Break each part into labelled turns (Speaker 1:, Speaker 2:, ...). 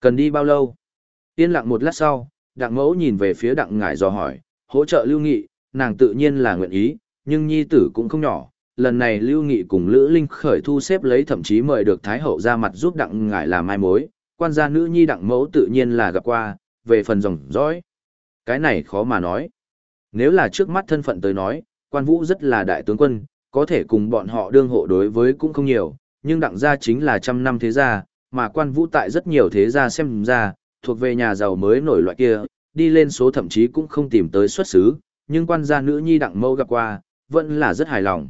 Speaker 1: Cần đi bao lâu? Yên lặng một lát sau, đặng mẫu nhìn về phía đặng ngải dò hỏi, hỗ trợ lưu nghị, nàng tự nhiên là nguyện ý, nhưng nhi tử cũng không nhỏ. Lần này Lưu Nghị cùng Lữ Linh khởi thu xếp lấy thậm chí mời được Thái Hậu ra mặt giúp đặng ngải làm mai mối, quan gia nữ nhi đặng mẫu tự nhiên là gặp qua, về phần dòng dõi. Cái này khó mà nói. Nếu là trước mắt thân phận tới nói, quan vũ rất là đại tướng quân, có thể cùng bọn họ đương hộ đối với cũng không nhiều, nhưng đặng gia chính là trăm năm thế gia, mà quan vũ tại rất nhiều thế gia xem ra, thuộc về nhà giàu mới nổi loại kia, đi lên số thậm chí cũng không tìm tới xuất xứ, nhưng quan gia nữ nhi đặng mẫu gặp qua, vẫn là rất hài lòng.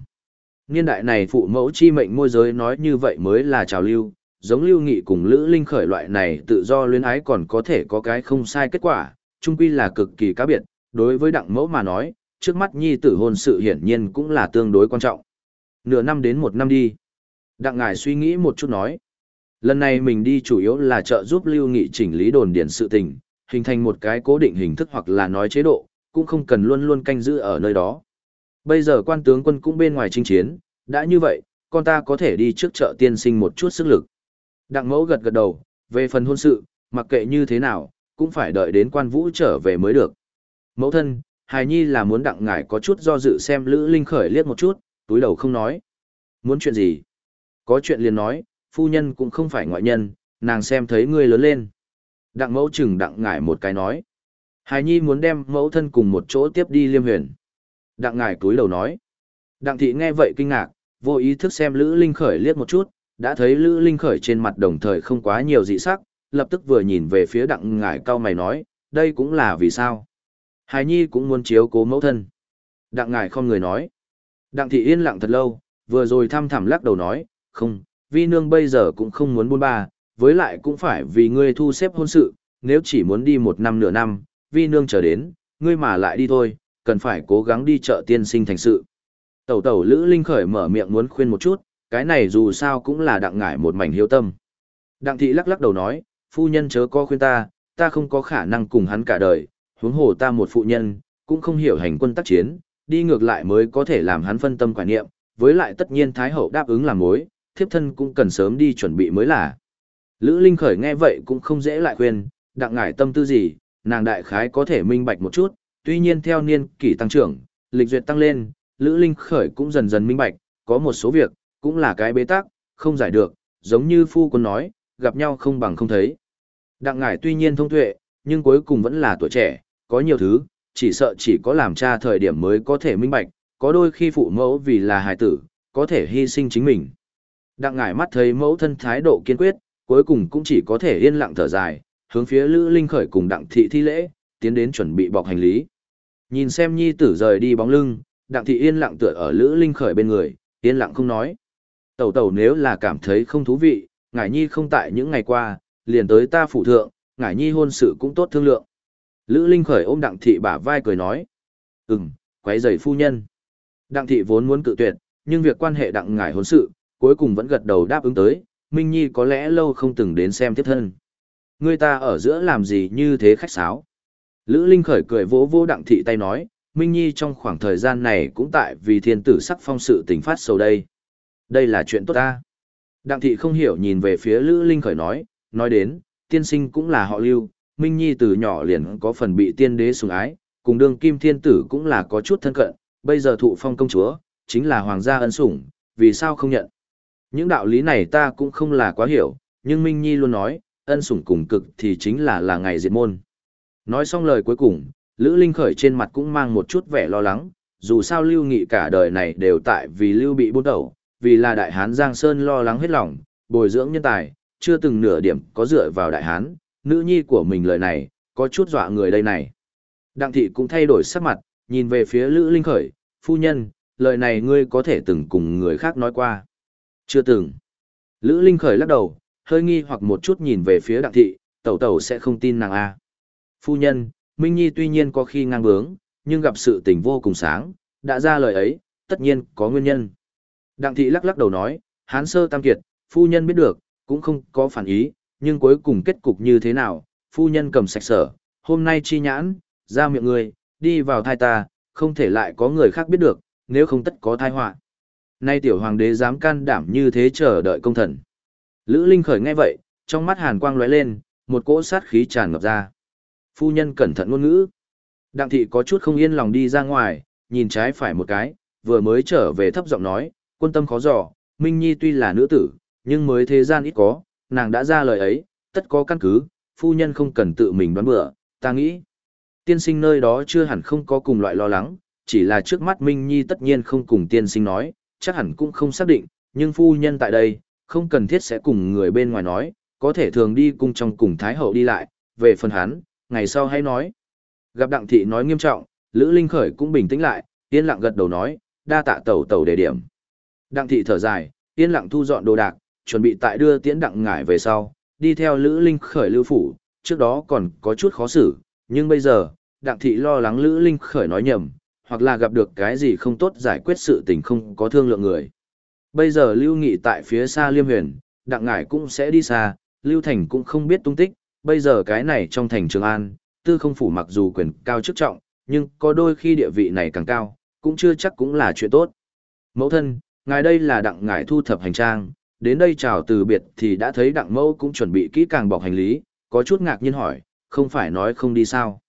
Speaker 1: Niên đại này phụ mẫu chi mệnh môi giới nói như vậy mới là trào lưu, giống lưu nghị cùng lữ linh khởi loại này tự do luyến ái còn có thể có cái không sai kết quả, chung quy là cực kỳ cá biệt, đối với đặng mẫu mà nói, trước mắt nhi tử hôn sự hiển nhiên cũng là tương đối quan trọng. Nửa năm đến một năm đi. Đặng ngài suy nghĩ một chút nói. Lần này mình đi chủ yếu là trợ giúp lưu nghị chỉnh lý đồn điển sự tình, hình thành một cái cố định hình thức hoặc là nói chế độ, cũng không cần luôn luôn canh giữ ở nơi đó. Bây giờ quan tướng quân cũng bên ngoài chinh chiến, đã như vậy, con ta có thể đi trước chợ tiên sinh một chút sức lực. Đặng mẫu gật gật đầu, về phần hôn sự, mặc kệ như thế nào, cũng phải đợi đến quan vũ trở về mới được. Mẫu thân, hài nhi là muốn đặng ngải có chút do dự xem Lữ Linh khởi liếc một chút, túi đầu không nói. Muốn chuyện gì? Có chuyện liền nói, phu nhân cũng không phải ngoại nhân, nàng xem thấy ngươi lớn lên. Đặng mẫu chừng đặng ngải một cái nói. Hài nhi muốn đem mẫu thân cùng một chỗ tiếp đi liêm huyền. Đặng ngải túi đầu nói. Đặng thị nghe vậy kinh ngạc, vô ý thức xem Lữ Linh khởi liếc một chút, đã thấy Lữ Linh khởi trên mặt đồng thời không quá nhiều dị sắc, lập tức vừa nhìn về phía đặng ngải cao mày nói, đây cũng là vì sao. Hài nhi cũng muốn chiếu cố mẫu thân. Đặng ngải không người nói. Đặng thị yên lặng thật lâu, vừa rồi thăm thẳm lắc đầu nói, không, vi nương bây giờ cũng không muốn buôn ba, với lại cũng phải vì ngươi thu xếp hôn sự, nếu chỉ muốn đi một năm nửa năm, vi nương chờ đến, ngươi mà lại đi thôi, cần phải cố gắng đi chợ tiên sinh thành sự. Tẩu tẩu Lữ Linh khởi mở miệng muốn khuyên một chút, cái này dù sao cũng là đặng ngải một mảnh hiếu tâm. Đặng thị lắc lắc đầu nói, phu nhân chớ có khuyên ta, ta không có khả năng cùng hắn cả đời, huống hồ ta một phụ nhân, cũng không hiểu hành quân tác chiến, đi ngược lại mới có thể làm hắn phân tâm quả niệm, với lại tất nhiên Thái Hậu đáp ứng làm mối, thiếp thân cũng cần sớm đi chuẩn bị mới là. Lữ Linh Khởi nghe vậy cũng không dễ lại khuyên, đặng ngải tâm tư gì, nàng đại khái có thể minh bạch một chút, tuy nhiên theo niên kỷ tăng trưởng, lịch duyệt tăng lên, Lữ Linh Khởi cũng dần dần minh bạch, có một số việc, cũng là cái bế tắc, không giải được, giống như phu quân nói, gặp nhau không bằng không thấy. Đặng ngải tuy nhiên thông tuệ, nhưng cuối cùng vẫn là tuổi trẻ, có nhiều thứ, chỉ sợ chỉ có làm cha thời điểm mới có thể minh bạch, có đôi khi phụ mẫu vì là hài tử, có thể hy sinh chính mình. Đặng ngải mắt thấy mẫu thân thái độ kiên quyết, cuối cùng cũng chỉ có thể yên lặng thở dài, hướng phía Lữ Linh khởi cùng đặng thị thi lễ, tiến đến chuẩn bị bọc hành lý. Nhìn xem nhi tử rời đi bóng lưng, đặng thị yên lặng tựa ở Lữ Linh khởi bên người, yên lặng không nói. Tẩu tẩu nếu là cảm thấy không thú vị, ngải nhi không tại những ngày qua, liền tới ta phụ thượng, ngải nhi hôn sự cũng tốt thương lượng. Lữ Linh khởi ôm đặng thị bả vai cười nói. Ừm, quấy giày phu nhân. Đặng thị vốn muốn cự tuyệt, nhưng việc quan hệ đặng ngải hôn sự, cuối cùng vẫn gật đầu đáp ứng tới, Minh Nhi có lẽ lâu không từng đến xem tiếp thân. Người ta ở giữa làm gì như thế khách sáo. Lữ Linh khởi cười vỗ vỗ đặng thị tay nói, Minh Nhi trong khoảng thời gian này cũng tại vì thiên tử sắc phong sự tình phát sầu đây. Đây là chuyện tốt ta. Đặng thị không hiểu nhìn về phía Lữ Linh khởi nói, nói đến, tiên sinh cũng là họ lưu, Minh Nhi từ nhỏ liền có phần bị tiên đế sủng ái, cùng đương kim thiên tử cũng là có chút thân cận, bây giờ thụ phong công chúa, chính là hoàng gia ân sủng, vì sao không nhận. Những đạo lý này ta cũng không là quá hiểu, nhưng Minh Nhi luôn nói, ân sủng cùng cực thì chính là là ngày diệt môn. Nói xong lời cuối cùng, Lữ Linh Khởi trên mặt cũng mang một chút vẻ lo lắng, dù sao Lưu Nghị cả đời này đều tại vì Lưu bị buôn đầu, vì là Đại Hán Giang Sơn lo lắng hết lòng, bồi dưỡng nhân tài, chưa từng nửa điểm có dựa vào Đại Hán, nữ nhi của mình lời này, có chút dọa người đây này. Đặng thị cũng thay đổi sắc mặt, nhìn về phía Lữ Linh Khởi, phu nhân, lời này ngươi có thể từng cùng người khác nói qua. Chưa từng. Lữ Linh Khởi lắc đầu, hơi nghi hoặc một chút nhìn về phía đặng thị, tẩu tẩu sẽ không tin nàng a. Phu nhân, Minh Nhi tuy nhiên có khi ngang bướng, nhưng gặp sự tình vô cùng sáng, đã ra lời ấy, tất nhiên có nguyên nhân. Đặng thị lắc lắc đầu nói, hán sơ tam kiệt, phu nhân biết được, cũng không có phản ý, nhưng cuối cùng kết cục như thế nào, phu nhân cầm sạch sở, hôm nay chi nhãn, ra miệng người, đi vào thai ta, không thể lại có người khác biết được, nếu không tất có thai họa. Nay tiểu hoàng đế dám can đảm như thế chờ đợi công thần. Lữ Linh khởi nghe vậy, trong mắt hàn quang lóe lên, một cỗ sát khí tràn ngập ra. Phu nhân cẩn thận ngôn ngữ. Đặng thị có chút không yên lòng đi ra ngoài, nhìn trái phải một cái, vừa mới trở về thấp giọng nói, quân tâm khó dò, Minh Nhi tuy là nữ tử, nhưng mới thế gian ít có, nàng đã ra lời ấy, tất có căn cứ, phu nhân không cần tự mình đoán bựa, ta nghĩ. Tiên sinh nơi đó chưa hẳn không có cùng loại lo lắng, chỉ là trước mắt Minh Nhi tất nhiên không cùng tiên sinh nói, chắc hẳn cũng không xác định, nhưng phu nhân tại đây, không cần thiết sẽ cùng người bên ngoài nói, có thể thường đi cùng trong cùng Thái Hậu đi lại, về phần hắn, ngày sau hãy nói. Gặp Đặng Thị nói nghiêm trọng, Lữ Linh Khởi cũng bình tĩnh lại, yên lặng gật đầu nói, đa tạ tẩu tẩu đề điểm. Đặng Thị thở dài, yên lặng thu dọn đồ đạc, chuẩn bị tại đưa tiễn Đặng Ngải về sau, đi theo Lữ Linh Khởi lưu phủ, trước đó còn có chút khó xử, nhưng bây giờ, Đặng Thị lo lắng Lữ Linh Khởi nói nhầm, hoặc là gặp được cái gì không tốt giải quyết sự tình không có thương lượng người. Bây giờ Lưu Nghị tại phía xa Liêm Huyền, Đặng Ngải cũng sẽ đi xa, Lưu Thành cũng không biết tung tích, bây giờ cái này trong thành Trường An, tư không phủ mặc dù quyền cao chức trọng, nhưng có đôi khi địa vị này càng cao, cũng chưa chắc cũng là chuyện tốt. Mẫu thân, ngài đây là Đặng Ngải thu thập hành trang, đến đây chào từ biệt thì đã thấy Đặng Mẫu cũng chuẩn bị kỹ càng bọc hành lý, có chút ngạc nhiên hỏi, không phải nói không đi sao.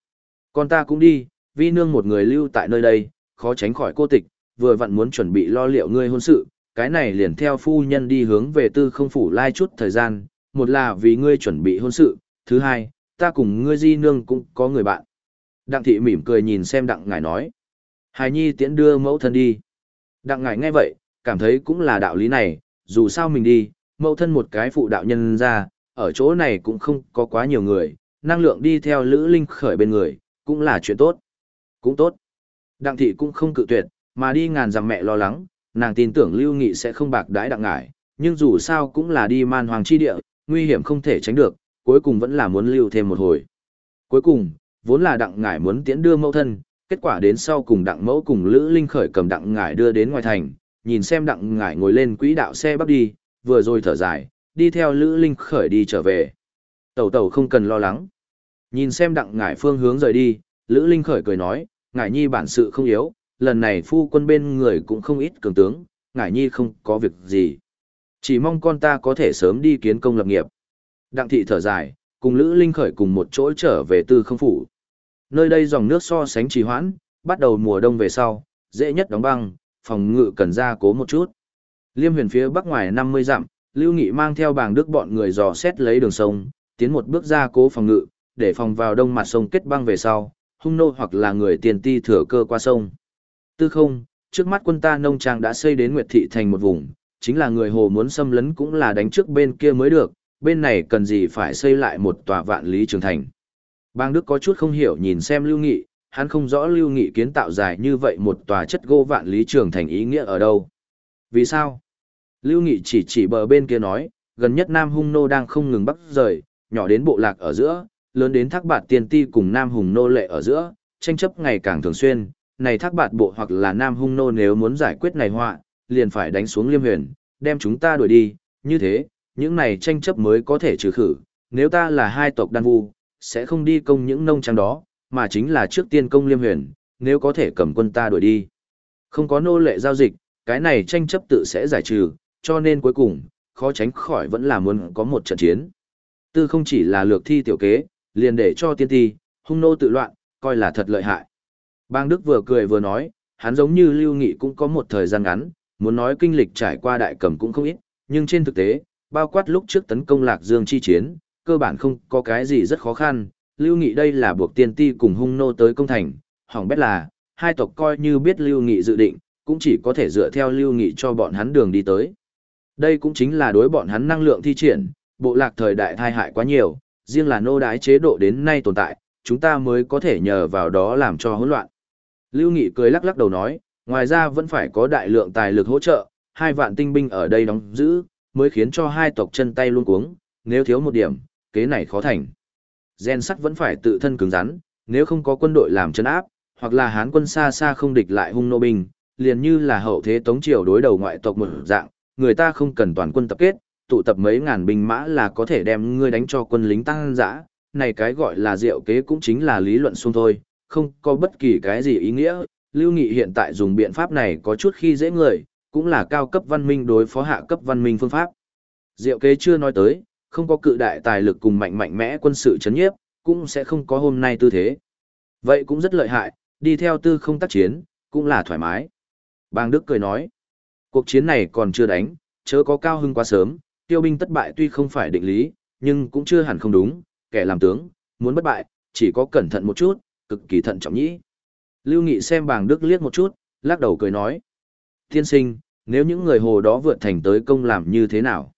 Speaker 1: Con ta cũng đi, vi nương một người lưu tại nơi đây, khó tránh khỏi cô tịch, vừa vặn muốn chuẩn bị lo liệu ngươi hôn sự, cái này liền theo phu nhân đi hướng về tư không phủ lai chút thời gian, một là vì ngươi chuẩn bị hôn sự, thứ hai, ta cùng ngươi di nương cũng có người bạn. Đặng thị mỉm cười nhìn xem đặng ngài nói. Hài nhi tiễn đưa mẫu thân đi. Đặng ngài nghe vậy, cảm thấy cũng là đạo lý này, dù sao mình đi, mẫu thân một cái phụ đạo nhân ra, ở chỗ này cũng không có quá nhiều người, năng lượng đi theo Lữ Linh khởi bên người, cũng là chuyện tốt. Cũng tốt. Đặng thị cũng không cự tuyệt, mà đi ngàn dặm mẹ lo lắng, nàng tin tưởng Lưu Nghị sẽ không bạc đãi đặng ngải, nhưng dù sao cũng là đi man hoàng chi địa, nguy hiểm không thể tránh được, cuối cùng vẫn là muốn lưu thêm một hồi. Cuối cùng, vốn là đặng ngải muốn tiễn đưa mẫu thân, kết quả đến sau cùng đặng mẫu cùng Lữ Linh khởi cầm đặng ngải đưa đến ngoài thành, nhìn xem đặng ngải ngồi lên quỹ đạo xe bắc đi, vừa rồi thở dài, đi theo Lữ Linh khởi đi trở về. Tẩu tẩu không cần lo lắng. Nhìn xem đặng ngải phương hướng rời đi, Lữ Linh khởi cười nói, ngải nhi bản sự không yếu, lần này phu quân bên người cũng không ít cường tướng, ngải nhi không có việc gì. Chỉ mong con ta có thể sớm đi kiến công lập nghiệp. Đặng thị thở dài, cùng Lữ Linh khởi cùng một chỗ trở về tư không phủ. Nơi đây dòng nước so sánh trì hoãn, bắt đầu mùa đông về sau, dễ nhất đóng băng, phòng ngự cần ra cố một chút. Liêm huyền phía bắc ngoài 50 dặm, Lưu Nghị mang theo bàng đức bọn người dò xét lấy đường sông, tiến một bước ra cố phòng ngự, để phòng vào đông mặt sông kết băng về sau, hung nô hoặc là người tiền ti thừa cơ qua sông. Tư không, trước mắt quân ta nông trang đã xây đến Nguyệt Thị thành một vùng, chính là người hồ muốn xâm lấn cũng là đánh trước bên kia mới được, bên này cần gì phải xây lại một tòa vạn lý trường thành. Bang Đức có chút không hiểu nhìn xem Lưu Nghị, hắn không rõ Lưu Nghị kiến tạo dài như vậy một tòa chất gỗ vạn lý trường thành ý nghĩa ở đâu. Vì sao? Lưu Nghị chỉ chỉ bờ bên kia nói, gần nhất Nam Hung Nô đang không ngừng bắt rời, nhỏ đến bộ lạc ở giữa, lớn đến thác bạt tiên ti cùng Nam Hùng Nô lệ ở giữa, tranh chấp ngày càng thường xuyên, này thác bạt bộ hoặc là Nam Hung Nô nếu muốn giải quyết này họa, liền phải đánh xuống liêm huyền, đem chúng ta đuổi đi, như thế, những này tranh chấp mới có thể trừ khử, nếu ta là hai tộc đan vu, sẽ không đi công những nông trang đó, mà chính là trước tiên công liêm huyền, nếu có thể cầm quân ta đuổi đi. Không có nô lệ giao dịch, cái này tranh chấp tự sẽ giải trừ, cho nên cuối cùng, khó tránh khỏi vẫn là muốn có một trận chiến. Tư không chỉ là lược thi tiểu kế, liền để cho tiên ti, hung nô tự loạn, coi là thật lợi hại. Bang Đức vừa cười vừa nói, hắn giống như Lưu Nghị cũng có một thời gian ngắn, muốn nói kinh lịch trải qua đại cầm cũng không ít, nhưng trên thực tế, bao quát lúc trước tấn công Lạc Dương chi chiến, cơ bản không có cái gì rất khó khăn, Lưu Nghị đây là buộc tiên ti cùng hung nô tới công thành, hỏng bét là, hai tộc coi như biết Lưu Nghị dự định, cũng chỉ có thể dựa theo Lưu Nghị cho bọn hắn đường đi tới. Đây cũng chính là đối bọn hắn năng lượng thi triển, bộ lạc thời đại thai hại quá nhiều, riêng là nô đái chế độ đến nay tồn tại, chúng ta mới có thể nhờ vào đó làm cho hỗn loạn. Lưu Nghị cười lắc lắc đầu nói, ngoài ra vẫn phải có đại lượng tài lực hỗ trợ, hai vạn tinh binh ở đây đóng giữ, mới khiến cho hai tộc chân tay luôn cuống, nếu thiếu một điểm, kế này khó thành. Gen sắt vẫn phải tự thân cứng rắn, nếu không có quân đội làm chân áp, hoặc là hán quân xa xa không địch lại hung nô binh, liền như là hậu thế tống triều đối đầu ngoại tộc một dạng, người ta không cần toàn quân tập kết, tụ tập mấy ngàn binh mã là có thể đem ngươi đánh cho quân lính tăng dã, này cái gọi là diệu kế cũng chính là lý luận xung thôi, không có bất kỳ cái gì ý nghĩa. Lưu Nghị hiện tại dùng biện pháp này có chút khi dễ người, cũng là cao cấp văn minh đối phó hạ cấp văn minh phương pháp. Diệu kế chưa nói tới, không có cự đại tài lực cùng mạnh mạnh mẽ quân sự chấn nhiếp, cũng sẽ không có hôm nay tư thế. Vậy cũng rất lợi hại, đi theo tư không tác chiến, cũng là thoải mái. Bang Đức cười nói, cuộc chiến này còn chưa đánh, chớ có cao hưng quá sớm, tiêu binh thất bại tuy không phải định lý, nhưng cũng chưa hẳn không đúng, kẻ làm tướng, muốn bất bại, chỉ có cẩn thận một chút, cực kỳ thận trọng nhĩ. Lưu Nghị xem bàng Đức liếc một chút, lắc đầu cười nói. Tiên sinh, nếu những người hồ đó vượt thành tới công làm như thế nào?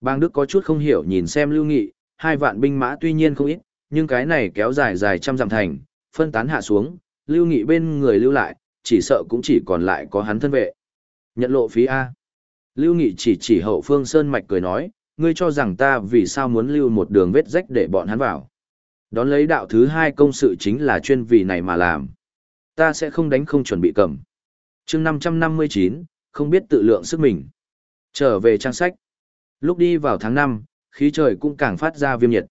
Speaker 1: Bang Đức có chút không hiểu nhìn xem Lưu Nghị, hai vạn binh mã tuy nhiên không ít, nhưng cái này kéo dài dài trăm dặm thành, phân tán hạ xuống, Lưu Nghị bên người lưu lại, chỉ sợ cũng chỉ còn lại có hắn thân vệ. Nhận lộ phí A. Lưu Nghị chỉ chỉ hậu phương Sơn Mạch cười nói, ngươi cho rằng ta vì sao muốn lưu một đường vết rách để bọn hắn vào. Đón lấy đạo thứ hai công sự chính là chuyên vì này mà làm. Ta sẽ không đánh không chuẩn bị cầm. chương 559, không biết tự lượng sức mình. Trở về trang sách. Lúc đi vào tháng 5, khí trời cũng càng phát ra viêm nhiệt.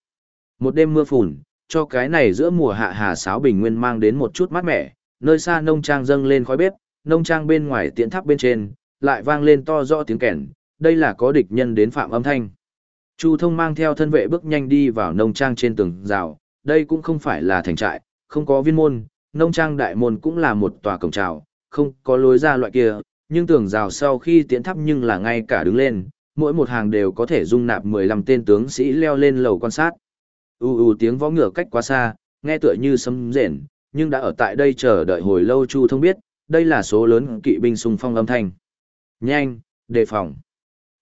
Speaker 1: Một đêm mưa phùn, cho cái này giữa mùa hạ hà sáo bình nguyên mang đến một chút mát mẻ, nơi xa nông trang dâng lên khói bếp, nông trang bên ngoài tiễn tháp bên trên, lại vang lên to rõ tiếng kèn, đây là có địch nhân đến phạm âm thanh. Chu thông mang theo thân vệ bước nhanh đi vào nông trang trên tường rào, đây cũng không phải là thành trại, không có viên môn, nông trang đại môn cũng là một tòa cổng trào, không có lối ra loại kia, nhưng tường rào sau khi tiến tháp nhưng là ngay cả đứng lên, mỗi một hàng đều có thể dung nạp 15 tên tướng sĩ leo lên lầu quan sát. U u tiếng võ ngựa cách quá xa, nghe tựa như sấm rền, nhưng đã ở tại đây chờ đợi hồi lâu Chu Thông biết, đây là số lớn kỵ binh xung phong âm thanh. Nhanh, đề phòng.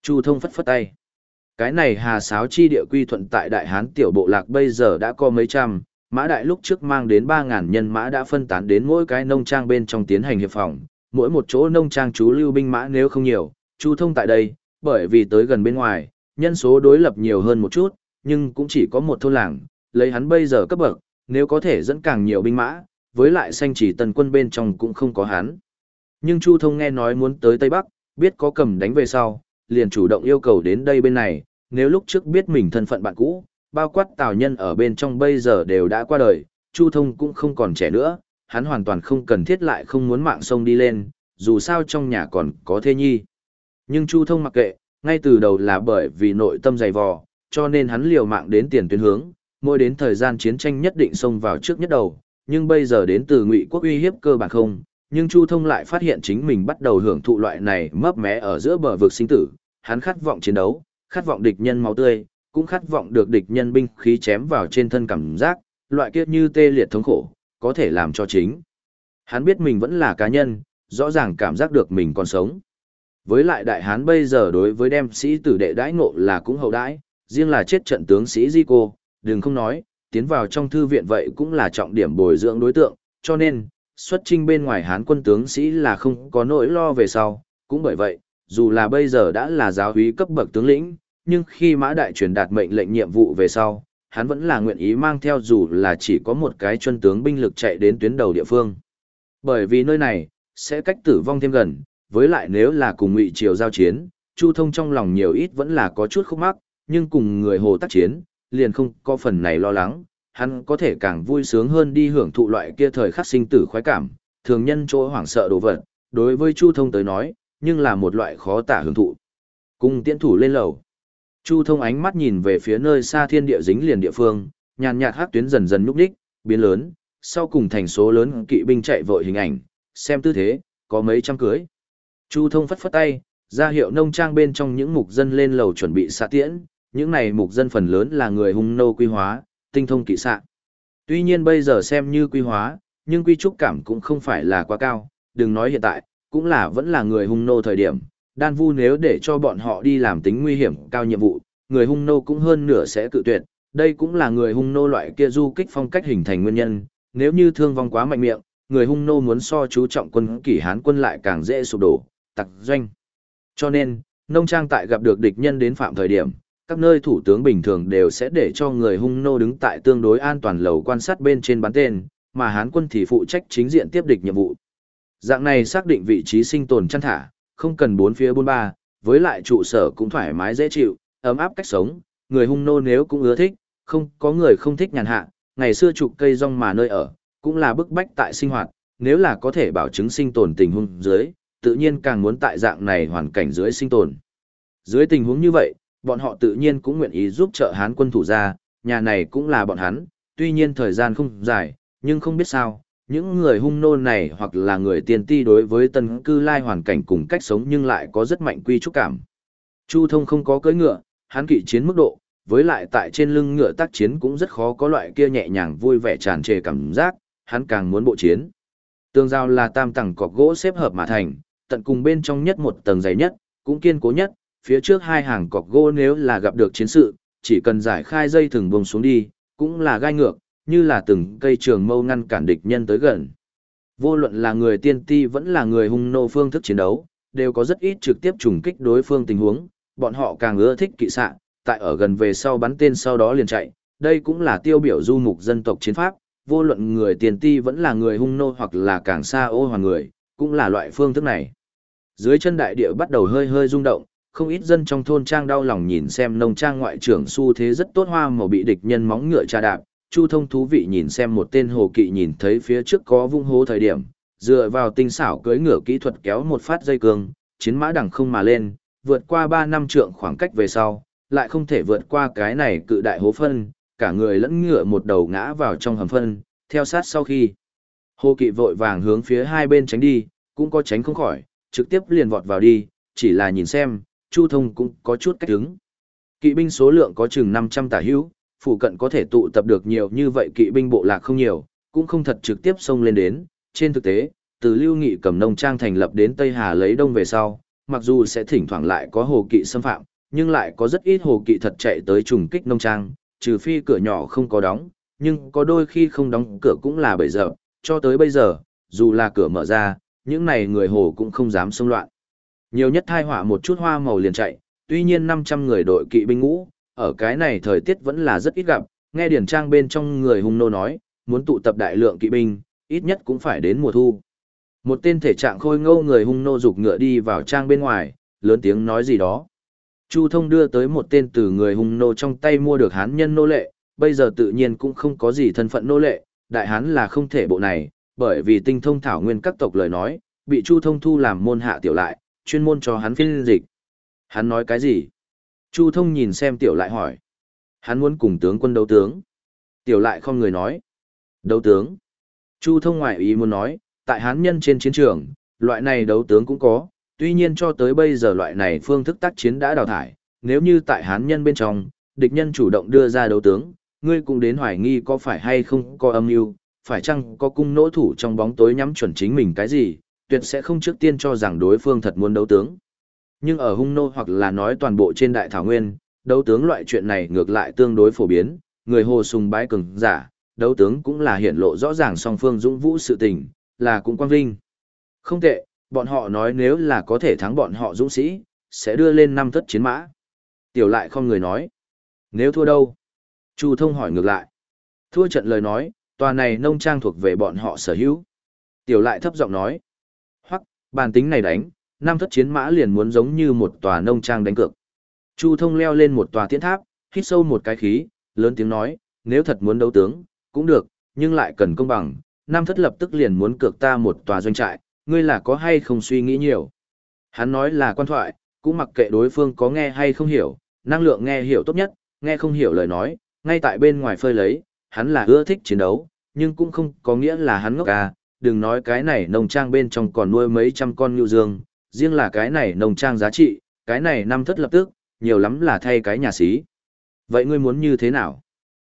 Speaker 1: Chu Thông phất phất tay. Cái này hà sáo chi địa quy thuận tại Đại Hán tiểu bộ lạc bây giờ đã có mấy trăm, mã đại lúc trước mang đến 3.000 nhân mã đã phân tán đến mỗi cái nông trang bên trong tiến hành hiệp phòng, mỗi một chỗ nông trang chú lưu binh mã nếu không nhiều, Chu Thông tại đây, bởi vì tới gần bên ngoài, nhân số đối lập nhiều hơn một chút, nhưng cũng chỉ có một thôn làng, lấy hắn bây giờ cấp bậc, nếu có thể dẫn càng nhiều binh mã, với lại xanh chỉ tần quân bên trong cũng không có hắn. Nhưng Chu Thông nghe nói muốn tới Tây Bắc, biết có cầm đánh về sau, liền chủ động yêu cầu đến đây bên này, nếu lúc trước biết mình thân phận bạn cũ, bao quát tào nhân ở bên trong bây giờ đều đã qua đời, Chu Thông cũng không còn trẻ nữa, hắn hoàn toàn không cần thiết lại không muốn mạng sông đi lên, dù sao trong nhà còn có thê nhi. Nhưng Chu Thông mặc kệ, ngay từ đầu là bởi vì nội tâm dày vò, cho nên hắn liều mạng đến tiền tuyến hướng, mỗi đến thời gian chiến tranh nhất định xông vào trước nhất đầu, nhưng bây giờ đến từ ngụy quốc uy hiếp cơ bản không, nhưng Chu Thông lại phát hiện chính mình bắt đầu hưởng thụ loại này mấp mé ở giữa bờ vực sinh tử, hắn khát vọng chiến đấu, khát vọng địch nhân máu tươi, cũng khát vọng được địch nhân binh khí chém vào trên thân cảm giác, loại kiếp như tê liệt thống khổ, có thể làm cho chính. Hắn biết mình vẫn là cá nhân, rõ ràng cảm giác được mình còn sống. Với lại đại hán bây giờ đối với đem sĩ tử đệ đãi ngộ là cũng hậu đãi, riêng là chết trận tướng sĩ Di Cô, đừng không nói, tiến vào trong thư viện vậy cũng là trọng điểm bồi dưỡng đối tượng, cho nên, xuất trinh bên ngoài hán quân tướng sĩ là không có nỗi lo về sau, cũng bởi vậy, dù là bây giờ đã là giáo úy cấp bậc tướng lĩnh, nhưng khi mã đại truyền đạt mệnh lệnh nhiệm vụ về sau, hắn vẫn là nguyện ý mang theo dù là chỉ có một cái chân tướng binh lực chạy đến tuyến đầu địa phương. Bởi vì nơi này, sẽ cách tử vong thêm gần, với lại nếu là cùng ngụy triều giao chiến, Chu Thông trong lòng nhiều ít vẫn là có chút khúc mắc, nhưng cùng người hồ tác chiến, liền không có phần này lo lắng, hắn có thể càng vui sướng hơn đi hưởng thụ loại kia thời khắc sinh tử khoái cảm, thường nhân chỗ hoảng sợ đồ vật, đối với Chu Thông tới nói, nhưng là một loại khó tả hưởng thụ. Cung tiễn thủ lên lầu. Chu Thông ánh mắt nhìn về phía nơi xa thiên địa dính liền địa phương, nhàn nhạt hắc tuyến dần dần nhúc đích, biến lớn, sau cùng thành số lớn kỵ binh chạy vội hình ảnh, xem tư thế, có mấy trăm cưới. Chu Thông phất phất tay, ra hiệu nông trang bên trong những mục dân lên lầu chuẩn bị xạ tiễn, những này mục dân phần lớn là người hung nô quy hóa, tinh thông kỵ xạ. Tuy nhiên bây giờ xem như quy hóa, nhưng quy trúc cảm cũng không phải là quá cao, đừng nói hiện tại, cũng là vẫn là người hung nô thời điểm. Đan vu nếu để cho bọn họ đi làm tính nguy hiểm cao nhiệm vụ, người hung nô cũng hơn nửa sẽ cự tuyệt. Đây cũng là người hung nô loại kia du kích phong cách hình thành nguyên nhân, nếu như thương vong quá mạnh miệng, người hung nô muốn so chú trọng quân kỷ hán quân lại càng dễ sụp đổ, tặc doanh. Cho nên, nông trang tại gặp được địch nhân đến phạm thời điểm, các nơi thủ tướng bình thường đều sẽ để cho người hung nô đứng tại tương đối an toàn lầu quan sát bên trên bắn tên, mà Hán quân thì phụ trách chính diện tiếp địch nhiệm vụ. Dạng này xác định vị trí sinh tồn chăn thả, không cần bốn phía bốn ba, với lại trụ sở cũng thoải mái dễ chịu, ấm áp cách sống, người hung nô nếu cũng ưa thích, không có người không thích nhàn hạ, ngày xưa chụp cây rong mà nơi ở, cũng là bức bách tại sinh hoạt, nếu là có thể bảo chứng sinh tồn tình huống dưới, tự nhiên càng muốn tại dạng này hoàn cảnh dưới sinh tồn. Dưới tình huống như vậy, bọn họ tự nhiên cũng nguyện ý giúp trợ Hán quân thủ ra, nhà này cũng là bọn hắn, tuy nhiên thời gian không dài, nhưng không biết sao, những người hung nô này hoặc là người tiền ti đối với tân cư lai hoàn cảnh cùng cách sống nhưng lại có rất mạnh quy trúc cảm. Chu thông không có cưỡi ngựa, hắn kỵ chiến mức độ, với lại tại trên lưng ngựa tác chiến cũng rất khó có loại kia nhẹ nhàng vui vẻ tràn trề cảm giác, hắn càng muốn bộ chiến. Tường rào là tam tầng cọc gỗ xếp hợp mà thành, tận cùng bên trong nhất một tầng dày nhất, cũng kiên cố nhất, phía trước hai hàng cọc gỗ nếu là gặp được chiến sự, chỉ cần giải khai dây thừng bông xuống đi, cũng là gai ngược, như là từng cây trường mâu ngăn cản địch nhân tới gần. Vô luận là người tiên ti vẫn là người hung nô phương thức chiến đấu, đều có rất ít trực tiếp trùng kích đối phương tình huống, bọn họ càng ưa thích kỵ sạ tại ở gần về sau bắn tên sau đó liền chạy, đây cũng là tiêu biểu du mục dân tộc chiến pháp, vô luận người tiền ti vẫn là người hung nô hoặc là càng xa ô hoàng người, cũng là loại phương thức này. Dưới chân đại địa bắt đầu hơi hơi rung động, không ít dân trong thôn trang đau lòng nhìn xem nông trang ngoại trưởng xu thế rất tốt hoa màu bị địch nhân móng ngựa tra đạp, Chu Thông thú vị nhìn xem một tên hồ kỵ nhìn thấy phía trước có vung hố thời điểm, dựa vào tinh xảo cưỡi ngựa kỹ thuật kéo một phát dây cương, chiến mã đằng không mà lên, vượt qua ba năm trượng khoảng cách về sau, lại không thể vượt qua cái này cự đại hố phân, cả người lẫn ngựa một đầu ngã vào trong hầm phân, theo sát sau khi. Hồ kỵ vội vàng hướng phía hai bên tránh đi, cũng có tránh không khỏi, trực tiếp liền vọt vào đi, chỉ là nhìn xem, Chu Thông cũng có chút cách ứng. Kỵ binh số lượng có chừng 500 tả hữu, phụ cận có thể tụ tập được nhiều như vậy kỵ binh bộ lạc không nhiều, cũng không thật trực tiếp xông lên đến. Trên thực tế, từ Lưu Nghị cầm nông trang thành lập đến Tây Hà lấy đông về sau, mặc dù sẽ thỉnh thoảng lại có hồ kỵ xâm phạm, nhưng lại có rất ít hồ kỵ thật chạy tới trùng kích nông trang, trừ phi cửa nhỏ không có đóng, nhưng có đôi khi không đóng cửa cũng là bởi giờ, cho tới bây giờ, dù là cửa mở ra, những này người hồ cũng không dám xông loạn. Nhiều nhất thai họa một chút hoa màu liền chạy, tuy nhiên 500 người đội kỵ binh ngũ, ở cái này thời tiết vẫn là rất ít gặp, nghe điển trang bên trong người hung nô nói, muốn tụ tập đại lượng kỵ binh, ít nhất cũng phải đến mùa thu. Một tên thể trạng khôi ngâu người hung nô rục ngựa đi vào trang bên ngoài, lớn tiếng nói gì đó. Chu thông đưa tới một tên từ người hung nô trong tay mua được hán nhân nô lệ, bây giờ tự nhiên cũng không có gì thân phận nô lệ, đại hán là không thể bộ này, bởi vì tinh thông thảo nguyên các tộc lời nói, bị Chu thông thu làm môn hạ tiểu lại, chuyên môn cho hắn phiên dịch. Hắn nói cái gì? Chu thông nhìn xem tiểu lại hỏi. Hắn muốn cùng tướng quân đấu tướng. Tiểu lại không người nói. Đấu tướng. Chu thông ngoại ý muốn nói, tại hán nhân trên chiến trường, loại này đấu tướng cũng có, tuy nhiên cho tới bây giờ loại này phương thức tác chiến đã đào thải, nếu như tại hán nhân bên trong, địch nhân chủ động đưa ra đấu tướng, ngươi cũng đến hoài nghi có phải hay không có âm mưu, phải chăng có cung nỗ thủ trong bóng tối nhắm chuẩn chính mình cái gì, tuyệt sẽ không trước tiên cho rằng đối phương thật muốn đấu tướng. Nhưng ở hung nô hoặc là nói toàn bộ trên đại thảo nguyên, đấu tướng loại chuyện này ngược lại tương đối phổ biến, người hồ sùng bái cường giả, đấu tướng cũng là hiển lộ rõ ràng song phương dũng vũ sự tình, là cũng quang vinh. Không tệ, bọn họ nói nếu là có thể thắng bọn họ dũng sĩ, sẽ đưa lên năm thất chiến mã. Tiểu lại không người nói. Nếu thua đâu? Chu thông hỏi ngược lại. Thua trận lời nói, tòa này nông trang thuộc về bọn họ sở hữu. Tiểu lại thấp giọng nói bản bàn tính này đánh, năm thất chiến mã liền muốn giống như một tòa nông trang đánh cược. Chu thông leo lên một tòa tiễn tháp, hít sâu một cái khí, lớn tiếng nói, nếu thật muốn đấu tướng, cũng được, nhưng lại cần công bằng, nam thất lập tức liền muốn cược ta một tòa doanh trại, ngươi là có hay không suy nghĩ nhiều. Hắn nói là quan thoại, cũng mặc kệ đối phương có nghe hay không hiểu, năng lượng nghe hiểu tốt nhất, nghe không hiểu lời nói, ngay tại bên ngoài phơi lấy, hắn là ưa thích chiến đấu, nhưng cũng không có nghĩa là hắn ngốc à, đừng nói cái này nông trang bên trong còn nuôi mấy trăm con ngưu dương, riêng là cái này nông trang giá trị, cái này năm thất lập tức, nhiều lắm là thay cái nhà xí. Vậy ngươi muốn như thế nào?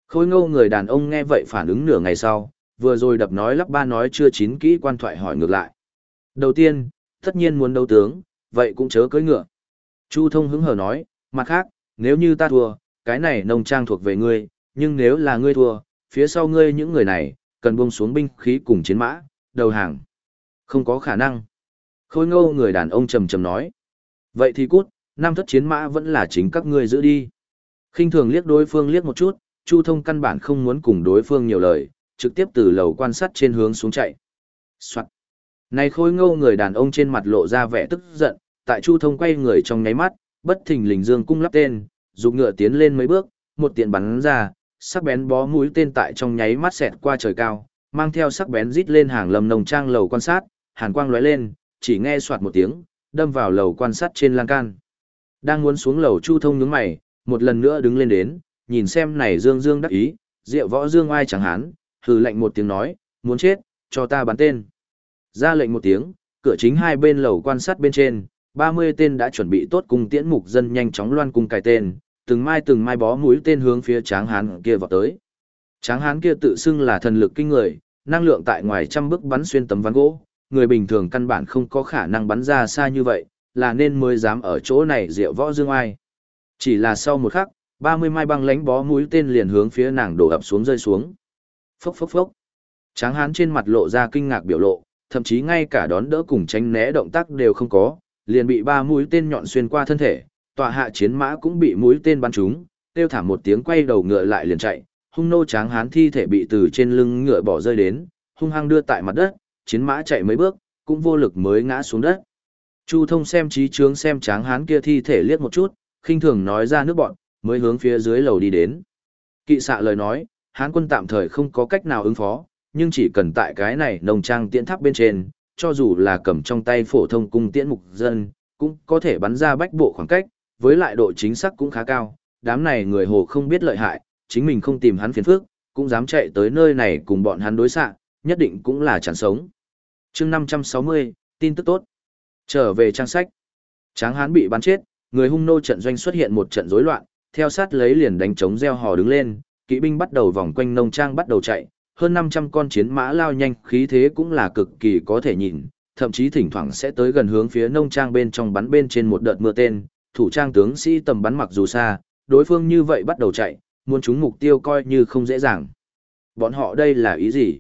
Speaker 1: Khôi ngâu người đàn ông nghe vậy phản ứng nửa ngày sau, vừa rồi đập nói lắp ba nói chưa chín kỹ quan thoại hỏi ngược lại. Đầu tiên, tất nhiên muốn đấu tướng, vậy cũng chớ cưỡi ngựa. Chu thông hứng hờ nói, mặt khác, nếu như ta thua, cái này nông trang thuộc về ngươi, nhưng nếu là ngươi thua, phía sau ngươi những người này, cần buông xuống binh khí cùng chiến mã, đầu hàng. Không có khả năng. Khôi ngô người đàn ông trầm trầm nói. Vậy thì cút, năm thất chiến mã vẫn là chính các ngươi giữ đi. khinh thường liếc đối phương liếc một chút, Chu thông căn bản không muốn cùng đối phương nhiều lời, trực tiếp từ lầu quan sát trên hướng xuống chạy. Soạn. Này khôi ngô người đàn ông trên mặt lộ ra vẻ tức giận, tại Chu Thông quay người trong nháy mắt, bất thình lình dương cung lắp tên, dùng ngựa tiến lên mấy bước, một tiện bắn ra, sắc bén bó mũi tên tại trong nháy mắt xẹt qua trời cao, mang theo sắc bén rít lên hàng lầm nồng trang lầu quan sát, hàn quang lóe lên, chỉ nghe soạt một tiếng, đâm vào lầu quan sát trên lan can. Đang muốn xuống lầu Chu Thông nhướng mày, một lần nữa đứng lên đến, nhìn xem này Dương Dương đắc ý, rượu võ Dương ai chẳng hán, hừ lạnh một tiếng nói, muốn chết, cho ta bắn tên. Ra lệnh một tiếng, cửa chính hai bên lầu quan sát bên trên, 30 tên đã chuẩn bị tốt cùng tiễn mục dân nhanh chóng loan cung cài tên, từng mai từng mai bó mũi tên hướng phía tráng hán kia vào tới. Tráng hán kia tự xưng là thần lực kinh người, năng lượng tại ngoài trăm bước bắn xuyên tấm ván gỗ, người bình thường căn bản không có khả năng bắn ra xa như vậy, là nên mới dám ở chỗ này rượu võ dương ai. Chỉ là sau một khắc, 30 mai băng lánh bó mũi tên liền hướng phía nàng đổ ập xuống rơi xuống. Phốc phốc phốc. Tráng hán trên mặt lộ ra kinh ngạc biểu lộ, thậm chí ngay cả đón đỡ cùng tránh né động tác đều không có, liền bị ba mũi tên nhọn xuyên qua thân thể, tọa hạ chiến mã cũng bị mũi tên bắn trúng, tiêu thảm một tiếng quay đầu ngựa lại liền chạy, hung nô tráng hán thi thể bị từ trên lưng ngựa bỏ rơi đến, hung hăng đưa tại mặt đất, chiến mã chạy mấy bước, cũng vô lực mới ngã xuống đất. Chu thông xem trí trướng xem tráng hán kia thi thể liếc một chút, khinh thường nói ra nước bọn, mới hướng phía dưới lầu đi đến. Kỵ xạ lời nói, hán quân tạm thời không có cách nào ứng phó, nhưng chỉ cần tại cái này nồng trang tiễn tháp bên trên, cho dù là cầm trong tay phổ thông cung tiễn mục dân, cũng có thể bắn ra bách bộ khoảng cách, với lại độ chính xác cũng khá cao. Đám này người hồ không biết lợi hại, chính mình không tìm hắn phiền phước, cũng dám chạy tới nơi này cùng bọn hắn đối xạ, nhất định cũng là chẳng sống. chương 560, tin tức tốt. Trở về trang sách. Tráng hán bị bắn chết, người hung nô trận doanh xuất hiện một trận rối loạn, theo sát lấy liền đánh chống gieo hò đứng lên, kỵ binh bắt đầu vòng quanh nông trang bắt đầu chạy, hơn 500 con chiến mã lao nhanh khí thế cũng là cực kỳ có thể nhìn, thậm chí thỉnh thoảng sẽ tới gần hướng phía nông trang bên trong bắn bên trên một đợt mưa tên, thủ trang tướng sĩ tầm bắn mặc dù xa, đối phương như vậy bắt đầu chạy, muốn chúng mục tiêu coi như không dễ dàng. Bọn họ đây là ý gì?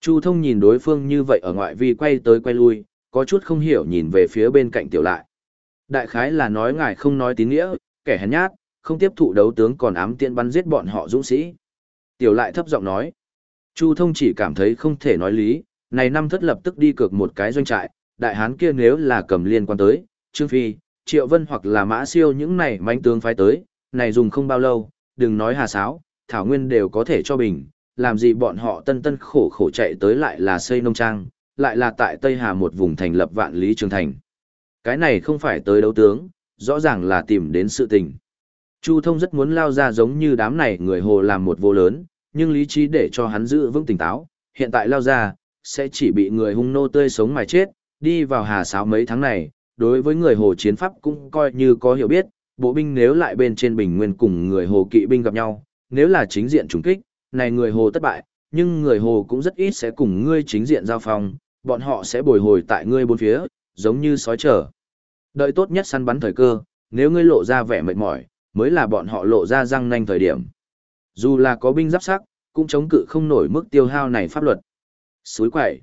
Speaker 1: Chu thông nhìn đối phương như vậy ở ngoại vi quay tới quay lui, có chút không hiểu nhìn về phía bên cạnh tiểu lại. Đại khái là nói ngài không nói tín nghĩa, kẻ hèn nhát, không tiếp thụ đấu tướng còn ám tiện bắn giết bọn họ dũng sĩ. Tiểu lại thấp giọng nói. Chu thông chỉ cảm thấy không thể nói lý, này năm thất lập tức đi cược một cái doanh trại, đại hán kia nếu là cầm liên quan tới, Trương Phi, Triệu Vân hoặc là Mã Siêu những này mánh tướng phái tới, này dùng không bao lâu, đừng nói hà sáo, thảo nguyên đều có thể cho bình, làm gì bọn họ tân tân khổ khổ chạy tới lại là xây nông trang, lại là tại Tây Hà một vùng thành lập vạn lý trường thành. Cái này không phải tới đấu tướng, rõ ràng là tìm đến sự tình. Chu Thông rất muốn lao ra giống như đám này người hồ làm một vô lớn, nhưng lý trí để cho hắn giữ vững tỉnh táo, hiện tại lao ra, sẽ chỉ bị người hung nô tươi sống mà chết, đi vào hà sáo mấy tháng này, đối với người hồ chiến pháp cũng coi như có hiểu biết, bộ binh nếu lại bên trên bình nguyên cùng người hồ kỵ binh gặp nhau, nếu là chính diện trùng kích, này người hồ thất bại, nhưng người hồ cũng rất ít sẽ cùng ngươi chính diện giao phong, bọn họ sẽ bồi hồi tại ngươi bốn phía, giống như sói trở. Đợi tốt nhất săn bắn thời cơ, nếu ngươi lộ ra vẻ mệt mỏi, mới là bọn họ lộ ra răng nanh thời điểm. Dù là có binh giáp sắc, cũng chống cự không nổi mức tiêu hao này pháp luật. Suối quậy.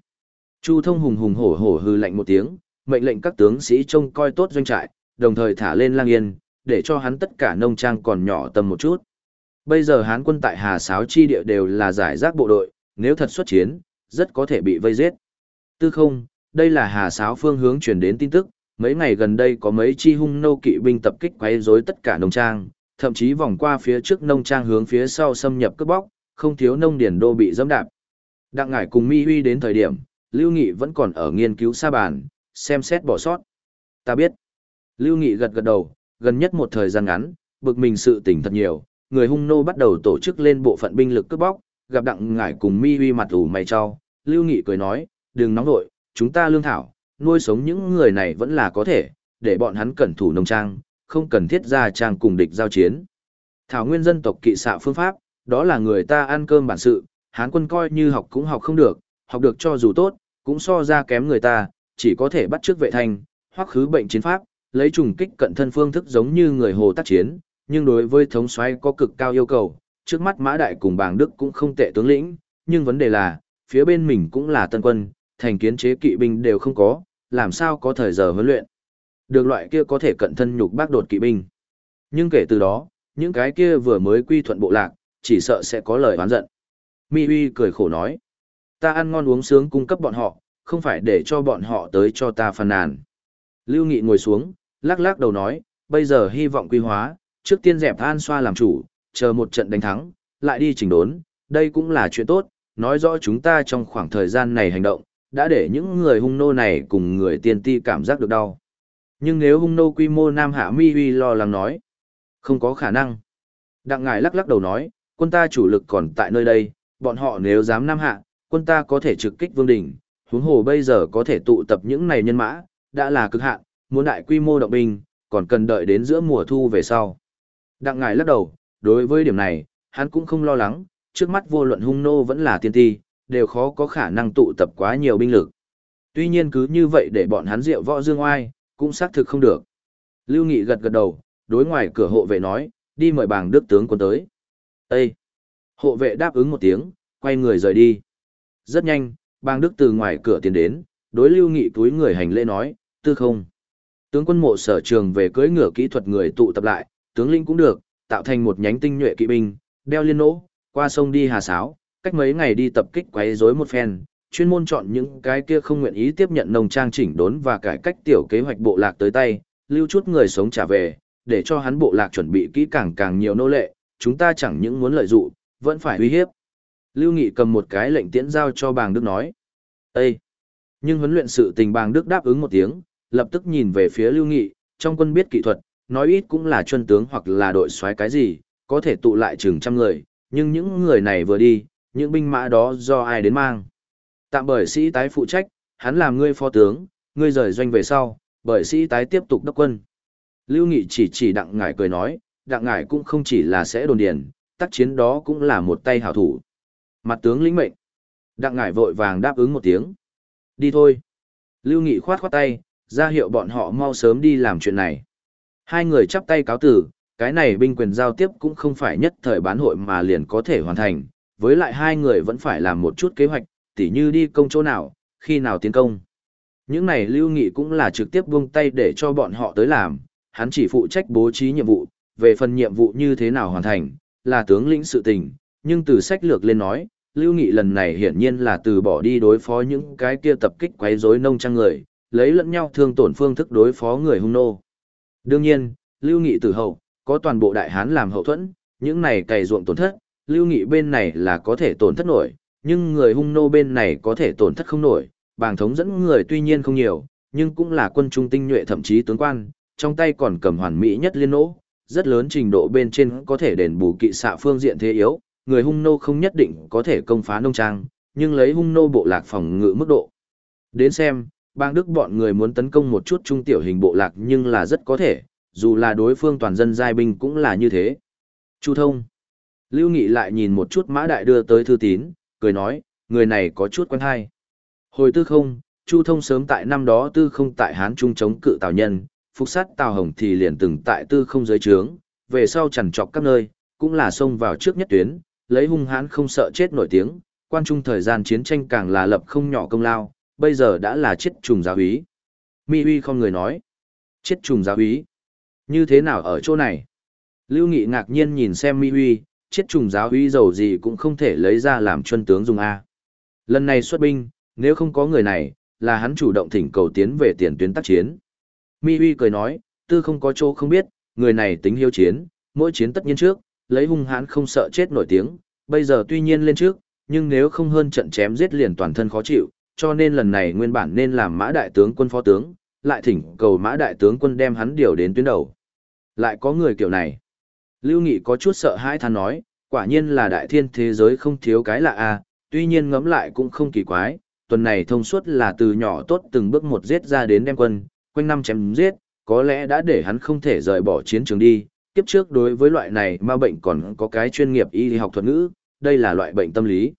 Speaker 1: Chu thông hùng hùng hổ hổ hư lạnh một tiếng, mệnh lệnh các tướng sĩ trông coi tốt doanh trại, đồng thời thả lên lang yên, để cho hắn tất cả nông trang còn nhỏ tầm một chút. Bây giờ hán quân tại Hà Sáo chi địa đều là giải rác bộ đội, nếu thật xuất chiến, rất có thể bị vây giết. Tư không, đây là Hà Sáo phương hướng truyền đến tin tức, mấy ngày gần đây có mấy chi hung nô kỵ binh tập kích quấy rối tất cả nông trang, thậm chí vòng qua phía trước nông trang hướng phía sau xâm nhập cướp bóc, không thiếu nông điển đô bị dẫm đạp. Đặng ngải cùng Mi Huy đến thời điểm, Lưu Nghị vẫn còn ở nghiên cứu sa bàn, xem xét bỏ sót. Ta biết. Lưu Nghị gật gật đầu, gần nhất một thời gian ngắn, bực mình sự tình thật nhiều, người hung nô bắt đầu tổ chức lên bộ phận binh lực cướp bóc, gặp đặng ngải cùng Mi Huy mặt ủ mày cho. Lưu Nghị cười nói, đừng nóng nội, chúng ta lương thảo, nuôi sống những người này vẫn là có thể, để bọn hắn cẩn thủ nông trang, không cần thiết ra trang cùng địch giao chiến. Thảo nguyên dân tộc kỵ xạ phương pháp, đó là người ta ăn cơm bản sự, hán quân coi như học cũng học không được, học được cho dù tốt, cũng so ra kém người ta, chỉ có thể bắt trước vệ thành, hoặc khứ bệnh chiến pháp, lấy trùng kích cận thân phương thức giống như người hồ tác chiến, nhưng đối với thống soái có cực cao yêu cầu, trước mắt mã đại cùng bàng đức cũng không tệ tướng lĩnh, nhưng vấn đề là, phía bên mình cũng là tân quân, thành kiến chế kỵ binh đều không có, làm sao có thời giờ huấn luyện. Được loại kia có thể cận thân nhục bác đột kỵ binh. Nhưng kể từ đó, những cái kia vừa mới quy thuận bộ lạc, chỉ sợ sẽ có lời oán giận. Mi Uy cười khổ nói, ta ăn ngon uống sướng cung cấp bọn họ, không phải để cho bọn họ tới cho ta phàn nàn. Lưu Nghị ngồi xuống, lắc lắc đầu nói, bây giờ hy vọng quy hóa, trước tiên dẹp an xoa làm chủ, chờ một trận đánh thắng, lại đi chỉnh đốn, đây cũng là chuyện tốt, nói rõ chúng ta trong khoảng thời gian này hành động, đã để những người hung nô này cùng người tiên ti cảm giác được đau. Nhưng nếu hung nô quy mô Nam Hạ Mi Huy lo lắng nói. Không có khả năng. Đặng ngài lắc lắc đầu nói, quân ta chủ lực còn tại nơi đây, bọn họ nếu dám Nam Hạ, quân ta có thể trực kích vương đỉnh, huống hồ bây giờ có thể tụ tập những này nhân mã, đã là cực hạn, muốn đại quy mô động binh, còn cần đợi đến giữa mùa thu về sau. Đặng ngài lắc đầu, đối với điểm này, hắn cũng không lo lắng, trước mắt vô luận hung nô vẫn là tiên ti, đều khó có khả năng tụ tập quá nhiều binh lực. Tuy nhiên cứ như vậy để bọn hắn rượu võ dương oai, cũng xác thực không được. Lưu Nghị gật gật đầu, đối ngoài cửa hộ vệ nói, đi mời bàng đức tướng quân tới. Ê! Hộ vệ đáp ứng một tiếng, quay người rời đi. Rất nhanh, bàng đức từ ngoài cửa tiến đến, đối Lưu Nghị túi người hành lễ nói, tư không. Tướng quân mộ sở trường về cưỡi ngựa kỹ thuật người tụ tập lại, tướng lĩnh cũng được, tạo thành một nhánh tinh nhuệ kỵ binh, đeo liên nỗ, qua sông đi hà sáo, cách mấy ngày đi tập kích quấy rối một phen, chuyên môn chọn những cái kia không nguyện ý tiếp nhận nông trang chỉnh đốn và cải cách tiểu kế hoạch bộ lạc tới tay, lưu chút người sống trả về, để cho hắn bộ lạc chuẩn bị kỹ càng càng nhiều nô lệ, chúng ta chẳng những muốn lợi dụng, vẫn phải uy hiếp. Lưu Nghị cầm một cái lệnh tiễn giao cho bàng Đức nói. Ê! Nhưng huấn luyện sự tình bàng Đức đáp ứng một tiếng, lập tức nhìn về phía Lưu Nghị, trong quân biết kỹ thuật, nói ít cũng là chuân tướng hoặc là đội soái cái gì, có thể tụ lại chừng trăm người, nhưng những người này vừa đi, những binh mã đó do ai đến mang. Tạm bởi sĩ tái phụ trách, hắn làm ngươi phó tướng, ngươi rời doanh về sau, bởi sĩ tái tiếp tục đốc quân. Lưu Nghị chỉ chỉ đặng ngải cười nói, đặng ngải cũng không chỉ là sẽ đồn điền, tác chiến đó cũng là một tay hảo thủ. Mặt tướng lĩnh mệnh. Đặng ngải vội vàng đáp ứng một tiếng. Đi thôi. Lưu Nghị khoát khoát tay, ra hiệu bọn họ mau sớm đi làm chuyện này. Hai người chắp tay cáo tử, cái này binh quyền giao tiếp cũng không phải nhất thời bán hội mà liền có thể hoàn thành, với lại hai người vẫn phải làm một chút kế hoạch, tỉ như đi công chỗ nào, khi nào tiến công. Những này Lưu Nghị cũng là trực tiếp buông tay để cho bọn họ tới làm, hắn chỉ phụ trách bố trí nhiệm vụ, về phần nhiệm vụ như thế nào hoàn thành, là tướng lĩnh sự tình, nhưng từ sách lược lên nói, Lưu Nghị lần này hiển nhiên là từ bỏ đi đối phó những cái kia tập kích quấy rối nông trang người, lấy lẫn nhau thương tổn phương thức đối phó người hung nô. Đương nhiên, Lưu Nghị tử hậu, có toàn bộ đại hán làm hậu thuẫn, những này cày ruộng tổn thất, Lưu Nghị bên này là có thể tổn thất nổi, nhưng người hung nô bên này có thể tổn thất không nổi, bàng thống dẫn người tuy nhiên không nhiều, nhưng cũng là quân trung tinh nhuệ thậm chí tướng quan, trong tay còn cầm hoàn mỹ nhất liên nỗ, rất lớn trình độ bên trên có thể đền bù kỵ xạ phương diện thế yếu, người hung nô không nhất định có thể công phá nông trang, nhưng lấy hung nô bộ lạc phòng ngự mức độ. Đến xem, bang Đức bọn người muốn tấn công một chút trung tiểu hình bộ lạc nhưng là rất có thể, dù là đối phương toàn dân giai binh cũng là như thế. Chu thông. Lưu Nghị lại nhìn một chút mã đại đưa tới thư tín, cười nói, người này có chút quen hay. Hồi tư không, Chu thông sớm tại năm đó tư không tại Hán Trung chống cự Tào Nhân, phục sát Tào Hồng thì liền từng tại tư không giới trướng, về sau chẳng trọc các nơi, cũng là xông vào trước nhất tuyến, lấy hung hãn không sợ chết nổi tiếng, quan trung thời gian chiến tranh càng là lập không nhỏ công lao, bây giờ đã là chết trùng giáo úy. Mi Uy không người nói. Chết trùng giáo úy. Như thế nào ở chỗ này? Lưu Nghị ngạc nhiên nhìn xem Mi Uy, chết trùng giáo úy dầu gì cũng không thể lấy ra làm chân tướng dùng A. Lần này xuất binh, nếu không có người này, là hắn chủ động thỉnh cầu tiến về tiền tuyến tác chiến. Mi Uy cười nói, tư không có chỗ không biết, người này tính hiếu chiến, mỗi chiến tất nhiên trước, lấy hung hãn không sợ chết nổi tiếng, bây giờ tuy nhiên lên trước, nhưng nếu không hơn trận chém giết liền toàn thân khó chịu, cho nên lần này nguyên bản nên làm mã đại tướng quân phó tướng, lại thỉnh cầu mã đại tướng quân đem hắn điều đến tuyến đầu. Lại có người kiểu này. Lưu Nghị có chút sợ hãi than nói, quả nhiên là đại thiên thế giới không thiếu cái lạ a tuy nhiên ngẫm lại cũng không kỳ quái, tuần này thông suốt là từ nhỏ tốt từng bước một giết ra đến đem quân, quanh năm chém giết, có lẽ đã để hắn không thể rời bỏ chiến trường đi, kiếp trước đối với loại này ma bệnh còn có cái chuyên nghiệp y học thuật ngữ, đây là loại bệnh tâm lý.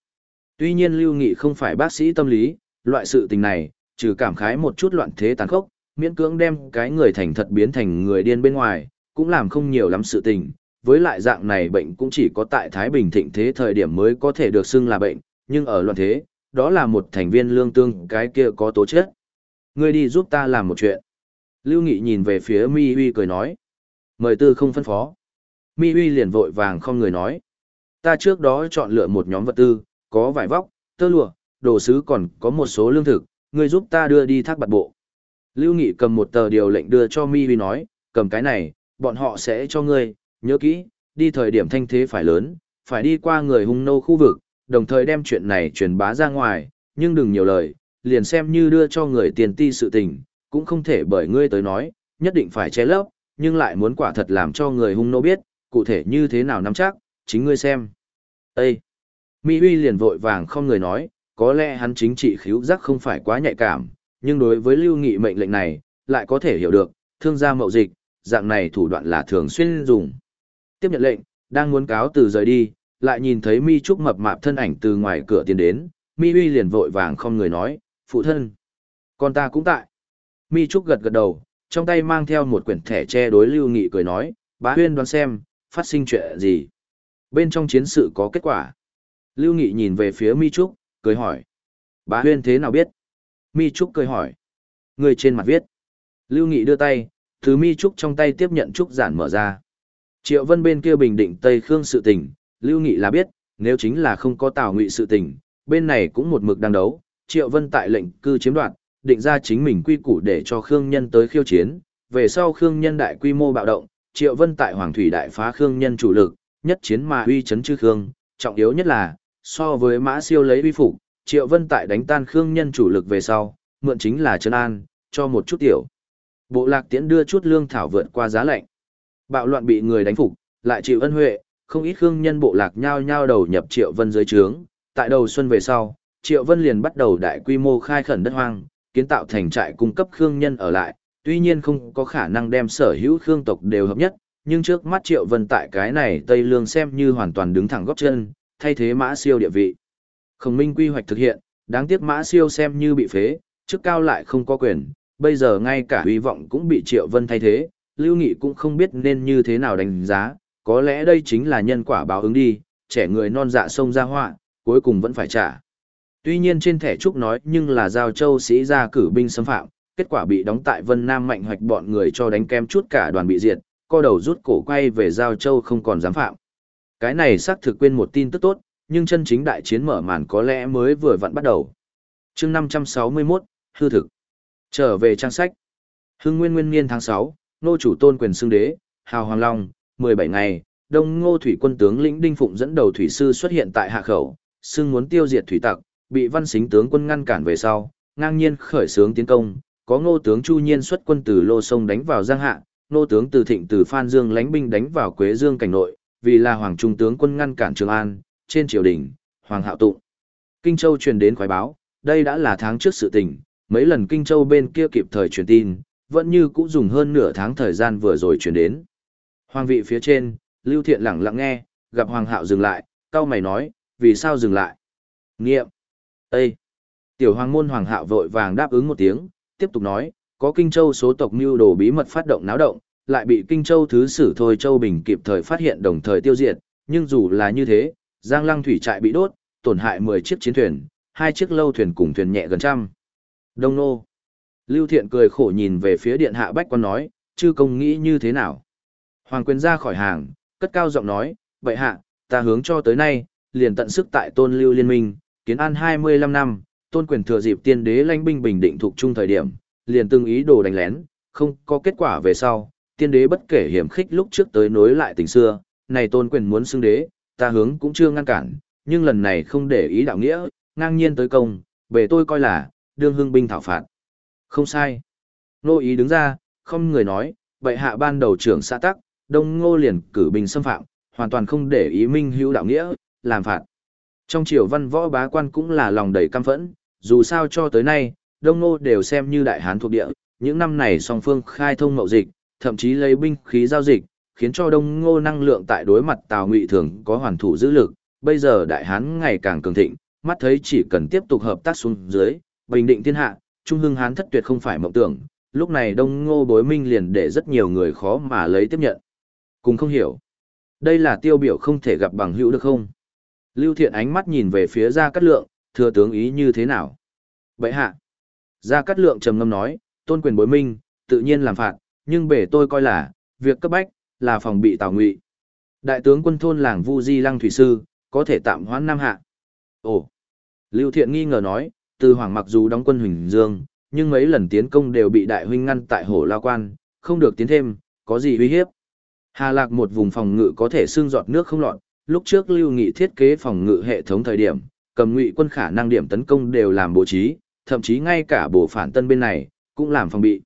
Speaker 1: Tuy nhiên Lưu Nghị không phải bác sĩ tâm lý, loại sự tình này, trừ cảm khái một chút loạn thế tàn khốc, miễn cưỡng đem cái người thành thật biến thành người điên bên ngoài, cũng làm không nhiều lắm sự tình. Với lại dạng này bệnh cũng chỉ có tại Thái Bình thịnh thế thời điểm mới có thể được xưng là bệnh, nhưng ở loạn thế, đó là một thành viên lương tương cái kia có tố chết. Ngươi đi giúp ta làm một chuyện. Lưu Nghị nhìn về phía Mi Huy cười nói. Mời tư không phân phó. Mi Huy liền vội vàng không người nói. Ta trước đó chọn lựa một nhóm vật tư, có vải vóc, tơ lụa, đồ sứ còn có một số lương thực, ngươi giúp ta đưa đi thác bạt bộ. Lưu Nghị cầm một tờ điều lệnh đưa cho Mi Huy nói, cầm cái này, bọn họ sẽ cho ngươi, nhớ kỹ, đi thời điểm thanh thế phải lớn, phải đi qua người hung nô khu vực, đồng thời đem chuyện này truyền bá ra ngoài, nhưng đừng nhiều lời, liền xem như đưa cho người tiền ti sự tình, cũng không thể bởi ngươi tới nói, nhất định phải che lấp, nhưng lại muốn quả thật làm cho người hung nô biết, cụ thể như thế nào nắm chắc, chính ngươi xem. Ê! Mi Huy liền vội vàng không người nói, có lẽ hắn chính trị khíu giác không phải quá nhạy cảm, nhưng đối với lưu nghị mệnh lệnh này, lại có thể hiểu được, thương gia mậu dịch, dạng này thủ đoạn là thường xuyên dùng. Tiếp nhận lệnh, đang muốn cáo từ rời đi, lại nhìn thấy Mi Trúc mập mạp thân ảnh từ ngoài cửa tiến đến, Mi Huy liền vội vàng không người nói, phụ thân. Con ta cũng tại. Mi Trúc gật gật đầu, trong tay mang theo một quyển thẻ che đối lưu nghị cười nói, bá huyên đoán xem, phát sinh chuyện gì. Bên trong chiến sự có kết quả. Lưu Nghị nhìn về phía Mi Trúc, cười hỏi. Bá huyên thế nào biết? Mi Trúc cười hỏi. Người trên mặt viết. Lưu Nghị đưa tay, thứ Mi Trúc trong tay tiếp nhận Trúc giản mở ra. Triệu Vân bên kia bình định Tây Khương sự tình, Lưu Nghị là biết, nếu chính là không có Tào Ngụy sự tình, bên này cũng một mực đang đấu. Triệu Vân tại lệnh cư chiếm đoạt, định ra chính mình quy củ để cho Khương Nhân tới khiêu chiến. Về sau Khương Nhân đại quy mô bạo động, Triệu Vân tại Hoàng Thủy đại phá Khương Nhân chủ lực, nhất chiến mà uy chấn chư Khương, trọng yếu nhất là, so với Mã Siêu lấy uy phục, Triệu Vân tại đánh tan Khương Nhân chủ lực về sau, mượn chính là Trấn An, cho một chút tiểu. Bộ lạc tiễn đưa chút lương thảo vượt qua giá lạnh. Bạo loạn bị người đánh phục, lại chịu ân huệ, không ít Khương Nhân bộ lạc nhao nhao đầu nhập Triệu Vân dưới trướng, tại đầu xuân về sau, Triệu Vân liền bắt đầu đại quy mô khai khẩn đất hoang, kiến tạo thành trại cung cấp Khương Nhân ở lại, tuy nhiên không có khả năng đem sở hữu Khương tộc đều hợp nhất, nhưng trước mắt Triệu Vân tại cái này Tây Lương xem như hoàn toàn đứng thẳng góc chân, thay thế Mã Siêu địa vị. Khổng Minh quy hoạch thực hiện, đáng tiếc Mã Siêu xem như bị phế, chức cao lại không có quyền, bây giờ ngay cả hy vọng cũng bị Triệu Vân thay thế, Lưu Nghị cũng không biết nên như thế nào đánh giá, có lẽ đây chính là nhân quả báo ứng đi, trẻ người non dạ sông ra họa, cuối cùng vẫn phải trả. Tuy nhiên trên thẻ trúc nói nhưng là giao châu sĩ ra cử binh xâm phạm, kết quả bị đóng tại Vân Nam mạnh hoạch bọn người cho đánh kem chút cả đoàn bị diệt, co đầu rút cổ quay về giao châu không còn dám phạm. Cái này xác thực quên một tin tức tốt, nhưng chân chính đại chiến mở màn có lẽ mới vừa vặn bắt đầu. chương 561, hư thực. Trở về trang sách. Hưng nguyên nguyên niên tháng 6, nô chủ tôn quyền xưng đế, hào hoàng long, 17 ngày, đông ngô thủy quân tướng lĩnh đinh phụng dẫn đầu thủy sư xuất hiện tại hạ khẩu, xưng muốn tiêu diệt thủy tặc, bị văn xính tướng quân ngăn cản về sau, ngang nhiên khởi xướng tiến công, có ngô tướng chu nhiên xuất quân từ lô sông đánh vào giang hạ, ngô tướng từ thịnh từ phan dương lánh binh đánh vào quế dương cảnh nội, vì là hoàng trung tướng quân ngăn cản trường an, trên triều đình, hoàng hạo tụng. Kinh Châu truyền đến khoái báo, đây đã là tháng trước sự tình, mấy lần Kinh Châu bên kia kịp thời truyền tin, vẫn như cũng dùng hơn nửa tháng thời gian vừa rồi truyền đến. Hoàng vị phía trên, Lưu Thiện lẳng lặng nghe, gặp Hoàng hạo dừng lại, cao mày nói, vì sao dừng lại? Nghiệm. Ê! Tiểu hoàng môn Hoàng hạo vội vàng đáp ứng một tiếng, tiếp tục nói, có Kinh Châu số tộc mưu đồ bí mật phát động náo động, lại bị Kinh Châu thứ sử Thôi Châu Bình kịp thời phát hiện đồng thời tiêu diệt, nhưng dù là như thế, Giang Lăng thủy trại bị đốt, tổn hại 10 chiếc chiến thuyền, hai chiếc lâu thuyền cùng thuyền nhẹ gần trăm. Đông nô. Lưu Thiện cười khổ nhìn về phía điện hạ bách quan nói, chư công nghĩ như thế nào? Hoàng quyền ra khỏi hàng, cất cao giọng nói, vậy hạ, ta hướng cho tới nay, liền tận sức tại tôn lưu liên minh, kiến an 25 năm, tôn quyền thừa dịp tiên đế lãnh binh bình định thuộc trung thời điểm, liền từng ý đồ đánh lén, không có kết quả về sau, tiên đế bất kể hiểm khích lúc trước tới nối lại tình xưa, này tôn quyền muốn xưng đế, ta hướng cũng chưa ngăn cản, nhưng lần này không để ý đạo nghĩa, ngang nhiên tới công, bề tôi coi là, đương hương binh thảo phạt. Không sai. Nô ý đứng ra, không người nói, vậy hạ ban đầu trưởng xã tắc, đông ngô liền cử binh xâm phạm, hoàn toàn không để ý minh hữu đạo nghĩa, làm phạt. Trong triều văn võ bá quan cũng là lòng đầy căm phẫn, dù sao cho tới nay, đông ngô đều xem như đại hán thuộc địa, những năm này song phương khai thông mậu dịch, thậm chí lấy binh khí giao dịch, khiến cho đông ngô năng lượng tại đối mặt tào ngụy thường có hoàn thủ giữ lực, bây giờ đại hán ngày càng cường thịnh, mắt thấy chỉ cần tiếp tục hợp tác xuống dưới, bình định thiên hạ, trung hưng hán thất tuyệt không phải mộng tưởng, lúc này đông ngô bối minh liền để rất nhiều người khó mà lấy tiếp nhận. Cùng không hiểu. Đây là tiêu biểu không thể gặp bằng hữu được không? Lưu thiện ánh mắt nhìn về phía Gia Cát Lượng, thừa tướng ý như thế nào? Vậy hạ. Gia Cát Lượng trầm ngâm nói, tôn quyền bối minh, tự nhiên làm phạt, nhưng bể tôi coi là, việc cấp bách, là phòng bị tào ngụy. Đại tướng quân thôn làng Vu Di Lăng Thủy Sư, có thể tạm hoãn Nam Hạ. Ồ! Lưu Thiện nghi ngờ nói, từ Hoàng mặc dù đóng quân Huỳnh Dương, nhưng mấy lần tiến công đều bị đại huynh ngăn tại hồ lao quan, không được tiến thêm, có gì uy hiếp. Hà Lạc một vùng phòng ngự có thể xương giọt nước không lọt, lúc trước Lưu Nghị thiết kế phòng ngự hệ thống thời điểm, cầm ngụy quân khả năng điểm tấn công đều làm bố trí, thậm chí ngay cả bổ phản tân bên này, cũng làm phòng bị.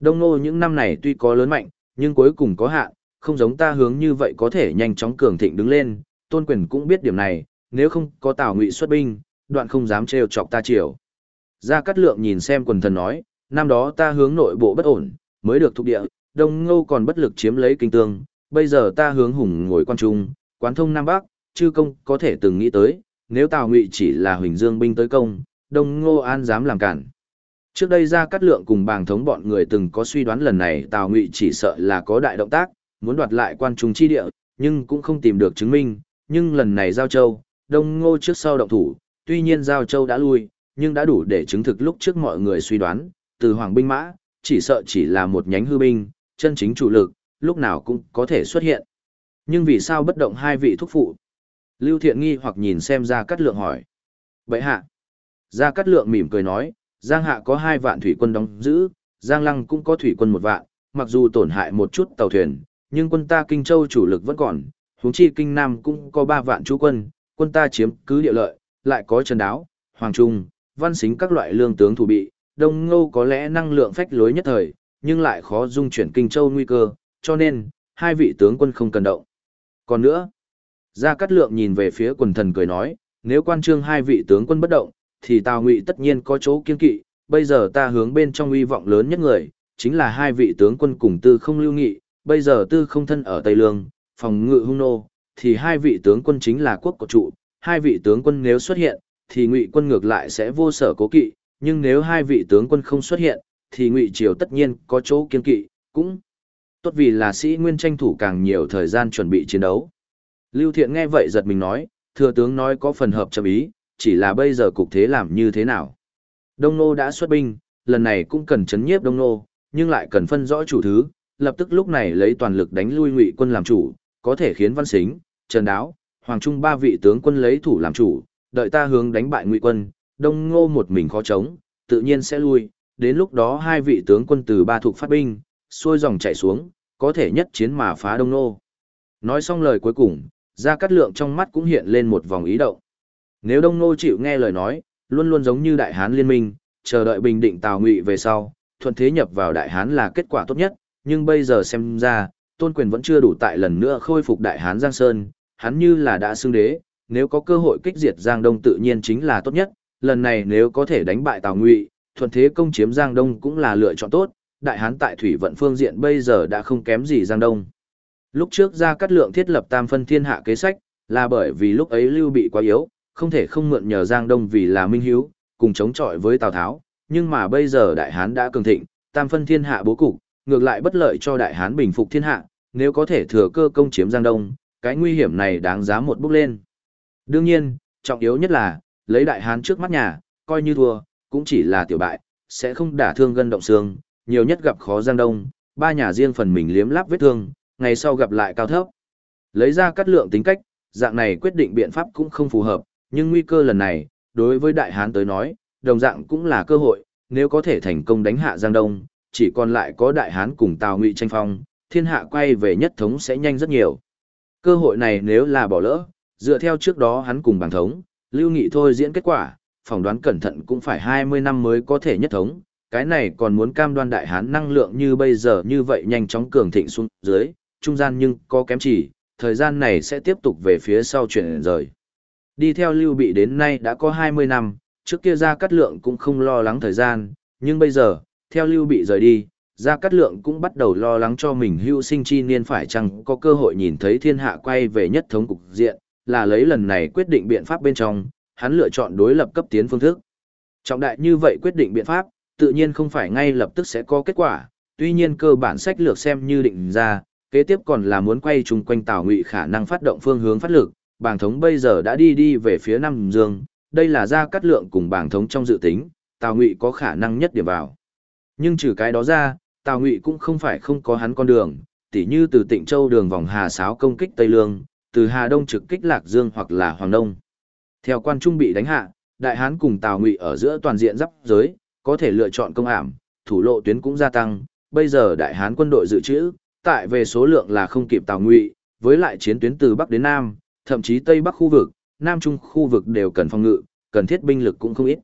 Speaker 1: Đông Ngô những năm này tuy có lớn mạnh, nhưng cuối cùng có hạn, không giống ta hướng như vậy có thể nhanh chóng cường thịnh đứng lên, tôn quyền cũng biết điểm này, nếu không có Tào Ngụy xuất binh, đoạn không dám trêu chọc ta chiều. Gia Cát Lượng nhìn xem quần thần nói, năm đó ta hướng nội bộ bất ổn, mới được thuộc địa, Đông Ngô còn bất lực chiếm lấy kinh tương, bây giờ ta hướng hùng ngồi quan trung, quán thông Nam Bắc, chư công có thể từng nghĩ tới, nếu Tào Ngụy chỉ là Huỳnh Dương binh tới công, Đông Ngô an dám làm cản. Trước đây ra cắt lượng cùng bàng thống bọn người từng có suy đoán lần này Tào Ngụy chỉ sợ là có đại động tác, muốn đoạt lại quan trung chi địa, nhưng cũng không tìm được chứng minh, nhưng lần này Giao Châu, Đông Ngô trước sau động thủ, tuy nhiên Giao Châu đã lui, nhưng đã đủ để chứng thực lúc trước mọi người suy đoán, từ Hoàng binh mã, chỉ sợ chỉ là một nhánh hư binh, chân chính chủ lực, lúc nào cũng có thể xuất hiện. Nhưng vì sao bất động hai vị thúc phụ? Lưu Thiện nghi hoặc nhìn xem ra cát lượng hỏi. Vậy hạ. Gia Cát Lượng mỉm cười nói, Giang Hạ có hai vạn thủy quân đóng giữ, Giang Lăng cũng có thủy quân một vạn, mặc dù tổn hại một chút tàu thuyền, nhưng quân ta Kinh Châu chủ lực vẫn còn, huống chi Kinh Nam cũng có ba vạn chú quân, quân ta chiếm cứ địa lợi, lại có Trần Đáo, Hoàng Trung, Văn Xính các loại lương tướng thủ bị, Đông Ngô có lẽ năng lượng phách lối nhất thời, nhưng lại khó dung chuyển Kinh Châu nguy cơ, cho nên, hai vị tướng quân không cần động. Còn nữa, Gia Cát Lượng nhìn về phía quần thần cười nói, nếu quan trương hai vị tướng quân bất động, thì Tào Ngụy tất nhiên có chỗ kiên kỵ, bây giờ ta hướng bên trong uy vọng lớn nhất người, chính là hai vị tướng quân cùng tư không lưu nghị, bây giờ tư không thân ở Tây Lương, phòng ngự hung nô, thì hai vị tướng quân chính là quốc của trụ, hai vị tướng quân nếu xuất hiện, thì ngụy quân ngược lại sẽ vô sở cố kỵ, nhưng nếu hai vị tướng quân không xuất hiện, thì ngụy triều tất nhiên có chỗ kiên kỵ, cũng tốt vì là sĩ nguyên tranh thủ càng nhiều thời gian chuẩn bị chiến đấu. Lưu Thiện nghe vậy giật mình nói, thừa tướng nói có phần hợp chậm ý, chỉ là bây giờ cục thế làm như thế nào. Đông Nô đã xuất binh, lần này cũng cần chấn nhiếp Đông Nô, nhưng lại cần phân rõ chủ thứ, lập tức lúc này lấy toàn lực đánh lui ngụy quân làm chủ, có thể khiến Văn Xính, Trần Đáo, Hoàng Trung ba vị tướng quân lấy thủ làm chủ, đợi ta hướng đánh bại ngụy quân, Đông Ngô một mình khó chống, tự nhiên sẽ lui, đến lúc đó hai vị tướng quân từ ba thuộc phát binh, xuôi dòng chạy xuống, có thể nhất chiến mà phá Đông Nô. Nói xong lời cuối cùng, Gia Cát Lượng trong mắt cũng hiện lên một vòng ý động. Nếu Đông Nô chịu nghe lời nói, luôn luôn giống như Đại Hán liên minh, chờ đợi bình định Tào Ngụy về sau, thuận thế nhập vào Đại Hán là kết quả tốt nhất, nhưng bây giờ xem ra, tôn quyền vẫn chưa đủ tại lần nữa khôi phục Đại Hán Giang Sơn, hắn như là đã xưng đế, nếu có cơ hội kích diệt Giang Đông tự nhiên chính là tốt nhất, lần này nếu có thể đánh bại Tào Ngụy, thuận thế công chiếm Giang Đông cũng là lựa chọn tốt, Đại Hán tại thủy vận phương diện bây giờ đã không kém gì Giang Đông. Lúc trước ra cắt lượng thiết lập tam phân thiên hạ kế sách, là bởi vì lúc ấy Lưu bị quá yếu, không thể không mượn nhờ Giang Đông vì là minh hiếu, cùng chống chọi với Tào Tháo, nhưng mà bây giờ Đại Hán đã cường thịnh, tam phân thiên hạ bố cục, ngược lại bất lợi cho Đại Hán bình phục thiên hạ, nếu có thể thừa cơ công chiếm Giang Đông, cái nguy hiểm này đáng giá một bước lên. Đương nhiên, trọng yếu nhất là, lấy Đại Hán trước mắt nhà, coi như thua, cũng chỉ là tiểu bại, sẽ không đả thương gân động xương, nhiều nhất gặp khó Giang Đông, ba nhà riêng phần mình liếm láp vết thương, ngày sau gặp lại cao thấp. Lấy ra cắt lượng tính cách, dạng này quyết định biện pháp cũng không phù hợp, nhưng nguy cơ lần này, đối với Đại Hán tới nói, đồng dạng cũng là cơ hội, nếu có thể thành công đánh hạ Giang Đông, chỉ còn lại có Đại Hán cùng Tào Ngụy tranh phong, thiên hạ quay về nhất thống sẽ nhanh rất nhiều. Cơ hội này nếu là bỏ lỡ, dựa theo trước đó hắn cùng bằng thống, lưu nghị thôi diễn kết quả, phỏng đoán cẩn thận cũng phải 20 năm mới có thể nhất thống, cái này còn muốn cam đoan Đại Hán năng lượng như bây giờ như vậy nhanh chóng cường thịnh xuống dưới, trung gian nhưng có kém chỉ, thời gian này sẽ tiếp tục về phía sau chuyển rời. Đi theo Lưu Bị đến nay đã có 20 năm, trước kia Gia Cát Lượng cũng không lo lắng thời gian, nhưng bây giờ, theo Lưu Bị rời đi, Gia Cát Lượng cũng bắt đầu lo lắng cho mình hưu sinh chi niên phải chăng có cơ hội nhìn thấy thiên hạ quay về nhất thống cục diện, là lấy lần này quyết định biện pháp bên trong, hắn lựa chọn đối lập cấp tiến phương thức. Trọng đại như vậy quyết định biện pháp, tự nhiên không phải ngay lập tức sẽ có kết quả, tuy nhiên cơ bản sách lược xem như định ra, kế tiếp còn là muốn quay chung quanh Tào Ngụy khả năng phát động phương hướng phát lực, bảng thống bây giờ đã đi đi về phía Nam Dương, đây là ra cắt lượng cùng bảng thống trong dự tính, Tào Ngụy có khả năng nhất điểm vào. Nhưng trừ cái đó ra, Tào Ngụy cũng không phải không có hắn con đường, tỉ như từ Tịnh Châu đường vòng Hà Sáo công kích Tây Lương, từ Hà Đông trực kích Lạc Dương hoặc là Hoàng Đông. Theo quan trung bị đánh hạ, Đại Hán cùng Tào Ngụy ở giữa toàn diện giáp giới, có thể lựa chọn công ảm, thủ lộ tuyến cũng gia tăng, bây giờ Đại Hán quân đội dự trữ, tại về số lượng là không kịp Tào Ngụy, với lại chiến tuyến từ Bắc đến Nam, thậm chí Tây Bắc khu vực, Nam Trung khu vực đều cần phòng ngự, cần thiết binh lực cũng không ít.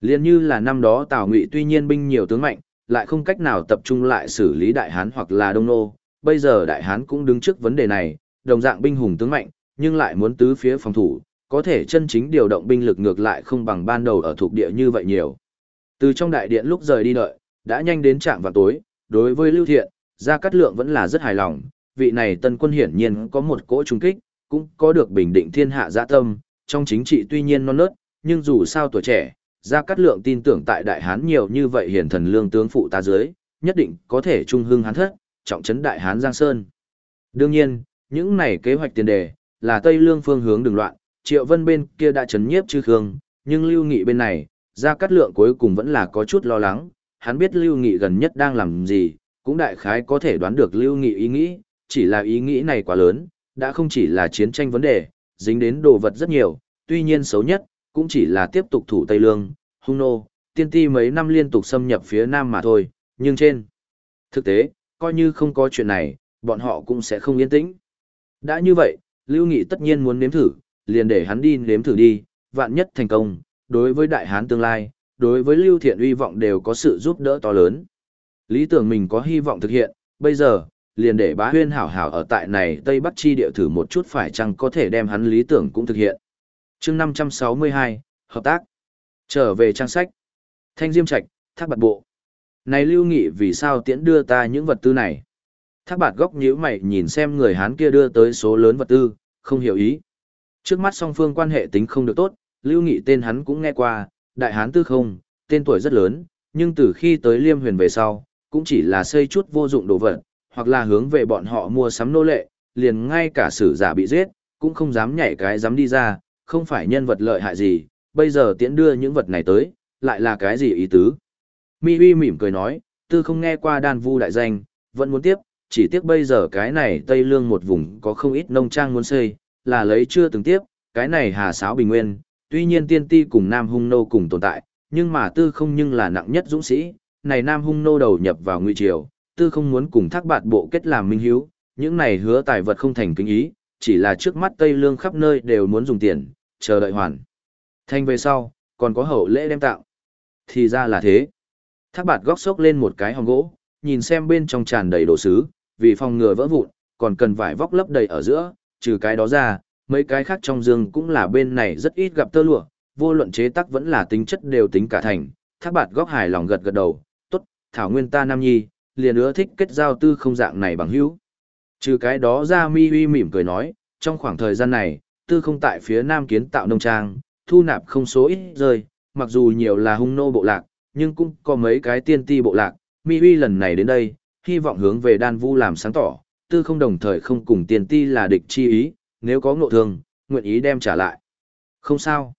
Speaker 1: Liên như là năm đó Tào Ngụy tuy nhiên binh nhiều tướng mạnh, lại không cách nào tập trung lại xử lý đại hán hoặc là đông nô. Bây giờ đại hán cũng đứng trước vấn đề này, đồng dạng binh hùng tướng mạnh, nhưng lại muốn tứ phía phòng thủ, có thể chân chính điều động binh lực ngược lại không bằng ban đầu ở thuộc địa như vậy nhiều. Từ trong đại điện lúc rời đi đợi, đã nhanh đến trạm vào tối, đối với Lưu Thiện, Gia Cát Lượng vẫn là rất hài lòng, vị này tân quân hiển nhiên có một cỗ trung kích, cũng có được bình định thiên hạ dạ tâm, trong chính trị tuy nhiên non nớt, nhưng dù sao tuổi trẻ, Gia Cát Lượng tin tưởng tại Đại Hán nhiều như vậy hiển thần lương tướng phụ ta dưới, nhất định có thể trung hưng hán thất, trọng trấn Đại Hán Giang Sơn. Đương nhiên, những này kế hoạch tiền đề, là Tây Lương phương hướng đừng loạn, Triệu Vân bên kia đã chấn nhiếp chư khương, nhưng Lưu Nghị bên này, Gia Cát Lượng cuối cùng vẫn là có chút lo lắng, hắn biết Lưu Nghị gần nhất đang làm gì, cũng đại khái có thể đoán được Lưu Nghị ý nghĩ, chỉ là ý nghĩ này quá lớn, đã không chỉ là chiến tranh vấn đề, dính đến đồ vật rất nhiều, tuy nhiên xấu nhất, cũng chỉ là tiếp tục thủ Tây Lương, hung nô, tiên ti mấy năm liên tục xâm nhập phía Nam mà thôi, nhưng trên thực tế, coi như không có chuyện này, bọn họ cũng sẽ không yên tĩnh. Đã như vậy, Lưu Nghị tất nhiên muốn nếm thử, liền để hắn đi nếm thử đi, vạn nhất thành công, đối với đại hán tương lai, đối với Lưu Thiện uy vọng đều có sự giúp đỡ to lớn. Lý tưởng mình có hy vọng thực hiện, bây giờ, liền để bá huyên hảo hảo ở tại này Tây Bắc chi địa thử một chút phải chăng có thể đem hắn lý tưởng cũng thực hiện. chương 562, Hợp tác. Trở về trang sách. Thanh Diêm Trạch, Thác Bạt Bộ. Này Lưu Nghị vì sao tiễn đưa ta những vật tư này? Thác Bạt góc nhíu mày nhìn xem người Hán kia đưa tới số lớn vật tư, không hiểu ý. Trước mắt song phương quan hệ tính không được tốt, Lưu Nghị tên hắn cũng nghe qua, Đại Hán Tư không, tên tuổi rất lớn, nhưng từ khi tới Liêm Huyền về sau, cũng chỉ là xây chút vô dụng đồ vật, hoặc là hướng về bọn họ mua sắm nô lệ, liền ngay cả sử giả bị giết, cũng không dám nhảy cái dám đi ra, không phải nhân vật lợi hại gì, bây giờ tiễn đưa những vật này tới, lại là cái gì ý tứ. Mi Huy mỉm cười nói, tư không nghe qua đan vu đại danh, vẫn muốn tiếp, chỉ tiếc bây giờ cái này Tây Lương một vùng có không ít nông trang muốn xây, là lấy chưa từng tiếp, cái này hà sáo bình nguyên, tuy nhiên tiên ti cùng Nam Hung Nô cùng tồn tại, nhưng mà tư không nhưng là nặng nhất dũng sĩ, này Nam Hung Nô đầu nhập vào ngụy triều, tư không muốn cùng thác bạt bộ kết làm minh hiếu, những này hứa tài vật không thành kính ý, chỉ là trước mắt Tây Lương khắp nơi đều muốn dùng tiền, chờ đợi hoàn. thanh về sau, còn có hậu lễ đem tạo. Thì ra là thế. Thác bạt góc sốc lên một cái hòm gỗ, nhìn xem bên trong tràn đầy đồ sứ, vì phòng ngừa vỡ vụn, còn cần vải vóc lấp đầy ở giữa, trừ cái đó ra, mấy cái khác trong giường cũng là bên này rất ít gặp tơ lụa, vô luận chế tác vẫn là tính chất đều tính cả thành. Thác bạt góc hài lòng gật gật đầu, tốt, thảo nguyên ta nam nhi, liền ưa thích kết giao tư không dạng này bằng hữu. Trừ cái đó ra mi uy mỉm cười nói, trong khoảng thời gian này, tư không tại phía nam kiến tạo nông trang, thu nạp không số ít rơi, mặc dù nhiều là hung nô bộ lạc, nhưng cũng có mấy cái tiên ti bộ lạc. Mi uy lần này đến đây, hy vọng hướng về đan vu làm sáng tỏ, tư không đồng thời không cùng tiên ti là địch chi ý, nếu có ngộ thương, nguyện ý đem trả lại. Không sao.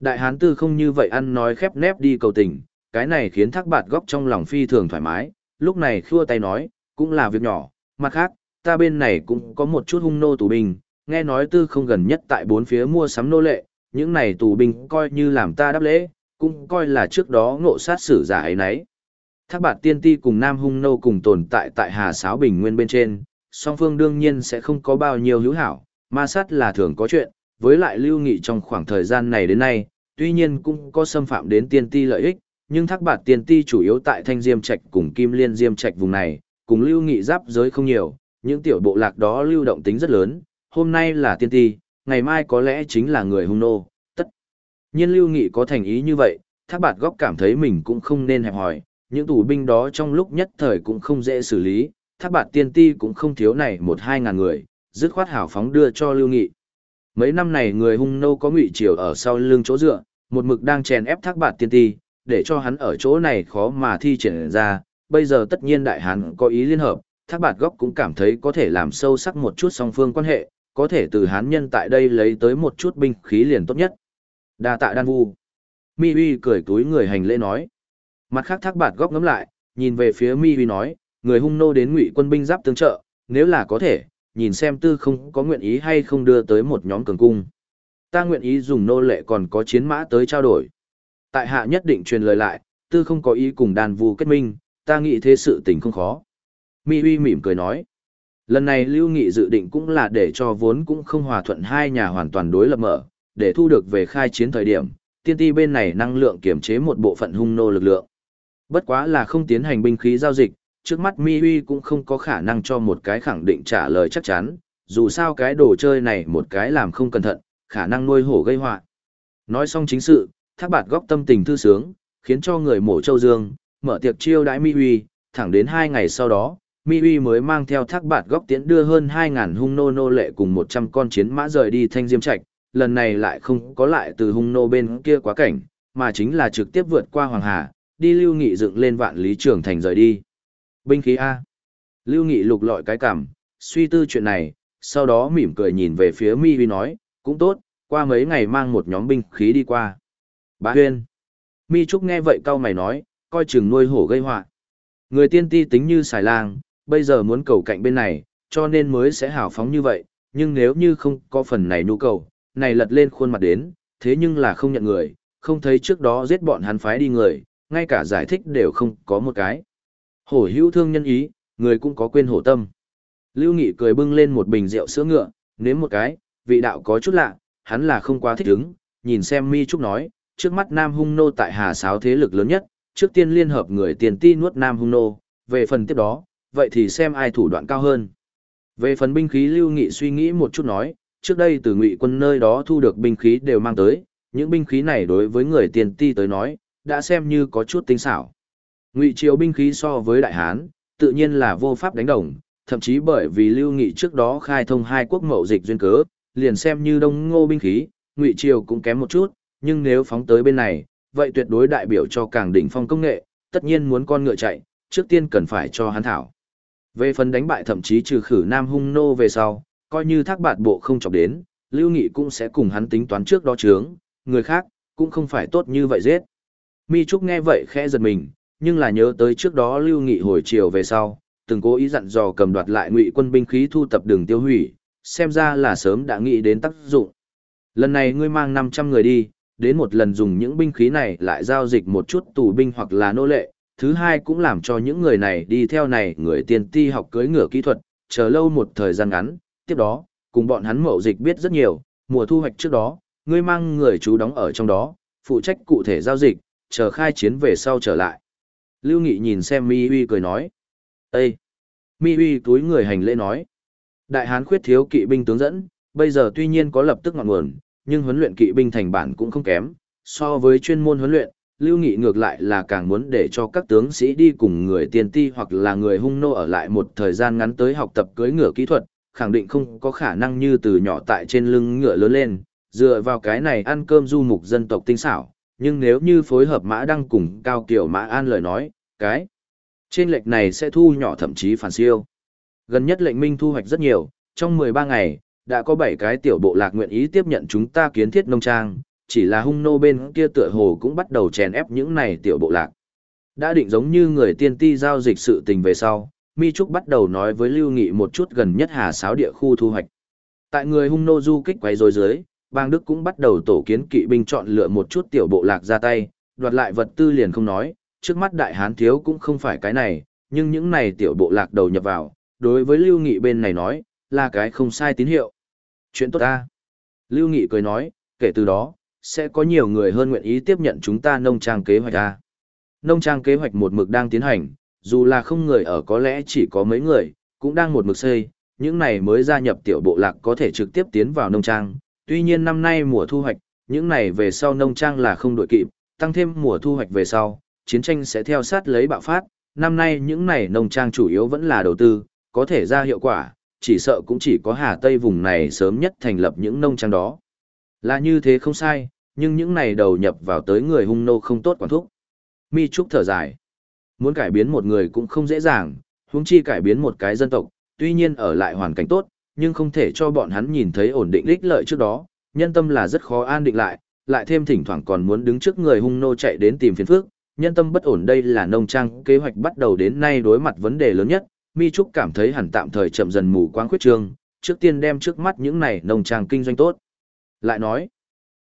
Speaker 1: Đại hán tư không như vậy ăn nói khép nép đi cầu tình, cái này khiến thác bạt góc trong lòng phi thường thoải mái, lúc này khua tay nói, cũng là việc nhỏ, mặt khác, ta bên này cũng có một chút hung nô tù binh, nghe nói tư không gần nhất tại bốn phía mua sắm nô lệ, những này tù binh coi như làm ta đáp lễ, cũng coi là trước đó ngộ sát xử giả ấy nấy. Thác bạt tiên ti cùng Nam Hung Nô cùng tồn tại tại Hà Sáo Bình Nguyên bên trên, song phương đương nhiên sẽ không có bao nhiêu hữu hảo, ma sát là thường có chuyện, với lại lưu nghị trong khoảng thời gian này đến nay, tuy nhiên cũng có xâm phạm đến tiên ti lợi ích, nhưng thác bạt tiên ti chủ yếu tại thanh diêm trạch cùng kim liên diêm trạch vùng này, cùng lưu nghị giáp giới không nhiều, những tiểu bộ lạc đó lưu động tính rất lớn, hôm nay là tiên ti, ngày mai có lẽ chính là người hung nô, tất. Nhiên lưu nghị có thành ý như vậy, thác bạt góc cảm thấy mình cũng không nên hẹp hỏi, những tù binh đó trong lúc nhất thời cũng không dễ xử lý, thác bạt tiên ti cũng không thiếu này một hai ngàn người, dứt khoát hảo phóng đưa cho lưu nghị. Mấy năm này người hung nô có ngụy triều ở sau lưng chỗ dựa, một mực đang chèn ép thác bạt tiên ti, để cho hắn ở chỗ này khó mà thi triển ra, bây giờ tất nhiên đại hán có ý liên hợp, thác bạt góc cũng cảm thấy có thể làm sâu sắc một chút song phương quan hệ, có thể từ hán nhân tại đây lấy tới một chút binh khí liền tốt nhất. đa tạ đan vu. Mi Uy cười túi người hành lễ nói. Mặt khác thác bạt góc ngắm lại, nhìn về phía Mi Uy nói, người hung nô đến ngụy quân binh giáp tương trợ, nếu là có thể, nhìn xem tư không có nguyện ý hay không đưa tới một nhóm cường cung. Ta nguyện ý dùng nô lệ còn có chiến mã tới trao đổi. Tại hạ nhất định truyền lời lại, tư không có ý cùng đàn vu kết minh, ta nghĩ thế sự tình không khó. Mi Huy mỉm cười nói. Lần này Lưu Nghị dự định cũng là để cho vốn cũng không hòa thuận hai nhà hoàn toàn đối lập mở, để thu được về khai chiến thời điểm, tiên ti bên này năng lượng kiểm chế một bộ phận hung nô lực lượng. Bất quá là không tiến hành binh khí giao dịch, trước mắt Mi Huy cũng không có khả năng cho một cái khẳng định trả lời chắc chắn, dù sao cái đồ chơi này một cái làm không cẩn thận, khả năng nuôi hổ gây họa. Nói xong chính sự, thác bạt góc tâm tình thư sướng, khiến cho người mổ châu dương, mở tiệc chiêu đãi Mi Huy, thẳng đến hai ngày sau đó, Mi Huy mới mang theo thác bạt góc tiễn đưa hơn 2.000 hung nô nô lệ cùng 100 con chiến mã rời đi thanh diêm trạch, lần này lại không có lại từ hung nô bên kia quá cảnh, mà chính là trực tiếp vượt qua Hoàng Hà, đi lưu nghị dựng lên vạn lý trường thành rời đi. Binh khí A. Lưu nghị lục lọi cái cảm, suy tư chuyện này, sau đó mỉm cười nhìn về phía Mi Huy nói, cũng tốt, qua mấy ngày mang một nhóm binh khí đi qua. Bá huyên. Mi Trúc nghe vậy cau mày nói, coi chừng nuôi hổ gây họa. Người tiên ti tính như xài lang, bây giờ muốn cầu cạnh bên này, cho nên mới sẽ hào phóng như vậy, nhưng nếu như không có phần này nhu cầu, này lật lên khuôn mặt đến, thế nhưng là không nhận người, không thấy trước đó giết bọn hắn phái đi người, ngay cả giải thích đều không có một cái. Hổ hữu thương nhân ý, người cũng có quên hổ tâm. Lưu Nghị cười bưng lên một bình rượu sữa ngựa, nếm một cái, vị đạo có chút lạ, hắn là không quá thích ứng, nhìn xem Mi Trúc nói, trước mắt Nam Hung Nô tại Hà Sáo thế lực lớn nhất, trước tiên liên hợp người tiền ti nuốt Nam Hung Nô, về phần tiếp đó, vậy thì xem ai thủ đoạn cao hơn. Về phần binh khí Lưu Nghị suy nghĩ một chút nói, trước đây từ ngụy quân nơi đó thu được binh khí đều mang tới, những binh khí này đối với người tiền ti tới nói, đã xem như có chút tinh xảo. Ngụy triều binh khí so với đại hán, tự nhiên là vô pháp đánh đồng, thậm chí bởi vì lưu nghị trước đó khai thông hai quốc mậu dịch duyên cớ, liền xem như đông ngô binh khí, ngụy triều cũng kém một chút, nhưng nếu phóng tới bên này, vậy tuyệt đối đại biểu cho càng đỉnh phong công nghệ, tất nhiên muốn con ngựa chạy, trước tiên cần phải cho hắn thảo. Về phần đánh bại thậm chí trừ khử Nam Hung Nô về sau, coi như thác bạt bộ không chọc đến, Lưu Nghị cũng sẽ cùng hắn tính toán trước đó chướng, người khác, cũng không phải tốt như vậy giết. Mi Trúc nghe vậy khẽ giật mình, nhưng là nhớ tới trước đó Lưu Nghị hồi chiều về sau, từng cố ý dặn dò cầm đoạt lại ngụy quân binh khí thu tập đường tiêu hủy, xem ra là sớm đã nghĩ đến tác dụng. Lần này ngươi mang 500 người đi, đến một lần dùng những binh khí này lại giao dịch một chút tù binh hoặc là nô lệ, thứ hai cũng làm cho những người này đi theo này người tiền ti học cưới ngựa kỹ thuật, chờ lâu một thời gian ngắn, tiếp đó, cùng bọn hắn mậu dịch biết rất nhiều, mùa thu hoạch trước đó, ngươi mang người chú đóng ở trong đó, phụ trách cụ thể giao dịch, chờ khai chiến về sau trở lại. Lưu Nghị nhìn xem Mi Uy cười nói. Ê! Mi Uy túi người hành lễ nói. Đại Hán khuyết thiếu kỵ binh tướng dẫn, bây giờ tuy nhiên có lập tức ngọn nguồn, nhưng huấn luyện kỵ binh thành bản cũng không kém. So với chuyên môn huấn luyện, Lưu Nghị ngược lại là càng muốn để cho các tướng sĩ đi cùng người tiền ti hoặc là người hung nô ở lại một thời gian ngắn tới học tập cưỡi ngựa kỹ thuật, khẳng định không có khả năng như từ nhỏ tại trên lưng ngựa lớn lên, dựa vào cái này ăn cơm du mục dân tộc tinh xảo, nhưng nếu như phối hợp mã đăng cùng cao kiểu mã an lời nói, cái trên lệch này sẽ thu nhỏ thậm chí phản siêu. Gần nhất lệnh minh thu hoạch rất nhiều, trong 13 ngày, đã có 7 cái tiểu bộ lạc nguyện ý tiếp nhận chúng ta kiến thiết nông trang, chỉ là hung nô bên kia tựa hồ cũng bắt đầu chèn ép những này tiểu bộ lạc. Đã định giống như người tiên ti giao dịch sự tình về sau, Mi Trúc bắt đầu nói với Lưu Nghị một chút gần nhất hà sáo địa khu thu hoạch. Tại người hung nô du kích quấy rối dưới, bang Đức cũng bắt đầu tổ kiến kỵ binh chọn lựa một chút tiểu bộ lạc ra tay, đoạt lại vật tư liền không nói, trước mắt đại hán thiếu cũng không phải cái này, nhưng những này tiểu bộ lạc đầu nhập vào, đối với Lưu Nghị bên này nói, là cái không sai tín hiệu. Chuyện tốt ta. Lưu Nghị cười nói, kể từ đó, sẽ có nhiều người hơn nguyện ý tiếp nhận chúng ta nông trang kế hoạch ta. Nông trang kế hoạch một mực đang tiến hành, dù là không người ở có lẽ chỉ có mấy người, cũng đang một mực xây, những này mới gia nhập tiểu bộ lạc có thể trực tiếp tiến vào nông trang, tuy nhiên năm nay mùa thu hoạch, những này về sau nông trang là không đội kịp, tăng thêm mùa thu hoạch về sau, chiến tranh sẽ theo sát lấy bạo phát, năm nay những này nông trang chủ yếu vẫn là đầu tư, có thể ra hiệu quả, chỉ sợ cũng chỉ có Hà Tây vùng này sớm nhất thành lập những nông trang đó. Là như thế không sai, nhưng những này đầu nhập vào tới người hung nô không tốt quản thúc. Mi Trúc thở dài. Muốn cải biến một người cũng không dễ dàng, huống chi cải biến một cái dân tộc, tuy nhiên ở lại hoàn cảnh tốt, nhưng không thể cho bọn hắn nhìn thấy ổn định ích lợi trước đó, nhân tâm là rất khó an định lại, lại thêm thỉnh thoảng còn muốn đứng trước người hung nô chạy đến tìm phiền phức, nhân tâm bất ổn đây là nông trang kế hoạch bắt đầu đến nay đối mặt vấn đề lớn nhất, Mi Trúc cảm thấy hẳn tạm thời chậm dần mù quáng khuyết trương, trước tiên đem trước mắt những này nông trang kinh doanh tốt. Lại nói,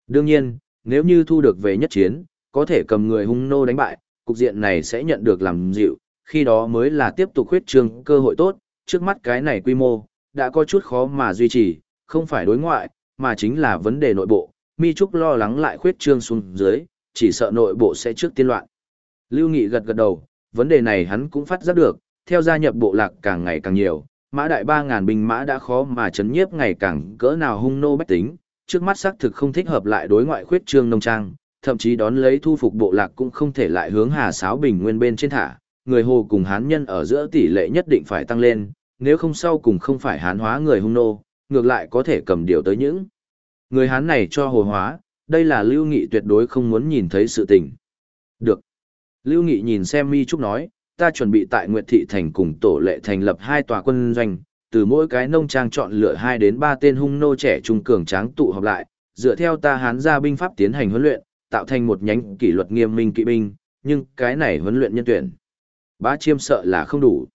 Speaker 1: đương nhiên, nếu như thu được về nhất chiến, có thể cầm người hung nô đánh bại, cục diện này sẽ nhận được làm dịu, khi đó mới là tiếp tục khuyết trương cơ hội tốt, trước mắt cái này quy mô, đã có chút khó mà duy trì, không phải đối ngoại, mà chính là vấn đề nội bộ, Mi Trúc lo lắng lại khuyết trương xuống dưới, chỉ sợ nội bộ sẽ trước tiên loạn. Lưu Nghị gật gật đầu, vấn đề này hắn cũng phát giác được, theo gia nhập bộ lạc càng ngày càng nhiều, mã đại 3.000 binh mã đã khó mà chấn nhiếp ngày càng cỡ nào hung nô bách tính, trước mắt xác thực không thích hợp lại đối ngoại khuyết trương nông trang, thậm chí đón lấy thu phục bộ lạc cũng không thể lại hướng Hà Sáo Bình nguyên bên trên thả, người Hồ cùng Hán nhân ở giữa tỷ lệ nhất định phải tăng lên, nếu không sau cùng không phải Hán hóa người hung nô, ngược lại có thể cầm điều tới những người Hán này cho Hồ hóa, đây là Lưu Nghị tuyệt đối không muốn nhìn thấy sự tình. Được. Lưu Nghị nhìn xem Mi Trúc nói, ta chuẩn bị tại Nguyệt Thị Thành cùng tổ lệ thành lập hai tòa quân doanh, từ mỗi cái nông trang chọn lựa hai đến ba tên hung nô trẻ trung cường tráng tụ họp lại, dựa theo ta hán gia binh pháp tiến hành huấn luyện, tạo thành một nhánh kỷ luật nghiêm minh kỵ binh, nhưng cái này huấn luyện nhân tuyển. Bá chiêm sợ là không đủ.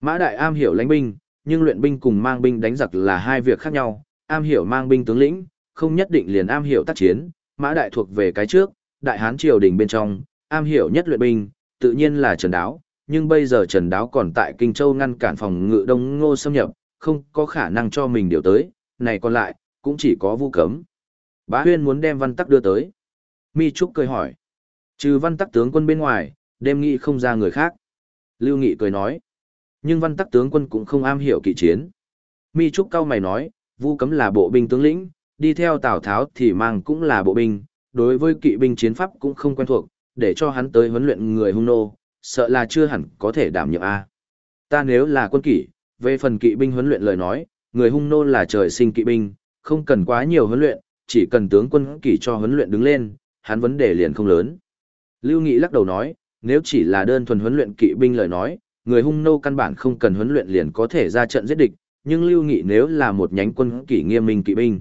Speaker 1: Mã đại am hiểu lãnh binh, nhưng luyện binh cùng mang binh đánh giặc là hai việc khác nhau, am hiểu mang binh tướng lĩnh, không nhất định liền am hiểu tác chiến, mã đại thuộc về cái trước, đại hán triều đình bên trong, am hiểu nhất luyện binh, tự nhiên là Trần Đáo, nhưng bây giờ Trần Đáo còn tại Kinh Châu ngăn cản phòng ngự Đông Ngô xâm nhập, không có khả năng cho mình điều tới, này còn lại, cũng chỉ có vu cấm. Bá Huyên muốn đem văn tắc đưa tới. Mi Trúc cười hỏi. Trừ văn tắc tướng quân bên ngoài, đêm nghị không ra người khác. Lưu Nghị cười nói. Nhưng văn tắc tướng quân cũng không am hiểu kỵ chiến. Mi Trúc cao mày nói, vu cấm là bộ binh tướng lĩnh, đi theo Tào Tháo thì mang cũng là bộ binh, đối với kỵ binh chiến pháp cũng không quen thuộc, để cho hắn tới huấn luyện người hung nô, sợ là chưa hẳn có thể đảm nhiệm A. Ta nếu là quân kỷ, về phần kỵ binh huấn luyện lời nói, người hung nô là trời sinh kỵ binh, không cần quá nhiều huấn luyện, chỉ cần tướng quân kỷ cho huấn luyện đứng lên, hắn vấn đề liền không lớn. Lưu Nghị lắc đầu nói, nếu chỉ là đơn thuần huấn luyện kỵ binh lời nói, người hung nô căn bản không cần huấn luyện liền có thể ra trận giết địch, nhưng Lưu Nghị nếu là một nhánh quân kỷ nghiêm minh kỵ binh.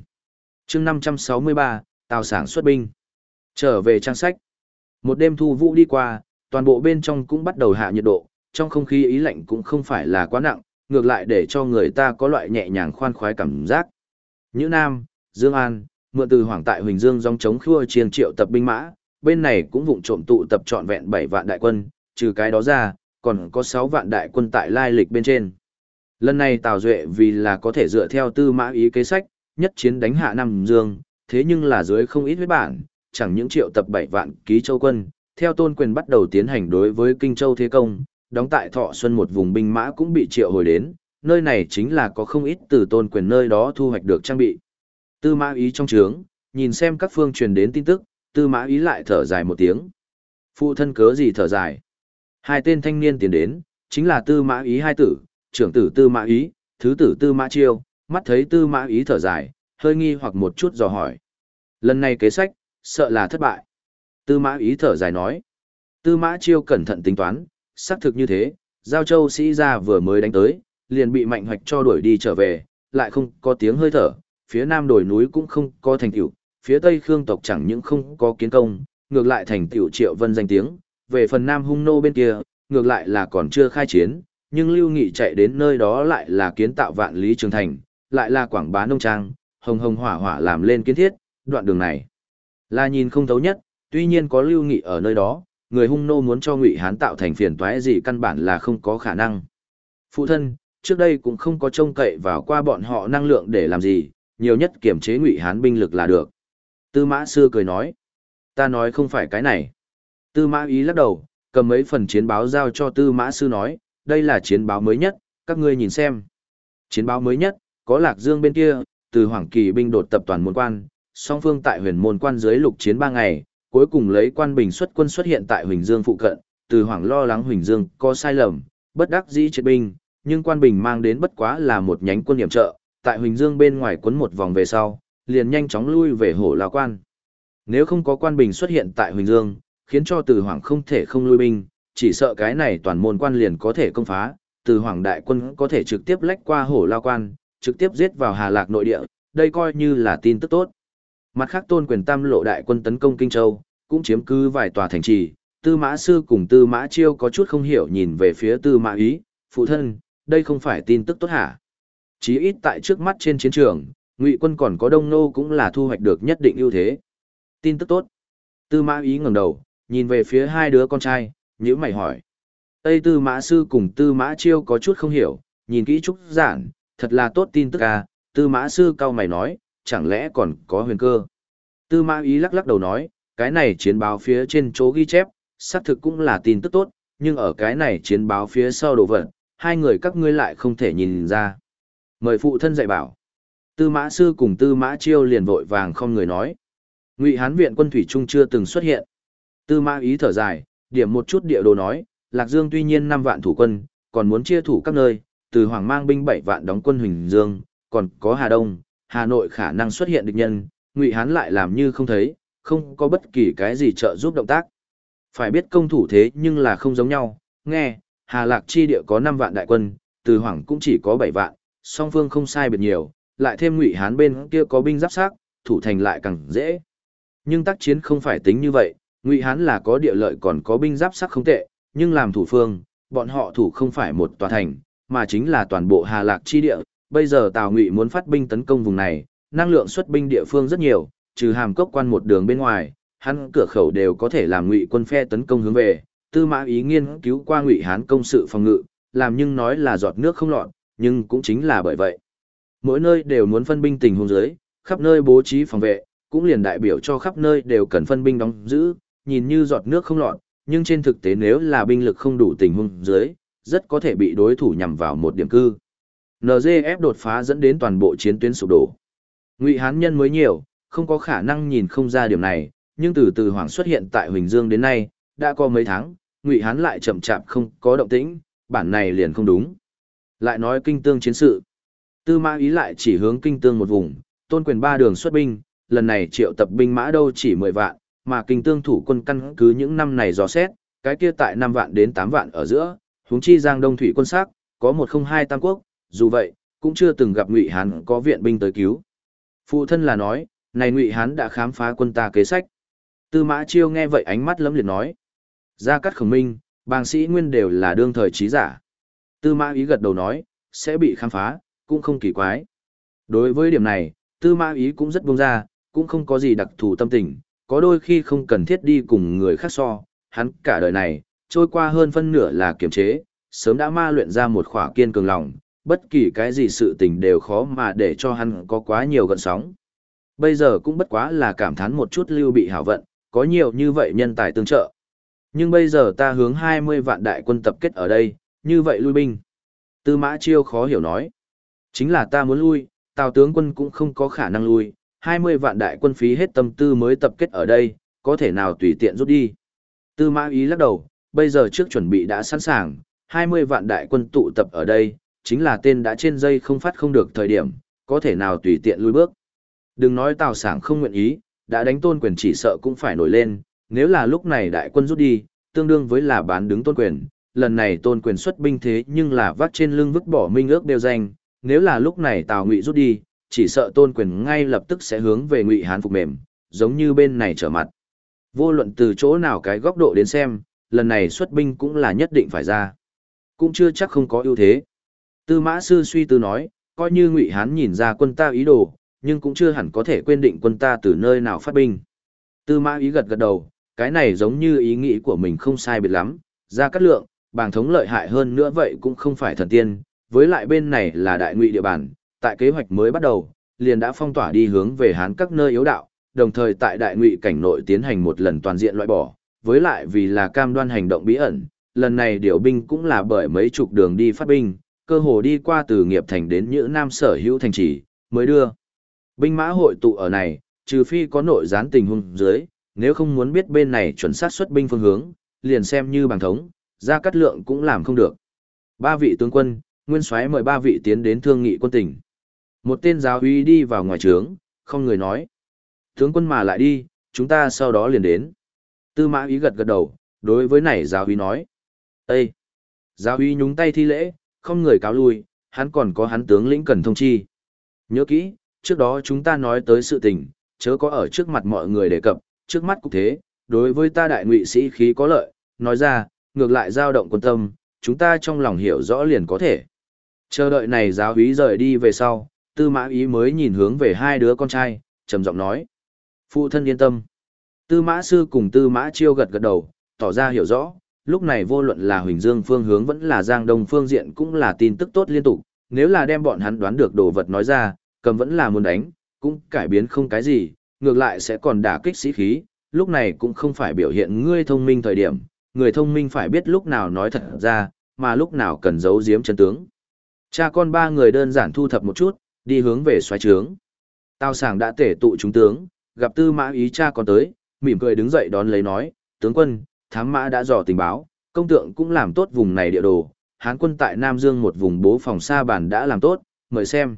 Speaker 1: chương 563, Tào Sảng xuất binh. Trở về trang sách. Một đêm thu vũ đi qua, toàn bộ bên trong cũng bắt đầu hạ nhiệt độ, trong không khí ý lạnh cũng không phải là quá nặng, ngược lại để cho người ta có loại nhẹ nhàng khoan khoái cảm giác. Nhữ Nam, Dương An, mượn từ Hoàng tại Huỳnh Dương dòng chống khua chiên triệu tập binh mã, bên này cũng vụng trộm tụ tập trọn vẹn 7 vạn đại quân, trừ cái đó ra, còn có 6 vạn đại quân tại lai lịch bên trên. Lần này Tào Duệ vì là có thể dựa theo tư mã ý kế sách, nhất chiến đánh hạ Nam Dương, thế nhưng là dưới không ít huyết bản, chẳng những triệu tập 7 vạn ký châu quân, theo tôn quyền bắt đầu tiến hành đối với Kinh Châu Thế Công, đóng tại Thọ Xuân một vùng binh mã cũng bị triệu hồi đến, nơi này chính là có không ít từ tôn quyền nơi đó thu hoạch được trang bị. Tư mã ý trong trướng, nhìn xem các phương truyền đến tin tức, tư mã ý lại thở dài một tiếng. Phụ thân cớ gì thở dài? Hai tên thanh niên tiến đến, chính là tư mã ý hai tử, trưởng tử tư mã ý, thứ tử tư mã chiêu, mắt thấy tư mã ý thở dài, hơi nghi hoặc một chút dò hỏi. Lần này kế sách, sợ là thất bại. Tư mã ý thở dài nói. Tư mã chiêu cẩn thận tính toán, xác thực như thế, giao châu sĩ ra vừa mới đánh tới, liền bị mạnh hoạch cho đuổi đi trở về, lại không có tiếng hơi thở, phía nam đồi núi cũng không có thành tựu, phía tây khương tộc chẳng những không có kiến công, ngược lại thành tựu triệu vân danh tiếng, về phần nam hung nô bên kia, ngược lại là còn chưa khai chiến, nhưng lưu nghị chạy đến nơi đó lại là kiến tạo vạn lý trường thành, lại là quảng bá nông trang, hồng hồng hỏa hỏa làm lên kiến thiết, đoạn đường này là nhìn không thấu nhất, tuy nhiên có lưu nghị ở nơi đó, người hung nô muốn cho ngụy hán tạo thành phiền toái gì căn bản là không có khả năng. Phụ thân, trước đây cũng không có trông cậy vào qua bọn họ năng lượng để làm gì, nhiều nhất kiểm chế ngụy hán binh lực là được. Tư mã sư cười nói, ta nói không phải cái này. Tư mã ý lắc đầu, cầm mấy phần chiến báo giao cho tư mã sư nói, đây là chiến báo mới nhất, các ngươi nhìn xem. Chiến báo mới nhất, có lạc dương bên kia, từ hoàng kỳ binh đột tập toàn môn quan, song phương tại huyền môn quan dưới lục chiến ba ngày, cuối cùng lấy quan bình xuất quân xuất hiện tại Huỳnh Dương phụ cận, từ hoàng lo lắng Huỳnh Dương có sai lầm, bất đắc dĩ triệt binh, nhưng quan bình mang đến bất quá là một nhánh quân điểm trợ, tại Huỳnh Dương bên ngoài quấn một vòng về sau, liền nhanh chóng lui về hổ lao quan. Nếu không có quan bình xuất hiện tại Huỳnh Dương, khiến cho từ hoàng không thể không lui binh, chỉ sợ cái này toàn môn quan liền có thể công phá, từ hoàng đại quân có thể trực tiếp lách qua hổ lao quan, trực tiếp giết vào Hà Lạc nội địa, đây coi như là tin tức tốt. Mặt khác tôn quyền tam lộ đại quân tấn công Kinh Châu, cũng chiếm cứ vài tòa thành trì, tư mã sư cùng tư mã chiêu có chút không hiểu nhìn về phía tư mã ý, phụ thân, đây không phải tin tức tốt hả? Chí ít tại trước mắt trên chiến trường, ngụy quân còn có đông nô cũng là thu hoạch được nhất định ưu thế. Tin tức tốt. Tư mã ý ngẩng đầu, nhìn về phía hai đứa con trai, nhữ mày hỏi. Tây tư mã sư cùng tư mã chiêu có chút không hiểu, nhìn kỹ trúc giản, thật là tốt tin tức à, tư mã sư cao mày nói, chẳng lẽ còn có huyền cơ. Tư mã ý lắc lắc đầu nói, cái này chiến báo phía trên chỗ ghi chép, xác thực cũng là tin tức tốt, nhưng ở cái này chiến báo phía sau đồ vật, hai người các ngươi lại không thể nhìn ra. Mời phụ thân dạy bảo. Tư mã sư cùng tư mã chiêu liền vội vàng không người nói. Ngụy Hán viện quân thủy trung chưa từng xuất hiện. Tư mã ý thở dài, điểm một chút địa đồ nói, Lạc Dương tuy nhiên 5 vạn thủ quân, còn muốn chia thủ các nơi, từ Hoàng mang binh 7 vạn đóng quân Huỳnh Dương, còn có Hà Đông, Hà Nội khả năng xuất hiện địch nhân, Ngụy Hán lại làm như không thấy, không có bất kỳ cái gì trợ giúp động tác. Phải biết công thủ thế nhưng là không giống nhau, nghe, Hà Lạc chi địa có 5 vạn đại quân, từ Hoàng cũng chỉ có 7 vạn, song phương không sai biệt nhiều, lại thêm Ngụy Hán bên kia có binh giáp sắc, thủ thành lại càng dễ. Nhưng tác chiến không phải tính như vậy, Ngụy Hán là có địa lợi còn có binh giáp sắc không tệ, nhưng làm thủ phương, bọn họ thủ không phải một tòa thành, mà chính là toàn bộ Hà Lạc chi địa. Bây giờ Tào Ngụy muốn phát binh tấn công vùng này, năng lượng xuất binh địa phương rất nhiều, trừ hàm cốc quan một đường bên ngoài, hắn cửa khẩu đều có thể làm Ngụy quân phe tấn công hướng về. Tư Mã Ý nghiên cứu qua Ngụy Hán công sự phòng ngự, làm nhưng nói là giọt nước không lọt, nhưng cũng chính là bởi vậy. Mỗi nơi đều muốn phân binh tình huống dưới, khắp nơi bố trí phòng vệ, cũng liền đại biểu cho khắp nơi đều cần phân binh đóng giữ, nhìn như giọt nước không lọt, nhưng trên thực tế nếu là binh lực không đủ tình huống dưới, rất có thể bị đối thủ nhằm vào một điểm cư. NGF đột phá dẫn đến toàn bộ chiến tuyến sụp đổ. Ngụy Hán nhân mới nhiều, không có khả năng nhìn không ra điểm này, nhưng từ từ Hoàng xuất hiện tại Huỳnh Dương đến nay, đã có mấy tháng, Ngụy Hán lại chậm chạp không có động tĩnh, bản này liền không đúng. Lại nói kinh tương chiến sự. Tư mã ý lại chỉ hướng kinh tương một vùng, tôn quyền ba đường xuất binh, lần này triệu tập binh mã đâu chỉ 10 vạn, mà kinh tương thủ quân căn cứ những năm này dò xét, cái kia tại 5 vạn đến 8 vạn ở giữa, huống chi giang đông thủy quân sắc, có 102 tam quốc, dù vậy, cũng chưa từng gặp Ngụy Hán có viện binh tới cứu. Phụ thân là nói, này Ngụy Hán đã khám phá quân ta kế sách. Tư Mã Chiêu nghe vậy ánh mắt lấm liệt nói, gia cát khổng minh, bàng sĩ nguyên đều là đương thời trí giả. Tư Mã ý gật đầu nói, sẽ bị khám phá, cũng không kỳ quái. Đối với điểm này, Tư Mã ý cũng rất buông ra, cũng không có gì đặc thù tâm tình, có đôi khi không cần thiết đi cùng người khác so, hắn cả đời này, trôi qua hơn phân nửa là kiềm chế, sớm đã ma luyện ra một khỏa kiên cường lòng, bất kỳ cái gì sự tình đều khó mà để cho hắn có quá nhiều gợn sóng. Bây giờ cũng bất quá là cảm thán một chút lưu bị hảo vận, có nhiều như vậy nhân tài tương trợ. Nhưng bây giờ ta hướng 20 vạn đại quân tập kết ở đây, như vậy lui binh. Tư mã chiêu khó hiểu nói. Chính là ta muốn lui, tào tướng quân cũng không có khả năng lui, 20 vạn đại quân phí hết tâm tư mới tập kết ở đây, có thể nào tùy tiện rút đi. Tư mã ý lắc đầu, bây giờ trước chuẩn bị đã sẵn sàng, 20 vạn đại quân tụ tập ở đây, chính là tên đã trên dây không phát không được thời điểm, có thể nào tùy tiện lui bước. Đừng nói tào sảng không nguyện ý, đã đánh tôn quyền chỉ sợ cũng phải nổi lên, nếu là lúc này đại quân rút đi, tương đương với là bán đứng tôn quyền, lần này tôn quyền xuất binh thế nhưng là vác trên lưng vứt bỏ minh ước đều danh, nếu là lúc này tào ngụy rút đi, chỉ sợ tôn quyền ngay lập tức sẽ hướng về ngụy hán phục mềm, giống như bên này trở mặt. Vô luận từ chỗ nào cái góc độ đến xem, lần này xuất binh cũng là nhất định phải ra. Cũng chưa chắc không có ưu thế. Tư mã sư suy tư nói, coi như ngụy hán nhìn ra quân ta ý đồ, nhưng cũng chưa hẳn có thể quên định quân ta từ nơi nào phát binh. Tư mã ý gật gật đầu, cái này giống như ý nghĩ của mình không sai biệt lắm, ra cắt lượng, bàng thống lợi hại hơn nữa vậy cũng không phải thần tiên, với lại bên này là đại ngụy địa bàn, tại kế hoạch mới bắt đầu, liền đã phong tỏa đi hướng về hán các nơi yếu đạo, đồng thời tại đại ngụy cảnh nội tiến hành một lần toàn diện loại bỏ, với lại vì là cam đoan hành động bí ẩn, lần này điều binh cũng là bởi mấy chục đường đi phát binh, cơ hồ đi qua từ nghiệp thành đến những nam sở hữu thành trì, mới đưa. Binh mã hội tụ ở này, trừ phi có nội gián tình huống dưới, nếu không muốn biết bên này chuẩn xác xuất binh phương hướng, liền xem như bằng thống, ra cắt lượng cũng làm không được. Ba vị tướng quân, nguyên soái mời ba vị tiến đến thương nghị quân tỉnh. Một tên giáo uy đi vào ngoài trướng, không người nói. Tướng quân mà lại đi, chúng ta sau đó liền đến. Tư mã ý gật gật đầu, đối với này giáo uy nói. Ê! Giáo uy nhúng tay thi lễ, không người cáo lui, hắn còn có hắn tướng lĩnh cần thông chi. Nhớ kỹ, trước đó chúng ta nói tới sự tình, chớ có ở trước mặt mọi người đề cập, trước mắt cục thế, đối với ta đại ngụy sĩ khí có lợi, nói ra, ngược lại dao động quân tâm, chúng ta trong lòng hiểu rõ liền có thể. Chờ đợi này giáo úy rời đi về sau, tư mã ý mới nhìn hướng về hai đứa con trai, trầm giọng nói. Phụ thân yên tâm. Tư mã sư cùng tư mã chiêu gật gật đầu, tỏ ra hiểu rõ, lúc này vô luận là Huỳnh Dương phương hướng vẫn là Giang Đông phương diện cũng là tin tức tốt liên tục, nếu là đem bọn hắn đoán được đồ vật nói ra, cầm vẫn là muốn đánh, cũng cải biến không cái gì, ngược lại sẽ còn đả kích sĩ khí, lúc này cũng không phải biểu hiện ngươi thông minh thời điểm, người thông minh phải biết lúc nào nói thật ra, mà lúc nào cần giấu giếm chân tướng. Cha con ba người đơn giản thu thập một chút, đi hướng về xoáy trướng. Tào sảng đã tể tụ chúng tướng, gặp tư mã ý cha con tới, mỉm cười đứng dậy đón lấy nói, tướng quân, thám mã đã dò tình báo, công tượng cũng làm tốt vùng này địa đồ, Hán quân tại Nam Dương một vùng bố phòng sa bàn đã làm tốt, mời xem.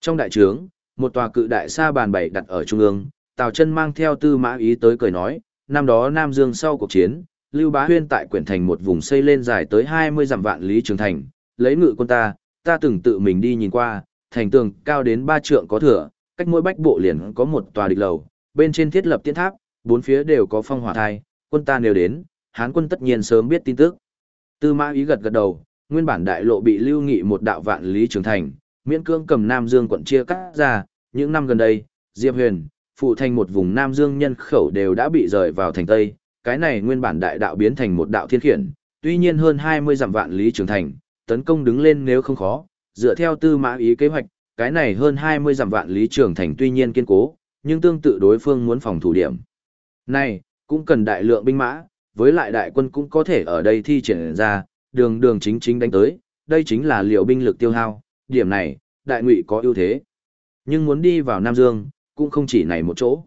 Speaker 1: Trong đại trướng, một tòa cự đại sa bàn bảy đặt ở trung ương, Tào chân mang theo tư mã ý tới cười nói, năm đó Nam Dương sau cuộc chiến, Lưu Bá Huyên tại quyển thành một vùng xây lên dài tới 20 dặm vạn lý trường thành, lấy ngự quân ta, ta từng tự mình đi nhìn qua, thành tường cao đến ba trượng có thừa, cách mỗi bách bộ liền có một tòa địch lầu, bên trên thiết lập tiên tháp, bốn phía đều có phong hỏa thai, quân ta nếu đến, Hán quân tất nhiên sớm biết tin tức. Tư Mã Ý gật gật đầu, nguyên bản đại lộ bị lưu nghị một đạo vạn lý trường thành, miễn cương cầm Nam Dương quận chia cắt ra, những năm gần đây, Diệp Huyền, phụ thành một vùng Nam Dương nhân khẩu đều đã bị rời vào thành Tây, cái này nguyên bản đại đạo biến thành một đạo thiên khiển, tuy nhiên hơn 20 dặm vạn lý trường thành, tấn công đứng lên nếu không khó, dựa theo tư mã ý kế hoạch, cái này hơn 20 dặm vạn lý trường thành tuy nhiên kiên cố, nhưng tương tự đối phương muốn phòng thủ điểm. Này, cũng cần đại lượng binh mã, với lại đại quân cũng có thể ở đây thi triển ra, đường đường chính chính đánh tới, đây chính là liệu binh lực tiêu hao, điểm này, đại ngụy có ưu thế. Nhưng muốn đi vào Nam Dương, cũng không chỉ này một chỗ.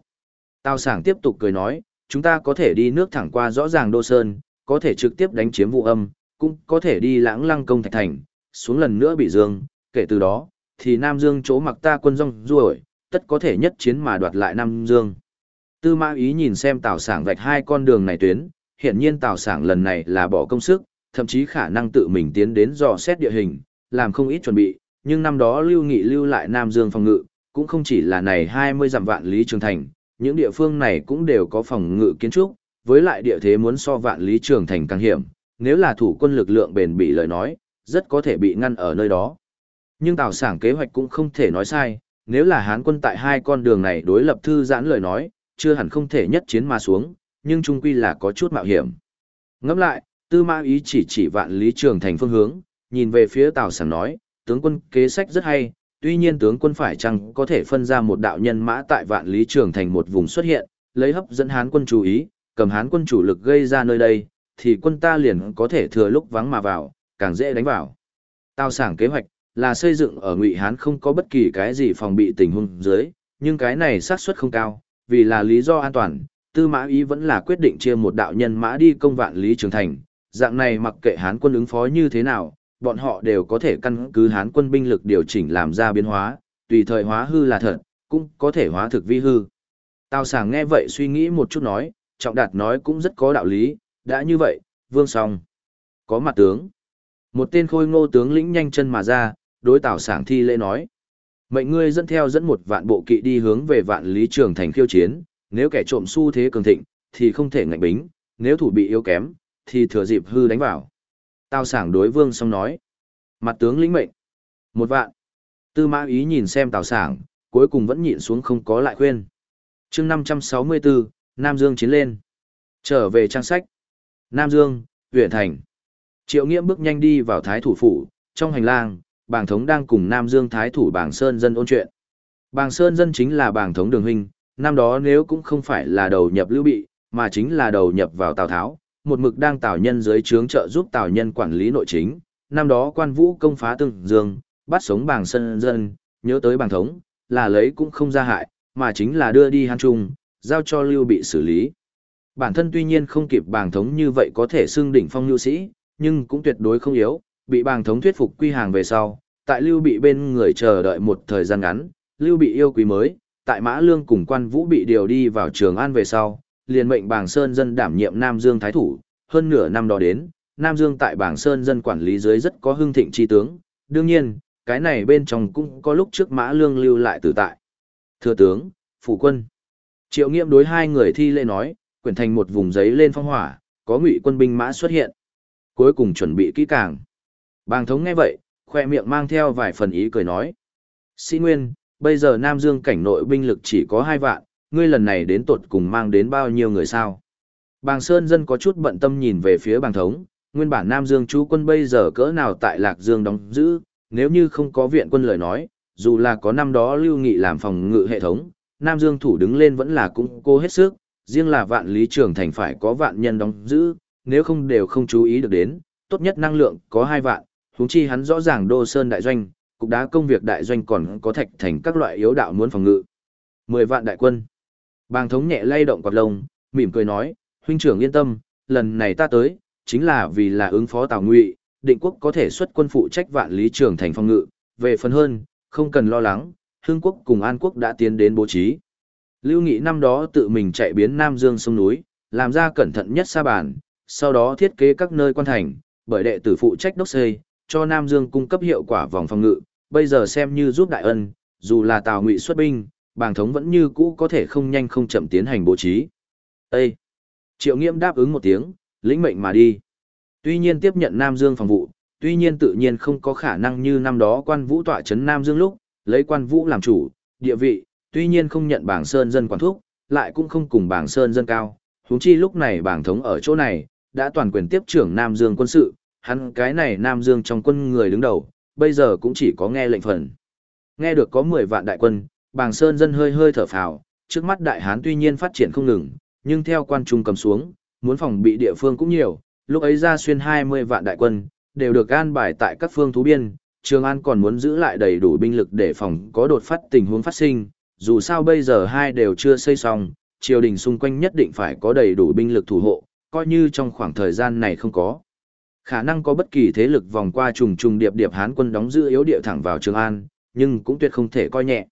Speaker 1: Tào sảng tiếp tục cười nói, chúng ta có thể đi nước thẳng qua rõ ràng Đô Sơn, có thể trực tiếp đánh chiếm vụ âm, cũng có thể đi lãng lăng công thạch thành, xuống lần nữa bị dương, kể từ đó, thì Nam Dương chỗ mặc ta quân rong ruổi, tất có thể nhất chiến mà đoạt lại Nam Dương. Tư mã ý nhìn xem Tào sảng vạch hai con đường này tuyến, hiện nhiên Tào sảng lần này là bỏ công sức, thậm chí khả năng tự mình tiến đến dò xét địa hình, làm không ít chuẩn bị, nhưng năm đó Lưu Nghị lưu lại Nam Dương phòng ngự, cũng không chỉ là này 20 dặm vạn lý trường thành, những địa phương này cũng đều có phòng ngự kiến trúc, với lại địa thế muốn so vạn lý trường thành càng hiểm, nếu là thủ quân lực lượng bền bị lời nói, rất có thể bị ngăn ở nơi đó. Nhưng Tào Sảng kế hoạch cũng không thể nói sai, nếu là Hán quân tại hai con đường này đối lập thư giãn lời nói, chưa hẳn không thể nhất chiến mà xuống, nhưng trung quy là có chút mạo hiểm. Ngẫm lại, Tư Mã Ý chỉ chỉ vạn lý trường thành phương hướng, nhìn về phía Tào Sảng nói, tướng quân kế sách rất hay, tuy nhiên tướng quân phải chăng có thể phân ra một đạo nhân mã tại vạn lý trường thành một vùng xuất hiện, lấy hấp dẫn Hán quân chú ý, cầm Hán quân chủ lực gây ra nơi đây, thì quân ta liền có thể thừa lúc vắng mà vào, càng dễ đánh vào. Tào Sảng kế hoạch là xây dựng ở Ngụy Hán không có bất kỳ cái gì phòng bị tình huống dưới, nhưng cái này xác suất không cao, vì là lý do an toàn, Tư Mã Ý vẫn là quyết định chia một đạo nhân mã đi công vạn lý trường thành, dạng này mặc kệ Hán quân ứng phó như thế nào, bọn họ đều có thể căn cứ Hán quân binh lực điều chỉnh làm ra biến hóa, tùy thời hóa hư là thật, cũng có thể hóa thực vi hư. Tào Sảng nghe vậy suy nghĩ một chút nói, Trọng Đạt nói cũng rất có đạo lý, đã như vậy, Vương Song có mặt tướng. Một tên khôi ngô tướng lĩnh nhanh chân mà ra, đối Tào Sảng thi lễ nói: "Mệnh ngươi dẫn theo dẫn một vạn bộ kỵ đi hướng về Vạn Lý Trường thành khiêu chiến, nếu kẻ trộm xu thế cường thịnh thì không thể ngạnh bính, nếu thủ bị yếu kém thì thừa dịp hư đánh vào." Tào Sảng đối Vương xong nói: "Mặt tướng lĩnh mệnh." Một vạn. Tư Mã Ý nhìn xem Tào Sảng, cuối cùng vẫn nhịn xuống không có lại khuyên. Chương 564, Nam Dương chiến lên. Trở về trang sách. Nam Dương, huyện thành. Triệu Nghiễm bước nhanh đi vào Thái thủ phủ, trong hành lang, bàng thống đang cùng Nam Dương Thái thủ bàng Sơn dân ôn chuyện. Bàng Sơn dân chính là bàng thống đường huynh, năm đó nếu cũng không phải là đầu nhập lưu bị, mà chính là đầu nhập vào Tào Tháo, một mực đang Tào Nhân dưới trướng trợ giúp Tào Nhân quản lý nội chính. Năm đó quan vũ công phá từng dương, bắt sống bàng Sơn dân, nhớ tới bàng thống, là lấy cũng không ra hại, mà chính là đưa đi hàn trung, giao cho lưu bị xử lý. Bản thân tuy nhiên không kịp bàng thống như vậy có thể xưng đỉnh phong nhu sĩ, nhưng cũng tuyệt đối không yếu, bị bàng thống thuyết phục quy hàng về sau, tại lưu bị bên người chờ đợi một thời gian ngắn, lưu bị yêu quý mới, tại mã lương cùng quan vũ bị điều đi vào trường an về sau, liền mệnh bàng sơn dân đảm nhiệm Nam Dương Thái Thủ, hơn nửa năm đó đến, Nam Dương tại bàng sơn dân quản lý dưới rất có hưng thịnh chi tướng, đương nhiên, cái này bên trong cũng có lúc trước mã lương lưu lại tử tại. Thưa tướng, phủ quân. Triệu nghiệm đối hai người thi lễ nói, quyển thành một vùng giấy lên phong hỏa, có ngụy quân binh mã xuất hiện. Cuối cùng chuẩn bị kỹ càng. Bàng thống nghe vậy, khoe miệng mang theo vài phần ý cười nói. Sĩ Nguyên, bây giờ Nam Dương cảnh nội binh lực chỉ có hai vạn, ngươi lần này đến tột cùng mang đến bao nhiêu người sao? Bàng Sơn dân có chút bận tâm nhìn về phía bàng thống, nguyên bản Nam Dương chú quân bây giờ cỡ nào tại Lạc Dương đóng giữ, nếu như không có viện quân lời nói, dù là có năm đó lưu nghị làm phòng ngự hệ thống, Nam Dương thủ đứng lên vẫn là cũng cố hết sức, riêng là vạn lý trường thành phải có vạn nhân đóng giữ, nếu không đều không chú ý được đến, tốt nhất năng lượng có 2 vạn, huống chi hắn rõ ràng Đô Sơn đại doanh, cục đá công việc đại doanh còn có thạch thành các loại yếu đạo muốn phòng ngự. 10 vạn đại quân. Bàng thống nhẹ lay động quạt lông, mỉm cười nói, huynh trưởng yên tâm, lần này ta tới, chính là vì là ứng phó Tào Ngụy, định quốc có thể xuất quân phụ trách vạn lý trường thành phòng ngự, về phần hơn, không cần lo lắng, Hương quốc cùng An quốc đã tiến đến bố trí. Lưu Nghị năm đó tự mình chạy biến Nam Dương sông núi, làm ra cẩn thận nhất sa bàn, sau đó thiết kế các nơi quan thành, bởi đệ tử phụ trách đốc xây, cho Nam Dương cung cấp hiệu quả vòng phòng ngự, bây giờ xem như giúp đại ân, dù là Tào Ngụy xuất binh, bàng thống vẫn như cũ có thể không nhanh không chậm tiến hành bố trí. Ê! Triệu Nghiễm đáp ứng một tiếng, lĩnh mệnh mà đi. Tuy nhiên tiếp nhận Nam Dương phòng vụ, tuy nhiên tự nhiên không có khả năng như năm đó quan vũ tọa chấn Nam Dương lúc, lấy quan vũ làm chủ, địa vị, tuy nhiên không nhận bảng sơn dân quản thúc, lại cũng không cùng bảng sơn dân cao. Húng chi lúc này bảng thống ở chỗ này, đã toàn quyền tiếp trưởng Nam Dương quân sự, hắn cái này Nam Dương trong quân người đứng đầu, bây giờ cũng chỉ có nghe lệnh phần. Nghe được có 10 vạn đại quân, Bàng sơn dân hơi hơi thở phào, trước mắt đại hán tuy nhiên phát triển không ngừng, nhưng theo quan trung cầm xuống, muốn phòng bị địa phương cũng nhiều, lúc ấy ra xuyên 20 vạn đại quân, đều được an bài tại các phương thú biên, Trường An còn muốn giữ lại đầy đủ binh lực để phòng có đột phát tình huống phát sinh, dù sao bây giờ hai đều chưa xây xong, triều đình xung quanh nhất định phải có đầy đủ binh lực thủ hộ, coi như trong khoảng thời gian này không có. Khả năng có bất kỳ thế lực vòng qua trùng trùng điệp điệp Hán quân đóng giữ yếu địa thẳng vào Trường An, nhưng cũng tuyệt không thể coi nhẹ.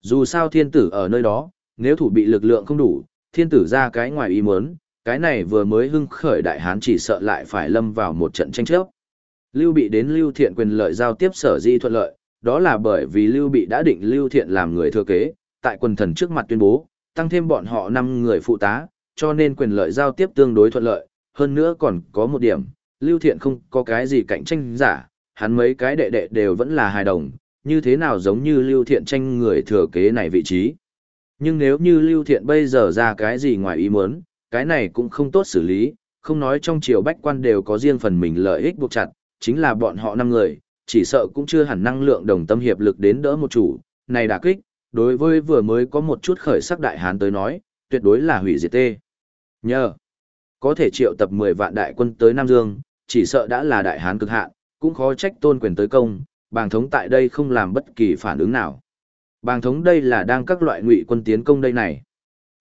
Speaker 1: Dù sao thiên tử ở nơi đó, nếu thủ bị lực lượng không đủ, thiên tử ra cái ngoài ý muốn, cái này vừa mới hưng khởi đại hán chỉ sợ lại phải lâm vào một trận tranh chấp. Lưu Bị đến Lưu Thiện quyền lợi giao tiếp sở di thuận lợi, đó là bởi vì Lưu Bị đã định Lưu Thiện làm người thừa kế, tại quần thần trước mặt tuyên bố, tăng thêm bọn họ 5 người phụ tá, cho nên quyền lợi giao tiếp tương đối thuận lợi, hơn nữa còn có một điểm, Lưu Thiện không có cái gì cạnh tranh giả, hắn mấy cái đệ đệ đều vẫn là hài đồng, như thế nào giống như Lưu Thiện tranh người thừa kế này vị trí. Nhưng nếu như Lưu Thiện bây giờ ra cái gì ngoài ý muốn, cái này cũng không tốt xử lý, không nói trong triều bách quan đều có riêng phần mình lợi ích buộc chặt, chính là bọn họ năm người, chỉ sợ cũng chưa hẳn năng lượng đồng tâm hiệp lực đến đỡ một chủ, này đả kích, đối với vừa mới có một chút khởi sắc đại hán tới nói, tuyệt đối là hủy diệt tê. Nhờ, có thể triệu tập 10 vạn đại quân tới Nam Dương, chỉ sợ đã là đại hán cực hạn, cũng khó trách tôn quyền tới công, bàng thống tại đây không làm bất kỳ phản ứng nào. Bàng thống đây là đang các loại ngụy quân tiến công đây này.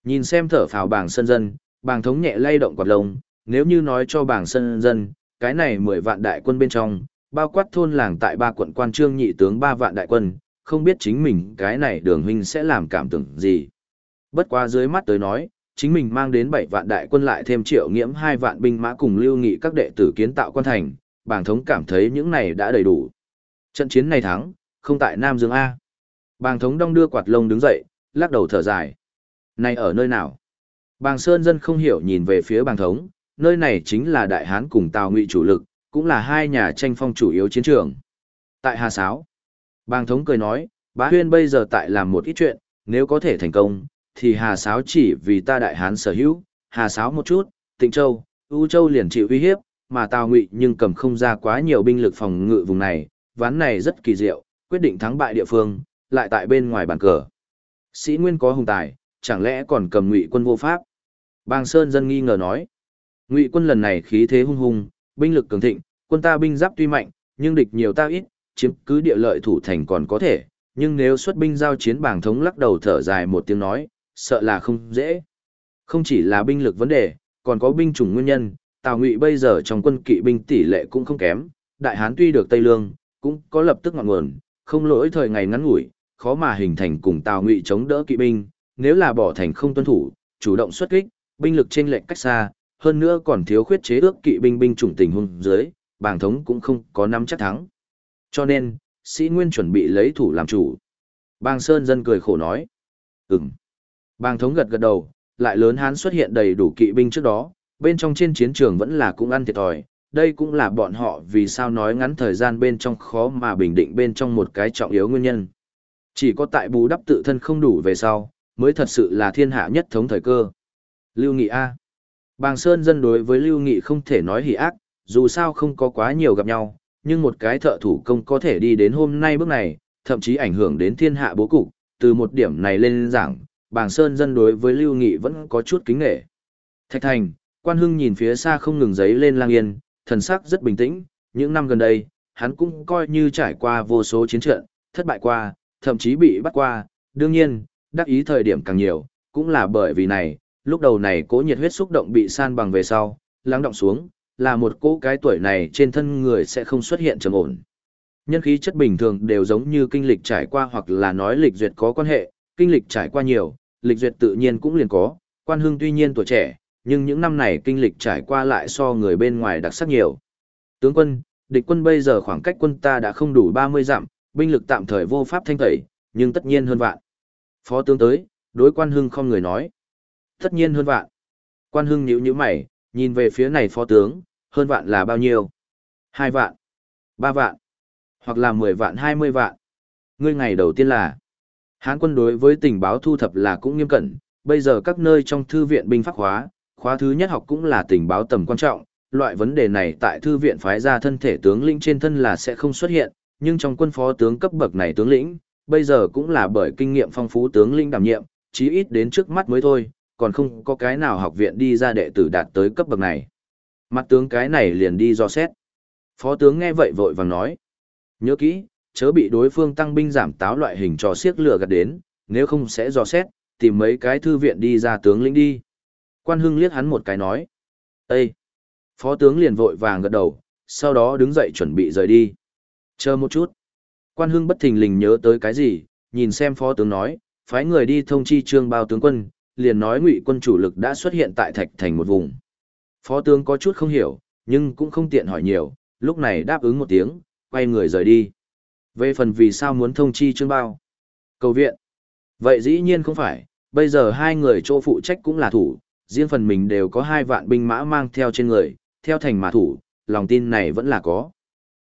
Speaker 1: Nhìn xem thở phào bàng sân dân, bàng thống nhẹ lay động quạt lông, nếu như nói cho bàng sân dân, cái này mười vạn đại quân bên trong, bao quát thôn làng tại ba quận quan trương nhị tướng ba vạn đại quân, không biết chính mình cái này đường huynh sẽ làm cảm tưởng gì. Bất quá dưới mắt tới nói, chính mình mang đến bảy vạn đại quân lại thêm triệu nghiễm hai vạn binh mã cùng lưu nghị các đệ tử kiến tạo quan thành, bàng thống cảm thấy những này đã đầy đủ. Trận chiến này thắng, không tại Nam Dương A. Bàng thống đong đưa quạt lông đứng dậy, lắc đầu thở dài. Này ở nơi nào? Bàng Sơn dân không hiểu nhìn về phía bàng thống, nơi này chính là Đại Hán cùng Tào Ngụy chủ lực, cũng là hai nhà tranh phong chủ yếu chiến trường. Tại Hà Sáo, bàng thống cười nói, bá huyên bây giờ tại làm một ít chuyện, nếu có thể thành công, thì Hà Sáo chỉ vì ta Đại Hán sở hữu, Hà Sáo một chút, Tịnh Châu, U Châu liền chịu uy hiếp, mà Tào Ngụy nhưng cầm không ra quá nhiều binh lực phòng ngự vùng này, ván này rất kỳ diệu, quyết định thắng bại địa phương, lại tại bên ngoài bàn cờ. Sĩ Nguyên có hùng tài, chẳng lẽ còn cầm Ngụy quân vô pháp? Bang Sơn dân nghi ngờ nói. Ngụy quân lần này khí thế hung hùng, binh lực cường thịnh, quân ta binh giáp tuy mạnh, nhưng địch nhiều ta ít, chiếm cứ địa lợi thủ thành còn có thể, nhưng nếu xuất binh giao chiến bảng thống lắc đầu thở dài một tiếng nói, sợ là không dễ. Không chỉ là binh lực vấn đề, còn có binh chủng nguyên nhân, Tào Ngụy bây giờ trong quân kỵ binh tỷ lệ cũng không kém, Đại Hán tuy được Tây Lương, cũng có lập tức ngọn nguồn, không lỗi thời ngày ngắn ngủi, khó mà hình thành cùng Tào Ngụy chống đỡ kỵ binh, nếu là bỏ thành không tuân thủ, chủ động xuất kích, binh lực trên lệnh cách xa, hơn nữa còn thiếu khuyết chế ước kỵ binh binh chủng tình huống dưới, bàng thống cũng không có nắm chắc thắng. Cho nên, sĩ nguyên chuẩn bị lấy thủ làm chủ. Bàng Sơn dân cười khổ nói. Ừm. Bàng thống gật gật đầu, lại lớn hán xuất hiện đầy đủ kỵ binh trước đó, bên trong trên chiến trường vẫn là cũng ăn thiệt thòi. Đây cũng là bọn họ vì sao nói ngắn thời gian bên trong khó mà bình định bên trong một cái trọng yếu nguyên nhân. Chỉ có tại bù đắp tự thân không đủ về sau, mới thật sự là thiên hạ nhất thống thời cơ. Lưu Nghị A. Bàng Sơn dân đối với Lưu Nghị không thể nói hỉ ác, dù sao không có quá nhiều gặp nhau, nhưng một cái thợ thủ công có thể đi đến hôm nay bước này, thậm chí ảnh hưởng đến thiên hạ bố cục, từ một điểm này lên giảng, Bàng Sơn dân đối với Lưu Nghị vẫn có chút kính nghệ. Thạch Thành, Quan Hưng nhìn phía xa không ngừng giấy lên lang yên, thần sắc rất bình tĩnh, những năm gần đây, hắn cũng coi như trải qua vô số chiến trận, thất bại qua, thậm chí bị bắt qua, đương nhiên, đắc ý thời điểm càng nhiều, cũng là bởi vì này, lúc đầu này cố nhiệt huyết xúc động bị san bằng về sau, lắng động xuống, là một cỗ cái tuổi này trên thân người sẽ không xuất hiện trầm ổn. Nhân khí chất bình thường đều giống như kinh lịch trải qua hoặc là nói lịch duyệt có quan hệ, kinh lịch trải qua nhiều, lịch duyệt tự nhiên cũng liền có, quan hương tuy nhiên tuổi trẻ, nhưng những năm này kinh lịch trải qua lại so người bên ngoài đặc sắc nhiều. Tướng quân, địch quân bây giờ khoảng cách quân ta đã không đủ 30 dặm, binh lực tạm thời vô pháp thanh tẩy, nhưng tất nhiên hơn vạn. Phó tướng tới, đối quan hưng không người nói. Tất nhiên hơn vạn. Quan hưng nhíu nhíu mày, nhìn về phía này phó tướng, hơn vạn là bao nhiêu? Hai vạn, ba vạn, hoặc là mười vạn hai mươi vạn. Ngươi ngày đầu tiên là, Hán quân đối với tình báo thu thập là cũng nghiêm cẩn, bây giờ các nơi trong thư viện binh pháp khóa, khóa thứ nhất học cũng là tình báo tầm quan trọng, loại vấn đề này tại thư viện phái ra thân thể tướng lĩnh trên thân là sẽ không xuất hiện, nhưng trong quân phó tướng cấp bậc này tướng lĩnh, bây giờ cũng là bởi kinh nghiệm phong phú tướng lĩnh đảm nhiệm, chí ít đến trước mắt mới thôi, còn không có cái nào học viện đi ra đệ tử đạt tới cấp bậc này. Mặt tướng cái này liền đi do xét. Phó tướng nghe vậy vội vàng nói. Nhớ kỹ, chớ bị đối phương tăng binh giảm táo loại hình trò siếc lửa gạt đến, nếu không sẽ do xét, tìm mấy cái thư viện đi ra tướng lĩnh đi. Quan hưng liếc hắn một cái nói. Ê! Phó tướng liền vội vàng gật đầu, sau đó đứng dậy chuẩn bị rời đi. Chờ một chút. Quan hưng bất thình lình nhớ tới cái gì, nhìn xem phó tướng nói, phái người đi thông chi trương bao tướng quân, liền nói ngụy quân chủ lực đã xuất hiện tại thạch thành một vùng. Phó tướng có chút không hiểu, nhưng cũng không tiện hỏi nhiều, lúc này đáp ứng một tiếng, quay người rời đi. Về phần vì sao muốn thông chi trương bao? Cầu viện. Vậy dĩ nhiên không phải, bây giờ hai người chỗ phụ trách cũng là thủ, riêng phần mình đều có hai vạn binh mã mang theo trên người, theo thành mà thủ, lòng tin này vẫn là có.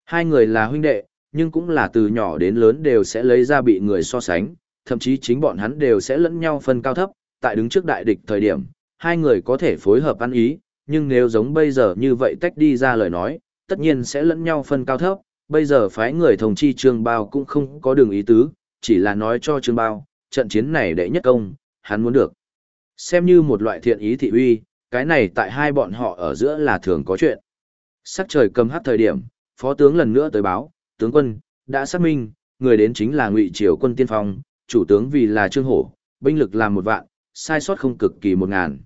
Speaker 1: Hai người là huynh đệ, nhưng cũng là từ nhỏ đến lớn đều sẽ lấy ra bị người so sánh, thậm chí chính bọn hắn đều sẽ lẫn nhau phân cao thấp, tại đứng trước đại địch thời điểm, hai người có thể phối hợp ăn ý, nhưng nếu giống bây giờ như vậy tách đi ra lời nói, tất nhiên sẽ lẫn nhau phân cao thấp, bây giờ phái người thông chi trương bao cũng không có đường ý tứ, chỉ là nói cho trương bao, trận chiến này đệ nhất công, hắn muốn được. Xem như một loại thiện ý thị uy, cái này tại hai bọn họ ở giữa là thường có chuyện. Sắc trời cầm hát thời điểm, phó tướng lần nữa tới báo, tướng quân, đã xác minh, người đến chính là ngụy triều quân tiên phong, chủ tướng vì là trương hổ, binh lực làm một vạn, sai sót không cực kỳ một ngàn.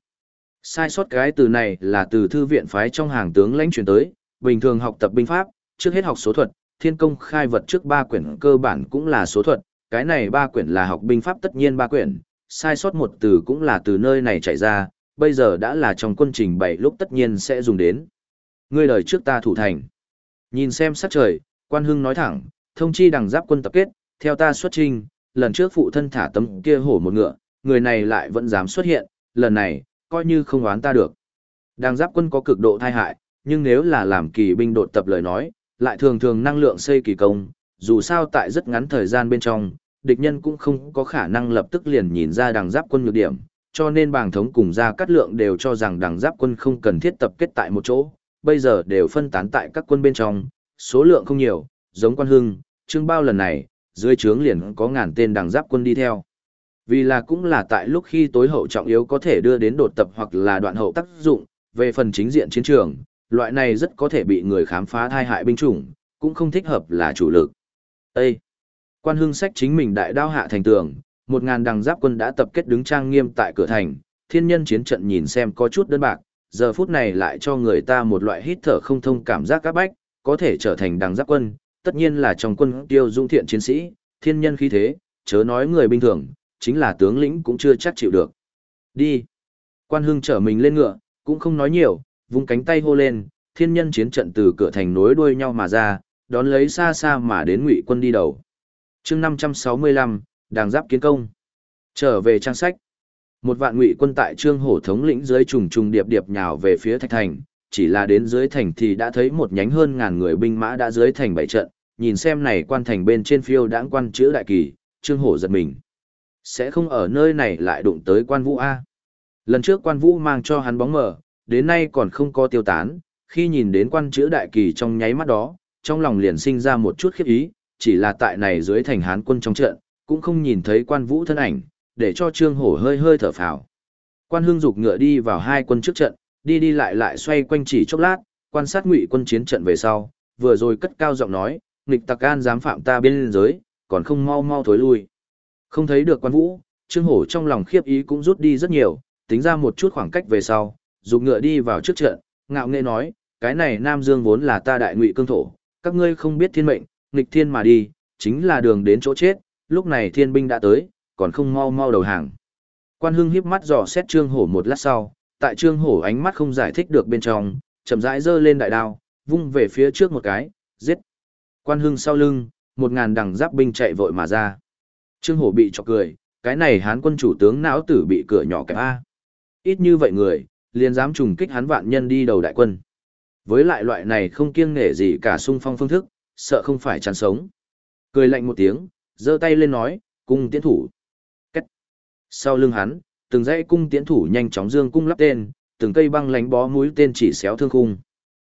Speaker 1: Sai sót cái từ này là từ thư viện phái trong hàng tướng lãnh truyền tới, bình thường học tập binh pháp, trước hết học số thuật, thiên công khai vật trước ba quyển cơ bản cũng là số thuật, cái này ba quyển là học binh pháp tất nhiên ba quyển, sai sót một từ cũng là từ nơi này chạy ra, bây giờ đã là trong quân trình bày lúc tất nhiên sẽ dùng đến. Ngươi lời trước ta thủ thành. Nhìn xem sát trời, quan hưng nói thẳng, thông chi đằng giáp quân tập kết, theo ta xuất trình, lần trước phụ thân thả tấm kia hổ một ngựa, người này lại vẫn dám xuất hiện, lần này, coi như không oán ta được. Đằng giáp quân có cực độ thai hại, nhưng nếu là làm kỳ binh đột tập lời nói, lại thường thường năng lượng xây kỳ công, dù sao tại rất ngắn thời gian bên trong, địch nhân cũng không có khả năng lập tức liền nhìn ra đằng giáp quân nhược điểm, cho nên bàng thống cùng ra cắt lượng đều cho rằng đằng giáp quân không cần thiết tập kết tại một chỗ, bây giờ đều phân tán tại các quân bên trong, số lượng không nhiều, giống quan hưng, trương bao lần này, dưới trướng liền có ngàn tên đằng giáp quân đi theo. Vì là cũng là tại lúc khi tối hậu trọng yếu có thể đưa đến đột tập hoặc là đoạn hậu tác dụng, về phần chính diện chiến trường, loại này rất có thể bị người khám phá thai hại binh chủng, cũng không thích hợp là chủ lực. Ê! Quan hưng sách chính mình đại đao hạ thành tường, một ngàn đằng giáp quân đã tập kết đứng trang nghiêm tại cửa thành, thiên nhân chiến trận nhìn xem có chút đơn bạc, giờ phút này lại cho người ta một loại hít thở không thông cảm giác các bách, có thể trở thành đằng giáp quân, tất nhiên là trong quân tiêu dung thiện chiến sĩ, thiên nhân khí thế, chớ nói người bình thường, chính là tướng lĩnh cũng chưa chắc chịu được. Đi! Quan hưng trở mình lên ngựa, cũng không nói nhiều, vung cánh tay hô lên, thiên nhân chiến trận từ cửa thành nối đuôi nhau mà ra, đón lấy xa xa mà đến ngụy quân đi đầu. chương 565, đàng giáp kiến công. Trở về trang sách. Một vạn ngụy quân tại trương hổ thống lĩnh dưới trùng trùng điệp điệp nhào về phía thạch thành, chỉ là đến dưới thành thì đã thấy một nhánh hơn ngàn người binh mã đã dưới thành bảy trận, nhìn xem này quan thành bên trên phiêu đãng quan chữ đại kỳ, trương hổ giật mình. Sẽ không ở nơi này lại đụng tới quan vũ A. Lần trước quan vũ mang cho hắn bóng mở đến nay còn không có tiêu tán, khi nhìn đến quan chữ đại kỳ trong nháy mắt đó, trong lòng liền sinh ra một chút khiếp ý, chỉ là tại này dưới thành hán quân trong trận, cũng không nhìn thấy quan vũ thân ảnh, để cho trương hổ hơi hơi thở phào. Quan hương dục ngựa đi vào hai quân trước trận, đi đi lại lại xoay quanh chỉ chốc lát, quan sát ngụy quân chiến trận về sau, vừa rồi cất cao giọng nói, nghịch tặc an dám phạm ta biên giới, còn không mau mau thối lui. Không thấy được quan vũ, Trương Hổ trong lòng khiếp ý cũng rút đi rất nhiều, tính ra một chút khoảng cách về sau, dùng ngựa đi vào trước trận, ngạo nghễ nói, cái này Nam Dương vốn là ta đại ngụy cương thổ, các ngươi không biết thiên mệnh, nghịch thiên mà đi, chính là đường đến chỗ chết, lúc này thiên binh đã tới, còn không mau mau đầu hàng. Quan Hưng híp mắt dò xét Trương Hổ một lát sau, tại Trương Hổ ánh mắt không giải thích được bên trong, chậm rãi giơ lên đại đao, vung về phía trước một cái, giết. Quan Hưng sau lưng, một ngàn đằng giáp binh chạy vội mà ra. Trương Hổ bị chọc cười, cái này hán quân chủ tướng não tử bị cửa nhỏ kẹp A. Ít như vậy người, liền dám trùng kích hắn vạn nhân đi đầu đại quân. Với lại loại này không kiêng nể gì cả sung phong phương thức, sợ không phải chán sống. Cười lạnh một tiếng, giơ tay lên nói, cung tiến thủ. Cách. Sau lưng hắn, từng dãy cung tiến thủ nhanh chóng dương cung lắp tên, từng cây băng lánh bó mũi tên chỉ xéo thương khung.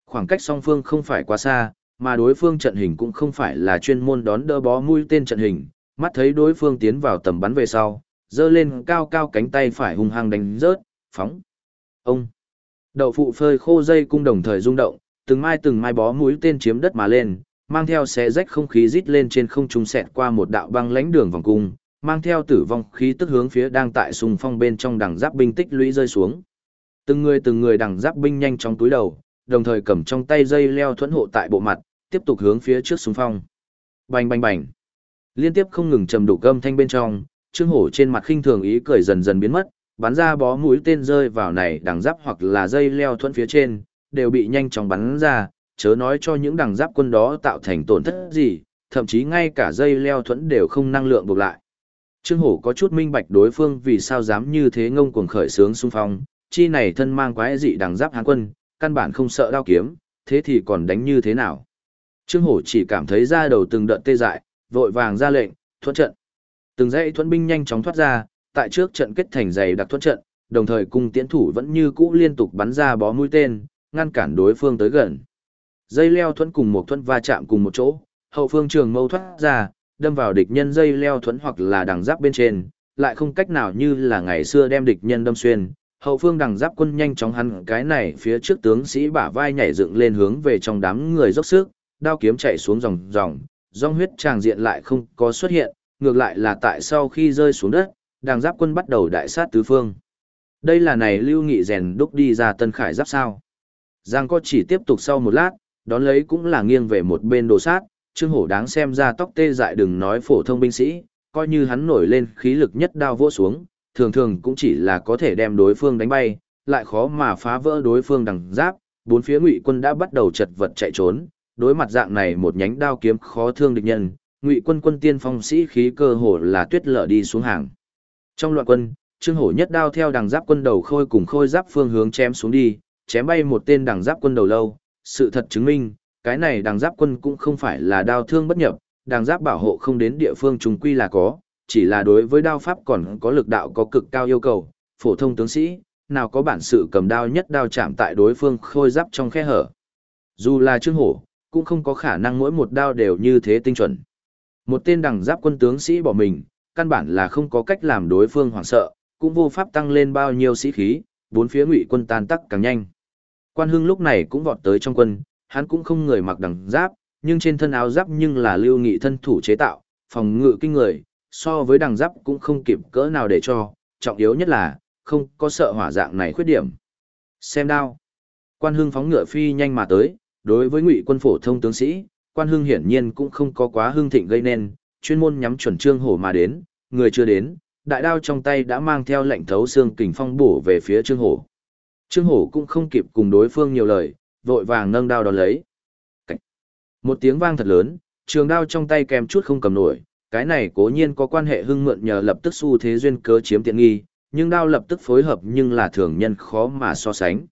Speaker 1: Khoảng cách song phương không phải quá xa, mà đối phương trận hình cũng không phải là chuyên môn đón đỡ bó mũi tên trận hình, mắt thấy đối phương tiến vào tầm bắn về sau, giơ lên cao cao cánh tay phải hung hăng đánh rớt, phóng. Ông. Đậu phụ phơi khô dây cung đồng thời rung động, từng mai từng mai bó mũi tên chiếm đất mà lên, mang theo xé rách không khí rít lên trên không trung xẹt qua một đạo băng lãnh đường vòng cung, mang theo tử vong khí tức hướng phía đang tại sùng phong bên trong đằng giáp binh tích lũy rơi xuống. Từng người từng người đằng giáp binh nhanh trong túi đầu, đồng thời cầm trong tay dây leo thuẫn hộ tại bộ mặt, tiếp tục hướng phía trước sùng phong. Bành bành bành. Liên tiếp không ngừng trầm đủ gâm thanh bên trong, Trương Hổ trên mặt khinh thường ý cười dần dần biến mất, bắn ra bó mũi tên rơi vào này đằng giáp hoặc là dây leo thuẫn phía trên, đều bị nhanh chóng bắn ra, chớ nói cho những đằng giáp quân đó tạo thành tổn thất gì, thậm chí ngay cả dây leo thuẫn đều không năng lượng buộc lại. Trương Hổ có chút minh bạch đối phương vì sao dám như thế ngông cuồng khởi sướng xung phong, chi này thân mang quái dị đằng giáp hán quân, căn bản không sợ đao kiếm, thế thì còn đánh như thế nào? Trương Hổ chỉ cảm thấy da đầu từng đợt tê dại, vội vàng ra lệnh, thuẫn trận. Từng dãy thuẫn binh nhanh chóng thoát ra, tại trước trận kết thành dày đặc thuẫn trận, đồng thời cung tiễn thủ vẫn như cũ liên tục bắn ra bó mũi tên, ngăn cản đối phương tới gần. Dây leo thuẫn cùng một thuẫn va chạm cùng một chỗ, hậu phương trường mâu thoát ra, đâm vào địch nhân dây leo thuẫn hoặc là đằng giáp bên trên, lại không cách nào như là ngày xưa đem địch nhân đâm xuyên. Hậu phương đằng giáp quân nhanh chóng hắn cái này phía trước tướng sĩ bả vai nhảy dựng lên hướng về trong đám người dốc sức, đao kiếm chạy xuống dòng dòng, dòng huyết tràng diện lại không có xuất hiện, ngược lại là tại sau khi rơi xuống đất, đàng giáp quân bắt đầu đại sát tứ phương. Đây là này lưu nghị rèn đúc đi ra tân khải giáp sao. Giang có chỉ tiếp tục sau một lát, đón lấy cũng là nghiêng về một bên đồ sát, Trương Hổ đáng xem ra tóc tê dại đừng nói phổ thông binh sĩ, coi như hắn nổi lên khí lực nhất đao vỗ xuống, thường thường cũng chỉ là có thể đem đối phương đánh bay, lại khó mà phá vỡ đối phương đằng giáp, bốn phía ngụy quân đã bắt đầu chật vật chạy trốn, đối mặt dạng này một nhánh đao kiếm khó thương địch nhân, ngụy quân quân tiên phong sĩ khí cơ hồ là tuyết lở đi xuống hàng. Trong loạn quân, Trương Hổ nhất đao theo đằng giáp quân đầu khôi cùng khôi giáp phương hướng chém xuống đi, chém bay một tên đằng giáp quân đầu lâu, sự thật chứng minh, cái này đằng giáp quân cũng không phải là đao thương bất nhập, đằng giáp bảo hộ không đến địa phương trùng quy là có, chỉ là đối với đao pháp còn có lực đạo có cực cao yêu cầu, phổ thông tướng sĩ, nào có bản sự cầm đao nhất đao chạm tại đối phương khôi giáp trong khe hở. Dù là Trương Hổ, cũng không có khả năng mỗi một đao đều như thế tinh chuẩn. Một tên đằng giáp quân tướng sĩ bỏ mình, căn bản là không có cách làm đối phương hoảng sợ, cũng vô pháp tăng lên bao nhiêu sĩ khí, bốn phía ngụy quân tan tắc càng nhanh. Quan Hưng lúc này cũng vọt tới trong quân, hắn cũng không người mặc đằng giáp, nhưng trên thân áo giáp nhưng là lưu nghị thân thủ chế tạo, phòng ngự kinh người, so với đằng giáp cũng không kịp cỡ nào để cho, trọng yếu nhất là, không có sợ hỏa dạng này khuyết điểm. Xem đao. Quan Hưng phóng ngựa phi nhanh mà tới, đối với ngụy quân phổ thông tướng sĩ, Quan Hưng hiển nhiên cũng không có quá hưng thịnh gây nên, chuyên môn nhắm chuẩn trương hổ mà đến, người chưa đến, đại đao trong tay đã mang theo lệnh thấu xương kình phong bổ về phía trương hổ. Trương hổ cũng không kịp cùng đối phương nhiều lời, vội vàng nâng đao đón lấy. Cách. Một tiếng vang thật lớn, trường đao trong tay kèm chút không cầm nổi, cái này cố nhiên có quan hệ hưng mượn nhờ lập tức xu thế duyên cớ chiếm tiện nghi, nhưng đao lập tức phối hợp nhưng là thường nhân khó mà so sánh.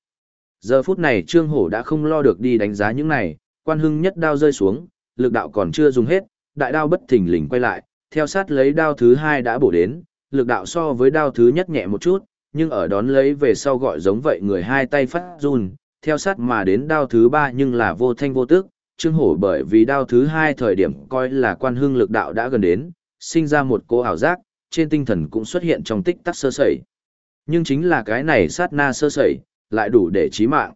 Speaker 1: Giờ phút này Trương Hổ đã không lo được đi đánh giá những này, quan hưng nhất đao rơi xuống, lực đạo còn chưa dùng hết, đại đao bất thình lình quay lại, theo sát lấy đao thứ hai đã bổ đến, lực đạo so với đao thứ nhất nhẹ một chút, nhưng ở đón lấy về sau gọi giống vậy người hai tay phát run, theo sát mà đến đao thứ ba nhưng là vô thanh vô tức, Trương Hổ bởi vì đao thứ hai thời điểm coi là quan hưng lực đạo đã gần đến, sinh ra một cô ảo giác, trên tinh thần cũng xuất hiện trong tích tắc sơ sẩy. Nhưng chính là cái này sát na sơ sẩy, lại đủ để chí mạng.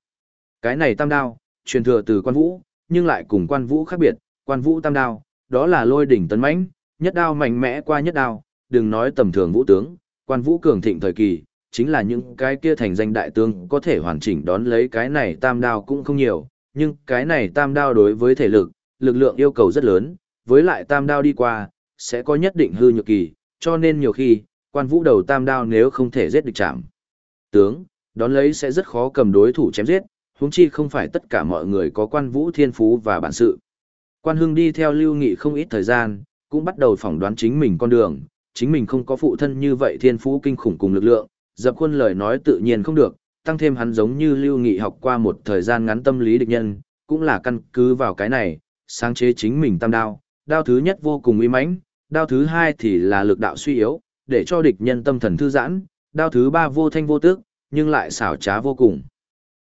Speaker 1: Cái này tam đao, truyền thừa từ quan vũ, nhưng lại cùng quan vũ khác biệt, quan vũ tam đao, đó là lôi đỉnh tấn mãnh, nhất đao mạnh mẽ qua nhất đao, đừng nói tầm thường vũ tướng, quan vũ cường thịnh thời kỳ, chính là những cái kia thành danh đại tướng có thể hoàn chỉnh đón lấy cái này tam đao cũng không nhiều, nhưng cái này tam đao đối với thể lực, lực lượng yêu cầu rất lớn, với lại tam đao đi qua, sẽ có nhất định hư nhược kỳ, cho nên nhiều khi, quan vũ đầu tam đao nếu không thể giết địch chạm. Tướng, đón lấy sẽ rất khó cầm đối thủ chém giết, huống chi không phải tất cả mọi người có quan vũ thiên phú và bản sự. Quan hưng đi theo lưu nghị không ít thời gian, cũng bắt đầu phỏng đoán chính mình con đường, chính mình không có phụ thân như vậy thiên phú kinh khủng cùng lực lượng, dập khuôn lời nói tự nhiên không được, tăng thêm hắn giống như lưu nghị học qua một thời gian ngắn tâm lý địch nhân, cũng là căn cứ vào cái này, sáng chế chính mình tam đao, đao thứ nhất vô cùng uy mãnh, đao thứ hai thì là lực đạo suy yếu, để cho địch nhân tâm thần thư giãn, đao thứ ba vô thanh vô tước, nhưng lại xảo trá vô cùng.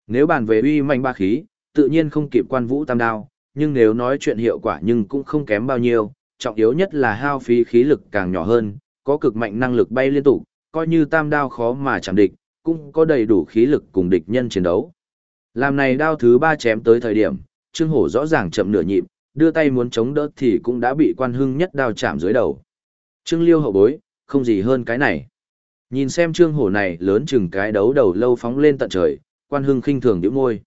Speaker 1: Nếu bàn về uy mãnh ba khí, tự nhiên không kịp quan vũ tam đao, nhưng nếu nói chuyện hiệu quả nhưng cũng không kém bao nhiêu, trọng yếu nhất là hao phí khí lực càng nhỏ hơn, có cực mạnh năng lực bay liên tục, coi như tam đao khó mà chạm địch, cũng có đầy đủ khí lực cùng địch nhân chiến đấu. Làm này đao thứ ba chém tới thời điểm, Trương Hổ rõ ràng chậm nửa nhịp, đưa tay muốn chống đỡ thì cũng đã bị quan hưng nhất đao chạm dưới đầu. Trương Liêu hậu bối, không gì hơn cái này. Nhìn xem Trương Hổ này lớn chừng cái đấu đầu lâu phóng lên tận trời, quan hưng khinh thường điểm môi.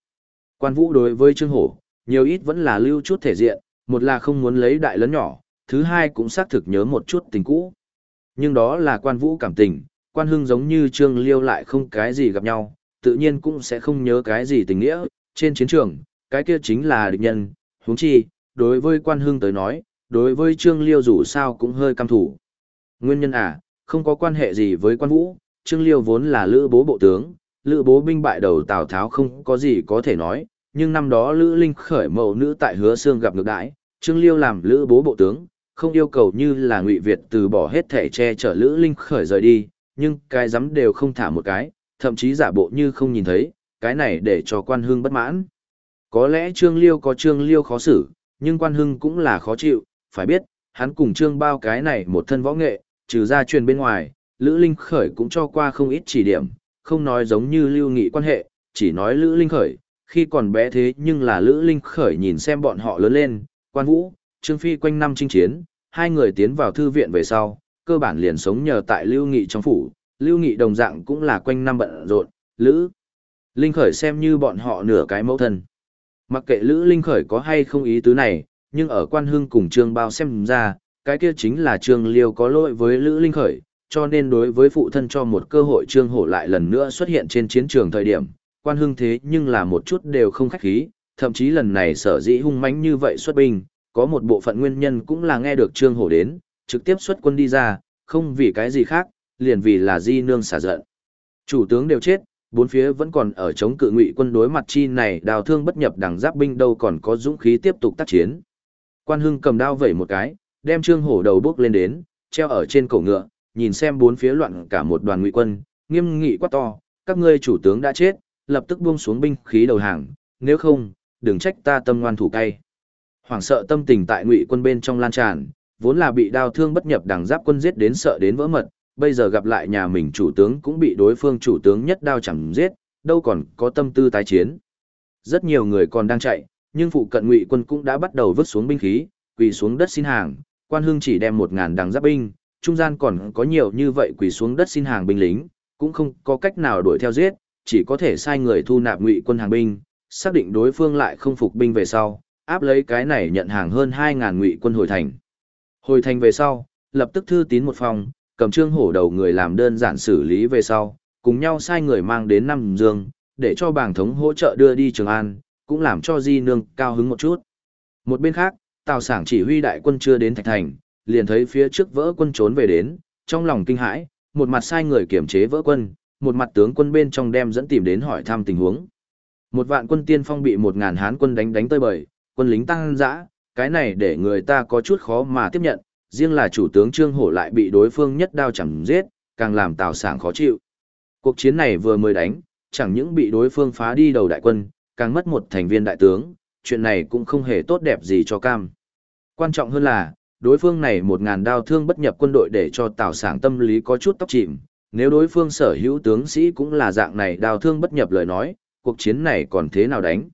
Speaker 1: Quan vũ đối với Trương Hổ, nhiều ít vẫn là lưu chút thể diện, một là không muốn lấy đại lớn nhỏ, thứ hai cũng xác thực nhớ một chút tình cũ. Nhưng đó là quan vũ cảm tình, quan hưng giống như Trương Liêu lại không cái gì gặp nhau, tự nhiên cũng sẽ không nhớ cái gì tình nghĩa, trên chiến trường, cái kia chính là địch nhân, huống chi, đối với quan hưng tới nói, đối với Trương Liêu dù sao cũng hơi cam thủ. Nguyên nhân à, không có quan hệ gì với quan vũ, Trương Liêu vốn là lữ bố bộ tướng, lữ bố binh bại đầu Tào Tháo không có gì có thể nói, nhưng năm đó lữ linh khởi mẫu nữ tại hứa xương gặp ngược đãi, Trương Liêu làm lữ bố bộ tướng, không yêu cầu như là ngụy Việt từ bỏ hết thể che chở lữ linh khởi rời đi, nhưng cái dám đều không thả một cái, thậm chí giả bộ như không nhìn thấy, cái này để cho quan hưng bất mãn. Có lẽ Trương Liêu có Trương Liêu khó xử, nhưng quan hưng cũng là khó chịu, phải biết, hắn cùng Trương bao cái này một thân võ nghệ, trừ ra truyền bên ngoài, Lữ Linh Khởi cũng cho qua không ít chỉ điểm, không nói giống như lưu nghị quan hệ, chỉ nói Lữ Linh Khởi, khi còn bé thế nhưng là Lữ Linh Khởi nhìn xem bọn họ lớn lên, quan vũ, Trương Phi quanh năm chinh chiến, hai người tiến vào thư viện về sau, cơ bản liền sống nhờ tại lưu nghị trong phủ, lưu nghị đồng dạng cũng là quanh năm bận rộn, Lữ Linh Khởi xem như bọn họ nửa cái mẫu thân. Mặc kệ Lữ Linh Khởi có hay không ý tứ này, nhưng ở quan hưng cùng Trương Bao xem ra, cái kia chính là Trương Liêu có lỗi với Lữ Linh Khởi, cho nên đối với phụ thân cho một cơ hội Trương Hổ lại lần nữa xuất hiện trên chiến trường thời điểm, quan hưng thế nhưng là một chút đều không khách khí, thậm chí lần này sở dĩ hung mãnh như vậy xuất binh, có một bộ phận nguyên nhân cũng là nghe được Trương Hổ đến, trực tiếp xuất quân đi ra, không vì cái gì khác, liền vì là di nương xả giận. Chủ tướng đều chết, bốn phía vẫn còn ở chống cự ngụy quân đối mặt chi này đào thương bất nhập đằng giáp binh đâu còn có dũng khí tiếp tục tác chiến. Quan Hưng cầm đao vẩy một cái, đem Trương Hổ đầu bước lên đến, treo ở trên cổ ngựa, nhìn xem bốn phía loạn cả một đoàn ngụy quân, nghiêm nghị quát to, các ngươi chủ tướng đã chết, lập tức buông xuống binh khí đầu hàng, nếu không, đừng trách ta tâm ngoan thủ cay. Hoảng sợ tâm tình tại ngụy quân bên trong lan tràn, vốn là bị đao thương bất nhập đằng giáp quân giết đến sợ đến vỡ mật, bây giờ gặp lại nhà mình chủ tướng cũng bị đối phương chủ tướng nhất đao chẳng giết, đâu còn có tâm tư tái chiến. Rất nhiều người còn đang chạy, nhưng phụ cận ngụy quân cũng đã bắt đầu vứt xuống binh khí, quỳ xuống đất xin hàng, quan hương chỉ đem một ngàn đằng giáp binh, trung gian còn có nhiều như vậy quỳ xuống đất xin hàng binh lính, cũng không có cách nào đuổi theo giết, chỉ có thể sai người thu nạp ngụy quân hàng binh, xác định đối phương lại không phục binh về sau, áp lấy cái này nhận hàng hơn hai ngàn ngụy quân hồi thành. Hồi thành về sau, lập tức thư tín một phòng, cầm trương hổ đầu người làm đơn giản xử lý về sau, cùng nhau sai người mang đến năm dương, để cho bảng thống hỗ trợ đưa đi Trường An, cũng làm cho Di Nương cao hứng một chút. Một bên khác, Tào Sảng chỉ huy đại quân chưa đến Thạch Thành, liền thấy phía trước vỡ quân trốn về đến, trong lòng kinh hãi, một mặt sai người kiểm chế vỡ quân, một mặt tướng quân bên trong đem dẫn tìm đến hỏi thăm tình huống. Một vạn quân tiên phong bị một ngàn hán quân đánh đánh tơi bời, quân lính tăng dã, cái này để người ta có chút khó mà tiếp nhận, riêng là chủ tướng Trương Hổ lại bị đối phương nhất đao chẳng giết, càng làm Tào Sảng khó chịu. Cuộc chiến này vừa mới đánh, chẳng những bị đối phương phá đi đầu đại quân, càng mất một thành viên đại tướng, chuyện này cũng không hề tốt đẹp gì cho cam. Quan trọng hơn là, đối phương này một ngàn đao thương bất nhập quân đội để cho Tào Sảng tâm lý có chút tóc chìm, nếu đối phương sở hữu tướng sĩ cũng là dạng này đào thương bất nhập lời nói, cuộc chiến này còn thế nào đánh?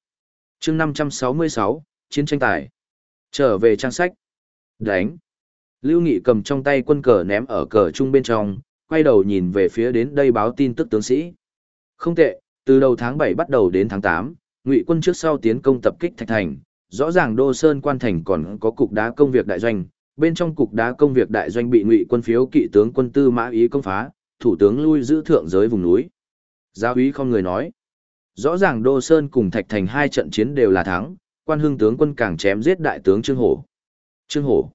Speaker 1: chương 566, Chiến tranh tài. Trở về trang sách. Đánh. Lưu Nghị cầm trong tay quân cờ ném ở cờ trung bên trong, quay đầu nhìn về phía đến đây báo tin tức tướng sĩ. Không tệ, từ đầu tháng 7 bắt đầu đến tháng 8, Ngụy quân trước sau tiến công tập kích Thạch Thành, rõ ràng Đô Sơn quan thành còn có cục đá công việc đại doanh, bên trong cục đá công việc đại doanh bị Ngụy quân phiếu kỵ tướng quân tư mã ý công phá, thủ tướng lui giữ thượng giới vùng núi. Giáo úy không người nói. Rõ ràng Đô Sơn cùng Thạch Thành hai trận chiến đều là thắng, quan hưng tướng quân càng chém giết đại tướng Trương Hổ. Trương Hổ.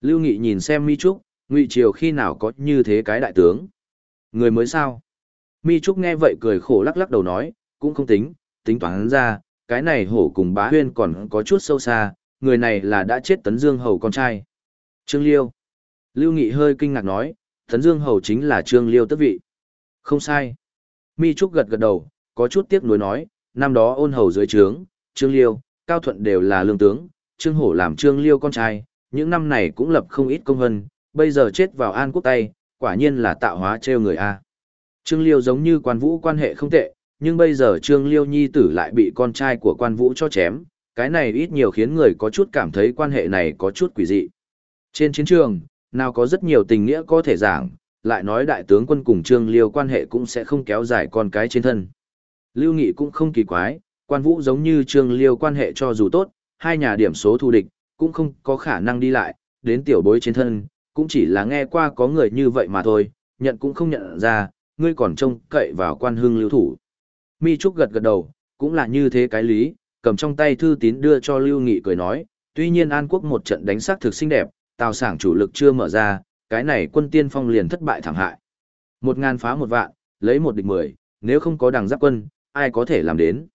Speaker 1: Lưu Nghị nhìn xem Mi Trúc, Ngụy Triều khi nào có như thế cái đại tướng. Người mới sao? Mi Trúc nghe vậy cười khổ lắc lắc đầu nói, cũng không tính, tính toán ra, cái này hổ cùng bá huyên còn có chút sâu xa, người này là đã chết Tấn Dương Hầu con trai. Trương Liêu. Lưu Nghị hơi kinh ngạc nói, Thấn Dương Hầu chính là Trương Liêu tức vị. Không sai. Mi Trúc gật gật đầu, có chút tiếc nuối nói, năm đó ôn hầu dưới trướng, Trương Liêu, Cao Thuận đều là lương tướng, Trương Hổ làm Trương Liêu con trai, những năm này cũng lập không ít công vân, bây giờ chết vào An Quốc tay, quả nhiên là tạo hóa treo người A. Trương Liêu giống như quan vũ quan hệ không tệ, nhưng bây giờ Trương Liêu nhi tử lại bị con trai của quan vũ cho chém, cái này ít nhiều khiến người có chút cảm thấy quan hệ này có chút quỷ dị. Trên chiến trường, nào có rất nhiều tình nghĩa có thể giảng, lại nói đại tướng quân cùng Trương Liêu quan hệ cũng sẽ không kéo dài con cái trên thân. Lưu Nghị cũng không kỳ quái, quan vũ giống như Trương Liêu quan hệ cho dù tốt, hai nhà điểm số thù địch, cũng không có khả năng đi lại, đến tiểu bối trên thân, cũng chỉ là nghe qua có người như vậy mà thôi, nhận cũng không nhận ra, ngươi còn trông cậy vào quan hưng lưu thủ. Mi Trúc gật gật đầu, cũng là như thế cái lý, cầm trong tay thư tín đưa cho Lưu Nghị cười nói, tuy nhiên An Quốc một trận đánh sắc thực xinh đẹp, tào sảng chủ lực chưa mở ra, cái này quân tiên phong liền thất bại thảm hại. Một ngàn phá một vạn, lấy một địch mười, nếu không có đằng giáp quân, ai có thể làm đến.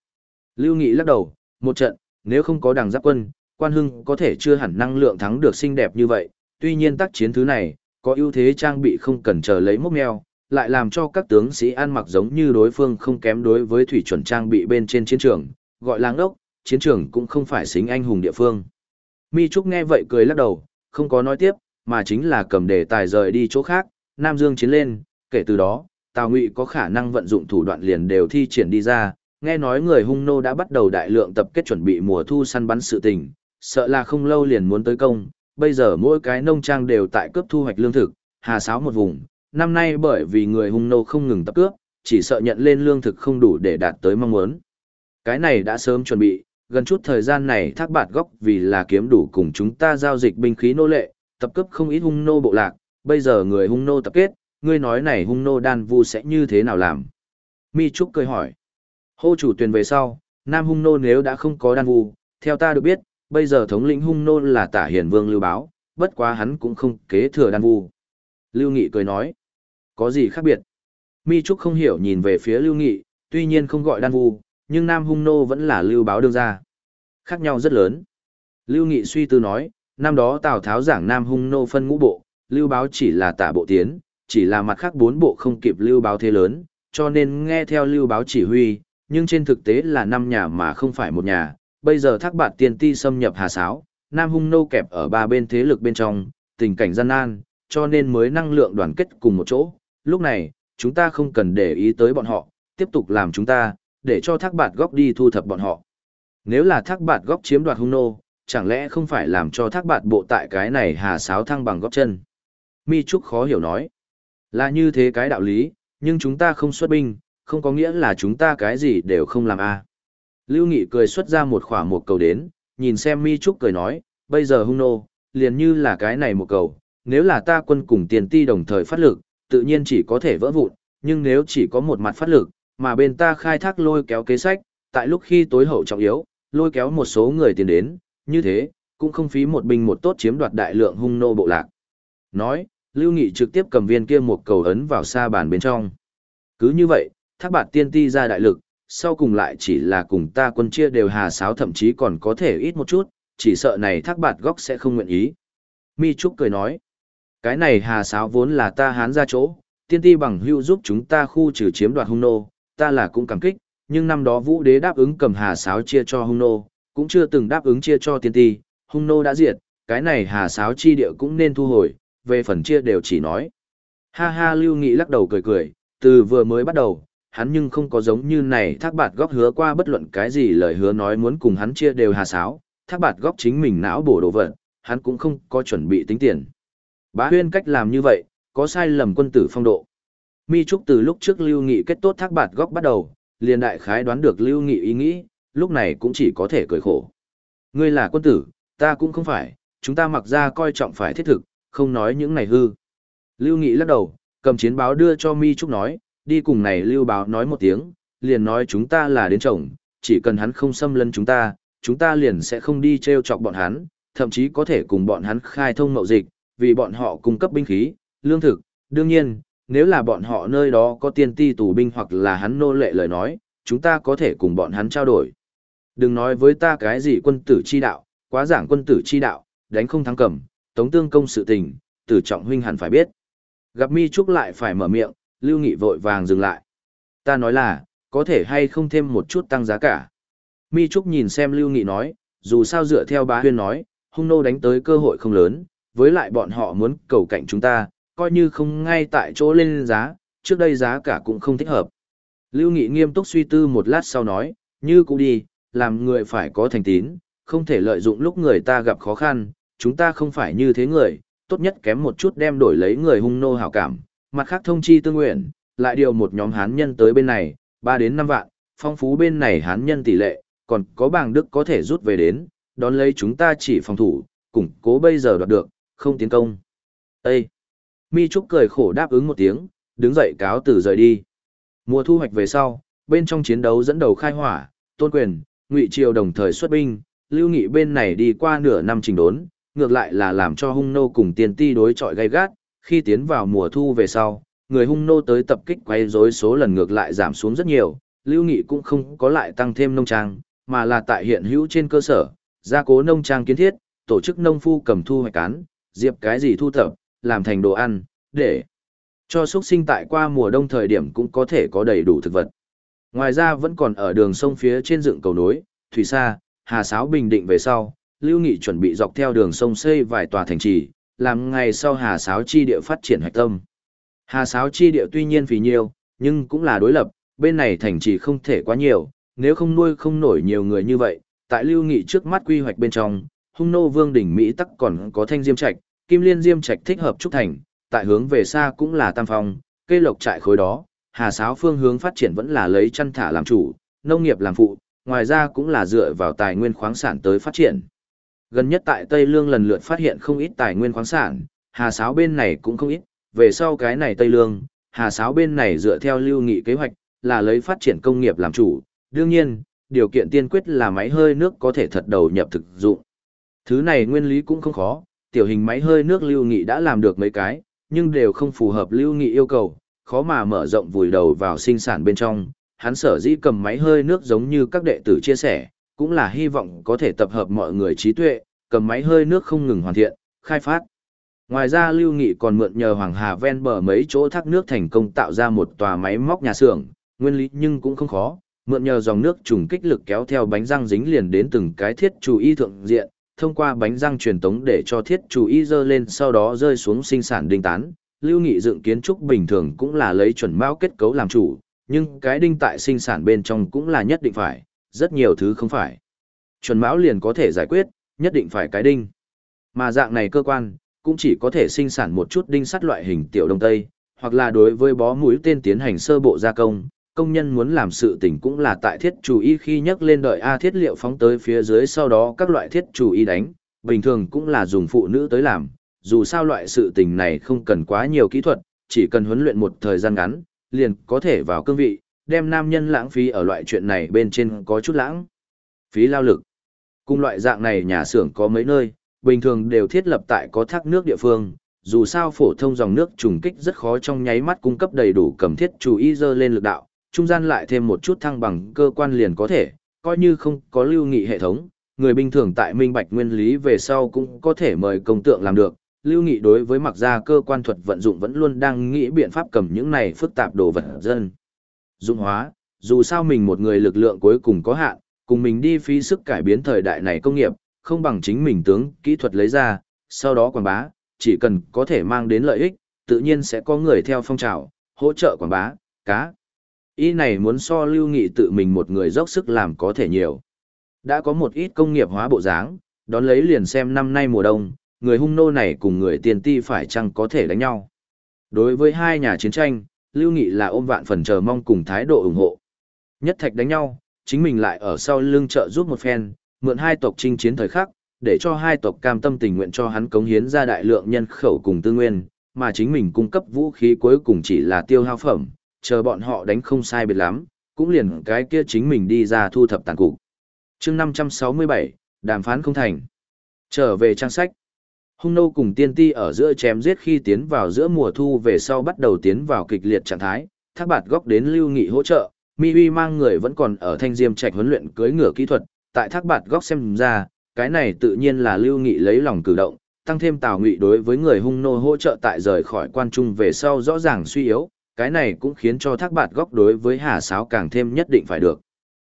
Speaker 1: Lưu Nghị lắc đầu, một trận, nếu không có đằng giáp quân, quan hưng có thể chưa hẳn năng lượng thắng được xinh đẹp như vậy, tuy nhiên tác chiến thứ này, có ưu thế trang bị không cần chờ lấy mốc meo, lại làm cho các tướng sĩ ăn mặc giống như đối phương không kém đối với thủy chuẩn trang bị bên trên chiến trường, gọi làng ốc, chiến trường cũng không phải xính anh hùng địa phương. Mi Trúc nghe vậy cười lắc đầu, không có nói tiếp, mà chính là cầm đề tài rời đi chỗ khác, Nam Dương chiến lên, kể từ đó, Tào Ngụy có khả năng vận dụng thủ đoạn liền đều thi triển đi ra, nghe nói người hung nô đã bắt đầu đại lượng tập kết chuẩn bị mùa thu săn bắn sự tình, sợ là không lâu liền muốn tới công, bây giờ mỗi cái nông trang đều tại cướp thu hoạch lương thực, hà sáo một vùng, năm nay bởi vì người hung nô không ngừng tập cướp, chỉ sợ nhận lên lương thực không đủ để đạt tới mong muốn. Cái này đã sớm chuẩn bị, gần chút thời gian này thác bạt góc vì là kiếm đủ cùng chúng ta giao dịch binh khí nô lệ, tập cấp không ít hung nô bộ lạc, bây giờ người hung nô tập kết, ngươi nói này hung nô đan vu sẽ như thế nào làm? Mi Trúc cười hỏi. Hô chủ tuyển về sau, Nam hung nô nếu đã không có đan vu, theo ta được biết, bây giờ thống lĩnh hung nô là tả hiển vương lưu báo, bất quá hắn cũng không kế thừa đan vu. Lưu Nghị cười nói, có gì khác biệt? Mi Trúc không hiểu nhìn về phía Lưu Nghị, tuy nhiên không gọi đan vu, nhưng Nam hung nô vẫn là lưu báo đương ra. Khác nhau rất lớn. Lưu Nghị suy tư nói, năm đó Tào Tháo giảng Nam hung nô phân ngũ bộ, lưu báo chỉ là tả bộ tiến, chỉ là mặt khác bốn bộ không kịp lưu báo thế lớn, cho nên nghe theo lưu báo chỉ huy, nhưng trên thực tế là năm nhà mà không phải một nhà, bây giờ thác bạt Tiền ti xâm nhập hà sáo, Nam hung nô kẹp ở ba bên thế lực bên trong, tình cảnh gian nan, cho nên mới năng lượng đoàn kết cùng một chỗ. Lúc này, chúng ta không cần để ý tới bọn họ, tiếp tục làm chúng ta, để cho thác bạt góc đi thu thập bọn họ. Nếu là thác bạt góc chiếm đoạt hung nô, chẳng lẽ không phải làm cho thác bạt bộ tại cái này hà sáo thăng bằng góc chân? Mi Trúc khó hiểu nói. Là như thế cái đạo lý, nhưng chúng ta không xuất binh, không có nghĩa là chúng ta cái gì đều không làm a. À. Lưu Nghị cười xuất ra một khỏa một cầu đến, nhìn xem Mi Trúc cười nói, bây giờ hung nô, liền như là cái này một cầu, nếu là ta quân cùng tiền ti đồng thời phát lực, tự nhiên chỉ có thể vỡ vụn, nhưng nếu chỉ có một mặt phát lực, mà bên ta khai thác lôi kéo kế sách, tại lúc khi tối hậu trọng yếu, lôi kéo một số người tiền đến, như thế, cũng không phí một binh một tốt chiếm đoạt đại lượng hung nô bộ lạc. Nói, Lưu Nghị trực tiếp cầm viên kia một cầu ấn vào xa bàn bên trong. Cứ như vậy, thác bạt tiên ti ra đại lực, sau cùng lại chỉ là cùng ta quân chia đều hà sáo thậm chí còn có thể ít một chút, chỉ sợ này thác bạt góc sẽ không nguyện ý. Mi Trúc cười nói, cái này hà sáo vốn là ta hán ra chỗ, tiên ti bằng hưu giúp chúng ta khu trừ chiếm đoạt hung nô, ta là cũng cảm kích, nhưng năm đó vũ đế đáp ứng cầm hà sáo chia cho hung nô, cũng chưa từng đáp ứng chia cho tiên ti, hung nô đã diệt, cái này hà sáo chi địa cũng nên thu hồi, về phần chia đều chỉ nói. Ha ha Lưu Nghị lắc đầu cười cười, từ vừa mới bắt đầu, hắn nhưng không có giống như này thác bạt góc hứa qua bất luận cái gì lời hứa nói muốn cùng hắn chia đều hà sáo, thác bạt góc chính mình não bổ đồ vật, hắn cũng không có chuẩn bị tính tiền. Bá huyên cách làm như vậy, có sai lầm quân tử phong độ. Mi Trúc từ lúc trước Lưu Nghị kết tốt thác bạt góc bắt đầu, liền đại khái đoán được Lưu Nghị ý nghĩ, lúc này cũng chỉ có thể cười khổ. Ngươi là quân tử, ta cũng không phải, chúng ta mặc ra coi trọng phải thiết thực, không nói những này hư. Lưu Nghị lắc đầu, cầm chiến báo đưa cho Mi Trúc nói, đi cùng này Lưu báo nói một tiếng, liền nói chúng ta là đến chồng, chỉ cần hắn không xâm lấn chúng ta, chúng ta liền sẽ không đi treo chọc bọn hắn, thậm chí có thể cùng bọn hắn khai thông mậu dịch, vì bọn họ cung cấp binh khí, lương thực, đương nhiên, nếu là bọn họ nơi đó có tiên ti tù binh hoặc là hắn nô lệ lời nói, chúng ta có thể cùng bọn hắn trao đổi. Đừng nói với ta cái gì quân tử chi đạo, quá giảng quân tử chi đạo, đánh không thắng cầm, tống tương công sự tình, tử trọng huynh hẳn phải biết. Gặp mi trúc lại phải mở miệng, lưu nghị vội vàng dừng lại. Ta nói là, có thể hay không thêm một chút tăng giá cả. Mi trúc nhìn xem lưu nghị nói, dù sao dựa theo bá huyên nói, hung nô đánh tới cơ hội không lớn, với lại bọn họ muốn cầu cạnh chúng ta, coi như không ngay tại chỗ lên giá, trước đây giá cả cũng không thích hợp. Lưu Nghị nghiêm túc suy tư một lát sau nói, như cũ đi, làm người phải có thành tín, không thể lợi dụng lúc người ta gặp khó khăn, chúng ta không phải như thế người, tốt nhất kém một chút đem đổi lấy người hung nô hảo cảm, mặt khác thông chi tương nguyện, lại điều một nhóm hán nhân tới bên này, 3 đến 5 vạn, phong phú bên này hán nhân tỷ lệ, còn có bảng đức có thể rút về đến, đón lấy chúng ta chỉ phòng thủ, củng cố bây giờ đoạt được, không tiến công. Ê! Mi Trúc cười khổ đáp ứng một tiếng, đứng dậy cáo từ rời đi. Mùa thu hoạch về sau, bên trong chiến đấu dẫn đầu khai hỏa, tôn quyền, ngụy triều đồng thời xuất binh, lưu nghị bên này đi qua nửa năm trình đốn, ngược lại là làm cho hung nô cùng tiền ti đối chọi gay gắt, khi tiến vào mùa thu về sau, người hung nô tới tập kích quay rối số lần ngược lại giảm xuống rất nhiều, lưu nghị cũng không có lại tăng thêm nông trang, mà là tại hiện hữu trên cơ sở, gia cố nông trang kiến thiết, tổ chức nông phu cầm thu hoạch cán, diệp cái gì thu thập, làm thành đồ ăn, để cho xuất sinh tại qua mùa đông thời điểm cũng có thể có đầy đủ thực vật. Ngoài ra vẫn còn ở đường sông phía trên dựng cầu nối, thủy xa, hà sáo bình định về sau, Lưu Nghị chuẩn bị dọc theo đường sông xây vài tòa thành trì, làm ngày sau hà sáo chi địa phát triển hạch tâm. Hà sáo chi địa tuy nhiên phì nhiều, nhưng cũng là đối lập, bên này thành trì không thể quá nhiều, nếu không nuôi không nổi nhiều người như vậy, tại Lưu Nghị trước mắt quy hoạch bên trong, hung nô vương đỉnh Mỹ tắc còn có thanh diêm trạch, kim liên diêm trạch thích hợp trúc thành, tại hướng về xa cũng là tam phong, cây lộc trại khối đó, hà sáo phương hướng phát triển vẫn là lấy chăn thả làm chủ, nông nghiệp làm phụ, ngoài ra cũng là dựa vào tài nguyên khoáng sản tới phát triển. Gần nhất tại Tây Lương lần lượt phát hiện không ít tài nguyên khoáng sản, hà sáo bên này cũng không ít, về sau cái này Tây Lương, hà sáo bên này dựa theo lưu nghị kế hoạch, là lấy phát triển công nghiệp làm chủ, đương nhiên, điều kiện tiên quyết là máy hơi nước có thể thật đầu nhập thực dụng. Thứ này nguyên lý cũng không khó, tiểu hình máy hơi nước lưu nghị đã làm được mấy cái, nhưng đều không phù hợp lưu nghị yêu cầu, khó mà mở rộng vùi đầu vào sinh sản bên trong. Hắn sở dĩ cầm máy hơi nước giống như các đệ tử chia sẻ, cũng là hy vọng có thể tập hợp mọi người trí tuệ, cầm máy hơi nước không ngừng hoàn thiện, khai phát. Ngoài ra Lưu Nghị còn mượn nhờ Hoàng Hà ven bờ mấy chỗ thác nước thành công tạo ra một tòa máy móc nhà xưởng, nguyên lý nhưng cũng không khó, mượn nhờ dòng nước trùng kích lực kéo theo bánh răng dính liền đến từng cái thiết chủ y thượng diện, thông qua bánh răng truyền tống để cho thiết chủ y dơ lên sau đó rơi xuống sinh sản đinh tán. Lưu Nghị dựng kiến trúc bình thường cũng là lấy chuẩn mão kết cấu làm chủ, nhưng cái đinh tại sinh sản bên trong cũng là nhất định phải, rất nhiều thứ không phải. Chuẩn mão liền có thể giải quyết, nhất định phải cái đinh. Mà dạng này cơ quan, cũng chỉ có thể sinh sản một chút đinh sắt loại hình tiểu đông tây, hoặc là đối với bó mũi tên tiến hành sơ bộ gia công, công nhân muốn làm sự tình cũng là tại thiết chủ y khi nhắc lên đợi A thiết liệu phóng tới phía dưới sau đó các loại thiết chủ y đánh, bình thường cũng là dùng phụ nữ tới làm, dù sao loại sự tình này không cần quá nhiều kỹ thuật, chỉ cần huấn luyện một thời gian ngắn, liền có thể vào cương vị, đem nam nhân lãng phí ở loại chuyện này bên trên có chút lãng. Phí lao lực. Cùng loại dạng này nhà xưởng có mấy nơi, bình thường đều thiết lập tại có thác nước địa phương, dù sao phổ thông dòng nước trùng kích rất khó trong nháy mắt cung cấp đầy đủ cầm thiết chủ y dơ lên lực đạo, trung gian lại thêm một chút thăng bằng cơ quan liền có thể, coi như không có lưu nghị hệ thống, người bình thường tại minh bạch nguyên lý về sau cũng có thể mời công tượng làm được. Lưu Nghị đối với mặc ra cơ quan thuật vận dụng vẫn luôn đang nghĩ biện pháp cầm những này phức tạp đồ vật dân. Dụng hóa, dù sao mình một người lực lượng cuối cùng có hạn, cùng mình đi phí sức cải biến thời đại này công nghiệp, không bằng chính mình tướng kỹ thuật lấy ra, sau đó quảng bá, chỉ cần có thể mang đến lợi ích, tự nhiên sẽ có người theo phong trào, hỗ trợ quảng bá, cá. Ý này muốn so lưu nghị tự mình một người dốc sức làm có thể nhiều. Đã có một ít công nghiệp hóa bộ dáng, đón lấy liền xem năm nay mùa đông, người hung nô này cùng người tiền ti phải chăng có thể đánh nhau. Đối với hai nhà chiến tranh, Lưu Nghị là ôm vạn phần chờ mong cùng thái độ ủng hộ. Nhất thạch đánh nhau, chính mình lại ở sau lưng trợ giúp một phen, mượn hai tộc chinh chiến thời khắc, để cho hai tộc cam tâm tình nguyện cho hắn cống hiến ra đại lượng nhân khẩu cùng tư nguyên, mà chính mình cung cấp vũ khí cuối cùng chỉ là tiêu hao phẩm, chờ bọn họ đánh không sai biệt lắm, cũng liền cái kia chính mình đi ra thu thập tàn cục. chương 567, đàm phán không thành. Trở về trang sách. Hung nô cùng tiên ti ở giữa chém giết khi tiến vào giữa mùa thu về sau bắt đầu tiến vào kịch liệt trạng thái, thác bạt góc đến lưu nghị hỗ trợ, mi huy mang người vẫn còn ở thanh diêm trạch huấn luyện cưới ngựa kỹ thuật, tại thác bạt góc xem ra, cái này tự nhiên là lưu nghị lấy lòng cử động, tăng thêm tào ngụy đối với người hung nô hỗ trợ tại rời khỏi quan trung về sau rõ ràng suy yếu, cái này cũng khiến cho thác bạt góc đối với hà sáo càng thêm nhất định phải được.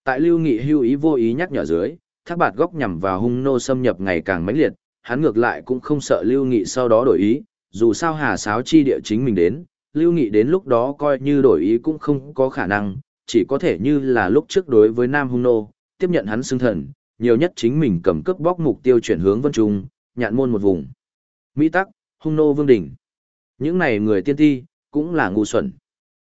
Speaker 1: Tại lưu nghị hưu ý vô ý nhắc nhở dưới, thác bạt góc nhằm vào hung nô xâm nhập ngày càng mãnh liệt, hắn ngược lại cũng không sợ lưu nghị sau đó đổi ý, dù sao hà sáo chi địa chính mình đến, lưu nghị đến lúc đó coi như đổi ý cũng không có khả năng, chỉ có thể như là lúc trước đối với nam hung nô, tiếp nhận hắn xưng thần, nhiều nhất chính mình cầm cướp bóc mục tiêu chuyển hướng vân trung, nhạn môn một vùng. Mỹ tắc, hung nô vương đỉnh. Những này người tiên ti, cũng là ngu xuẩn.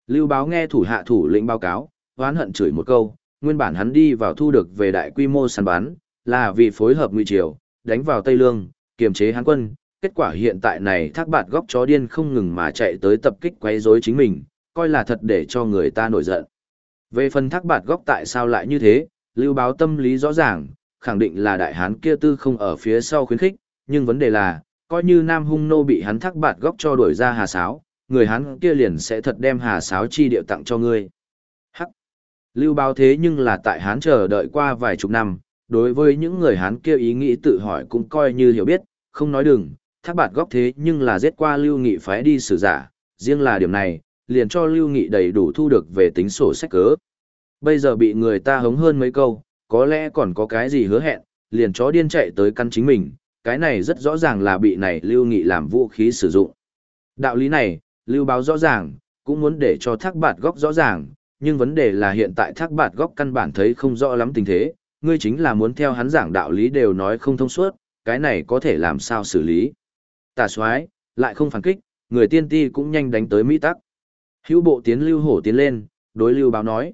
Speaker 1: Lưu báo nghe thủ hạ thủ lĩnh báo cáo, oán hận chửi một câu, nguyên bản hắn đi vào thu được về đại quy mô săn bán, là vì phối hợp ngụy triều, đánh vào Tây Lương, kiềm chế hán quân. Kết quả hiện tại này thác bạt góc chó điên không ngừng mà chạy tới tập kích quấy rối chính mình, coi là thật để cho người ta nổi giận. Về phần thác bạt góc tại sao lại như thế, lưu báo tâm lý rõ ràng, khẳng định là đại hán kia tư không ở phía sau khuyến khích, nhưng vấn đề là, coi như Nam Hung Nô bị hắn thác bạt góc cho đuổi ra hà sáo, người hắn kia liền sẽ thật đem hà sáo chi điệu tặng cho ngươi. Hắc! Lưu báo thế nhưng là tại hán chờ đợi qua vài chục năm, đối với những người hán kia ý nghĩ tự hỏi cũng coi như hiểu biết, không nói đừng, thác bạt góc thế nhưng là giết qua lưu nghị phái đi xử giả, riêng là điểm này, liền cho lưu nghị đầy đủ thu được về tính sổ sách cớ. Bây giờ bị người ta hống hơn mấy câu, có lẽ còn có cái gì hứa hẹn, liền chó điên chạy tới căn chính mình, cái này rất rõ ràng là bị này lưu nghị làm vũ khí sử dụng. Đạo lý này, lưu báo rõ ràng, cũng muốn để cho thác bạt góc rõ ràng, nhưng vấn đề là hiện tại thác bạt góc căn bản thấy không rõ lắm tình thế, ngươi chính là muốn theo hắn giảng đạo lý đều nói không thông suốt, cái này có thể làm sao xử lý. Tà soái lại không phản kích, người tiên ti cũng nhanh đánh tới Mỹ tắc. Hữu bộ tiến lưu hổ tiến lên, đối lưu báo nói.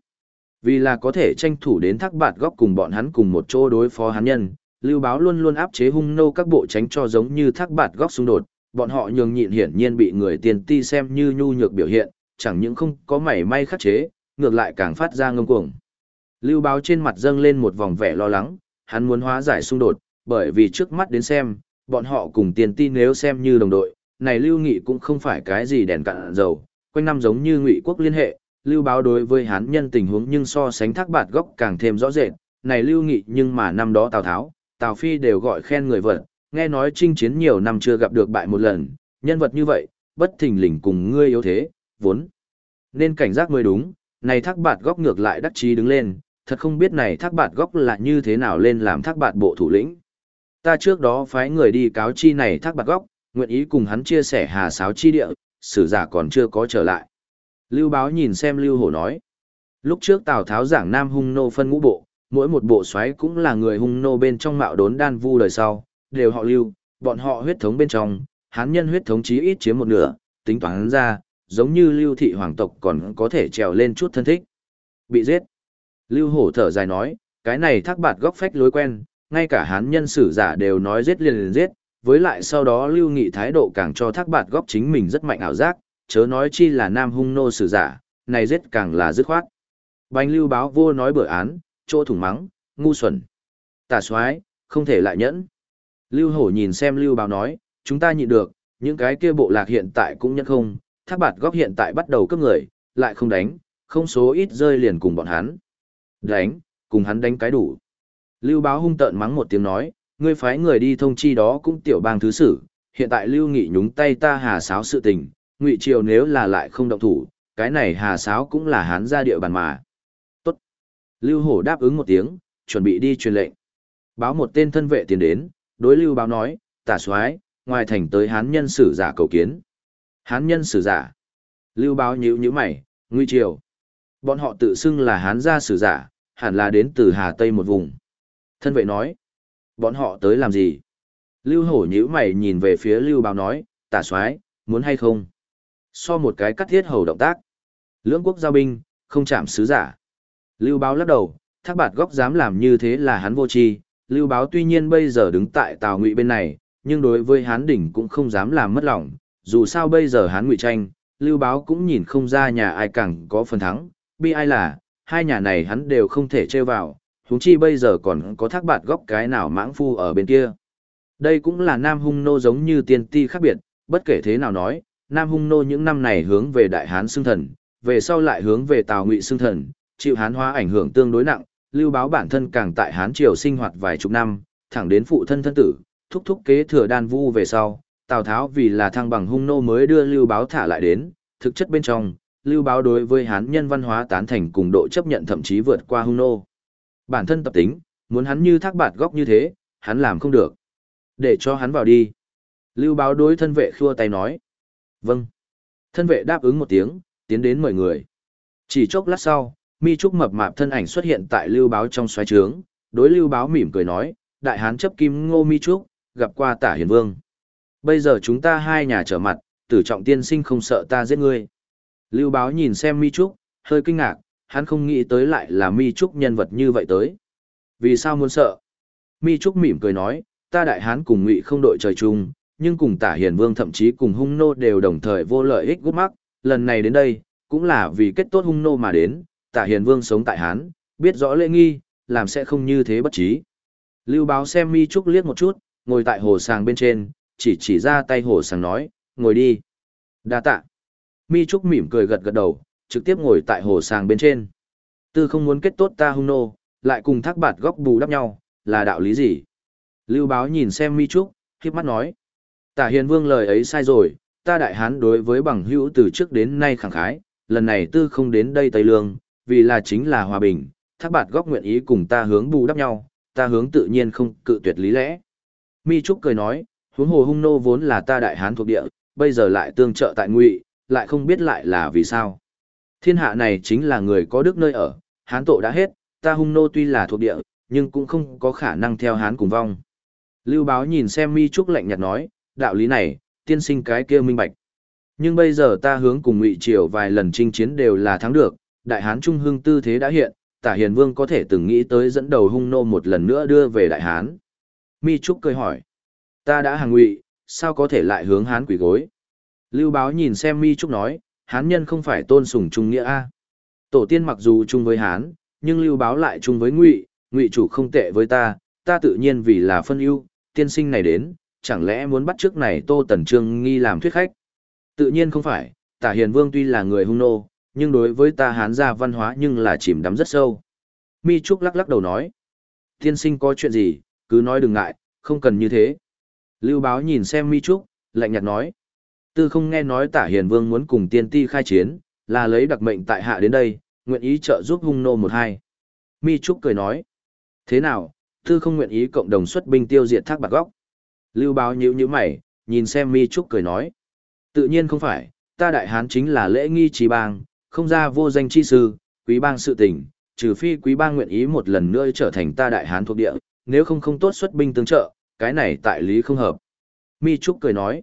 Speaker 1: Vì là có thể tranh thủ đến thác bạt góc cùng bọn hắn cùng một chỗ đối phó hắn nhân, lưu báo luôn luôn áp chế hung nô các bộ tránh cho giống như thác bạt góc xung đột, bọn họ nhường nhịn hiển nhiên bị người tiền ti xem như nhu nhược biểu hiện, chẳng những không có mảy may khắc chế, ngược lại càng phát ra ngông cuồng. Lưu báo trên mặt dâng lên một vòng vẻ lo lắng, hắn muốn hóa giải xung đột, bởi vì trước mắt đến xem, bọn họ cùng tiền ti nếu xem như đồng đội, này lưu nghị cũng không phải cái gì đèn cạn dầu, quanh năm giống như ngụy quốc liên hệ, lưu báo đối với hắn nhân tình huống nhưng so sánh thác bạt gốc càng thêm rõ rệt, này lưu nghị nhưng mà năm đó Tào Tháo, Tào Phi đều gọi khen người vật, nghe nói chinh chiến nhiều năm chưa gặp được bại một lần, nhân vật như vậy, bất thình lình cùng ngươi yếu thế, vốn. Nên cảnh giác mới đúng, này thác bạt góc ngược lại đắc chí đứng lên, thật không biết này thác bạt góc là như thế nào lên làm thác bạt bộ thủ lĩnh. Ta trước đó phái người đi cáo chi này thác bạt góc, nguyện ý cùng hắn chia sẻ hà sáo chi địa, sử giả còn chưa có trở lại. Lưu báo nhìn xem Lưu Hổ nói. Lúc trước Tào Tháo giảng Nam hung nô phân ngũ bộ, mỗi một bộ xoáy cũng là người hung nô bên trong mạo đốn đan vu đời sau, đều họ Lưu, bọn họ huyết thống bên trong, hán nhân huyết thống chí ít chiếm một nửa, tính toán ra, giống như Lưu thị hoàng tộc còn có thể trèo lên chút thân thích. Bị giết. Lưu Hổ thở dài nói, cái này thác bạt góc phách lối quen, ngay cả hán nhân sử giả đều nói giết liền liền giết, với lại sau đó Lưu Nghị thái độ càng cho thác bạt góc chính mình rất mạnh ảo giác, chớ nói chi là nam hung nô sử giả, này giết càng là dứt khoát. Bành lưu báo vô nói bữa án, chỗ thủng mắng, ngu xuẩn. Tà soái không thể lại nhẫn. Lưu hổ nhìn xem lưu báo nói, chúng ta nhịn được, những cái kia bộ lạc hiện tại cũng nhẫn không, thác bạt góc hiện tại bắt đầu cướp người, lại không đánh, không số ít rơi liền cùng bọn hắn. Đánh, cùng hắn đánh cái đủ. Lưu báo hung tợn mắng một tiếng nói, ngươi phái người đi thông chi đó cũng tiểu bang thứ sử, hiện tại lưu nghị nhúng tay ta hà sáo sự tình, ngụy triều nếu là lại không động thủ cái này hà sáo cũng là hán ra địa bàn mà tốt lưu hổ đáp ứng một tiếng chuẩn bị đi truyền lệnh báo một tên thân vệ tiền đến đối lưu báo nói tả soái ngoài thành tới hán nhân sử giả cầu kiến Hán nhân sử giả. Lưu báo nhíu nhíu mày, nguy triều. Bọn họ tự xưng là hán gia sử giả, hẳn là đến từ Hà Tây một vùng. Thân vệ nói, bọn họ tới làm gì? Lưu hổ nhíu mày nhìn về phía Lưu báo nói, tả soái muốn hay không? So một cái cắt thiết hầu động tác. Lưỡng quốc giao binh, không chạm sứ giả. Lưu báo lắc đầu, thác bạt góc dám làm như thế là hắn vô tri Lưu báo tuy nhiên bây giờ đứng tại Tào Ngụy bên này, nhưng đối với hán đỉnh cũng không dám làm mất lòng, dù sao bây giờ hán ngụy tranh, Lưu báo cũng nhìn không ra nhà ai càng có phần thắng, bi ai là, hai nhà này hắn đều không thể trêu vào, huống chi bây giờ còn có thác bạt góc cái nào mãng phu ở bên kia. Đây cũng là Nam Hung Nô giống như tiên ti khác biệt, bất kể thế nào nói, Nam Hung Nô những năm này hướng về Đại Hán xưng thần, về sau lại hướng về Tào Ngụy xưng thần, chịu Hán hóa ảnh hưởng tương đối nặng, lưu báo bản thân càng tại Hán triều sinh hoạt vài chục năm, thẳng đến phụ thân thân tử, thúc thúc kế thừa đan vu về sau, Tào Tháo vì là thăng bằng hung nô mới đưa lưu báo thả lại đến, thực chất bên trong, lưu báo đối với Hán nhân văn hóa tán thành cùng độ chấp nhận thậm chí vượt qua hung nô. Bản thân tập tính, muốn hắn như thác bạt góc như thế, hắn làm không được. Để cho hắn vào đi. Lưu báo đối thân vệ khua tay nói. Vâng. Thân vệ đáp ứng một tiếng, tiến đến mời người. Chỉ chốc lát sau, mi trúc mập mạp thân ảnh xuất hiện tại lưu báo trong xoáy trướng, đối lưu báo mỉm cười nói, đại hán chấp kim ngô mi trúc, gặp qua tả hiền vương. Bây giờ chúng ta hai nhà trở mặt, tử trọng tiên sinh không sợ ta giết ngươi. Lưu báo nhìn xem mi trúc, hơi kinh ngạc, hắn không nghĩ tới lại là mi trúc nhân vật như vậy tới. Vì sao muốn sợ? Mi trúc mỉm cười nói, ta đại hán cùng ngụy không đội trời chung, nhưng cùng tả hiền vương thậm chí cùng hung nô đều đồng thời vô lợi ích gút mắc, lần này đến đây, cũng là vì kết tốt hung nô mà đến, tả hiền vương sống tại hán, biết rõ lễ nghi, làm sẽ không như thế bất trí. Lưu báo xem mi trúc liếc một chút, ngồi tại hồ sàng bên trên, chỉ chỉ ra tay hồ sàng nói, ngồi đi. đa tạ. Mi trúc mỉm cười gật gật đầu, trực tiếp ngồi tại hồ sàng bên trên. Tư không muốn kết tốt ta hung nô, lại cùng thác bạt góc bù đắp nhau, là đạo lý gì? Lưu báo nhìn xem mi trúc, híp mắt nói. Tả hiền vương lời ấy sai rồi, ta đại hán đối với bằng hữu từ trước đến nay khẳng khái, lần này tư không đến đây Tây Lương, vì là chính là hòa bình, thác bạt góc nguyện ý cùng ta hướng bù đắp nhau, ta hướng tự nhiên không cự tuyệt lý lẽ. Mi Trúc cười nói, huống hồ hung nô vốn là ta đại hán thuộc địa, bây giờ lại tương trợ tại ngụy, lại không biết lại là vì sao. Thiên hạ này chính là người có đức nơi ở, hán tội đã hết, ta hung nô tuy là thuộc địa, nhưng cũng không có khả năng theo hán cùng vong. Lưu báo nhìn xem Mi Trúc lạnh nhạt nói, đạo lý này, tiên sinh cái kia minh bạch. Nhưng bây giờ ta hướng cùng ngụy triều vài lần chinh chiến đều là thắng được, đại hán trung hưng tư thế đã hiện, tả hiền vương có thể từng nghĩ tới dẫn đầu hung nô một lần nữa đưa về đại hán. Mi Trúc cười hỏi, ta đã hàng ngụy, sao có thể lại hướng hán quỷ gối? Lưu báo nhìn xem Mi Trúc nói, hán nhân không phải tôn sùng trung nghĩa A. Tổ tiên mặc dù chung với hán, nhưng lưu báo lại chung với ngụy, ngụy chủ không tệ với ta, ta tự nhiên vì là phân ưu, tiên sinh này đến, chẳng lẽ muốn bắt trước này Tô Tần Trương nghi làm thuyết khách? Tự nhiên không phải, Tả Hiền Vương tuy là người hung nô, nhưng đối với ta hán gia văn hóa nhưng là chìm đắm rất sâu. Mi Trúc lắc lắc đầu nói, tiên sinh có chuyện gì, cứ nói đừng ngại, không cần như thế. Lưu Báo nhìn xem Mi Trúc, lạnh nhạt nói, tư không nghe nói Tả Hiền Vương muốn cùng tiên ti khai chiến, là lấy đặc mệnh tại hạ đến đây, nguyện ý trợ giúp hung nô một hai. Mi Trúc cười nói, thế nào, tư không nguyện ý cộng đồng xuất binh tiêu diệt thác bạc góc. Lưu báo nhíu nhíu mày, nhìn xem mi trúc cười nói. Tự nhiên không phải, ta đại hán chính là lễ nghi trí bang, không ra vô danh chi sư, quý bang sự tình, trừ phi quý bang nguyện ý một lần nữa trở thành ta đại hán thuộc địa, nếu không không tốt xuất binh tương trợ, cái này tại lý không hợp. Mi Trúc cười nói,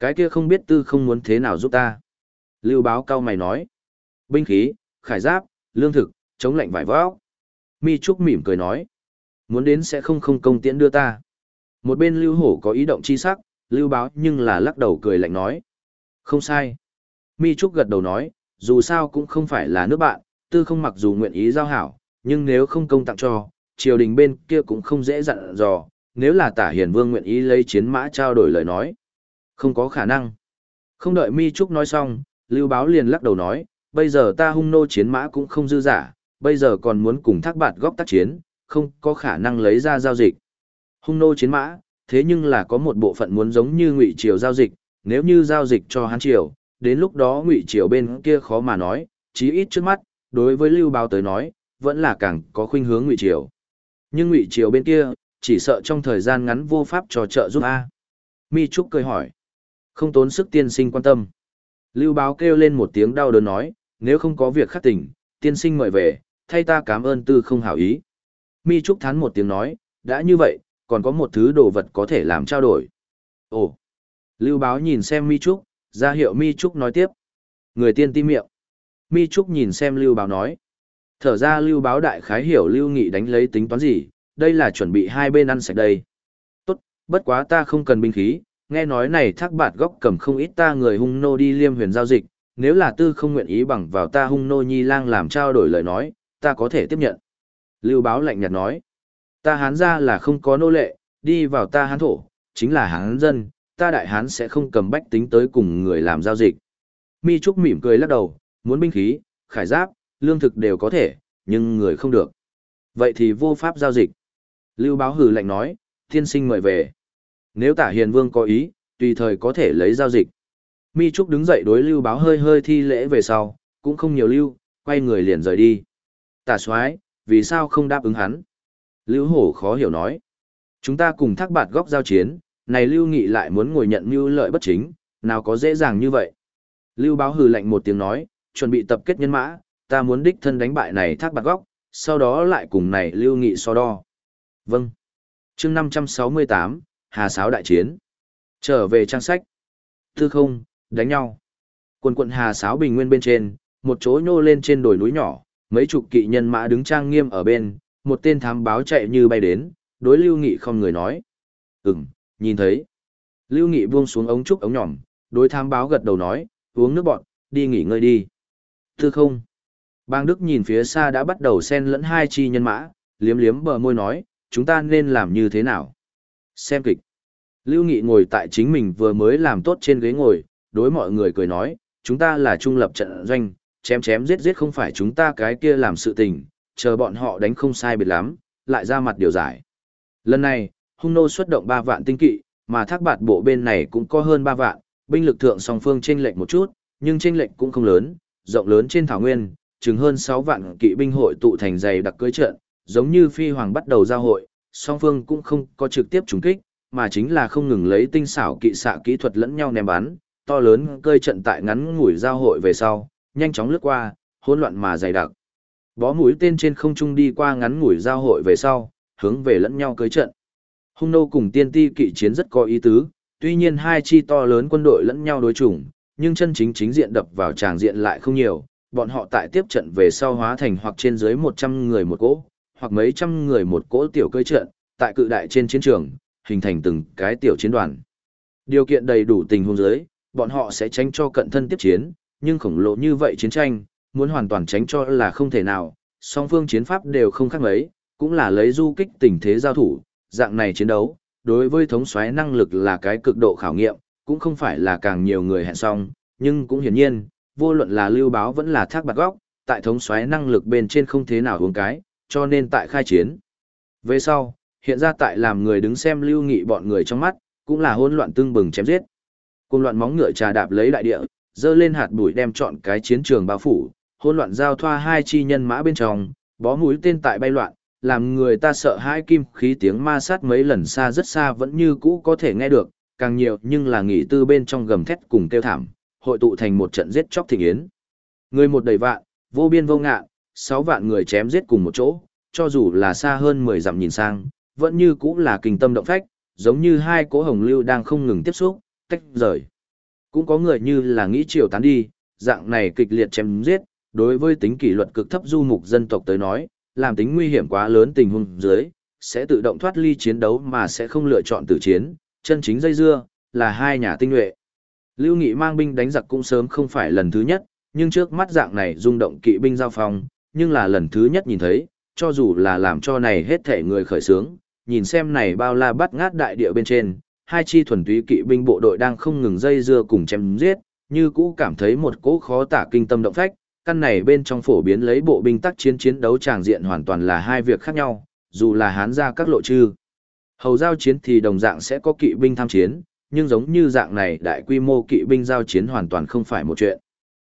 Speaker 1: cái kia không biết tư không muốn thế nào giúp ta. Lưu báo cao mày nói, binh khí, khải giáp, lương thực, chống lạnh vải vóc. Mi Trúc mỉm cười nói, muốn đến sẽ không không công tiễn đưa ta. Một bên lưu hổ có ý động chi sắc, lưu báo nhưng là lắc đầu cười lạnh nói. Không sai. Mi Trúc gật đầu nói, dù sao cũng không phải là nước bạn, tư không mặc dù nguyện ý giao hảo, nhưng nếu không công tặng cho, triều đình bên kia cũng không dễ dặn dò, nếu là tả hiền vương nguyện ý lấy chiến mã trao đổi lời nói. Không có khả năng. Không đợi Mi Trúc nói xong, lưu báo liền lắc đầu nói, bây giờ ta hung nô chiến mã cũng không dư giả, bây giờ còn muốn cùng thác bạt góc tác chiến, không có khả năng lấy ra giao dịch. Hung nô chiến mã, thế nhưng là có một bộ phận muốn giống như ngụy triều giao dịch, nếu như giao dịch cho hán triều, đến lúc đó ngụy triều bên kia khó mà nói, chí ít trước mắt, đối với lưu báo tới nói, vẫn là càng có khuynh hướng ngụy triều. Nhưng ngụy triều bên kia, chỉ sợ trong thời gian ngắn vô pháp cho trợ giúp A. Mi Trúc cười hỏi. Không tốn sức tiên sinh quan tâm. Lưu báo kêu lên một tiếng đau đớn nói, nếu không có việc khắc tỉnh, tiên sinh mời về, thay ta cảm ơn tư không hảo ý. Mi Trúc thán một tiếng nói, đã như vậy, còn có một thứ đồ vật có thể làm trao đổi. Ồ! Lưu báo nhìn xem Mi Trúc, ra hiệu Mi Trúc nói tiếp. Người tiên ti miệng. Mi Trúc nhìn xem Lưu báo nói. Thở ra Lưu báo đại khái hiểu Lưu Nghị đánh lấy tính toán gì, đây là chuẩn bị hai bên ăn sạch đây. Tốt, bất quá ta không cần binh khí, nghe nói này thác bạt góc cầm không ít ta người hung nô đi liêm huyền giao dịch, nếu là tư không nguyện ý bằng vào ta hung nô nhi lang làm trao đổi lời nói, ta có thể tiếp nhận. Lưu báo lạnh nhạt nói, ta hán ra là không có nô lệ, đi vào ta hán thổ, chính là hán dân, ta đại hán sẽ không cầm bách tính tới cùng người làm giao dịch. Mi Trúc mỉm cười lắc đầu, muốn binh khí, khải giáp, lương thực đều có thể, nhưng người không được. Vậy thì vô pháp giao dịch. Lưu báo hừ lạnh nói, thiên sinh mời về. Nếu tả hiền vương có ý, tùy thời có thể lấy giao dịch. Mi Trúc đứng dậy đối lưu báo hơi hơi thi lễ về sau, cũng không nhiều lưu, quay người liền rời đi. Tả soái vì sao không đáp ứng hắn? Lưu hổ khó hiểu nói. Chúng ta cùng thác bạt góc giao chiến, này lưu nghị lại muốn ngồi nhận mưu lợi bất chính, nào có dễ dàng như vậy. Lưu báo hừ lạnh một tiếng nói, chuẩn bị tập kết nhân mã, ta muốn đích thân đánh bại này thác bạc góc, sau đó lại cùng này lưu nghị so đo. Vâng. chương 568, Hà Sáo đại chiến. Trở về trang sách. Tư không, đánh nhau. Quần quận Hà Sáo bình nguyên bên trên, một chỗ nhô lên trên đồi núi nhỏ, mấy chục kỵ nhân mã đứng trang nghiêm ở bên, một tên thám báo chạy như bay đến, đối Lưu Nghị không người nói. Ừm, nhìn thấy. Lưu Nghị buông xuống ống trúc ống nhỏm, đối tham báo gật đầu nói, uống nước bọn, đi nghỉ ngơi đi. Tư không. Bang Đức nhìn phía xa đã bắt đầu xen lẫn hai chi nhân mã, liếm liếm bờ môi nói, chúng ta nên làm như thế nào? Xem kịch. Lưu Nghị ngồi tại chính mình vừa mới làm tốt trên ghế ngồi, đối mọi người cười nói, chúng ta là trung lập trận doanh, chém chém giết giết không phải chúng ta cái kia làm sự tình, chờ bọn họ đánh không sai biệt lắm, lại ra mặt điều giải. Lần này, hung nô xuất động 3 vạn tinh kỵ, mà thác bạt bộ bên này cũng có hơn 3 vạn, binh lực thượng song phương chênh lệch một chút, nhưng chênh lệch cũng không lớn, rộng lớn trên thảo nguyên, chừng hơn 6 vạn kỵ binh hội tụ thành dày đặc cưới trận, giống như phi hoàng bắt đầu giao hội, song phương cũng không có trực tiếp trúng kích, mà chính là không ngừng lấy tinh xảo kỵ xạ kỹ thuật lẫn nhau ném bắn, to lớn cơi trận tại ngắn ngủi giao hội về sau, nhanh chóng lướt qua, hỗn loạn mà dày đặc. Bó mũi tên trên không trung đi qua ngắn ngủi giao hội về sau, hướng về lẫn nhau cưới trận. Hung nô cùng tiên ti kỵ chiến rất có ý tứ, tuy nhiên hai chi to lớn quân đội lẫn nhau đối chủng, nhưng chân chính chính diện đập vào tràng diện lại không nhiều, bọn họ tại tiếp trận về sau hóa thành hoặc trên dưới 100 người một cỗ, hoặc mấy trăm người một cỗ tiểu cơ trận, tại cự đại trên chiến trường, hình thành từng cái tiểu chiến đoàn. Điều kiện đầy đủ tình huống dưới, bọn họ sẽ tránh cho cận thân tiếp chiến, nhưng khổng lồ như vậy chiến tranh, muốn hoàn toàn tránh cho là không thể nào, song phương chiến pháp đều không khác mấy, cũng là lấy du kích tình thế giao thủ, dạng này chiến đấu, đối với thống soái năng lực là cái cực độ khảo nghiệm, cũng không phải là càng nhiều người hẹn xong, nhưng cũng hiển nhiên, vô luận là lưu báo vẫn là thác bạc góc, tại thống soái năng lực bên trên không thế nào hướng cái, cho nên tại khai chiến. Về sau, hiện ra tại làm người đứng xem lưu nghị bọn người trong mắt, cũng là hỗn loạn tương bừng chém giết. Cùng loạn móng ngựa trà đạp lấy đại địa, dơ lên hạt bụi đem chọn cái chiến trường bao phủ, hỗn loạn giao thoa hai chi nhân mã bên trong, bó mũi tên tại bay loạn, làm người ta sợ hãi kim khí tiếng ma sát mấy lần xa rất xa vẫn như cũ có thể nghe được, càng nhiều nhưng là nghỉ tư bên trong gầm thét cùng kêu thảm, hội tụ thành một trận giết chóc thịnh yến. Người một đầy vạn, vô biên vô ngạn, sáu vạn người chém giết cùng một chỗ, cho dù là xa hơn mười dặm nhìn sang, vẫn như cũ là kinh tâm động phách, giống như hai cỗ hồng lưu đang không ngừng tiếp xúc, tách rời. Cũng có người như là nghĩ chiều tán đi, dạng này kịch liệt chém giết, đối với tính kỷ luật cực thấp du mục dân tộc tới nói, làm tính nguy hiểm quá lớn tình huống dưới, sẽ tự động thoát ly chiến đấu mà sẽ không lựa chọn tử chiến, chân chính dây dưa, là hai nhà tinh nhuệ. Lưu Nghị mang binh đánh giặc cũng sớm không phải lần thứ nhất, nhưng trước mắt dạng này rung động kỵ binh giao phong, nhưng là lần thứ nhất nhìn thấy, cho dù là làm cho này hết thể người khởi sướng, nhìn xem này bao la bắt ngát đại địa bên trên, hai chi thuần túy kỵ binh bộ đội đang không ngừng dây dưa cùng chém giết, như cũ cảm thấy một cỗ khó tả kinh tâm động phách, căn này bên trong phổ biến lấy bộ binh tác chiến chiến đấu tràng diện hoàn toàn là hai việc khác nhau, dù là hán ra các lộ chư. Hầu giao chiến thì đồng dạng sẽ có kỵ binh tham chiến, nhưng giống như dạng này đại quy mô kỵ binh giao chiến hoàn toàn không phải một chuyện.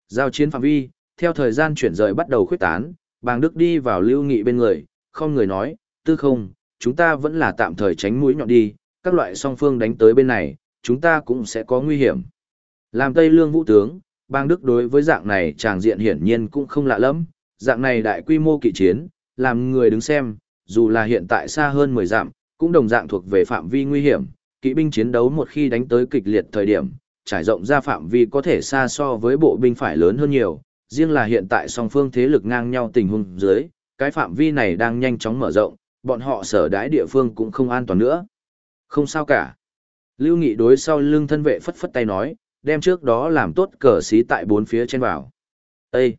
Speaker 1: Giao chiến phạm vi, theo thời gian chuyển rời bắt đầu khuyết tán, bàng đức đi vào lưu nghị bên người, không người nói, tư không, chúng ta vẫn là tạm thời tránh mũi nhọn đi, các loại song phương đánh tới bên này, chúng ta cũng sẽ có nguy hiểm. Làm Tây Lương vũ tướng, bang Đức đối với dạng này tràng diện hiển nhiên cũng không lạ lắm, dạng này đại quy mô kỵ chiến, làm người đứng xem, dù là hiện tại xa hơn 10 dặm, cũng đồng dạng thuộc về phạm vi nguy hiểm, kỵ binh chiến đấu một khi đánh tới kịch liệt thời điểm, trải rộng ra phạm vi có thể xa so với bộ binh phải lớn hơn nhiều, riêng là hiện tại song phương thế lực ngang nhau tình huống dưới, cái phạm vi này đang nhanh chóng mở rộng, bọn họ sở đãi địa phương cũng không an toàn nữa. Không sao cả. Lưu Nghị đối sau lưng thân vệ phất phất tay nói, đem trước đó làm tốt cờ xí tại bốn phía trên vào. Ê!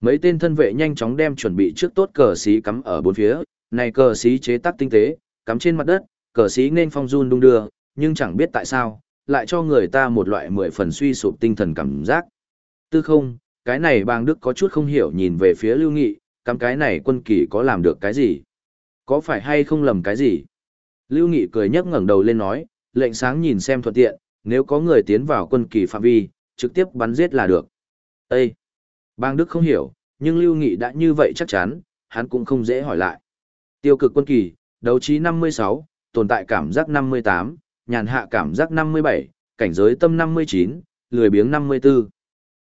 Speaker 1: Mấy tên thân vệ nhanh chóng đem chuẩn bị trước tốt cờ xí cắm ở bốn phía, này cờ xí chế tác tinh tế, cắm trên mặt đất, cờ xí nên phong run đung đưa, nhưng chẳng biết tại sao, lại cho người ta một loại mười phần suy sụp tinh thần cảm giác. Tư không, cái này bang Đức có chút không hiểu nhìn về phía Lưu Nghị, cắm cái này quân kỳ có làm được cái gì? Có phải hay không lầm cái gì? Lưu Nghị cười nhấc ngẩng đầu lên nói, lệnh sáng nhìn xem thuận tiện, nếu có người tiến vào quân kỳ phạm vi, trực tiếp bắn giết là được. Ê! Bang Đức không hiểu, nhưng Lưu Nghị đã như vậy chắc chắn, hắn cũng không dễ hỏi lại. Tiêu cực quân kỳ, đấu trí 56, tồn tại cảm giác 58, nhàn hạ cảm giác 57, cảnh giới tâm 59, lười biếng 54.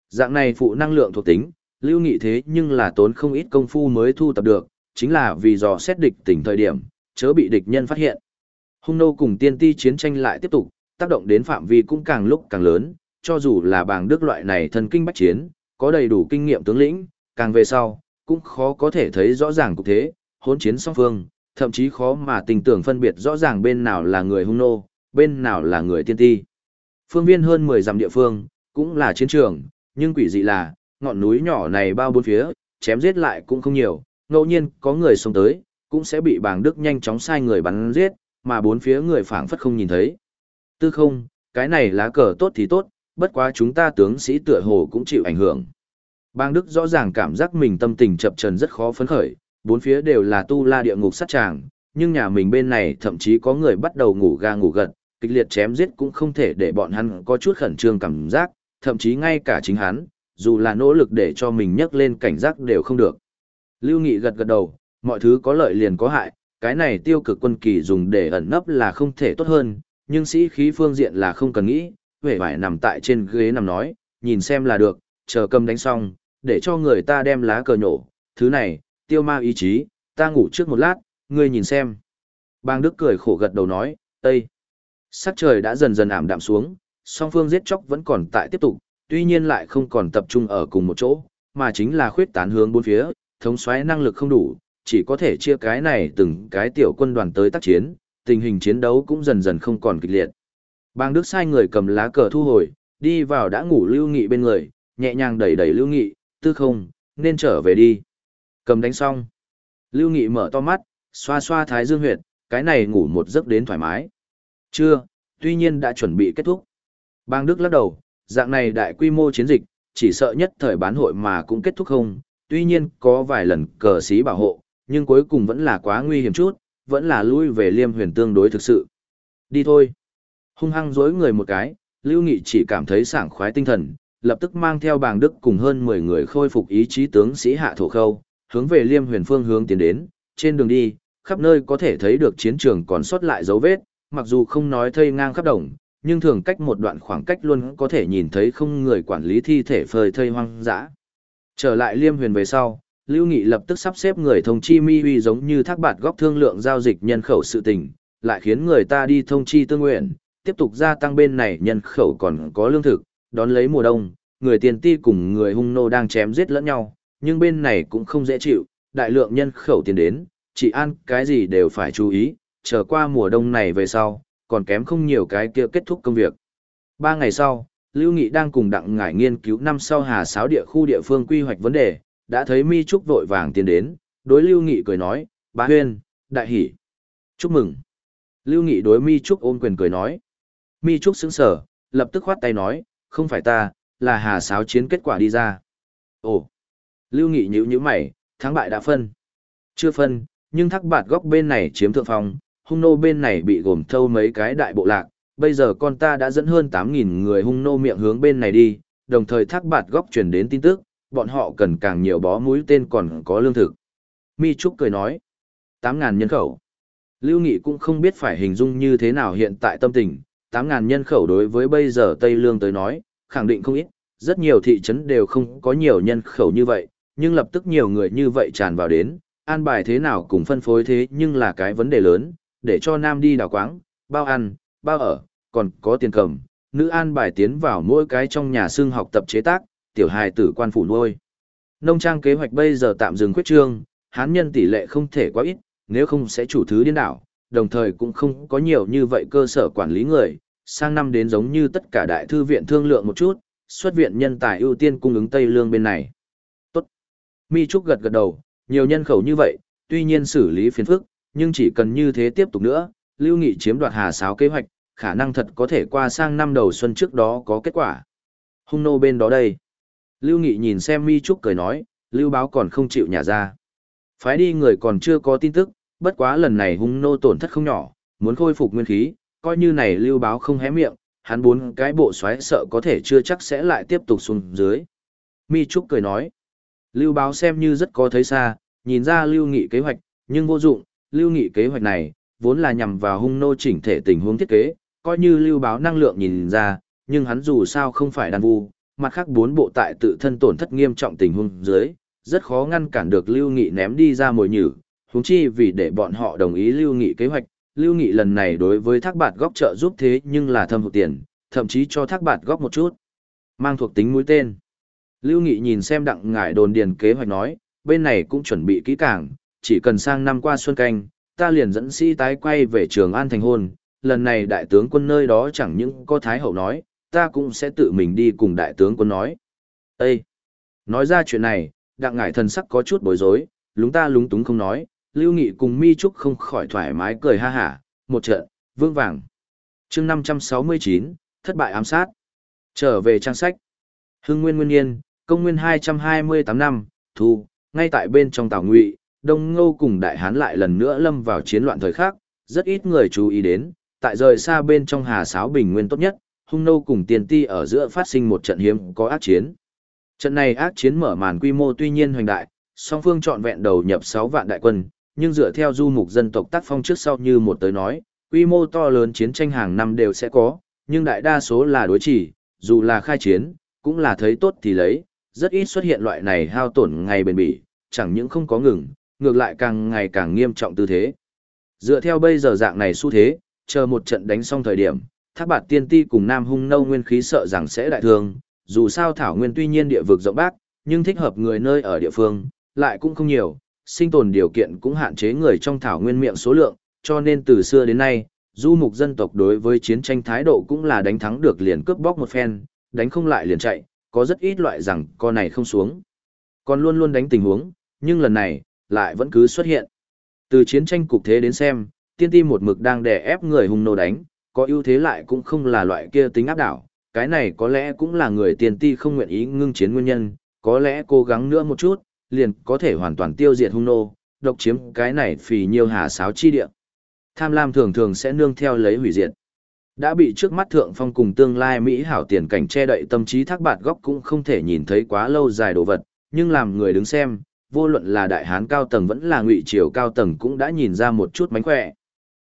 Speaker 1: Dạng này phụ năng lượng thuộc tính, Lưu Nghị thế nhưng là tốn không ít công phu mới thu tập được, chính là vì dò xét địch tỉnh thời điểm, chớ bị địch nhân phát hiện. Hung nô cùng tiên ti chiến tranh lại tiếp tục, tác động đến phạm vi cũng càng lúc càng lớn, cho dù là bàng đức loại này thần kinh bách chiến, có đầy đủ kinh nghiệm tướng lĩnh, càng về sau, cũng khó có thể thấy rõ ràng cục thế, hỗn chiến song phương, thậm chí khó mà tình tưởng phân biệt rõ ràng bên nào là người hung nô, bên nào là người tiên ti. Phương viên hơn 10 dặm địa phương, cũng là chiến trường, nhưng quỷ dị là, ngọn núi nhỏ này bao bốn phía, chém giết lại cũng không nhiều, ngẫu nhiên có người xông tới, cũng sẽ bị bàng đức nhanh chóng sai người bắn giết, mà bốn phía người phảng phất không nhìn thấy. Tư không, cái này lá cờ tốt thì tốt, bất quá chúng ta tướng sĩ tựa hồ cũng chịu ảnh hưởng. Bang Đức rõ ràng cảm giác mình tâm tình chập trần rất khó phấn khởi, bốn phía đều là tu la địa ngục sát tràng, nhưng nhà mình bên này thậm chí có người bắt đầu ngủ ga ngủ gật, kịch liệt chém giết cũng không thể để bọn hắn có chút khẩn trương cảm giác, thậm chí ngay cả chính hắn, dù là nỗ lực để cho mình nhấc lên cảnh giác đều không được. Lưu Nghị gật gật đầu, mọi thứ có lợi liền có hại, cái này tiêu cực quân kỳ dùng để ẩn nấp là không thể tốt hơn, nhưng sĩ khí phương diện là không cần nghĩ, vẻ vải nằm tại trên ghế nằm nói, nhìn xem là được, chờ cầm đánh xong, để cho người ta đem lá cờ nhổ, thứ này, tiêu ma ý chí, ta ngủ trước một lát, ngươi nhìn xem. Bang Đức cười khổ gật đầu nói, Tây. Sắc trời đã dần dần ảm đạm xuống, song phương giết chóc vẫn còn tại tiếp tục, tuy nhiên lại không còn tập trung ở cùng một chỗ, mà chính là khuyết tán hướng bốn phía, thống xoáy năng lực không đủ, chỉ có thể chia cái này từng cái tiểu quân đoàn tới tác chiến, tình hình chiến đấu cũng dần dần không còn kịch liệt. Bang Đức sai người cầm lá cờ thu hồi, đi vào đã ngủ Lưu Nghị bên người, nhẹ nhàng đẩy đẩy Lưu Nghị, tư không, nên trở về đi. Cầm đánh xong. Lưu Nghị mở to mắt, xoa xoa thái dương huyệt, cái này ngủ một giấc đến thoải mái. Chưa, tuy nhiên đã chuẩn bị kết thúc. Bang Đức lắc đầu, dạng này đại quy mô chiến dịch, chỉ sợ nhất thời bán hội mà cũng kết thúc không, tuy nhiên có vài lần cờ xí bảo hộ, nhưng cuối cùng vẫn là quá nguy hiểm chút, vẫn là lui về liêm huyền tương đối thực sự. Đi thôi. Hung hăng dối người một cái, Lưu Nghị chỉ cảm thấy sảng khoái tinh thần, lập tức mang theo bàng đức cùng hơn 10 người khôi phục ý chí tướng sĩ hạ thổ khâu, hướng về liêm huyền phương hướng tiến đến, trên đường đi, khắp nơi có thể thấy được chiến trường còn sót lại dấu vết, mặc dù không nói thây ngang khắp đồng, nhưng thường cách một đoạn khoảng cách luôn có thể nhìn thấy không người quản lý thi thể phơi thây hoang dã. Trở lại liêm huyền về sau, Lưu Nghị lập tức sắp xếp người thông chi mi huy giống như thác bạt góc thương lượng giao dịch nhân khẩu sự tình, lại khiến người ta đi thông chi tương nguyện, tiếp tục gia tăng bên này nhân khẩu còn có lương thực, đón lấy mùa đông, người tiền ti cùng người hung nô đang chém giết lẫn nhau, nhưng bên này cũng không dễ chịu, đại lượng nhân khẩu tiền đến, chỉ ăn cái gì đều phải chú ý, chờ qua mùa đông này về sau, còn kém không nhiều cái kia kết thúc công việc. Ba ngày sau, Lưu Nghị đang cùng đặng ngải nghiên cứu năm sau hà sáo địa khu địa phương quy hoạch vấn đề, đã thấy Mi Trúc vội vàng tiến đến, đối Lưu Nghị cười nói, bá huyên, đại hỷ. Chúc mừng. Lưu Nghị đối Mi Trúc ôm quyền cười nói. Mi Trúc sững sở, lập tức khoát tay nói, không phải ta, là hà sáo chiến kết quả đi ra. Ồ. Lưu Nghị nhíu nhíu mày, thắng bại đã phân. Chưa phân, nhưng thắc bạt góc bên này chiếm thượng phong, hung nô bên này bị gồm thâu mấy cái đại bộ lạc. Bây giờ con ta đã dẫn hơn 8.000 người hung nô miệng hướng bên này đi, đồng thời thác bạt góc truyền đến tin tức, bọn họ cần càng nhiều bó mũi tên còn có lương thực. Mi Trúc cười nói, 8.000 nhân khẩu. Lưu Nghị cũng không biết phải hình dung như thế nào hiện tại tâm tình, 8.000 nhân khẩu đối với bây giờ Tây Lương tới nói, khẳng định không ít, rất nhiều thị trấn đều không có nhiều nhân khẩu như vậy, nhưng lập tức nhiều người như vậy tràn vào đến, an bài thế nào cùng phân phối thế nhưng là cái vấn đề lớn, để cho nam đi đào quáng, bao ăn, bao ở, còn có tiền cầm, nữ an bài tiến vào mỗi cái trong nhà xương học tập chế tác, tiểu hài tử quan phủ nuôi. Nông trang kế hoạch bây giờ tạm dừng quyết trương, hán nhân tỷ lệ không thể quá ít, nếu không sẽ chủ thứ điên đảo, đồng thời cũng không có nhiều như vậy cơ sở quản lý người, sang năm đến giống như tất cả đại thư viện thương lượng một chút, xuất viện nhân tài ưu tiên cung ứng Tây Lương bên này. Tốt. Mi Trúc gật gật đầu, nhiều nhân khẩu như vậy, tuy nhiên xử lý phiền phức, nhưng chỉ cần như thế tiếp tục nữa, Lưu Nghị chiếm đoạt Hà Sáo kế hoạch, khả năng thật có thể qua sang năm đầu xuân trước đó có kết quả. Hung nô bên đó đây. Lưu Nghị nhìn xem Mi Trúc cười nói, Lưu Báo còn không chịu nhả ra. Phái đi người còn chưa có tin tức, bất quá lần này hung nô tổn thất không nhỏ, muốn khôi phục nguyên khí, coi như này Lưu Báo không hé miệng, hắn bốn cái bộ xoáy sợ có thể chưa chắc sẽ lại tiếp tục xuống dưới. Mi Trúc cười nói, Lưu Báo xem như rất có thấy xa, nhìn ra Lưu Nghị kế hoạch, nhưng vô dụng, Lưu Nghị kế hoạch này, vốn là nhằm vào hung nô chỉnh thể tình huống thiết kế, coi như Lưu Báo năng lượng nhìn ra, nhưng hắn dù sao không phải đàn vu, mặt khác bốn bộ tại tự thân tổn thất nghiêm trọng tình huống dưới, rất khó ngăn cản được Lưu Nghị ném đi ra mồi nhử, huống chi vì để bọn họ đồng ý Lưu Nghị kế hoạch, Lưu Nghị lần này đối với thác bạt góc trợ giúp thế nhưng là thâm hụt tiền, thậm chí cho thác bạt góc một chút. Mang thuộc tính mũi tên. Lưu Nghị nhìn xem đặng ngải đồn điền kế hoạch nói, bên này cũng chuẩn bị kỹ càng, chỉ cần sang năm qua xuân canh, ta liền dẫn sĩ tái quay về trường An thành hôn, lần này đại tướng quân nơi đó chẳng những có thái hậu nói, ta cũng sẽ tự mình đi cùng đại tướng quân nói. Ê! Nói ra chuyện này, đặng ngải thần sắc có chút bối rối, lúng ta lúng túng không nói, Lưu Nghị cùng Mi Trúc không khỏi thoải mái cười ha hả, một trận, vương vàng. chương 569, thất bại ám sát. Trở về trang sách. Hưng Nguyên Nguyên nhiên công nguyên 228 năm, thu, ngay tại bên trong Tào Ngụy, Đông Ngô cùng Đại Hán lại lần nữa lâm vào chiến loạn thời khắc, rất ít người chú ý đến, tại rời xa bên trong Hà Sáo Bình Nguyên tốt nhất, Hung Nô cùng Tiền Ti ở giữa phát sinh một trận hiếm có ác chiến. Trận này ác chiến mở màn quy mô tuy nhiên hoành đại, song phương chọn vẹn đầu nhập 6 vạn đại quân, nhưng dựa theo du mục dân tộc tác phong trước sau như một tới nói, quy mô to lớn chiến tranh hàng năm đều sẽ có, nhưng đại đa số là đối chỉ, dù là khai chiến, cũng là thấy tốt thì lấy, rất ít xuất hiện loại này hao tổn ngày bền bỉ, chẳng những không có ngừng, ngược lại càng ngày càng nghiêm trọng tư thế. Dựa theo bây giờ dạng này xu thế, chờ một trận đánh xong thời điểm, Thác Bạt Tiên Ti cùng Nam Hung Nâu nguyên khí sợ rằng sẽ đại thương, dù sao thảo nguyên tuy nhiên địa vực rộng bác, nhưng thích hợp người nơi ở địa phương lại cũng không nhiều, sinh tồn điều kiện cũng hạn chế người trong thảo nguyên miệng số lượng, cho nên từ xưa đến nay, du mục dân tộc đối với chiến tranh thái độ cũng là đánh thắng được liền cướp bóc một phen, đánh không lại liền chạy, có rất ít loại rằng con này không xuống. Còn luôn luôn đánh tình huống, nhưng lần này, lại vẫn cứ xuất hiện. Từ chiến tranh cục thế đến xem, tiên ti một mực đang đè ép người hung nô đánh, có ưu thế lại cũng không là loại kia tính áp đảo, cái này có lẽ cũng là người tiền ti không nguyện ý ngưng chiến nguyên nhân, có lẽ cố gắng nữa một chút, liền có thể hoàn toàn tiêu diệt hung nô, độc chiếm cái này phì nhiêu hà sáo chi địa. Tham lam thường thường sẽ nương theo lấy hủy diệt. Đã bị trước mắt thượng phong cùng tương lai Mỹ hảo tiền cảnh che đậy tâm trí thác bạt góc cũng không thể nhìn thấy quá lâu dài đồ vật, nhưng làm người đứng xem, vô luận là đại hán cao tầng vẫn là ngụy triều cao tầng cũng đã nhìn ra một chút mánh khỏe.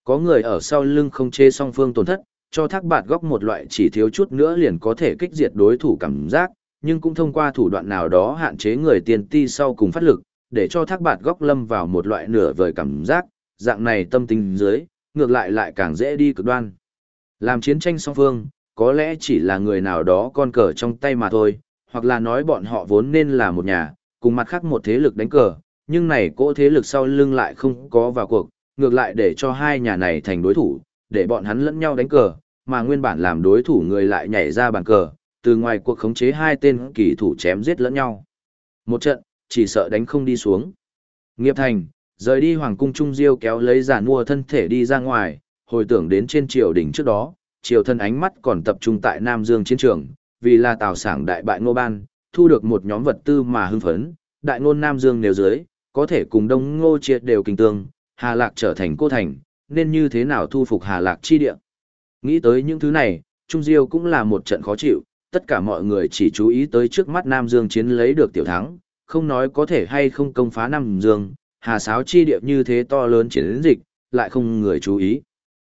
Speaker 1: Có người ở sau lưng không chê song phương tổn thất, cho thác bạt góc một loại chỉ thiếu chút nữa liền có thể kích diệt đối thủ cảm giác, nhưng cũng thông qua thủ đoạn nào đó hạn chế người tiền ti sau cùng phát lực, để cho thác bạt góc lâm vào một loại nửa vời cảm giác, dạng này tâm tình dưới, ngược lại lại càng dễ đi cực đoan. Làm chiến tranh song phương, có lẽ chỉ là người nào đó con cờ trong tay mà thôi, hoặc là nói bọn họ vốn nên là một nhà, cùng mặt khác một thế lực đánh cờ, nhưng này cỗ thế lực sau lưng lại không có vào cuộc, ngược lại để cho hai nhà này thành đối thủ, để bọn hắn lẫn nhau đánh cờ, mà nguyên bản làm đối thủ người lại nhảy ra bàn cờ, từ ngoài cuộc khống chế hai tên kỳ thủ chém giết lẫn nhau. Một trận, chỉ sợ đánh không đi xuống. Nghiệp thành, rời đi hoàng cung trung diêu kéo lấy giả mua thân thể đi ra ngoài, hồi tưởng đến trên triều đỉnh trước đó, triều thân ánh mắt còn tập trung tại Nam Dương chiến trường, vì là tào sảng đại bại ngô ban, thu được một nhóm vật tư mà hưng phấn, đại ngôn Nam Dương nếu dưới, có thể cùng đông ngô triệt đều kinh tương, Hà Lạc trở thành cô thành, nên như thế nào thu phục Hà Lạc chi địa. Nghĩ tới những thứ này, Trung Diêu cũng là một trận khó chịu, tất cả mọi người chỉ chú ý tới trước mắt Nam Dương chiến lấy được tiểu thắng, không nói có thể hay không công phá Nam Dương, Hà Sáo chi địa như thế to lớn chiến dịch, lại không người chú ý.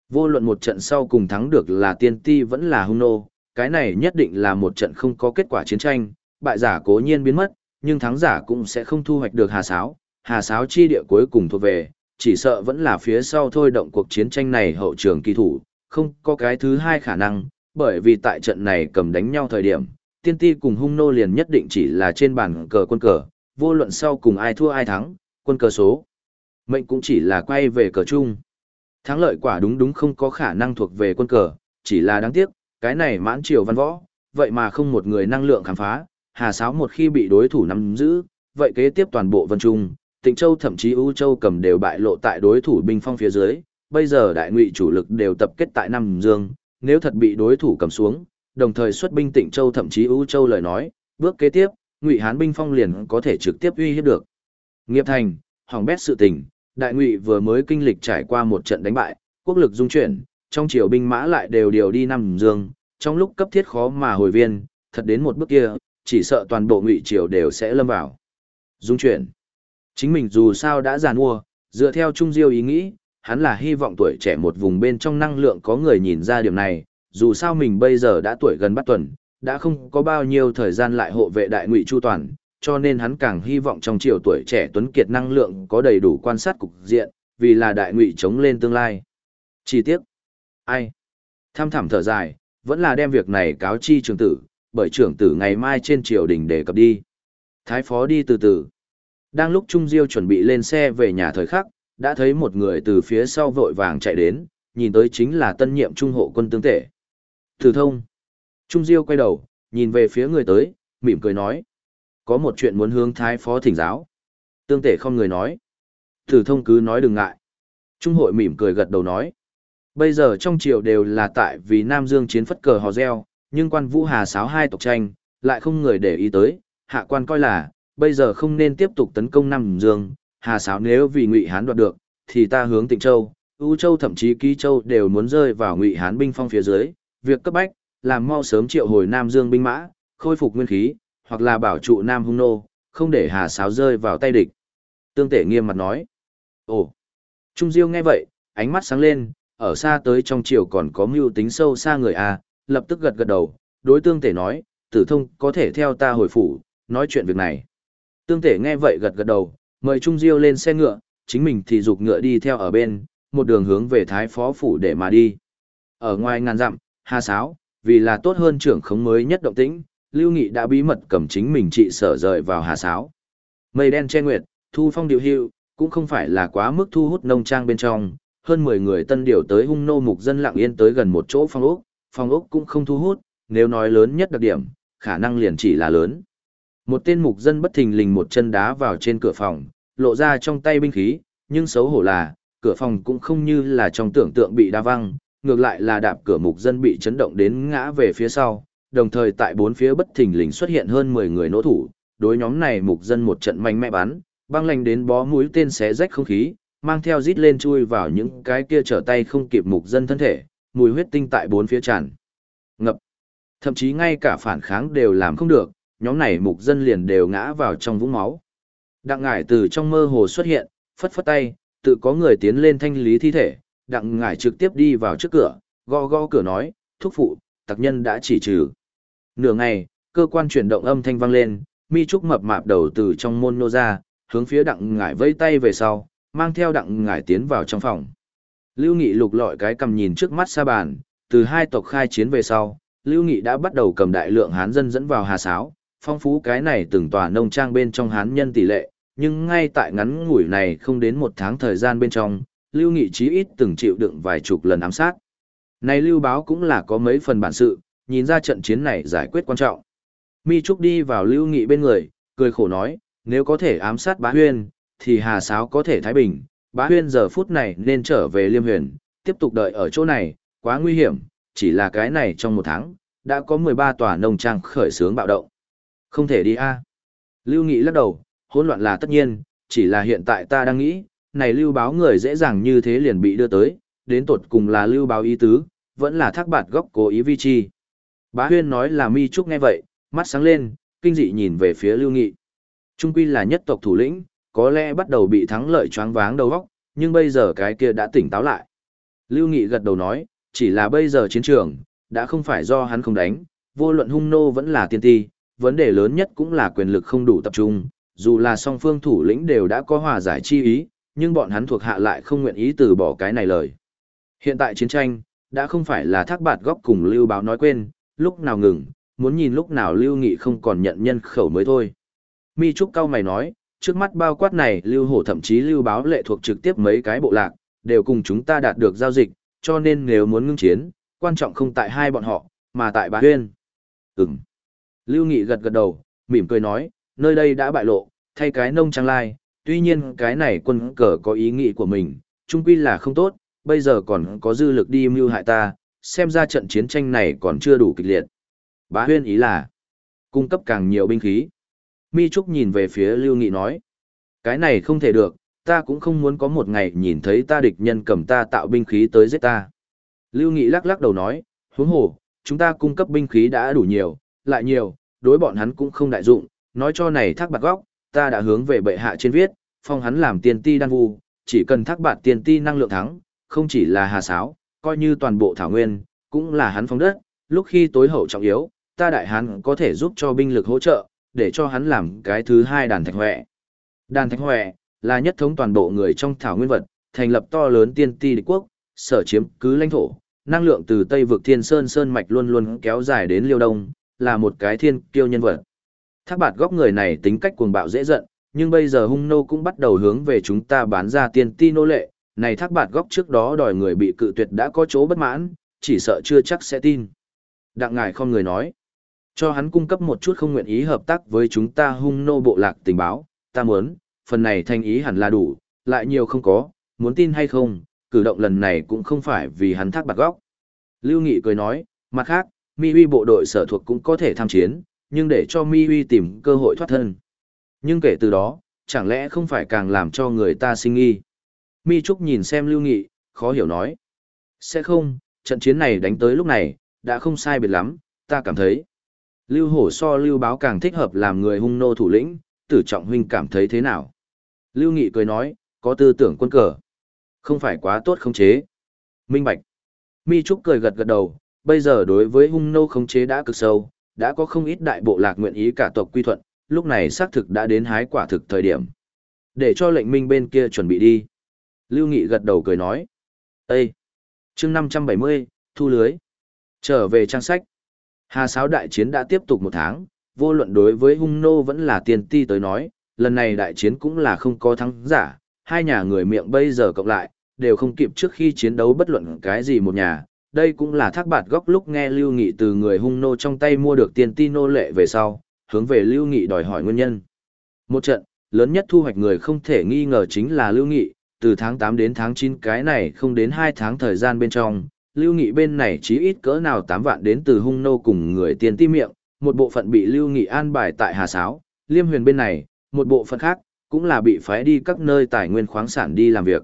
Speaker 1: Vô luận một trận sau cùng thắng được là tiên ti vẫn là hung nô, cái này nhất định là một trận không có kết quả chiến tranh, bại giả cố nhiên biến mất, nhưng thắng giả cũng sẽ không thu hoạch được hà sáo, hà sáo chi địa cuối cùng thuộc về, chỉ sợ vẫn là phía sau thôi động cuộc chiến tranh này hậu trường kỳ thủ, không có cái thứ hai khả năng, bởi vì tại trận này cầm đánh nhau thời điểm, tiên ti cùng hung nô liền nhất định chỉ là trên bàn cờ quân cờ, vô luận sau cùng ai thua ai thắng, quân cờ số. Mệnh cũng chỉ là quay về cờ chung. Thắng lợi quả đúng đúng không có khả năng thuộc về quân cờ, chỉ là đáng tiếc, cái này mãn triều văn võ, vậy mà không một người năng lượng khám phá, hà sáo một khi bị đối thủ nắm giữ, vậy kế tiếp toàn bộ vân trung, tịnh châu thậm chí U châu cầm đều bại lộ tại đối thủ binh phong phía dưới, bây giờ đại ngụy chủ lực đều tập kết tại Nam Dương, nếu thật bị đối thủ cầm xuống, đồng thời xuất binh Tịnh Châu thậm chí U châu lời nói, bước kế tiếp, ngụy Hán binh phong liền có thể trực tiếp uy hiếp được. Nghiệp thành, hỏng bét sự tình, đại ngụy vừa mới kinh lịch trải qua một trận đánh bại, quốc lực dung chuyển, trong triều binh mã lại đều điều đi Nam Dương, trong lúc cấp thiết khó mà hồi viên, thật đến một bước kia, chỉ sợ toàn bộ ngụy triều đều sẽ lâm vào. Dung chuyển. Chính mình dù sao đã già mua, dựa theo Trung Diêu ý nghĩ, hắn là hy vọng tuổi trẻ một vùng bên trong năng lượng có người nhìn ra điểm này, dù sao mình bây giờ đã tuổi gần bắt tuần, đã không có bao nhiêu thời gian lại hộ vệ đại ngụy chu toàn, cho nên hắn càng hy vọng trong chiều tuổi trẻ tuấn kiệt năng lượng có đầy đủ quan sát cục diện, vì là đại ngụy chống lên tương lai. Chi tiết. Ai? Tham thẳm thở dài, vẫn là đem việc này cáo chi trưởng tử, bởi trưởng tử ngày mai trên triều đình đề cập đi. Thái phó đi từ từ. Đang lúc Trung Diêu chuẩn bị lên xe về nhà thời khắc, đã thấy một người từ phía sau vội vàng chạy đến, nhìn tới chính là tân nhiệm trung hộ quân tướng tể. Thử thông. Trung Diêu quay đầu, nhìn về phía người tới, mỉm cười nói. Có một chuyện muốn hướng thái phó thỉnh giáo. Tương tể không người nói. Thử thông cứ nói đừng ngại. Trung hội mỉm cười gật đầu nói. Bây giờ trong triều đều là tại vì Nam Dương chiến phất cờ hò reo, nhưng quan vũ hà sáo hai tộc tranh, lại không người để ý tới, hạ quan coi là, bây giờ không nên tiếp tục tấn công Nam Dương, hà sáo nếu vì ngụy Hán đoạt được, thì ta hướng tịnh châu, U châu thậm chí ký châu đều muốn rơi vào ngụy Hán binh phong phía dưới, việc cấp bách, làm mau sớm triệu hồi Nam Dương binh mã, khôi phục nguyên khí, hoặc là bảo trụ Nam Hung Nô, không để hà sáo rơi vào tay địch. Tương tể nghiêm mặt nói. Ồ! Trung Diêu nghe vậy, ánh mắt sáng lên, ở xa tới trong triều còn có mưu tính sâu xa người à, lập tức gật gật đầu, đối tương tể nói, tử thông có thể theo ta hồi phủ, nói chuyện việc này. Tương tể nghe vậy gật gật đầu, mời Trung Diêu lên xe ngựa, chính mình thì dục ngựa đi theo ở bên, một đường hướng về thái phó phủ để mà đi. Ở ngoài ngàn dặm, Hà Sáo, vì là tốt hơn trưởng khống mới nhất động tĩnh, Lưu Nghị đã bí mật cầm chính mình trị sở rời vào Hà Sáo. Mây đen che nguyệt, thu phong điều hiệu, cũng không phải là quá mức thu hút nông trang bên trong, hơn 10 người tân điều tới hung nô mục dân lặng yên tới gần một chỗ phong ốc, phong ốc cũng không thu hút, nếu nói lớn nhất đặc điểm, khả năng liền chỉ là lớn. Một tên mục dân bất thình lình một chân đá vào trên cửa phòng, lộ ra trong tay binh khí, nhưng xấu hổ là, cửa phòng cũng không như là trong tưởng tượng bị đa văng, ngược lại là đạp cửa mục dân bị chấn động đến ngã về phía sau, đồng thời tại bốn phía bất thình lình xuất hiện hơn 10 người nỗ thủ, đối nhóm này mục dân một trận mạnh mẽ bắn, băng lành đến bó mũi tên xé rách không khí, mang theo rít lên chui vào những cái kia trở tay không kịp mục dân thân thể, mùi huyết tinh tại bốn phía tràn. Ngập. Thậm chí ngay cả phản kháng đều làm không được, nhóm này mục dân liền đều ngã vào trong vũng máu. Đặng ngải từ trong mơ hồ xuất hiện, phất phất tay, tự có người tiến lên thanh lý thi thể, đặng ngải trực tiếp đi vào trước cửa, gõ gõ cửa nói, thúc phụ, tặc nhân đã chỉ trừ. Nửa ngày, cơ quan chuyển động âm thanh vang lên, mi trúc mập mạp đầu từ trong môn nô ra, hướng phía đặng ngải vây tay về sau, mang theo đặng ngải tiến vào trong phòng. Lưu Nghị lục lọi cái cầm nhìn trước mắt sa bàn, từ hai tộc khai chiến về sau, Lưu Nghị đã bắt đầu cầm đại lượng hán dân dẫn vào Hà Sáo, phong phú cái này từng tòa nông trang bên trong hán nhân tỷ lệ, nhưng ngay tại ngắn ngủi này không đến một tháng thời gian bên trong, Lưu Nghị chí ít từng chịu đựng vài chục lần ám sát. Này Lưu Báo cũng là có mấy phần bản sự, nhìn ra trận chiến này giải quyết quan trọng. Mi Trúc đi vào Lưu Nghị bên người, cười khổ nói, nếu có thể ám sát bá huyên, thì Hà Sáo có thể thái bình, bá huyên giờ phút này nên trở về Liêm Huyền, tiếp tục đợi ở chỗ này, quá nguy hiểm, chỉ là cái này trong một tháng, đã có 13 tòa nông trang khởi xướng bạo động. Không thể đi a. Lưu Nghị lắc đầu, hỗn loạn là tất nhiên, chỉ là hiện tại ta đang nghĩ, này lưu báo người dễ dàng như thế liền bị đưa tới, đến tột cùng là lưu báo ý tứ, vẫn là thác bạt góc cố ý vi chi. Bá huyên nói là mi trúc nghe vậy, mắt sáng lên, kinh dị nhìn về phía lưu nghị. Trung quy là nhất tộc thủ lĩnh, có lẽ bắt đầu bị thắng lợi choáng váng đầu óc, nhưng bây giờ cái kia đã tỉnh táo lại. Lưu Nghị gật đầu nói, chỉ là bây giờ chiến trường, đã không phải do hắn không đánh, vô luận hung nô vẫn là tiên ti, vấn đề lớn nhất cũng là quyền lực không đủ tập trung, dù là song phương thủ lĩnh đều đã có hòa giải chi ý, nhưng bọn hắn thuộc hạ lại không nguyện ý từ bỏ cái này lời. Hiện tại chiến tranh, đã không phải là thác bạt góc cùng lưu báo nói quên, lúc nào ngừng, muốn nhìn lúc nào lưu nghị không còn nhận nhân khẩu mới thôi. Mi Trúc cao mày nói, trước mắt bao quát này lưu hổ thậm chí lưu báo lệ thuộc trực tiếp mấy cái bộ lạc, đều cùng chúng ta đạt được giao dịch, cho nên nếu muốn ngưng chiến, quan trọng không tại hai bọn họ, mà tại bà Huyên. Ừm. Lưu Nghị gật gật đầu, mỉm cười nói, nơi đây đã bại lộ, thay cái nông trang lai, tuy nhiên cái này quân cờ có ý nghĩ của mình, trung quy là không tốt, bây giờ còn có dư lực đi mưu hại ta, xem ra trận chiến tranh này còn chưa đủ kịch liệt. Bá huyên ý là cung cấp càng nhiều binh khí. Mi Trúc nhìn về phía Lưu Nghị nói, cái này không thể được, ta cũng không muốn có một ngày nhìn thấy ta địch nhân cầm ta tạo binh khí tới giết ta. Lưu Nghị lắc lắc đầu nói, huống hồ, chúng ta cung cấp binh khí đã đủ nhiều, lại nhiều, đối bọn hắn cũng không đại dụng, nói cho này thác bạc góc, ta đã hướng về bệ hạ trên viết, phong hắn làm tiên ti đan vu, chỉ cần thác bạc tiên ti năng lượng thắng, không chỉ là hà sáo, coi như toàn bộ thảo nguyên, cũng là hắn phong đất, lúc khi tối hậu trọng yếu, ta đại hán có thể giúp cho binh lực hỗ trợ, để cho hắn làm cái thứ hai đàn thạch huệ. Đàn thạch huệ là nhất thống toàn bộ người trong thảo nguyên vật, thành lập to lớn tiên ti địch quốc, sở chiếm cứ lãnh thổ, năng lượng từ Tây vực Thiên Sơn Sơn mạch luôn luôn kéo dài đến Liêu Đông, là một cái thiên kiêu nhân vật. Thác bạt góc người này tính cách cuồng bạo dễ giận, nhưng bây giờ hung nô cũng bắt đầu hướng về chúng ta bán ra tiên ti nô lệ, này thác bạt góc trước đó đòi người bị cự tuyệt đã có chỗ bất mãn, chỉ sợ chưa chắc sẽ tin. Đặng ngài không người nói, cho hắn cung cấp một chút không nguyện ý hợp tác với chúng ta hung nô bộ lạc tình báo, ta muốn, phần này thanh ý hẳn là đủ, lại nhiều không có, muốn tin hay không, cử động lần này cũng không phải vì hắn thác bạt góc. Lưu Nghị cười nói, mặt khác, Mi Uy bộ đội sở thuộc cũng có thể tham chiến, nhưng để cho Mi Uy tìm cơ hội thoát thân. Nhưng kể từ đó, chẳng lẽ không phải càng làm cho người ta sinh nghi. Mi Trúc nhìn xem Lưu Nghị, khó hiểu nói. Sẽ không, trận chiến này đánh tới lúc này, đã không sai biệt lắm, ta cảm thấy. Lưu Hổ so Lưu Báo càng thích hợp làm người hung nô thủ lĩnh, tử trọng huynh cảm thấy thế nào? Lưu Nghị cười nói, có tư tưởng quân cờ. Không phải quá tốt không chế. Minh Bạch. Mi Trúc cười gật gật đầu, bây giờ đối với hung nô khống chế đã cực sâu, đã có không ít đại bộ lạc nguyện ý cả tộc quy thuận, lúc này xác thực đã đến hái quả thực thời điểm. Để cho lệnh minh bên kia chuẩn bị đi. Lưu Nghị gật đầu cười nói. Ê! chương 570, thu lưới. Trở về trang sách. Hà Sáo đại chiến đã tiếp tục một tháng, vô luận đối với hung nô vẫn là tiền ti tới nói, lần này đại chiến cũng là không có thắng giả, hai nhà người miệng bây giờ cộng lại, đều không kịp trước khi chiến đấu bất luận cái gì một nhà. Đây cũng là thác bạt góc lúc nghe Lưu Nghị từ người hung nô trong tay mua được tiền ti nô lệ về sau, hướng về Lưu Nghị đòi hỏi nguyên nhân. Một trận, lớn nhất thu hoạch người không thể nghi ngờ chính là Lưu Nghị, từ tháng 8 đến tháng 9 cái này không đến 2 tháng thời gian bên trong, Lưu Nghị bên này chí ít cỡ nào 8 vạn đến từ hung nô cùng người tiền ti miệng, một bộ phận bị Lưu Nghị an bài tại Hà Sáo, Liêm Huyền bên này, một bộ phận khác, cũng là bị phái đi các nơi tài nguyên khoáng sản đi làm việc.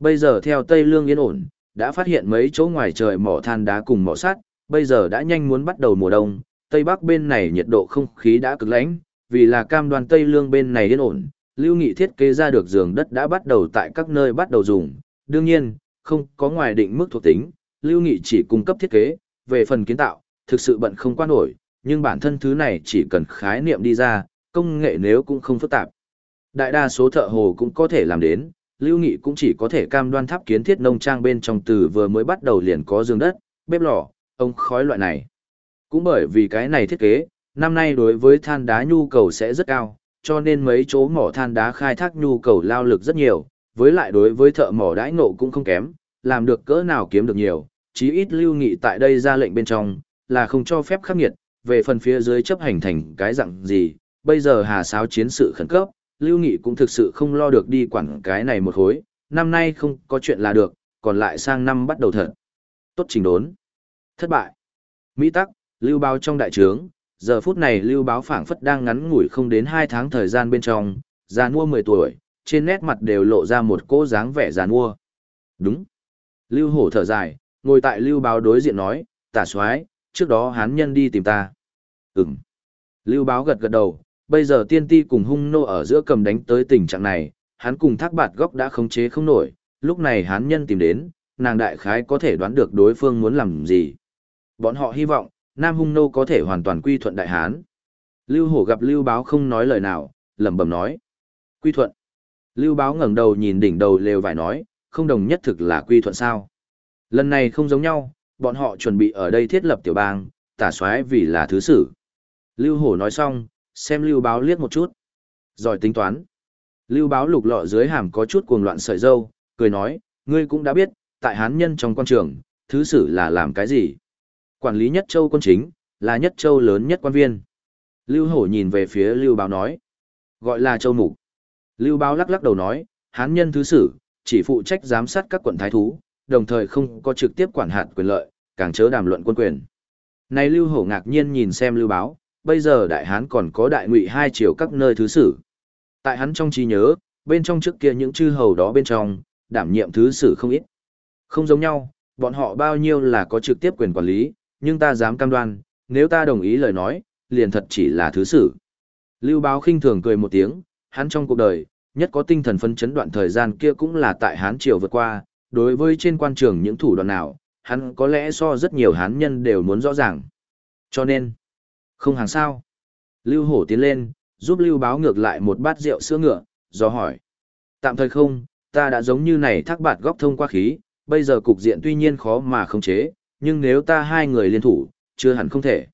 Speaker 1: Bây giờ theo Tây Lương yên ổn, đã phát hiện mấy chỗ ngoài trời mỏ than đá cùng mỏ sắt, bây giờ đã nhanh muốn bắt đầu mùa đông, Tây Bắc bên này nhiệt độ không khí đã cực lạnh, vì là cam đoan Tây Lương bên này yên ổn, Lưu Nghị thiết kế ra được giường đất đã bắt đầu tại các nơi bắt đầu dùng. Đương nhiên, không có ngoài định mức thuộc tính, Lưu Nghị chỉ cung cấp thiết kế, về phần kiến tạo, thực sự bận không quan nổi, nhưng bản thân thứ này chỉ cần khái niệm đi ra, công nghệ nếu cũng không phức tạp. Đại đa số thợ hồ cũng có thể làm đến, Lưu Nghị cũng chỉ có thể cam đoan tháp kiến thiết nông trang bên trong từ vừa mới bắt đầu liền có giường đất, bếp lò, ống khói loại này. Cũng bởi vì cái này thiết kế, năm nay đối với than đá nhu cầu sẽ rất cao, cho nên mấy chỗ mỏ than đá khai thác nhu cầu lao lực rất nhiều, với lại đối với thợ mỏ đãi ngộ cũng không kém, làm được cỡ nào kiếm được nhiều, chí ít lưu nghị tại đây ra lệnh bên trong, là không cho phép khắc nghiệt, về phần phía dưới chấp hành thành cái dạng gì, bây giờ hà sáo chiến sự khẩn cấp, lưu nghị cũng thực sự không lo được đi quản cái này một hối, năm nay không có chuyện là được, còn lại sang năm bắt đầu thật. Tốt trình đốn. Thất bại. Mỹ tắc, lưu báo trong đại trướng, giờ phút này lưu báo phảng phất đang ngắn ngủi không đến hai tháng thời gian bên trong, già nua mười tuổi, trên nét mặt đều lộ ra một cô dáng vẻ già nua. Đúng. Lưu hổ thở dài, ngồi tại lưu báo đối diện nói, tả soái trước đó hán nhân đi tìm ta. Ừm. Lưu báo gật gật đầu, bây giờ tiên ti cùng hung nô ở giữa cầm đánh tới tình trạng này, hắn cùng thác bạt góc đã khống chế không nổi, lúc này hắn nhân tìm đến, nàng đại khái có thể đoán được đối phương muốn làm gì. Bọn họ hy vọng, Nam Hung Nô có thể hoàn toàn quy thuận Đại Hán. Lưu Hổ gặp Lưu Báo không nói lời nào, lẩm bẩm nói. Quy thuận. Lưu Báo ngẩng đầu nhìn đỉnh đầu lều vải nói, không đồng nhất thực là quy thuận sao. Lần này không giống nhau, bọn họ chuẩn bị ở đây thiết lập tiểu bang, tả soái vì là thứ sử. Lưu Hổ nói xong, xem Lưu Báo liếc một chút. Giỏi tính toán. Lưu Báo lục lọ dưới hàm có chút cuồng loạn sợi dâu, cười nói, ngươi cũng đã biết, tại hán nhân trong quan trường, thứ sử là làm cái gì? Quản lý nhất châu quân chính, là nhất châu lớn nhất quan viên. Lưu Hổ nhìn về phía Lưu Báo nói, gọi là châu mục. Lưu Báo lắc lắc đầu nói, hán nhân thứ sử, chỉ phụ trách giám sát các quận thái thú, đồng thời không có trực tiếp quản hạt quyền lợi, càng chớ đàm luận quân quyền. Này Lưu Hổ ngạc nhiên nhìn xem Lưu Báo, bây giờ đại hán còn có đại ngụy hai triều các nơi thứ sử. Tại hắn trong trí nhớ, bên trong trước kia những chư hầu đó bên trong, đảm nhiệm thứ sử không ít. Không giống nhau, bọn họ bao nhiêu là có trực tiếp quyền quản lý, nhưng ta dám cam đoan, nếu ta đồng ý lời nói, liền thật chỉ là thứ sử. Lưu Báo khinh thường cười một tiếng, hắn trong cuộc đời, nhất có tinh thần phân chấn đoạn thời gian kia cũng là tại Hán Triều vượt qua, đối với trên quan trường những thủ đoạn nào, hắn có lẽ so rất nhiều Hán nhân đều muốn rõ ràng. Cho nên, không hàng sao. Lưu Hổ tiến lên, giúp Lưu Báo ngược lại một bát rượu sữa ngựa, do hỏi. Tạm thời không, ta đã giống như này thác bạt góc thông qua khí, bây giờ cục diện tuy nhiên khó mà khống chế, nhưng nếu ta hai người liên thủ, chưa hẳn không thể.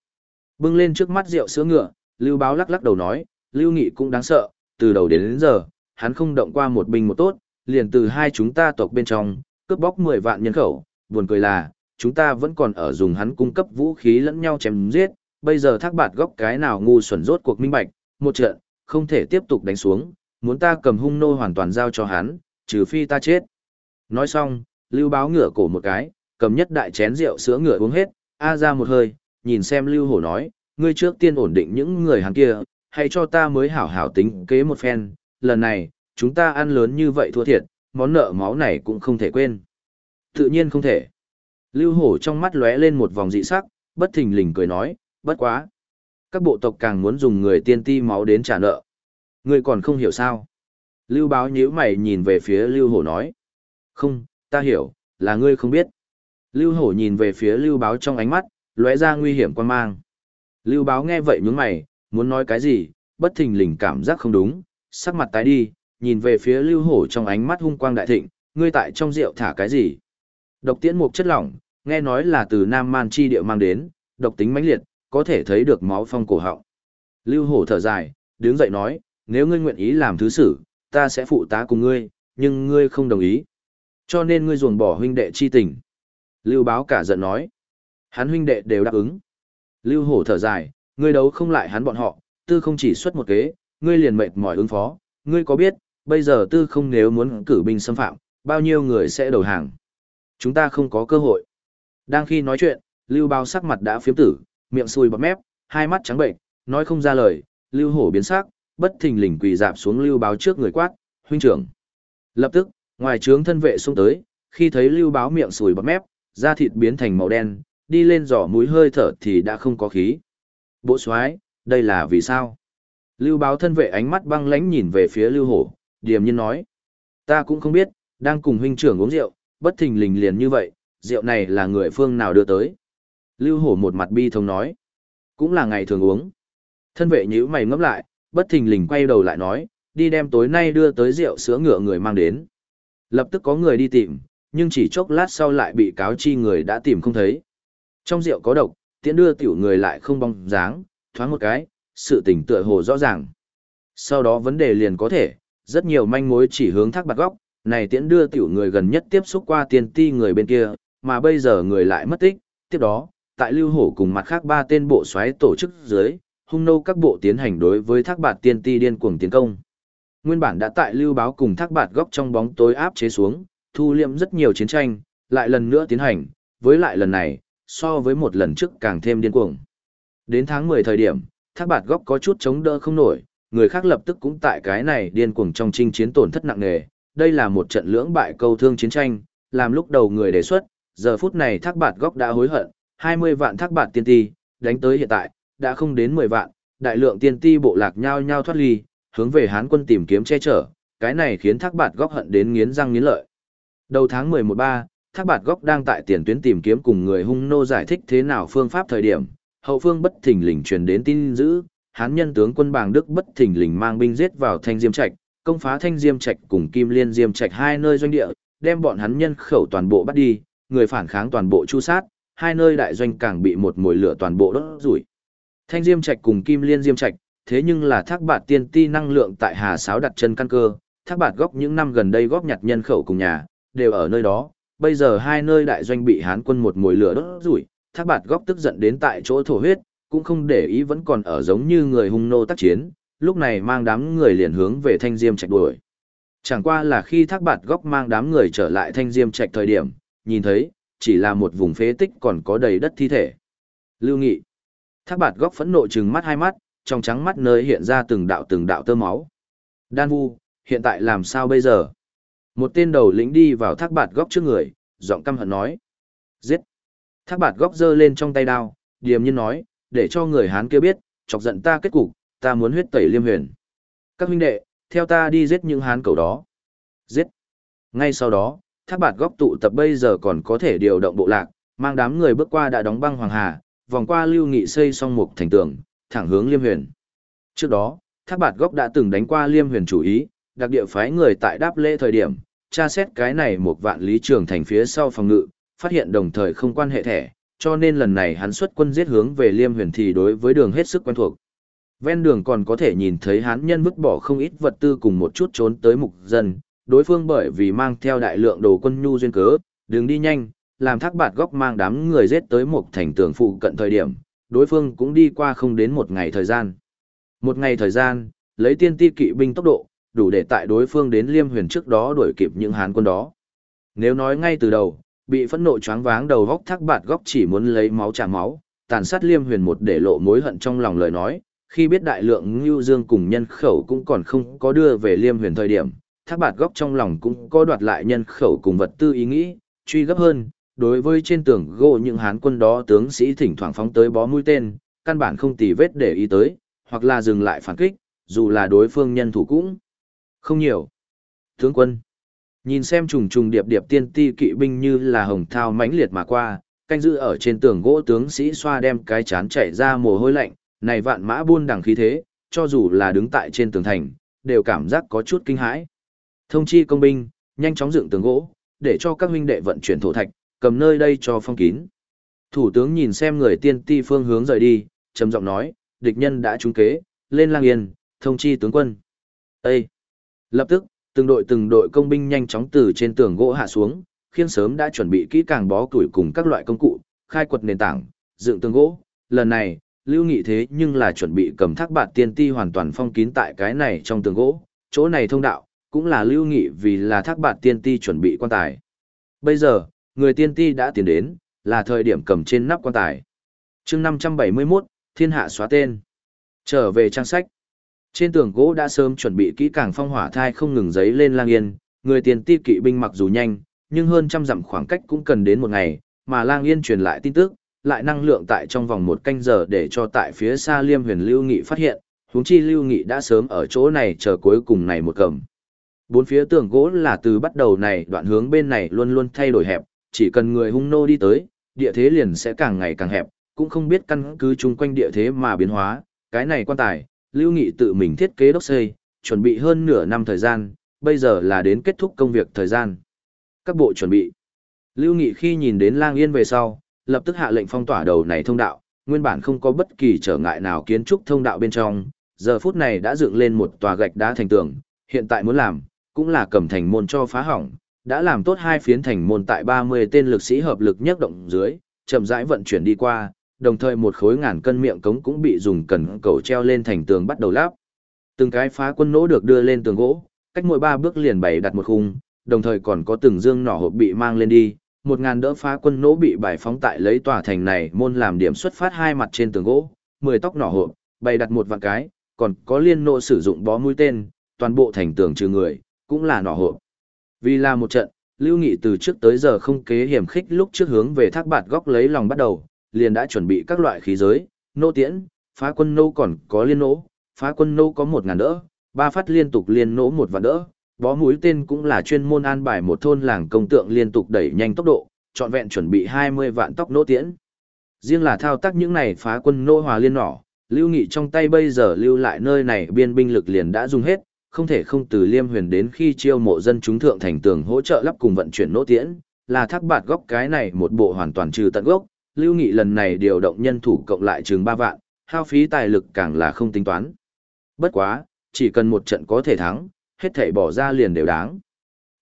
Speaker 1: Bưng lên trước mắt rượu sữa ngựa, Lưu Báo lắc lắc đầu nói, Lưu Nghị cũng đáng sợ, từ đầu đến, đến giờ, hắn không động qua một binh một tốt, liền từ hai chúng ta tộc bên trong, cướp bóc 10 vạn nhân khẩu, buồn cười là, chúng ta vẫn còn ở dùng hắn cung cấp vũ khí lẫn nhau chém giết, bây giờ thác bạt góc cái nào ngu xuẩn rốt cuộc minh bạch, một trận, không thể tiếp tục đánh xuống, muốn ta cầm hung nô hoàn toàn giao cho hắn, trừ phi ta chết. Nói xong, lưu báo ngửa cổ một cái, cầm nhất đại chén rượu sữa ngửa uống hết, a ra một hơi, nhìn xem lưu hổ nói, ngươi trước tiên ổn định những người hắn kia, hãy cho ta mới hảo hảo tính kế một phen, lần này, chúng ta ăn lớn như vậy thua thiệt, món nợ máu này cũng không thể quên. Tự nhiên không thể. Lưu hổ trong mắt lóe lên một vòng dị sắc, bất thình lình cười nói, bất quá. Các bộ tộc càng muốn dùng người tiên ti máu đến trả nợ. Ngươi còn không hiểu sao. Lưu báo nhíu mày nhìn về phía Lưu hổ nói. Không, ta hiểu, là ngươi không biết. Lưu hổ nhìn về phía Lưu báo trong ánh mắt, lóe ra nguy hiểm quan mang. Lưu báo nghe vậy nhướng mày, muốn nói cái gì, bất thình lình cảm giác không đúng, sắc mặt tái đi, nhìn về phía lưu hổ trong ánh mắt hung quang đại thịnh, ngươi tại trong rượu thả cái gì? Độc tiễn mục chất lỏng, nghe nói là từ Nam Man chi địa mang đến, độc tính mãnh liệt, có thể thấy được máu phong cổ họng. Lưu hổ thở dài, đứng dậy nói, nếu ngươi nguyện ý làm thứ sử, ta sẽ phụ tá cùng ngươi, nhưng ngươi không đồng ý. Cho nên ngươi ruồng bỏ huynh đệ chi tình. Lưu báo cả giận nói, hắn huynh đệ đều đáp ứng. Lưu hổ thở dài, ngươi đấu không lại hắn bọn họ, tư không chỉ xuất một kế, ngươi liền mệt mỏi ứng phó, ngươi có biết, bây giờ tư không nếu muốn cử binh xâm phạm, bao nhiêu người sẽ đầu hàng. Chúng ta không có cơ hội. Đang khi nói chuyện, Lưu Bao sắc mặt đã phiếm tử, miệng sùi bọt mép, hai mắt trắng bệnh, nói không ra lời, Lưu Hổ biến sắc, bất thình lình quỳ dạp xuống Lưu Báo trước người quát, huynh trưởng. Lập tức, ngoài trướng thân vệ xông tới, khi thấy Lưu Báo miệng sùi bọt mép, da thịt biến thành màu đen, đi lên giỏ mũi hơi thở thì đã không có khí. Bộ soái, đây là vì sao? Lưu báo thân vệ ánh mắt băng lãnh nhìn về phía Lưu Hổ, điềm nhiên nói. Ta cũng không biết, đang cùng huynh trưởng uống rượu, bất thình lình liền như vậy, rượu này là người phương nào đưa tới. Lưu Hổ một mặt bi thống nói. Cũng là ngày thường uống. Thân vệ nhíu mày ngấp lại, bất thình lình quay đầu lại nói, đi đem tối nay đưa tới rượu sữa ngựa người mang đến. Lập tức có người đi tìm, nhưng chỉ chốc lát sau lại bị cáo chi người đã tìm không thấy. Trong rượu có độc, tiễn đưa tiểu người lại không bóng dáng, thoáng một cái, sự tình tựa hồ rõ ràng. Sau đó vấn đề liền có thể, rất nhiều manh mối chỉ hướng thác bạc góc, này tiễn đưa tiểu người gần nhất tiếp xúc qua tiền ti người bên kia, mà bây giờ người lại mất tích, tiếp đó, tại lưu hổ cùng mặt khác ba tên bộ xoáy tổ chức dưới, hung nô các bộ tiến hành đối với thác bạt tiên ti điên cuồng tiến công. Nguyên bản đã tại lưu báo cùng thác bạt góc trong bóng tối áp chế xuống, thu liệm rất nhiều chiến tranh, lại lần nữa tiến hành, với lại lần này, so với một lần trước càng thêm điên cuồng. Đến tháng 10 thời điểm, thác bạt góc có chút chống đỡ không nổi, người khác lập tức cũng tại cái này điên cuồng trong chinh chiến tổn thất nặng nề. Đây là một trận lưỡng bại câu thương chiến tranh, làm lúc đầu người đề xuất, giờ phút này thác bạt góc đã hối hận, 20 vạn thác bạt tiên ti, đánh tới hiện tại, đã không đến 10 vạn, đại lượng tiên ti bộ lạc nhau nhau thoát ly, hướng về Hán quân tìm kiếm che chở, cái này khiến thác bạt góc hận đến nghiến răng nghiến lợi. Đầu tháng 11-3, Thác Bạt Góc đang tại tiền tuyến tìm kiếm cùng người hung nô giải thích thế nào phương pháp thời điểm, hậu phương bất thình lình truyền đến tin dữ, hán nhân tướng quân Bàng Đức bất thình lình mang binh giết vào Thanh Diêm Trạch, công phá Thanh Diêm Trạch cùng Kim Liên Diêm Trạch hai nơi doanh địa, đem bọn hắn nhân khẩu toàn bộ bắt đi, người phản kháng toàn bộ chu sát, hai nơi đại doanh càng bị một mồi lửa toàn bộ đốt rủi. Thanh Diêm Trạch cùng Kim Liên Diêm Trạch, thế nhưng là thác bạt tiên ti năng lượng tại Hà Sáo đặt chân căn cơ, thác bạt góc những năm gần đây góp nhặt nhân khẩu cùng nhà, đều ở nơi đó, bây giờ hai nơi đại doanh bị Hán quân một mồi lửa đốt rủi, thác bạt góc tức giận đến tại chỗ thổ huyết, cũng không để ý vẫn còn ở giống như người hung nô tác chiến, lúc này mang đám người liền hướng về Thanh Diêm Trạch đuổi. Chẳng qua là khi thác bạt góc mang đám người trở lại Thanh Diêm Trạch thời điểm, nhìn thấy, chỉ là một vùng phế tích còn có đầy đất thi thể. Lưu Nghị. Thác bạt góc phẫn nộ trừng mắt hai mắt, trong trắng mắt nơi hiện ra từng đạo từng đạo tơ máu. Đan Vu, hiện tại làm sao bây giờ? Một tên đầu lĩnh đi vào thác bạt góc trước người, giọng căm hận nói. Giết! Thác bạt góc giơ lên trong tay đao, điềm nhiên nói, để cho người Hán kia biết, chọc giận ta kết cục, ta muốn huyết tẩy liêm huyền. Các huynh đệ, theo ta đi giết những Hán cầu đó. Giết! Ngay sau đó, thác bạt góc tụ tập bây giờ còn có thể điều động bộ lạc, mang đám người bước qua đã đóng băng Hoàng Hà, vòng qua lưu nghị xây xong một thành tường, thẳng hướng liêm huyền. Trước đó, thác bạt góc đã từng đánh qua liêm huyền chủ ý, đặc địa phái người tại đáp lễ thời điểm, tra xét cái này một vạn lý trường thành phía sau phòng ngự, phát hiện đồng thời không quan hệ thẻ, cho nên lần này hắn xuất quân giết hướng về liêm huyền thì đối với đường hết sức quen thuộc. Ven đường còn có thể nhìn thấy hán nhân vứt bỏ không ít vật tư cùng một chút trốn tới mục dân, đối phương bởi vì mang theo đại lượng đồ quân nhu duyên cớ, đường đi nhanh, làm thác bạt góc mang đám người giết tới một thành tường phụ cận thời điểm, đối phương cũng đi qua không đến một ngày thời gian. Một ngày thời gian, lấy tiên ti kỵ binh tốc độ, đủ để tại đối phương đến liêm huyền trước đó đuổi kịp những hán quân đó. Nếu nói ngay từ đầu, bị phẫn nộ choáng váng đầu góc thác bạt góc chỉ muốn lấy máu trả máu, tàn sát liêm huyền một để lộ mối hận trong lòng lời nói, khi biết đại lượng ngưu dương cùng nhân khẩu cũng còn không có đưa về liêm huyền thời điểm, thác bạt góc trong lòng cũng có đoạt lại nhân khẩu cùng vật tư ý nghĩ, truy gấp hơn, đối với trên tường gỗ những hán quân đó tướng sĩ thỉnh thoảng phóng tới bó mũi tên, căn bản không tì vết để ý tới, hoặc là dừng lại phản kích, dù là đối phương nhân thủ cũng không nhiều. Tướng quân, nhìn xem trùng trùng điệp điệp tiên ti kỵ binh như là hồng thao mãnh liệt mà qua, canh giữ ở trên tường gỗ tướng sĩ xoa đem cái chán chảy ra mồ hôi lạnh, này vạn mã buôn đằng khí thế, cho dù là đứng tại trên tường thành, đều cảm giác có chút kinh hãi. Thông chi công binh, nhanh chóng dựng tường gỗ, để cho các huynh đệ vận chuyển thổ thạch, cầm nơi đây cho phong kín. Thủ tướng nhìn xem người tiên ti phương hướng rời đi, trầm giọng nói, địch nhân đã trúng kế, lên lang yên, thông chi tướng quân. Ê! Lập tức, từng đội từng đội công binh nhanh chóng từ trên tường gỗ hạ xuống, khiêng sớm đã chuẩn bị kỹ càng bó củi cùng các loại công cụ, khai quật nền tảng, dựng tường gỗ. Lần này, lưu nghị thế nhưng là chuẩn bị cầm thác bạt tiên ti hoàn toàn phong kín tại cái này trong tường gỗ, chỗ này thông đạo, cũng là lưu nghị vì là thác bạt tiên ti chuẩn bị quan tài. Bây giờ, người tiên ti đã tiến đến, là thời điểm cầm trên nắp quan tài. chương 571, thiên hạ xóa tên. Trở về trang sách. Trên tường gỗ đã sớm chuẩn bị kỹ càng phong hỏa thai không ngừng giấy lên lang yên, người tiền ti kỵ binh mặc dù nhanh, nhưng hơn trăm dặm khoảng cách cũng cần đến một ngày, mà lang yên truyền lại tin tức, lại năng lượng tại trong vòng một canh giờ để cho tại phía xa liêm huyền lưu nghị phát hiện, huống chi lưu nghị đã sớm ở chỗ này chờ cuối cùng này một cầm. Bốn phía tường gỗ là từ bắt đầu này đoạn hướng bên này luôn luôn thay đổi hẹp, chỉ cần người hung nô đi tới, địa thế liền sẽ càng ngày càng hẹp, cũng không biết căn cứ chung quanh địa thế mà biến hóa, cái này quan tài, Lưu Nghị tự mình thiết kế đốc xây, chuẩn bị hơn nửa năm thời gian, bây giờ là đến kết thúc công việc thời gian. Các bộ chuẩn bị. Lưu Nghị khi nhìn đến Lang Yên về sau, lập tức hạ lệnh phong tỏa đầu này thông đạo, nguyên bản không có bất kỳ trở ngại nào kiến trúc thông đạo bên trong, giờ phút này đã dựng lên một tòa gạch đá thành tường, hiện tại muốn làm, cũng là cầm thành môn cho phá hỏng, đã làm tốt hai phiến thành môn tại 30 tên lực sĩ hợp lực nhất động dưới, chậm rãi vận chuyển đi qua, đồng thời một khối ngàn cân miệng cống cũng bị dùng cần cầu treo lên thành tường bắt đầu lắp. Từng cái phá quân nỗ được đưa lên tường gỗ, cách mỗi ba bước liền bày đặt một khung, đồng thời còn có từng dương nỏ hộp bị mang lên đi, một ngàn đỡ phá quân nỗ bị bài phóng tại lấy tòa thành này môn làm điểm xuất phát hai mặt trên tường gỗ, mười tóc nỏ hộp, bày đặt một vạn cái, còn có liên nộ sử dụng bó mũi tên, toàn bộ thành tường trừ người, cũng là nỏ hộp. Vì là một trận, Lưu Nghị từ trước tới giờ không kế hiểm khích lúc trước hướng về thác bạt góc lấy lòng bắt đầu, liền đã chuẩn bị các loại khí giới, nô tiễn, phá quân nô còn có liên nỗ, phá quân nô có một ngàn đỡ, ba phát liên tục liên nỗ một vạn đỡ, Bó mũi tên cũng là chuyên môn an bài một thôn làng công tượng liên tục đẩy nhanh tốc độ, trọn vẹn chuẩn bị 20 vạn tốc nô tiễn. Riêng là thao tác những này phá quân nô hòa liên nỏ, lưu nghị trong tay bây giờ lưu lại nơi này biên binh lực liền đã dùng hết, không thể không từ liêm huyền đến khi chiêu mộ dân chúng thượng thành tường hỗ trợ lắp cùng vận chuyển nỗ tiễn, là thác bạt góc cái này một bộ hoàn toàn trừ tận gốc, lưu nghị lần này điều động nhân thủ cộng lại chừng 3 vạn, hao phí tài lực càng là không tính toán. Bất quá, chỉ cần một trận có thể thắng, hết thảy bỏ ra liền đều đáng.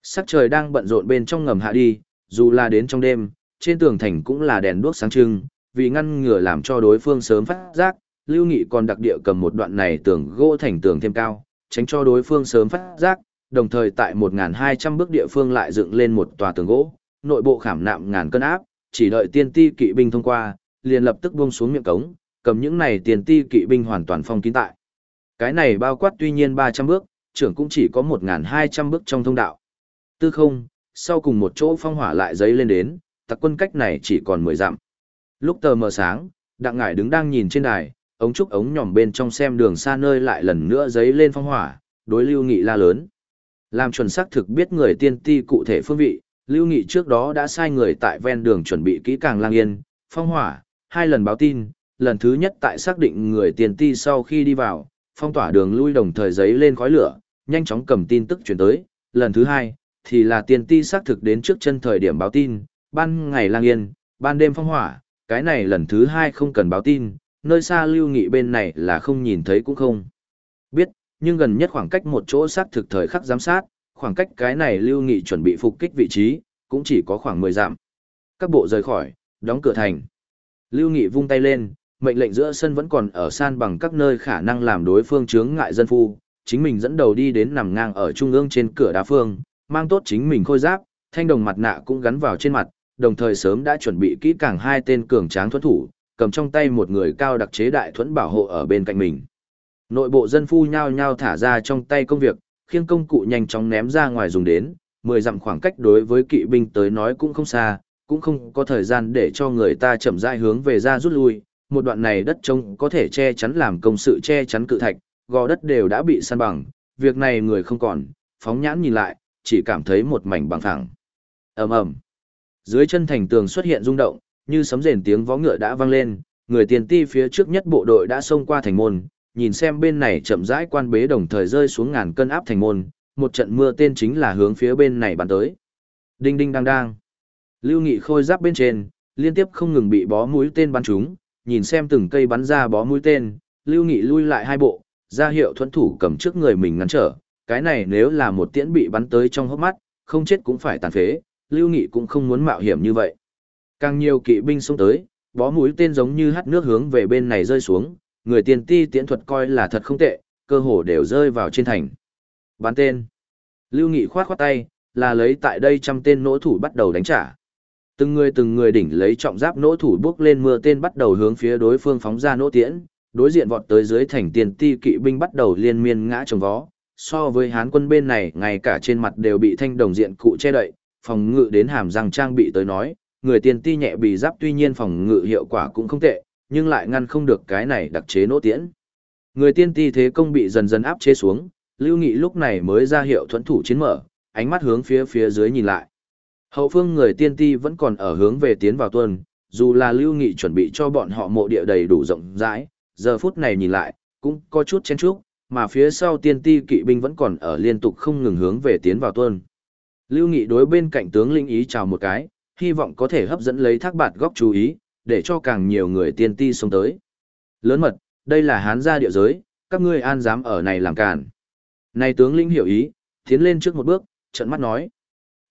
Speaker 1: Sắc trời đang bận rộn bên trong ngầm hạ đi, dù là đến trong đêm, trên tường thành cũng là đèn đuốc sáng trưng, vì ngăn ngừa làm cho đối phương sớm phát giác, Lưu Nghị còn đặc địa cầm một đoạn này tường gỗ thành tường thêm cao, tránh cho đối phương sớm phát giác, đồng thời tại 1.200 bước địa phương lại dựng lên một tòa tường gỗ, nội bộ khảm nạm ngàn cân áp, chỉ đợi tiên ti kỵ binh thông qua, liền lập tức buông xuống miệng cống, cầm những này tiền ti kỵ binh hoàn toàn phong kín tại. Cái này bao quát tuy nhiên 300 bước, trưởng cũng chỉ có 1.200 bước trong thông đạo. Tư không, sau cùng một chỗ phong hỏa lại giấy lên đến, tặc quân cách này chỉ còn 10 dặm. Lúc tờ mờ sáng, đặng ngải đứng đang nhìn trên đài, ống trúc ống nhỏm bên trong xem đường xa nơi lại lần nữa giấy lên phong hỏa, đối lưu nghị la lớn. Làm chuẩn xác thực biết người tiên ti cụ thể phương vị, lưu nghị trước đó đã sai người tại ven đường chuẩn bị kỹ càng lang yên, phong hỏa, hai lần báo tin, lần thứ nhất tại xác định người tiên ti sau khi đi vào, phong tỏa đường lui đồng thời giấy lên khói lửa, nhanh chóng cầm tin tức chuyển tới, lần thứ hai, thì là tiên ti xác thực đến trước chân thời điểm báo tin, ban ngày lang yên, ban đêm phong hỏa, cái này lần thứ hai không cần báo tin, nơi xa lưu nghị bên này là không nhìn thấy cũng không. Biết, nhưng gần nhất khoảng cách một chỗ xác thực thời khắc giám sát, khoảng cách cái này lưu nghị chuẩn bị phục kích vị trí, cũng chỉ có khoảng 10 dặm. Các bộ rời khỏi, đóng cửa thành. Lưu nghị vung tay lên, mệnh lệnh giữa sân vẫn còn ở san bằng các nơi khả năng làm đối phương chướng ngại dân phu, chính mình dẫn đầu đi đến nằm ngang ở trung ương trên cửa đá phương, mang tốt chính mình khôi giáp, thanh đồng mặt nạ cũng gắn vào trên mặt, đồng thời sớm đã chuẩn bị kỹ càng hai tên cường tráng thuẫn thủ, cầm trong tay một người cao đặc chế đại thuẫn bảo hộ ở bên cạnh mình. Nội bộ dân phu nhao nhao thả ra trong tay công việc, khiêng công cụ nhanh chóng ném ra ngoài dùng đến, mười dặm khoảng cách đối với kỵ binh tới nói cũng không xa, cũng không có thời gian để cho người ta chậm rãi hướng về ra rút lui, một đoạn này đất trông có thể che chắn làm công sự che chắn cự thạch, gò đất đều đã bị săn bằng, việc này người không còn, phóng nhãn nhìn lại, chỉ cảm thấy một mảnh bằng phẳng. ầm ầm Dưới chân thành tường xuất hiện rung động, như sấm rền tiếng vó ngựa đã vang lên, người tiền ti phía trước nhất bộ đội đã xông qua thành môn, nhìn xem bên này chậm rãi quan bế đồng thời rơi xuống ngàn cân áp thành môn, một trận mưa tên chính là hướng phía bên này bắn tới. Đinh đinh đang đang. Lưu Nghị khôi giáp bên trên, liên tiếp không ngừng bị bó mũi tên bắn trúng, nhìn xem từng cây bắn ra bó mũi tên, Lưu Nghị lui lại hai bộ, ra hiệu thuẫn thủ cầm trước người mình ngăn trở, cái này nếu là một tiễn bị bắn tới trong hốc mắt, không chết cũng phải tàn phế, Lưu Nghị cũng không muốn mạo hiểm như vậy. Càng nhiều kỵ binh xông tới, bó mũi tên giống như hắt nước hướng về bên này rơi xuống, người tiền ti tiễn thuật coi là thật không tệ, cơ hồ đều rơi vào trên thành. bán tên. Lưu Nghị khoát khoát tay, là lấy tại đây trăm tên nỗ thủ bắt đầu đánh trả. Từng người từng người đỉnh lấy trọng giáp nỗ thủ bước lên mưa tên bắt đầu hướng phía đối phương phóng ra nỗ tiễn, đối diện vọt tới dưới thành tiền ti kỵ binh bắt đầu liên miên ngã trồng vó. So với hán quân bên này, ngay cả trên mặt đều bị thanh đồng diện cụ che đậy, phòng ngự đến hàm răng trang bị tới nói, người tiền ti nhẹ bị giáp tuy nhiên phòng ngự hiệu quả cũng không tệ, nhưng lại ngăn không được cái này đặc chế nỗ tiễn. Người tiên ti thế công bị dần dần áp chế xuống, Lưu Nghị lúc này mới ra hiệu thuẫn thủ chiến mở, ánh mắt hướng phía phía dưới nhìn lại. Hậu phương người tiên ti vẫn còn ở hướng về tiến vào tuần, dù là Lưu Nghị chuẩn bị cho bọn họ mộ địa đầy đủ rộng rãi, giờ phút này nhìn lại, cũng có chút chen chúc, mà phía sau tiên ti kỵ binh vẫn còn ở liên tục không ngừng hướng về tiến vào tuần. Lưu Nghị đối bên cạnh tướng linh ý chào một cái, hy vọng có thể hấp dẫn lấy thác bạt góc chú ý, để cho càng nhiều người tiên ti xông tới. Lớn mật, đây là hán gia địa giới, các ngươi an dám ở này làm cản. Này tướng lĩnh hiểu ý, tiến lên trước một bước, trận mắt nói.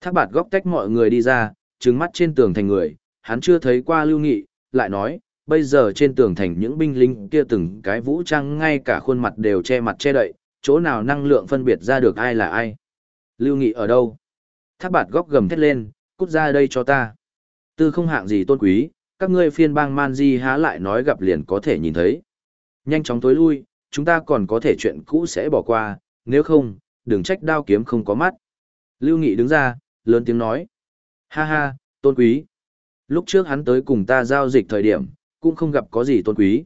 Speaker 1: Thác bạt góc tách mọi người đi ra, trừng mắt trên tường thành người, hắn chưa thấy qua lưu nghị, lại nói, bây giờ trên tường thành những binh lính kia từng cái vũ trang ngay cả khuôn mặt đều che mặt che đậy, chỗ nào năng lượng phân biệt ra được ai là ai. Lưu nghị ở đâu? Thác bạt góc gầm thét lên, cút ra đây cho ta. Tư không hạng gì tôn quý, các ngươi phiên bang man di há lại nói gặp liền có thể nhìn thấy. Nhanh chóng tối lui, chúng ta còn có thể chuyện cũ sẽ bỏ qua, nếu không, đừng trách đao kiếm không có mắt. Lưu Nghị đứng ra, lớn tiếng nói. Ha ha, tôn quý. Lúc trước hắn tới cùng ta giao dịch thời điểm, cũng không gặp có gì tôn quý.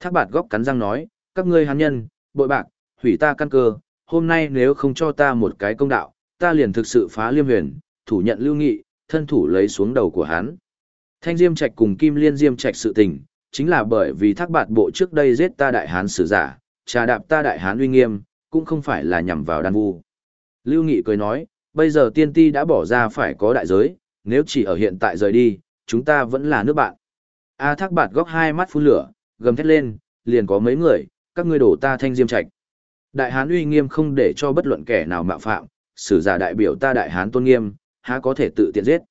Speaker 1: Thác bạt góc cắn răng nói, các ngươi hắn nhân, bội bạc, hủy ta căn cơ, hôm nay nếu không cho ta một cái công đạo, ta liền thực sự phá liêm huyền, thủ nhận lưu nghị, thân thủ lấy xuống đầu của hắn. Thanh Diêm Trạch cùng Kim Liên Diêm Trạch sự tình, chính là bởi vì thác bạt bộ trước đây giết ta đại hán sử giả, trà đạp ta đại hán uy nghiêm, cũng không phải là nhằm vào đan vu. Lưu Nghị cười nói, bây giờ tiên ti đã bỏ ra phải có đại giới, nếu chỉ ở hiện tại rời đi, chúng ta vẫn là nước bạn. A thác bạt góc hai mắt phun lửa, gầm thét lên, liền có mấy người, các ngươi đổ ta thanh diêm trạch. Đại hán uy nghiêm không để cho bất luận kẻ nào mạo phạm, sử giả đại biểu ta đại hán tôn nghiêm, há có thể tự tiện giết.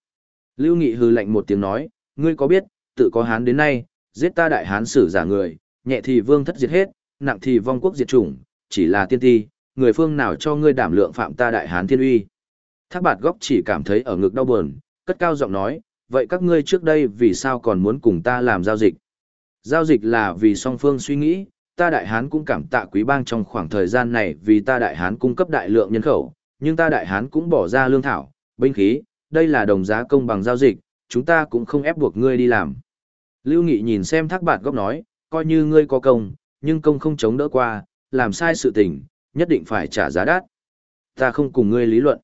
Speaker 1: Lưu Nghị hư lạnh một tiếng nói, ngươi có biết, tự có hán đến nay, giết ta đại hán sử giả người, nhẹ thì vương thất diệt hết, nặng thì vong quốc diệt chủng, chỉ là tiên ti, người phương nào cho ngươi đảm lượng phạm ta đại hán thiên uy. Thác bạt góc chỉ cảm thấy ở ngực đau buồn, cất cao giọng nói, vậy các ngươi trước đây vì sao còn muốn cùng ta làm giao dịch? Giao dịch là vì song phương suy nghĩ, ta đại hán cũng cảm tạ quý bang trong khoảng thời gian này vì ta đại hán cung cấp đại lượng nhân khẩu, nhưng ta đại hán cũng bỏ ra lương thảo, binh khí, đây là đồng giá công bằng giao dịch, chúng ta cũng không ép buộc ngươi đi làm. Lưu Nghị nhìn xem thác bạt góc nói, coi như ngươi có công, nhưng công không chống đỡ qua, làm sai sự tình, nhất định phải trả giá đắt. Ta không cùng ngươi lý luận.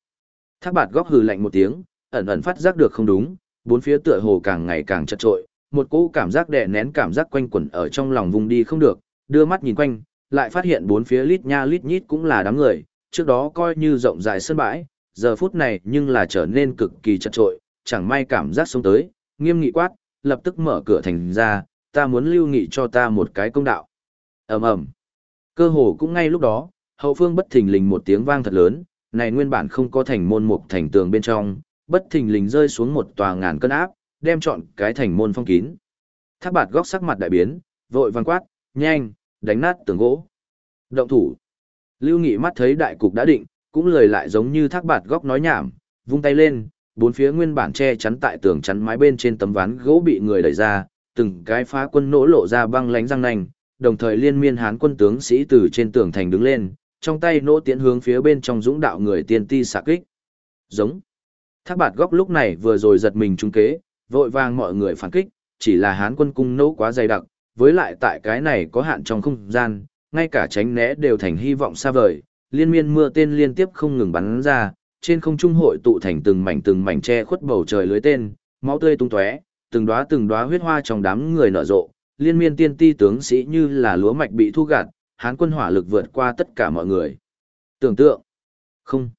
Speaker 1: Thác bạt góc hừ lạnh một tiếng, ẩn ẩn phát giác được không đúng, bốn phía tựa hồ càng ngày càng chật trội, một cỗ cảm giác đè nén cảm giác quanh quẩn ở trong lòng vùng đi không được, đưa mắt nhìn quanh, lại phát hiện bốn phía lít nha lít nhít cũng là đám người, trước đó coi như rộng rãi sân bãi, giờ phút này nhưng là trở nên cực kỳ chật trội, chẳng may cảm giác sống tới, nghiêm nghị quát, lập tức mở cửa thành ra, ta muốn lưu nghị cho ta một cái công đạo. ầm ầm Cơ hồ cũng ngay lúc đó, hậu phương bất thình lình một tiếng vang thật lớn, này nguyên bản không có thành môn mục thành tường bên trong, bất thình lình rơi xuống một tòa ngàn cân áp, đem chọn cái thành môn phong kín. Thác bạt góc sắc mặt đại biến, vội vang quát, nhanh, đánh nát tường gỗ. Động thủ. Lưu Nghị mắt thấy đại cục đã định, cũng lời lại giống như thác bạt góc nói nhảm, vung tay lên, bốn phía nguyên bản che chắn tại tường chắn mái bên trên tấm ván gỗ bị người đẩy ra, từng cái phá quân nỗ lộ ra băng lánh răng nanh, đồng thời liên miên hán quân tướng sĩ từ trên tường thành đứng lên, trong tay nỗ tiễn hướng phía bên trong dũng đạo người tiên ti xạ kích. Giống. Thác bạt góc lúc này vừa rồi giật mình trung kế, vội vàng mọi người phản kích, chỉ là hán quân cung nỗ quá dày đặc, với lại tại cái này có hạn trong không gian, ngay cả tránh né đều thành hy vọng xa vời, liên miên mưa tên liên tiếp không ngừng bắn ra, trên không trung hội tụ thành từng mảnh từng mảnh che khuất bầu trời lưới tên, máu tươi tung tóe, từng đóa từng đóa huyết hoa trong đám người nở rộ, liên miên tiên ti tướng sĩ như là lúa mạch bị thu gặt, hán quân hỏa lực vượt qua tất cả mọi người. Tưởng tượng, không,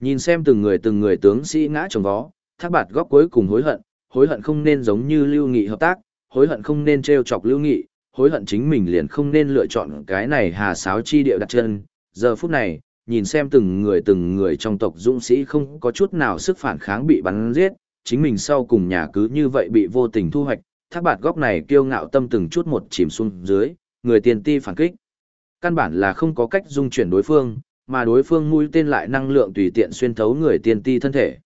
Speaker 1: nhìn xem từng người từng người tướng sĩ ngã trong vó, thác bạt góc cuối cùng hối hận, hối hận không nên giống như lưu nghị hợp tác, hối hận không nên treo chọc lưu nghị, hối hận chính mình liền không nên lựa chọn cái này hà sáo chi địa đặt chân. Giờ phút này, nhìn xem từng người từng người trong tộc dũng sĩ không có chút nào sức phản kháng bị bắn giết, chính mình sau cùng nhà cứ như vậy bị vô tình thu hoạch, thác bạt góc này kiêu ngạo tâm từng chút một chìm xuống dưới, người tiền ti phản kích. Căn bản là không có cách dung chuyển đối phương, mà đối phương mũi tên lại năng lượng tùy tiện xuyên thấu người tiên ti thân thể.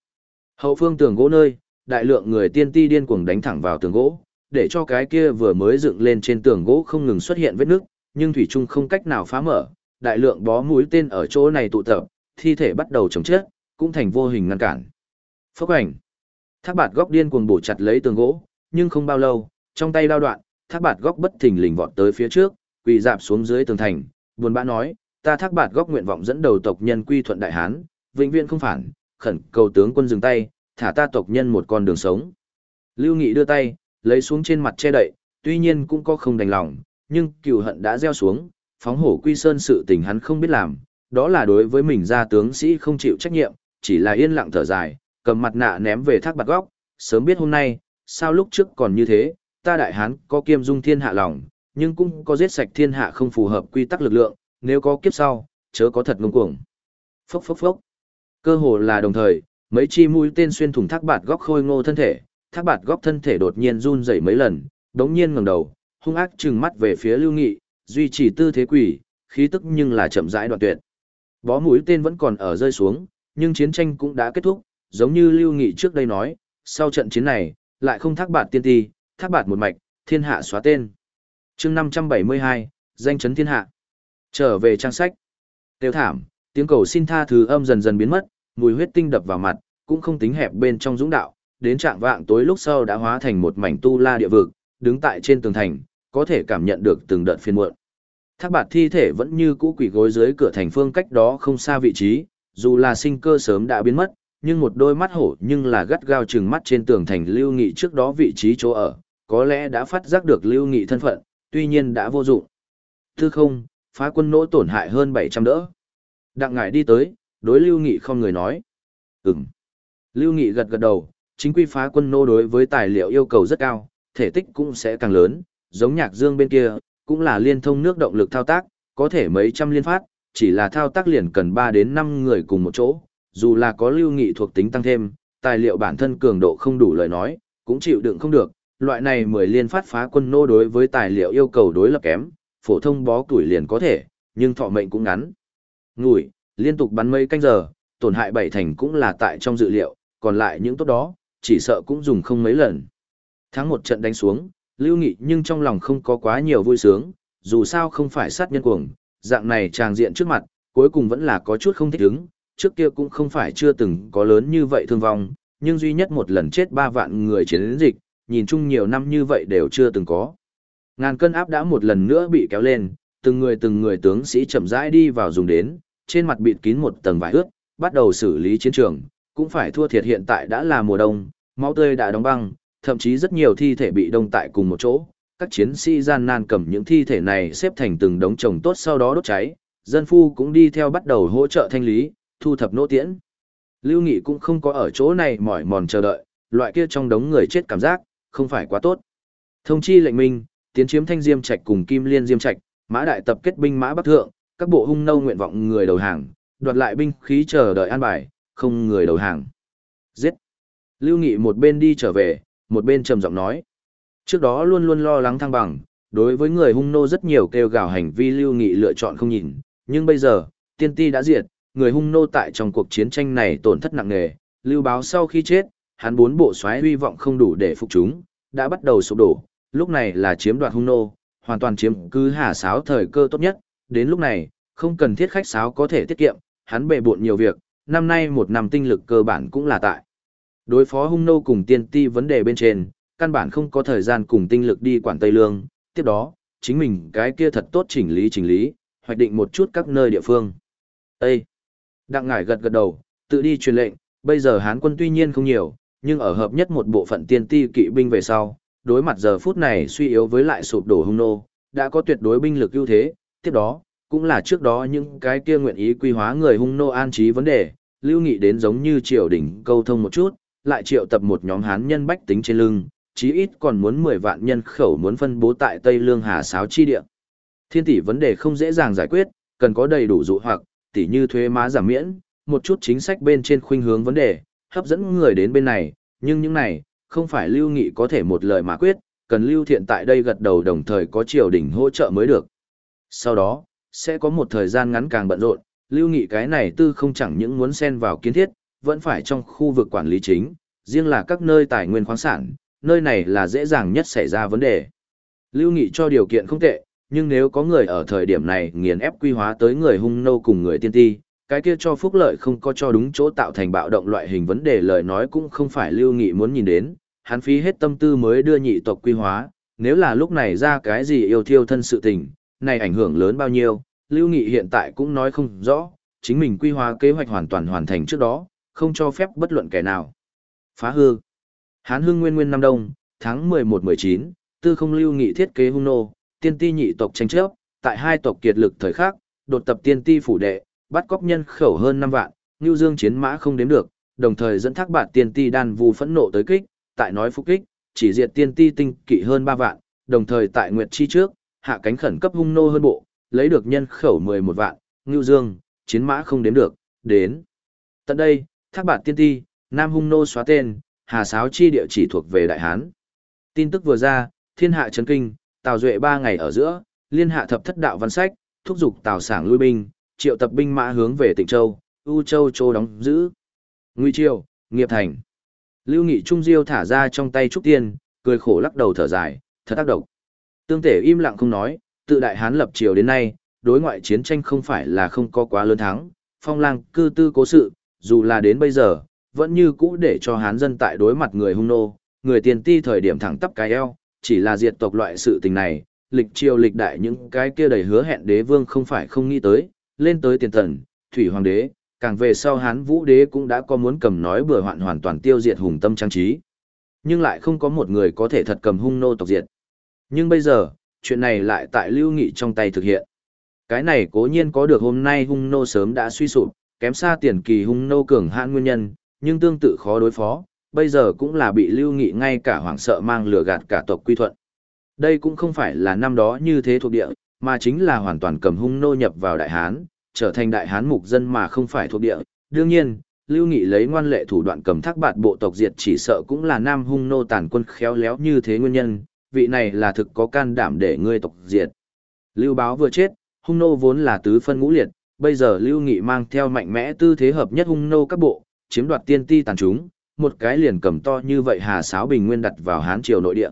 Speaker 1: Hậu phương tường gỗ nơi, đại lượng người tiên ti điên cuồng đánh thẳng vào tường gỗ, để cho cái kia vừa mới dựng lên trên tường gỗ không ngừng xuất hiện vết nước, nhưng thủy chung không cách nào phá mở, đại lượng bó mũi tên ở chỗ này tụ tập, thi thể bắt đầu chồng chết, cũng thành vô hình ngăn cản. Phốc ảnh. Thác bạt góc điên cuồng bổ chặt lấy tường gỗ, nhưng không bao lâu, trong tay đao đoạn, thác bạt góc bất thình lình vọt tới phía trước, quỳ dạp xuống dưới tường thành, buồn bã nói, ta thác bạt góc nguyện vọng dẫn đầu tộc nhân quy thuận đại hán, vĩnh viễn không phản, khẩn cầu tướng quân dừng tay, thả ta tộc nhân một con đường sống. Lưu Nghị đưa tay, lấy xuống trên mặt che đậy, tuy nhiên cũng có không đành lòng, nhưng cừu hận đã gieo xuống, phóng hổ quy sơn sự tình hắn không biết làm, đó là đối với mình gia tướng sĩ không chịu trách nhiệm, chỉ là yên lặng thở dài, cầm mặt nạ ném về thác bạt góc, sớm biết hôm nay, sao lúc trước còn như thế, ta đại hán có kiêm dung thiên hạ lòng, nhưng cũng có giết sạch thiên hạ không phù hợp quy tắc lực lượng, nếu có kiếp sau, chớ có thật ngông cuồng. Phốc phốc phốc. Cơ hồ là đồng thời, mấy chi mũi tên xuyên thủng thác bạt góc khôi ngô thân thể, thác bạt góc thân thể đột nhiên run rẩy mấy lần, đống nhiên ngẩng đầu, hung ác trừng mắt về phía Lưu Nghị, duy trì tư thế quỷ, khí tức nhưng là chậm rãi đoạn tuyệt. Bó mũi tên vẫn còn ở rơi xuống, nhưng chiến tranh cũng đã kết thúc, giống như Lưu Nghị trước đây nói, sau trận chiến này, lại không thác bạt tiên ti, thác bạt một mạch, thiên hạ xóa tên. chương 572, danh chấn thiên hạ. Trở về trang sách. Tiêu thảm, tiếng cầu xin tha thứ âm dần dần biến mất, mùi huyết tinh đập vào mặt, cũng không tính hẹp bên trong dũng đạo, đến trạng vạng tối lúc sau đã hóa thành một mảnh tu la địa vực, đứng tại trên tường thành, có thể cảm nhận được từng đợt phiền muộn. Thác bạt thi thể vẫn như cũ quỷ gối dưới cửa thành phương cách đó không xa vị trí, dù là sinh cơ sớm đã biến mất, nhưng một đôi mắt hổ nhưng là gắt gao chừng mắt trên tường thành lưu nghị trước đó vị trí chỗ ở, có lẽ đã phát giác được lưu nghị thân phận, tuy nhiên đã vô dụng. Tư không, phá quân nỗ tổn hại hơn 700 đỡ. Đặng ngải đi tới, đối lưu nghị không người nói. Ừm. Lưu nghị gật gật đầu, chính quy phá quân nô đối với tài liệu yêu cầu rất cao, thể tích cũng sẽ càng lớn, giống nhạc dương bên kia, cũng là liên thông nước động lực thao tác, có thể mấy trăm liên phát, chỉ là thao tác liền cần 3 đến 5 người cùng một chỗ, dù là có lưu nghị thuộc tính tăng thêm, tài liệu bản thân cường độ không đủ lời nói, cũng chịu đựng không được, loại này 10 liên phát phá quân nô đối với tài liệu yêu cầu đối lập kém, phổ thông bó tuổi liền có thể, nhưng thọ mệnh cũng ngắn. Ngủi, liên tục bắn mấy canh giờ, tổn hại bảy thành cũng là tại trong dự liệu, còn lại những tốt đó, chỉ sợ cũng dùng không mấy lần. Tháng một trận đánh xuống, Lưu Nghị nhưng trong lòng không có quá nhiều vui sướng, dù sao không phải sát nhân cuồng, dạng này tràng diện trước mặt, cuối cùng vẫn là có chút không thích ứng, trước kia cũng không phải chưa từng có lớn như vậy thương vong, nhưng duy nhất một lần chết ba vạn người chiến dịch, nhìn chung nhiều năm như vậy đều chưa từng có. Ngàn cân áp đã một lần nữa bị kéo lên, từng người từng người tướng sĩ chậm rãi đi vào dùng đến, trên mặt bịt kín một tầng vải ướt, bắt đầu xử lý chiến trường, cũng phải thua thiệt hiện tại đã là mùa đông, máu tươi đã đóng băng, thậm chí rất nhiều thi thể bị đông tại cùng một chỗ. Các chiến sĩ gian nan cầm những thi thể này xếp thành từng đống chồng tốt sau đó đốt cháy, dân phu cũng đi theo bắt đầu hỗ trợ thanh lý, thu thập nỗ tiễn. Lưu Nghị cũng không có ở chỗ này mỏi mòn chờ đợi, loại kia trong đống người chết cảm giác, không phải quá tốt. Thông chi lệnh minh, tiến chiếm thanh diêm trạch cùng kim liên diêm trạch, mã đại tập kết binh mã bắc thượng, các bộ hung nâu nguyện vọng người đầu hàng, đoạt lại binh khí chờ đợi an bài, không người đầu hàng. Giết! Lưu Nghị một bên đi trở về, một bên trầm giọng nói. Trước đó luôn luôn lo lắng thăng bằng, đối với người hung nô rất nhiều kêu gào hành vi Lưu Nghị lựa chọn không nhìn, nhưng bây giờ, tiên ti đã diệt, người hung nô tại trong cuộc chiến tranh này tổn thất nặng nề, Lưu Báo sau khi chết, hắn bốn bộ xoáy hy vọng không đủ để phục chúng, đã bắt đầu sụp đổ, lúc này là chiếm đoạt hung nô, hoàn toàn chiếm cứ hà sáo thời cơ tốt nhất, đến lúc này, không cần thiết khách sáo có thể tiết kiệm, hắn bề bộn nhiều việc, năm nay một năm tinh lực cơ bản cũng là tại. Đối phó hung nô cùng tiên ti vấn đề bên trên, căn bản không có thời gian cùng tinh lực đi quản Tây Lương, tiếp đó, chính mình cái kia thật tốt chỉnh lý chỉnh lý, hoạch định một chút các nơi địa phương. Ê! Đặng ngải gật gật đầu, tự đi truyền lệnh, bây giờ hán quân tuy nhiên không nhiều, nhưng ở hợp nhất một bộ phận tiên ti kỵ binh về sau, đối mặt giờ phút này suy yếu với lại sụp đổ hung nô, đã có tuyệt đối binh lực ưu thế, tiếp đó, cũng là trước đó những cái kia nguyện ý quy hóa người hung nô an trí vấn đề, lưu nghị đến giống như triều đình câu thông một chút, lại triệu tập một nhóm hán nhân bách tính trên lưng, chí ít còn muốn 10 vạn nhân khẩu muốn phân bố tại Tây Lương Hà Sáo chi địa. Thiên tỷ vấn đề không dễ dàng giải quyết, cần có đầy đủ dụ hoặc, tỷ như thuế má giảm miễn, một chút chính sách bên trên khuynh hướng vấn đề, hấp dẫn người đến bên này, nhưng những này, không phải lưu nghị có thể một lời mà quyết, cần lưu thiện tại đây gật đầu đồng thời có triều đình hỗ trợ mới được. Sau đó, sẽ có một thời gian ngắn càng bận rộn, lưu nghị cái này tư không chẳng những muốn xen vào kiến thiết, vẫn phải trong khu vực quản lý chính, riêng là các nơi tài nguyên khoáng sản, nơi này là dễ dàng nhất xảy ra vấn đề. Lưu nghị cho điều kiện không tệ, nhưng nếu có người ở thời điểm này nghiền ép quy hóa tới người hung nô cùng người tiên ti, cái kia cho phúc lợi không có cho đúng chỗ tạo thành bạo động loại hình vấn đề lời nói cũng không phải lưu nghị muốn nhìn đến, hắn phí hết tâm tư mới đưa nhị tộc quy hóa, nếu là lúc này ra cái gì yêu thiêu thân sự tình, này ảnh hưởng lớn bao nhiêu, lưu nghị hiện tại cũng nói không rõ, chính mình quy hóa kế hoạch hoàn toàn hoàn thành trước đó, không cho phép bất luận kẻ nào. Phá hư. Hán hưng nguyên nguyên năm đông, tháng 11-19, tư không lưu nghị thiết kế hung nô, tiên ti nhị tộc tranh chấp, tại hai tộc kiệt lực thời khắc, đột tập tiên ti phủ đệ, bắt cóc nhân khẩu hơn 5 vạn, Nưu Dương chiến mã không đếm được, đồng thời dẫn thác bạt tiên ti đan vu phẫn nộ tới kích, tại nói phục kích, chỉ diệt tiên ti tinh kỵ hơn 3 vạn, đồng thời tại Nguyệt Chi trước, hạ cánh khẩn cấp hung nô hơn bộ, lấy được nhân khẩu 11 vạn, Nưu Dương, chiến mã không đếm được, đến. Tận đây, thác bạt tiên ti, Nam hung nô xóa tên, Hà Sáo chi địa chỉ thuộc về Đại Hán. Tin tức vừa ra, thiên hạ chấn kinh, Tào Duệ ba ngày ở giữa, liên hạ thập thất đạo văn sách, thúc giục Tào Sảng lui binh, triệu tập binh mã hướng về Tịnh Châu, U Châu Châu đóng giữ. Nguy Triều, Nghiệp Thành. Lưu Nghị Trung Diêu thả ra trong tay trúc tiên, cười khổ lắc đầu thở dài, thật tác động. Tương Tể im lặng không nói, tự đại hán lập triều đến nay, đối ngoại chiến tranh không phải là không có quá lớn thắng, phong lang cư tư cố sự, dù là đến bây giờ, vẫn như cũ để cho hán dân tại đối mặt người hung nô, người tiền ti thời điểm thẳng tắp cái eo, chỉ là diệt tộc loại sự tình này, lịch triều lịch đại những cái kia đầy hứa hẹn đế vương không phải không nghĩ tới, lên tới tiền tần, thủy hoàng đế, càng về sau hán vũ đế cũng đã có muốn cầm nói bừa hoạn hoàn toàn tiêu diệt hùng tâm trang trí. Nhưng lại không có một người có thể thật cầm hung nô tộc diệt. Nhưng bây giờ, chuyện này lại tại lưu nghị trong tay thực hiện. Cái này cố nhiên có được hôm nay hung nô sớm đã suy sụp, kém xa tiền kỳ hung nô cường hãn nguyên nhân, nhưng tương tự khó đối phó, bây giờ cũng là bị lưu nghị ngay cả hoảng sợ mang lừa gạt cả tộc quy thuận. Đây cũng không phải là năm đó như thế thuộc địa, mà chính là hoàn toàn cầm hung nô nhập vào Đại Hán, trở thành Đại Hán mục dân mà không phải thuộc địa. Đương nhiên, Lưu Nghị lấy ngoan lệ thủ đoạn cầm thác bạt bộ tộc diệt chỉ sợ cũng là nam hung nô tàn quân khéo léo như thế nguyên nhân, vị này là thực có can đảm để ngươi tộc diệt. Lưu Báo vừa chết, hung nô vốn là tứ phân ngũ liệt, bây giờ Lưu Nghị mang theo mạnh mẽ tư thế hợp nhất hung nô các bộ, chiếm đoạt tiên ti tàn chúng, một cái liền cầm to như vậy hà sáo bình nguyên đặt vào Hán triều nội địa.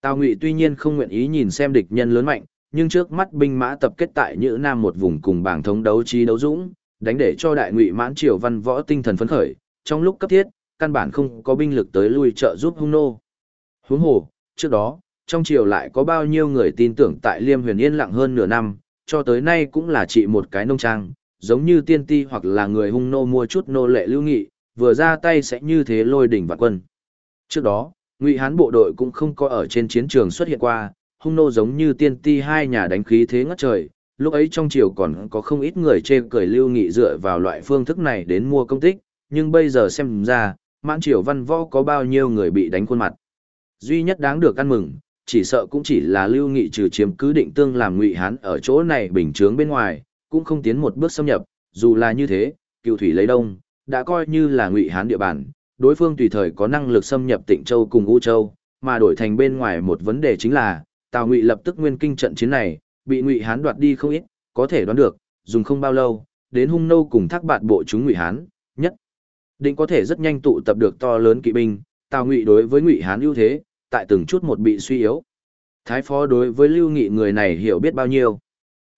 Speaker 1: Tào Ngụy tuy nhiên không nguyện ý nhìn xem địch nhân lớn mạnh, nhưng trước mắt binh mã tập kết tại Nhữ Nam một vùng cùng bảng thống đấu trí đấu dũng, đánh để cho đại ngụy mãn triều văn võ tinh thần phấn khởi, trong lúc cấp thiết, căn bản không có binh lực tới lui trợ giúp hung nô. Huống hồ, trước đó, trong triều lại có bao nhiêu người tin tưởng tại Liêm Huyền yên lặng hơn nửa năm, cho tới nay cũng là chỉ một cái nông trang, giống như tiên ti hoặc là người hung nô mua chút nô lệ lưu nghị, vừa ra tay sẽ như thế lôi đỉnh vạn quân. Trước đó, Ngụy Hán bộ đội cũng không có ở trên chiến trường xuất hiện qua, hung nô giống như tiên ti hai nhà đánh khí thế ngất trời, lúc ấy trong triều còn có không ít người chê cười lưu nghị dựa vào loại phương thức này đến mua công tích, nhưng bây giờ xem ra, mãn triều văn võ có bao nhiêu người bị đánh khuôn mặt. Duy nhất đáng được ăn mừng, chỉ sợ cũng chỉ là lưu nghị trừ chiếm cứ định tương làm ngụy hán ở chỗ này bình chướng bên ngoài, cũng không tiến một bước xâm nhập, dù là như thế, cựu thủy lấy đông, đã coi như là ngụy hán địa bàn, đối phương tùy thời có năng lực xâm nhập Tịnh Châu cùng U Châu, mà đổi thành bên ngoài một vấn đề chính là, Tào Ngụy lập tức nguyên kinh trận chiến này, bị Ngụy Hán đoạt đi không ít, có thể đoán được, dùng không bao lâu, đến hung nô cùng thác bạt bộ chúng Ngụy Hán, nhất định có thể rất nhanh tụ tập được to lớn kỵ binh, Tào Ngụy đối với Ngụy Hán ưu thế, tại từng chút một bị suy yếu. Thái phó đối với Lưu Nghị người này hiểu biết bao nhiêu.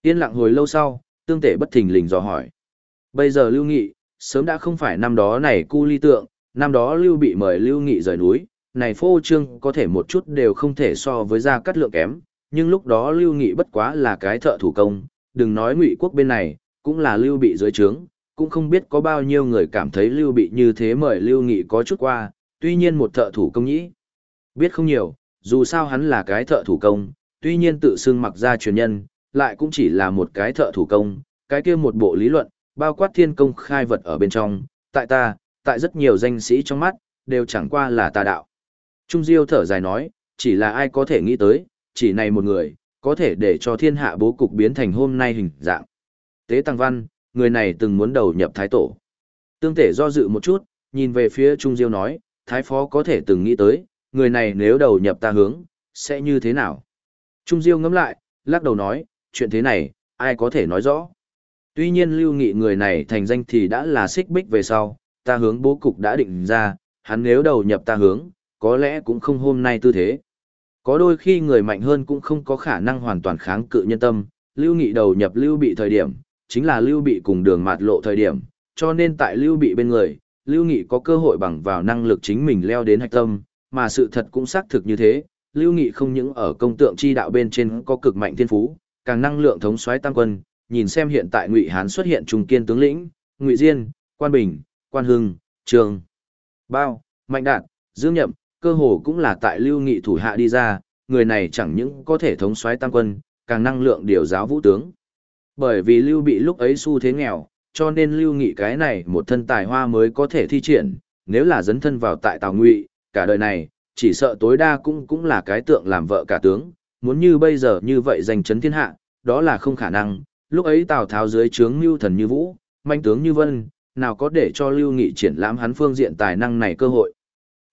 Speaker 1: Yên lặng hồi lâu sau, tương tể bất thình lình dò hỏi. Bây giờ Lưu Nghị, sớm đã không phải năm đó này cu ly tượng, năm đó Lưu bị mời Lưu Nghị rời núi, này phô trương có thể một chút đều không thể so với gia cắt lượng kém, nhưng lúc đó Lưu Nghị bất quá là cái thợ thủ công, đừng nói ngụy quốc bên này, cũng là Lưu bị dưới trướng, cũng không biết có bao nhiêu người cảm thấy Lưu bị như thế mời Lưu Nghị có chút qua, tuy nhiên một thợ thủ công nhĩ. Biết không nhiều, dù sao hắn là cái thợ thủ công, tuy nhiên tự xưng mặc ra truyền nhân, lại cũng chỉ là một cái thợ thủ công, cái kia một bộ lý luận, bao quát thiên công khai vật ở bên trong, tại ta, tại rất nhiều danh sĩ trong mắt, đều chẳng qua là tà đạo. Trung Diêu thở dài nói, chỉ là ai có thể nghĩ tới, chỉ này một người, có thể để cho thiên hạ bố cục biến thành hôm nay hình dạng. Tế Tăng Văn, người này từng muốn đầu nhập thái tổ. Tương tể do dự một chút, nhìn về phía Trung Diêu nói, thái phó có thể từng nghĩ tới, người này nếu đầu nhập ta hướng, sẽ như thế nào? Trung Diêu ngẫm lại, lắc đầu nói, chuyện thế này, ai có thể nói rõ? Tuy nhiên lưu nghị người này thành danh thì đã là xích bích về sau, ta hướng bố cục đã định ra, hắn nếu đầu nhập ta hướng, có lẽ cũng không hôm nay tư thế. Có đôi khi người mạnh hơn cũng không có khả năng hoàn toàn kháng cự nhân tâm, lưu nghị đầu nhập lưu bị thời điểm, chính là lưu bị cùng đường mạt lộ thời điểm, cho nên tại lưu bị bên người, lưu nghị có cơ hội bằng vào năng lực chính mình leo đến hạch tâm, mà sự thật cũng xác thực như thế, lưu nghị không những ở công tượng chi đạo bên trên có cực mạnh thiên phú, càng năng lượng thống soái tăng quân, nhìn xem hiện tại ngụy hán xuất hiện trung kiên tướng lĩnh, ngụy diên, quan bình, quan hưng, trường, bao, mạnh đạt, dương nhậm, cơ hồ cũng là tại lưu nghị thủ hạ đi ra, người này chẳng những có thể thống soái tăng quân, càng năng lượng điều giáo vũ tướng. Bởi vì lưu bị lúc ấy xu thế nghèo, cho nên lưu nghị cái này một thân tài hoa mới có thể thi triển, nếu là dấn thân vào tại tào ngụy, cả đời này, chỉ sợ tối đa cũng cũng là cái tượng làm vợ cả tướng, muốn như bây giờ như vậy giành chấn thiên hạ, đó là không khả năng, lúc ấy Tào Tháo dưới trướng Mưu Thần như Vũ, manh tướng như Vân, nào có để cho Lưu Nghị triển lãm hắn phương diện tài năng này cơ hội.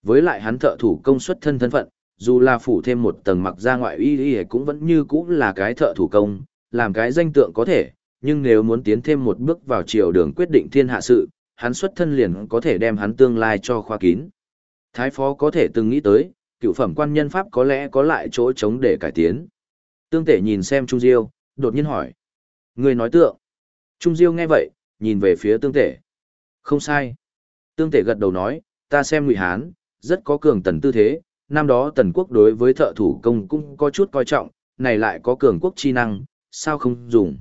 Speaker 1: Với lại hắn thợ thủ công suất thân thân phận, dù là phủ thêm một tầng mặc ra ngoại y y cũng vẫn như cũng là cái thợ thủ công, làm cái danh tượng có thể, nhưng nếu muốn tiến thêm một bước vào chiều đường quyết định thiên hạ sự, hắn xuất thân liền có thể đem hắn tương lai cho khoa kín. Thái phó có thể từng nghĩ tới, cựu phẩm quan nhân pháp có lẽ có lại chỗ trống để cải tiến. Tương tể nhìn xem Trung Diêu, đột nhiên hỏi. Người nói tượng. Trung Diêu nghe vậy, nhìn về phía tương tể. Không sai. Tương tể gật đầu nói, ta xem ngụy Hán, rất có cường tần tư thế, năm đó tần quốc đối với thợ thủ công cũng có chút coi trọng, này lại có cường quốc chi năng, sao không dùng.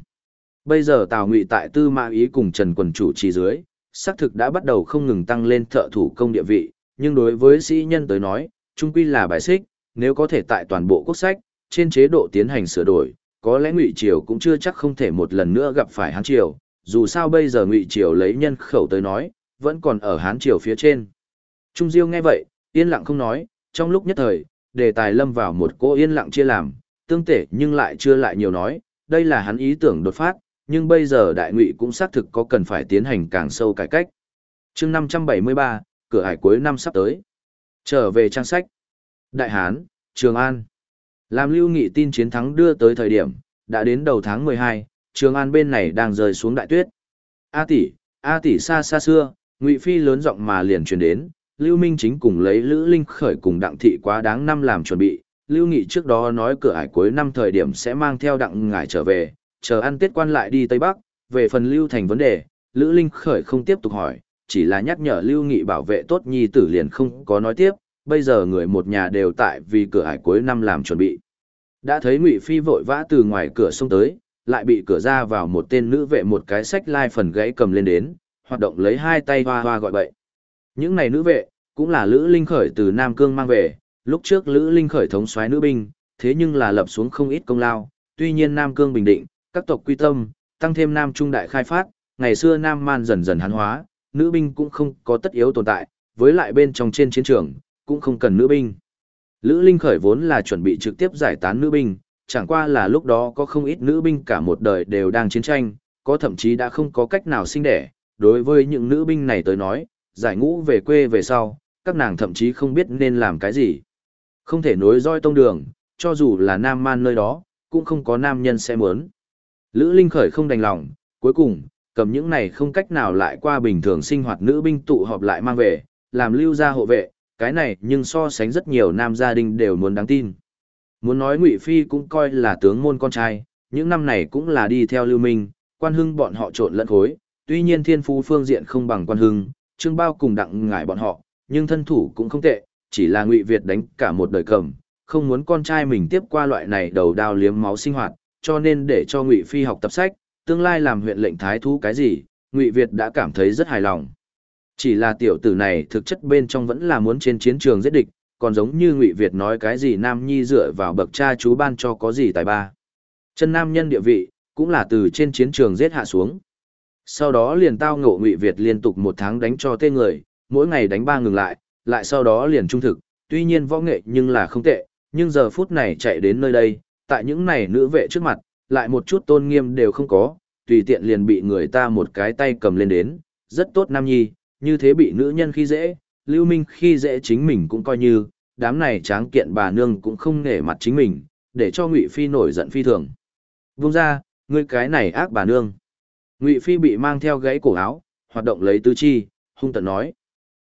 Speaker 1: Bây giờ Tào Ngụy tại Tư Mã Ý cùng Trần Quần chủ trì dưới, xác thực đã bắt đầu không ngừng tăng lên thợ thủ công địa vị, nhưng đối với sĩ nhân tới nói, trung quy là bài xích, nếu có thể tại toàn bộ quốc sách, trên chế độ tiến hành sửa đổi, có lẽ Ngụy Triều cũng chưa chắc không thể một lần nữa gặp phải Hán Triều, dù sao bây giờ Ngụy Triều lấy nhân khẩu tới nói, vẫn còn ở Hán Triều phía trên. Trung Diêu nghe vậy, yên lặng không nói, trong lúc nhất thời, đề tài lâm vào một cô yên lặng chia làm, tương tể nhưng lại chưa lại nhiều nói, đây là hắn ý tưởng đột phát, nhưng bây giờ đại ngụy cũng xác thực có cần phải tiến hành càng sâu cải cách. chương 573, cửa hải cuối năm sắp tới. Trở về trang sách. Đại Hán, Trường An. Làm lưu nghị tin chiến thắng đưa tới thời điểm, đã đến đầu tháng 12, Trường An bên này đang rơi xuống đại tuyết. A tỷ, A tỷ xa xa xưa, Ngụy Phi lớn giọng mà liền truyền đến, Lưu Minh chính cùng lấy Lữ Linh khởi cùng Đặng Thị quá đáng năm làm chuẩn bị. Lưu Nghị trước đó nói cửa ải cuối năm thời điểm sẽ mang theo Đặng Ngải trở về, chờ ăn Tết quan lại đi Tây Bắc, về phần Lưu Thành vấn đề, Lữ Linh khởi không tiếp tục hỏi, chỉ là nhắc nhở Lưu Nghị bảo vệ tốt nhi tử liền không có nói tiếp, bây giờ người một nhà đều tại vì cửa ải cuối năm làm chuẩn bị. Đã thấy Ngụy Phi vội vã từ ngoài cửa xông tới, lại bị cửa ra vào một tên nữ vệ một cái sách lai phần gãy cầm lên đến, hoạt động lấy hai tay hoa hoa gọi bậy. Những này nữ vệ, cũng là Lữ Linh Khởi từ Nam Cương mang về, lúc trước Lữ Linh Khởi thống soái nữ binh, thế nhưng là lập xuống không ít công lao, tuy nhiên Nam Cương bình định, các tộc quy tâm, tăng thêm Nam Trung đại khai phát, ngày xưa Nam Man dần dần hán hóa, nữ binh cũng không có tất yếu tồn tại, với lại bên trong trên chiến trường, cũng không cần nữ binh. Lữ Linh Khởi vốn là chuẩn bị trực tiếp giải tán nữ binh, chẳng qua là lúc đó có không ít nữ binh cả một đời đều đang chiến tranh, có thậm chí đã không có cách nào sinh đẻ, đối với những nữ binh này tới nói, giải ngũ về quê về sau, các nàng thậm chí không biết nên làm cái gì. Không thể nối roi tông đường, cho dù là nam man nơi đó, cũng không có nam nhân sẽ muốn. Lữ Linh Khởi không đành lòng, cuối cùng, cầm những này không cách nào lại qua bình thường sinh hoạt nữ binh tụ họp lại mang về, làm lưu gia hộ vệ, cái này nhưng so sánh rất nhiều nam gia đình đều muốn đáng tin. Muốn nói Ngụy Phi cũng coi là tướng môn con trai, những năm này cũng là đi theo lưu minh, quan hưng bọn họ trộn lẫn khối, tuy nhiên thiên phú phương diện không bằng quan hưng, trương bao cùng đặng ngải bọn họ, nhưng thân thủ cũng không tệ, chỉ là Ngụy Việt đánh cả một đời cầm, không muốn con trai mình tiếp qua loại này đầu đao liếm máu sinh hoạt, cho nên để cho Ngụy Phi học tập sách, tương lai làm huyện lệnh thái thú cái gì, Ngụy Việt đã cảm thấy rất hài lòng. Chỉ là tiểu tử này thực chất bên trong vẫn là muốn trên chiến trường giết địch, còn giống như Ngụy Việt nói cái gì Nam Nhi dựa vào bậc cha chú ban cho có gì tài ba. Chân nam nhân địa vị, cũng là từ trên chiến trường giết hạ xuống. Sau đó liền tao ngộ Ngụy Việt liên tục một tháng đánh cho tên người, mỗi ngày đánh ba ngừng lại, lại sau đó liền trung thực, tuy nhiên võ nghệ nhưng là không tệ, nhưng giờ phút này chạy đến nơi đây, tại những này nữ vệ trước mặt, lại một chút tôn nghiêm đều không có, tùy tiện liền bị người ta một cái tay cầm lên đến, rất tốt nam nhi, như thế bị nữ nhân khi dễ, lưu minh khi dễ chính mình cũng coi như, đám này tráng kiện bà nương cũng không nể mặt chính mình, để cho Ngụy Phi nổi giận phi thường. Vung ra, ngươi cái này ác bà nương. Ngụy Phi bị mang theo gãy cổ áo, hoạt động lấy tứ chi, hung tận nói.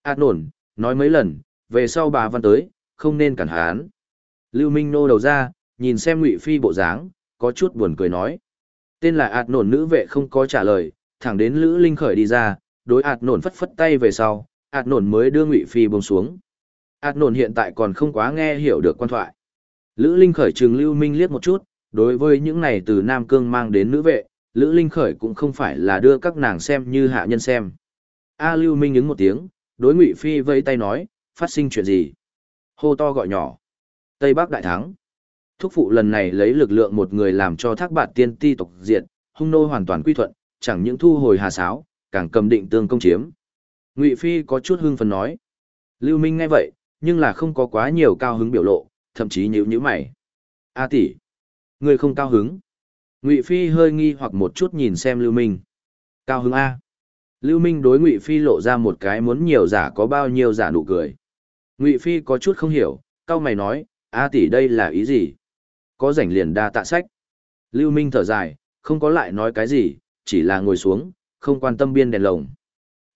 Speaker 1: Át nổn, nói mấy lần, về sau bà văn tới, không nên cản hán. Lưu Minh nô đầu ra, nhìn xem Ngụy Phi bộ dáng, có chút buồn cười nói. Tên là ạt nổn nữ vệ không có trả lời, thẳng đến Lữ Linh khởi đi ra, đối ạt nổn phất phất tay về sau, ạt nổn mới đưa Ngụy Phi buông xuống. ạt nổn hiện tại còn không quá nghe hiểu được quan thoại. Lữ Linh khởi trừng Lưu Minh liếc một chút, đối với những này từ Nam Cương mang đến nữ vệ, Lữ Linh khởi cũng không phải là đưa các nàng xem như hạ nhân xem. A Lưu Minh ứng một tiếng, đối Ngụy Phi vây tay nói, phát sinh chuyện gì? Hô to gọi nhỏ. Tây Bắc đại thắng. Thúc phụ lần này lấy lực lượng một người làm cho thác bạt tiên ti tộc diệt, hung nô hoàn toàn quy thuận, chẳng những thu hồi hà sáo, càng cầm định tương công chiếm. Ngụy Phi có chút hưng phấn nói. Lưu Minh nghe vậy, nhưng là không có quá nhiều cao hứng biểu lộ, thậm chí nhíu nhíu mày. A tỷ, ngươi không cao hứng. Ngụy Phi hơi nghi hoặc một chút nhìn xem Lưu Minh. Cao hứng A. Lưu Minh đối Ngụy Phi lộ ra một cái muốn nhiều giả có bao nhiêu giả nụ cười. Ngụy Phi có chút không hiểu, cao mày nói, A tỷ đây là ý gì? Có rảnh liền đa tạ sách. Lưu Minh thở dài, không có lại nói cái gì, chỉ là ngồi xuống, không quan tâm biên đèn lồng.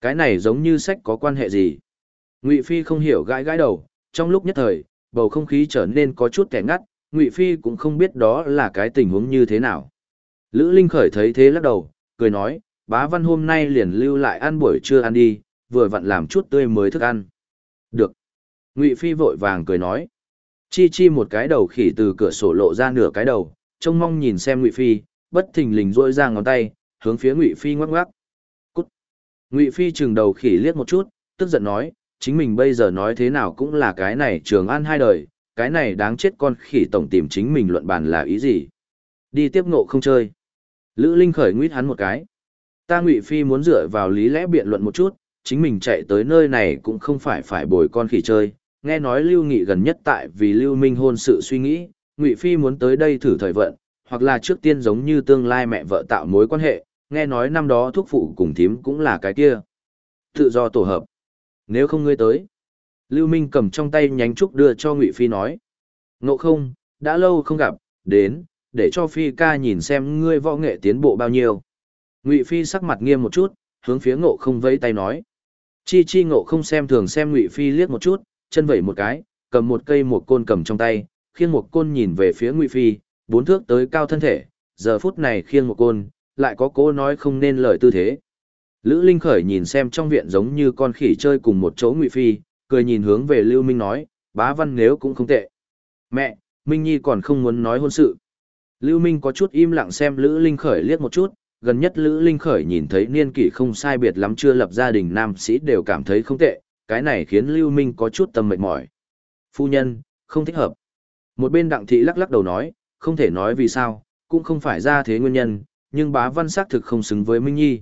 Speaker 1: Cái này giống như sách có quan hệ gì? Ngụy Phi không hiểu gãi gãi đầu, trong lúc nhất thời, bầu không khí trở nên có chút kẻ ngắt, Ngụy Phi cũng không biết đó là cái tình huống như thế nào. Lữ Linh khởi thấy thế lắc đầu, cười nói, bá văn hôm nay liền lưu lại ăn buổi trưa ăn đi, vừa vặn làm chút tươi mới thức ăn. Được. Ngụy Phi vội vàng cười nói. Chi chi một cái đầu khỉ từ cửa sổ lộ ra nửa cái đầu, trông mong nhìn xem Ngụy Phi, bất thình lình dỗi ra ngón tay, hướng phía Ngụy Phi ngoắc ngoắc. Cút. Ngụy Phi chừng đầu khỉ liếc một chút, tức giận nói, chính mình bây giờ nói thế nào cũng là cái này trường an hai đời, cái này đáng chết con khỉ tổng tìm chính mình luận bàn là ý gì. Đi tiếp ngộ không chơi. Lữ Linh khởi nguyết hắn một cái. Ta Ngụy Phi muốn dựa vào lý lẽ biện luận một chút, chính mình chạy tới nơi này cũng không phải phải bồi con khỉ chơi. Nghe nói Lưu Nghị gần nhất tại vì Lưu Minh hôn sự suy nghĩ, Ngụy Phi muốn tới đây thử thời vận, hoặc là trước tiên giống như tương lai mẹ vợ tạo mối quan hệ, nghe nói năm đó thuốc phụ cùng thím cũng là cái kia. Tự do tổ hợp. Nếu không ngươi tới. Lưu Minh cầm trong tay nhánh trúc đưa cho Ngụy Phi nói. Ngộ không, đã lâu không gặp, đến, để cho Phi ca nhìn xem ngươi võ nghệ tiến bộ bao nhiêu. Ngụy Phi sắc mặt nghiêm một chút, hướng phía ngộ không vẫy tay nói. Chi chi ngộ không xem thường xem Ngụy Phi liếc một chút, chân vẩy một cái, cầm một cây một côn cầm trong tay, khiêng một côn nhìn về phía Ngụy Phi, bốn thước tới cao thân thể, giờ phút này khiêng một côn, lại có cố nói không nên lời tư thế. Lữ Linh Khởi nhìn xem trong viện giống như con khỉ chơi cùng một chỗ Ngụy Phi, cười nhìn hướng về Lưu Minh nói, bá văn nếu cũng không tệ. Mẹ, Minh Nhi còn không muốn nói hôn sự. Lưu Minh có chút im lặng xem Lữ Linh Khởi liếc một chút, gần nhất Lữ Linh Khởi nhìn thấy niên kỷ không sai biệt lắm chưa lập gia đình nam sĩ đều cảm thấy không tệ, cái này khiến Lưu Minh có chút tâm mệt mỏi. Phu nhân, không thích hợp. Một bên đặng thị lắc lắc đầu nói, không thể nói vì sao, cũng không phải ra thế nguyên nhân, nhưng bá văn xác thực không xứng với Minh Nhi.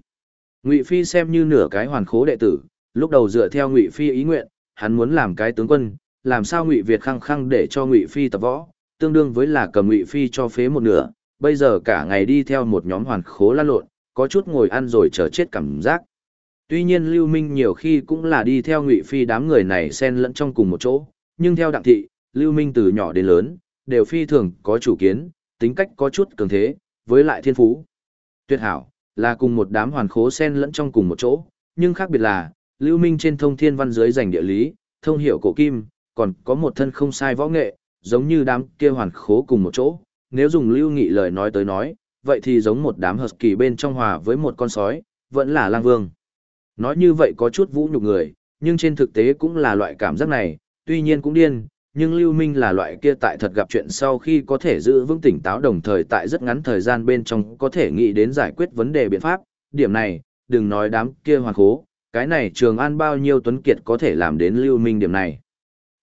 Speaker 1: Ngụy Phi xem như nửa cái hoàn khố đệ tử, lúc đầu dựa theo Ngụy Phi ý nguyện, hắn muốn làm cái tướng quân, làm sao Ngụy Việt khăng khăng để cho Ngụy Phi tập võ, tương đương với là cầm Ngụy Phi cho phế một nửa, bây giờ cả ngày đi theo một nhóm hoàn khố lan lộn, có chút ngồi ăn rồi chờ chết cảm giác. Tuy nhiên Lưu Minh nhiều khi cũng là đi theo Ngụy Phi đám người này xen lẫn trong cùng một chỗ, nhưng theo đặng thị, Lưu Minh từ nhỏ đến lớn, đều phi thường có chủ kiến, tính cách có chút cường thế, với lại thiên phú. Tuyệt hảo, là cùng một đám hoàn khố xen lẫn trong cùng một chỗ, nhưng khác biệt là, Lưu Minh trên thông thiên văn dưới giành địa lý, thông hiểu cổ kim, còn có một thân không sai võ nghệ, giống như đám kia hoàn khố cùng một chỗ. Nếu dùng Lưu Nghị lời nói tới nói, vậy thì giống một đám hợp kỳ bên trong hòa với một con sói, vẫn là lang vương. Nói như vậy có chút vũ nhục người, nhưng trên thực tế cũng là loại cảm giác này, tuy nhiên cũng điên, nhưng Lưu Minh là loại kia tại thật gặp chuyện sau khi có thể giữ vững tỉnh táo đồng thời tại rất ngắn thời gian bên trong có thể nghĩ đến giải quyết vấn đề biện pháp. Điểm này, đừng nói đám kia hoàn khố, cái này trường an bao nhiêu tuấn kiệt có thể làm đến Lưu Minh điểm này.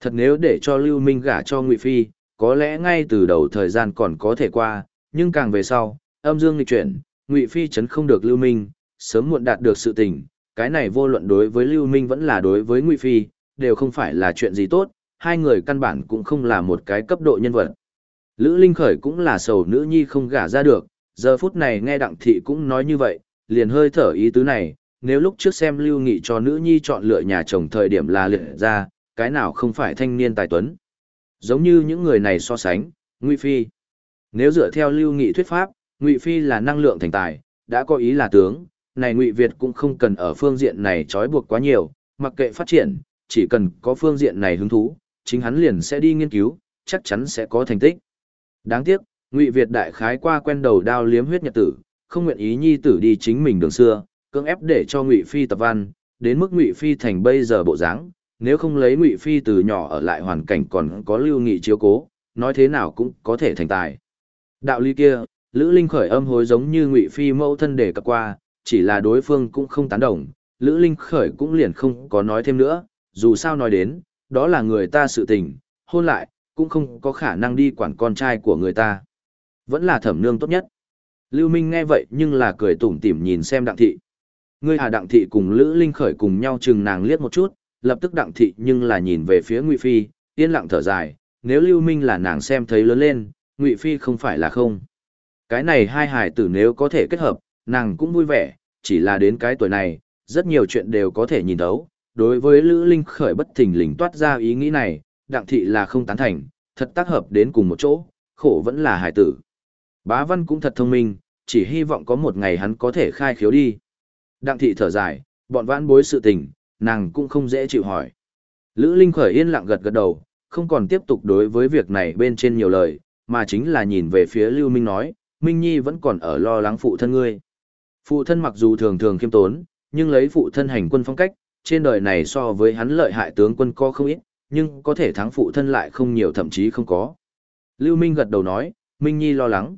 Speaker 1: Thật nếu để cho Lưu Minh gả cho Ngụy Phi, có lẽ ngay từ đầu thời gian còn có thể qua, nhưng càng về sau, âm dương nghịch chuyển, Ngụy Phi chấn không được Lưu Minh, sớm muộn đạt được sự tình, cái này vô luận đối với Lưu Minh vẫn là đối với Ngụy Phi, đều không phải là chuyện gì tốt, hai người căn bản cũng không là một cái cấp độ nhân vật. Lữ Linh Khởi cũng là sầu nữ nhi không gả ra được, giờ phút này nghe Đặng Thị cũng nói như vậy, liền hơi thở ý tứ này, nếu lúc trước xem Lưu Nghị cho nữ nhi chọn lựa nhà chồng thời điểm là liệt ra, cái nào không phải thanh niên tài tuấn. Giống như những người này so sánh, Ngụy Phi. Nếu dựa theo Lưu Nghị thuyết pháp, Ngụy Phi là năng lượng thành tài, đã có ý là tướng, này Ngụy Việt cũng không cần ở phương diện này trói buộc quá nhiều, mặc kệ phát triển, chỉ cần có phương diện này hứng thú, chính hắn liền sẽ đi nghiên cứu, chắc chắn sẽ có thành tích. Đáng tiếc, Ngụy Việt đại khái qua quen đầu đao liếm huyết nhật tử, không nguyện ý nhi tử đi chính mình đường xưa, cưỡng ép để cho Ngụy Phi tập văn, đến mức Ngụy Phi thành bây giờ bộ dáng, nếu không lấy Ngụy Phi từ nhỏ ở lại hoàn cảnh còn có lưu nghị chiếu cố, nói thế nào cũng có thể thành tài. Đạo lý kia, Lữ Linh khởi âm hối giống như Ngụy Phi mẫu thân để cập qua, chỉ là đối phương cũng không tán đồng, Lữ Linh khởi cũng liền không có nói thêm nữa, dù sao nói đến, đó là người ta sự tình, hôn lại, cũng không có khả năng đi quản con trai của người ta. Vẫn là thẩm nương tốt nhất. Lưu Minh nghe vậy nhưng là cười tủm tỉm nhìn xem đặng thị. Ngươi hà đặng thị cùng Lữ Linh khởi cùng nhau chừng nàng liếc một chút, lập tức đặng thị nhưng là nhìn về phía Ngụy Phi, yên lặng thở dài, nếu Lưu Minh là nàng xem thấy lớn lên, Ngụy Phi không phải là không. Cái này hai hài tử nếu có thể kết hợp, nàng cũng vui vẻ, chỉ là đến cái tuổi này, rất nhiều chuyện đều có thể nhìn thấu, đối với Lữ Linh khởi bất thình lình toát ra ý nghĩ này, đặng thị là không tán thành, thật tác hợp đến cùng một chỗ, khổ vẫn là hải tử. Bá Văn cũng thật thông minh, chỉ hy vọng có một ngày hắn có thể khai khiếu đi. Đặng thị thở dài, bọn vãn bối sự tình, nàng cũng không dễ chịu hỏi. Lữ Linh khởi yên lặng gật gật đầu, không còn tiếp tục đối với việc này bên trên nhiều lời, mà chính là nhìn về phía Lưu Minh nói, Minh Nhi vẫn còn ở lo lắng phụ thân ngươi. Phụ thân mặc dù thường thường khiêm tốn, nhưng lấy phụ thân hành quân phong cách, trên đời này so với hắn lợi hại tướng quân co không ít, nhưng có thể thắng phụ thân lại không nhiều thậm chí không có. Lưu Minh gật đầu nói, Minh Nhi lo lắng.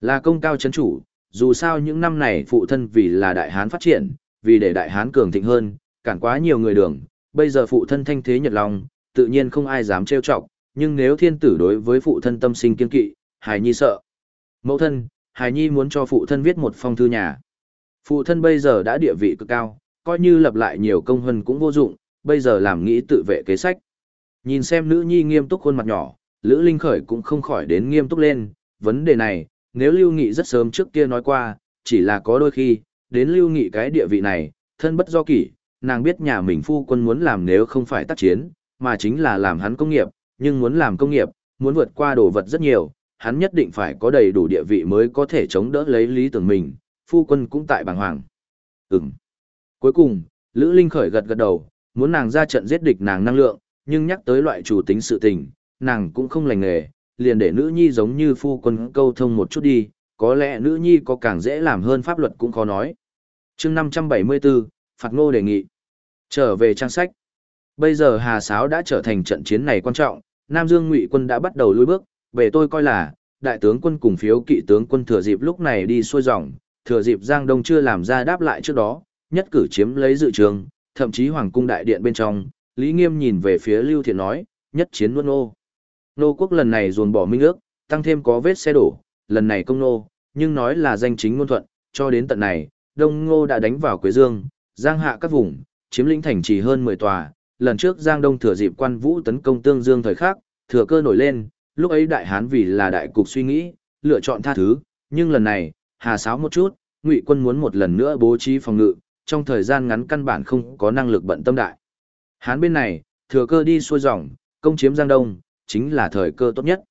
Speaker 1: Là công cao chấn chủ, dù sao những năm này phụ thân vì là đại hán phát triển, vì để đại hán cường thịnh hơn, cản quá nhiều người đường, bây giờ phụ thân thanh thế nhật long, tự nhiên không ai dám trêu chọc, nhưng nếu thiên tử đối với phụ thân tâm sinh kiên kỵ, hài nhi sợ. Mẫu thân, hài nhi muốn cho phụ thân viết một phong thư nhà. Phụ thân bây giờ đã địa vị cực cao, coi như lập lại nhiều công hân cũng vô dụng, bây giờ làm nghĩ tự vệ kế sách. Nhìn xem nữ nhi nghiêm túc khuôn mặt nhỏ, Lữ Linh Khởi cũng không khỏi đến nghiêm túc lên, vấn đề này, nếu Lưu Nghị rất sớm trước kia nói qua, chỉ là có đôi khi, đến Lưu Nghị cái địa vị này, thân bất do kỷ, nàng biết nhà mình phu quân muốn làm nếu không phải tác chiến, mà chính là làm hắn công nghiệp, nhưng muốn làm công nghiệp, muốn vượt qua đồ vật rất nhiều, hắn nhất định phải có đầy đủ địa vị mới có thể chống đỡ lấy lý tưởng mình, phu quân cũng tại bàng hoàng. Ừm. Cuối cùng, Lữ Linh khởi gật gật đầu, muốn nàng ra trận giết địch nàng năng lượng, nhưng nhắc tới loại chủ tính sự tình, nàng cũng không lành nghề, liền để nữ nhi giống như phu quân câu thông một chút đi, có lẽ nữ nhi có càng dễ làm hơn pháp luật cũng khó nói. chương 574, Phạt Ngô đề nghị. Trở về trang sách. Bây giờ Hà Sáo đã trở thành trận chiến này quan trọng, Nam Dương Ngụy quân đã bắt đầu lùi bước, về tôi coi là, đại tướng quân cùng phiếu kỵ tướng quân thừa dịp lúc này đi xuôi dòng, thừa dịp Giang Đông chưa làm ra đáp lại trước đó, nhất cử chiếm lấy dự trường, thậm chí hoàng cung đại điện bên trong, Lý Nghiêm nhìn về phía Lưu Thiện nói, nhất chiến nuốt nô. Nô quốc lần này dồn bỏ minh ước, tăng thêm có vết xe đổ, lần này công nô, nhưng nói là danh chính ngôn thuận, cho đến tận này, Đông Ngô đã đánh vào Quế Dương, giang hạ các vùng, chiếm lĩnh thành trì hơn 10 tòa, lần trước Giang Đông thừa dịp quan vũ tấn công Tương Dương thời khắc, thừa cơ nổi lên, lúc ấy đại hán vì là đại cục suy nghĩ, lựa chọn tha thứ, nhưng lần này, hà sáo một chút, Ngụy quân muốn một lần nữa bố trí phòng ngự, trong thời gian ngắn căn bản không có năng lực bận tâm đại. Hán bên này, thừa cơ đi xuôi dòng, công chiếm Giang Đông, chính là thời cơ tốt nhất.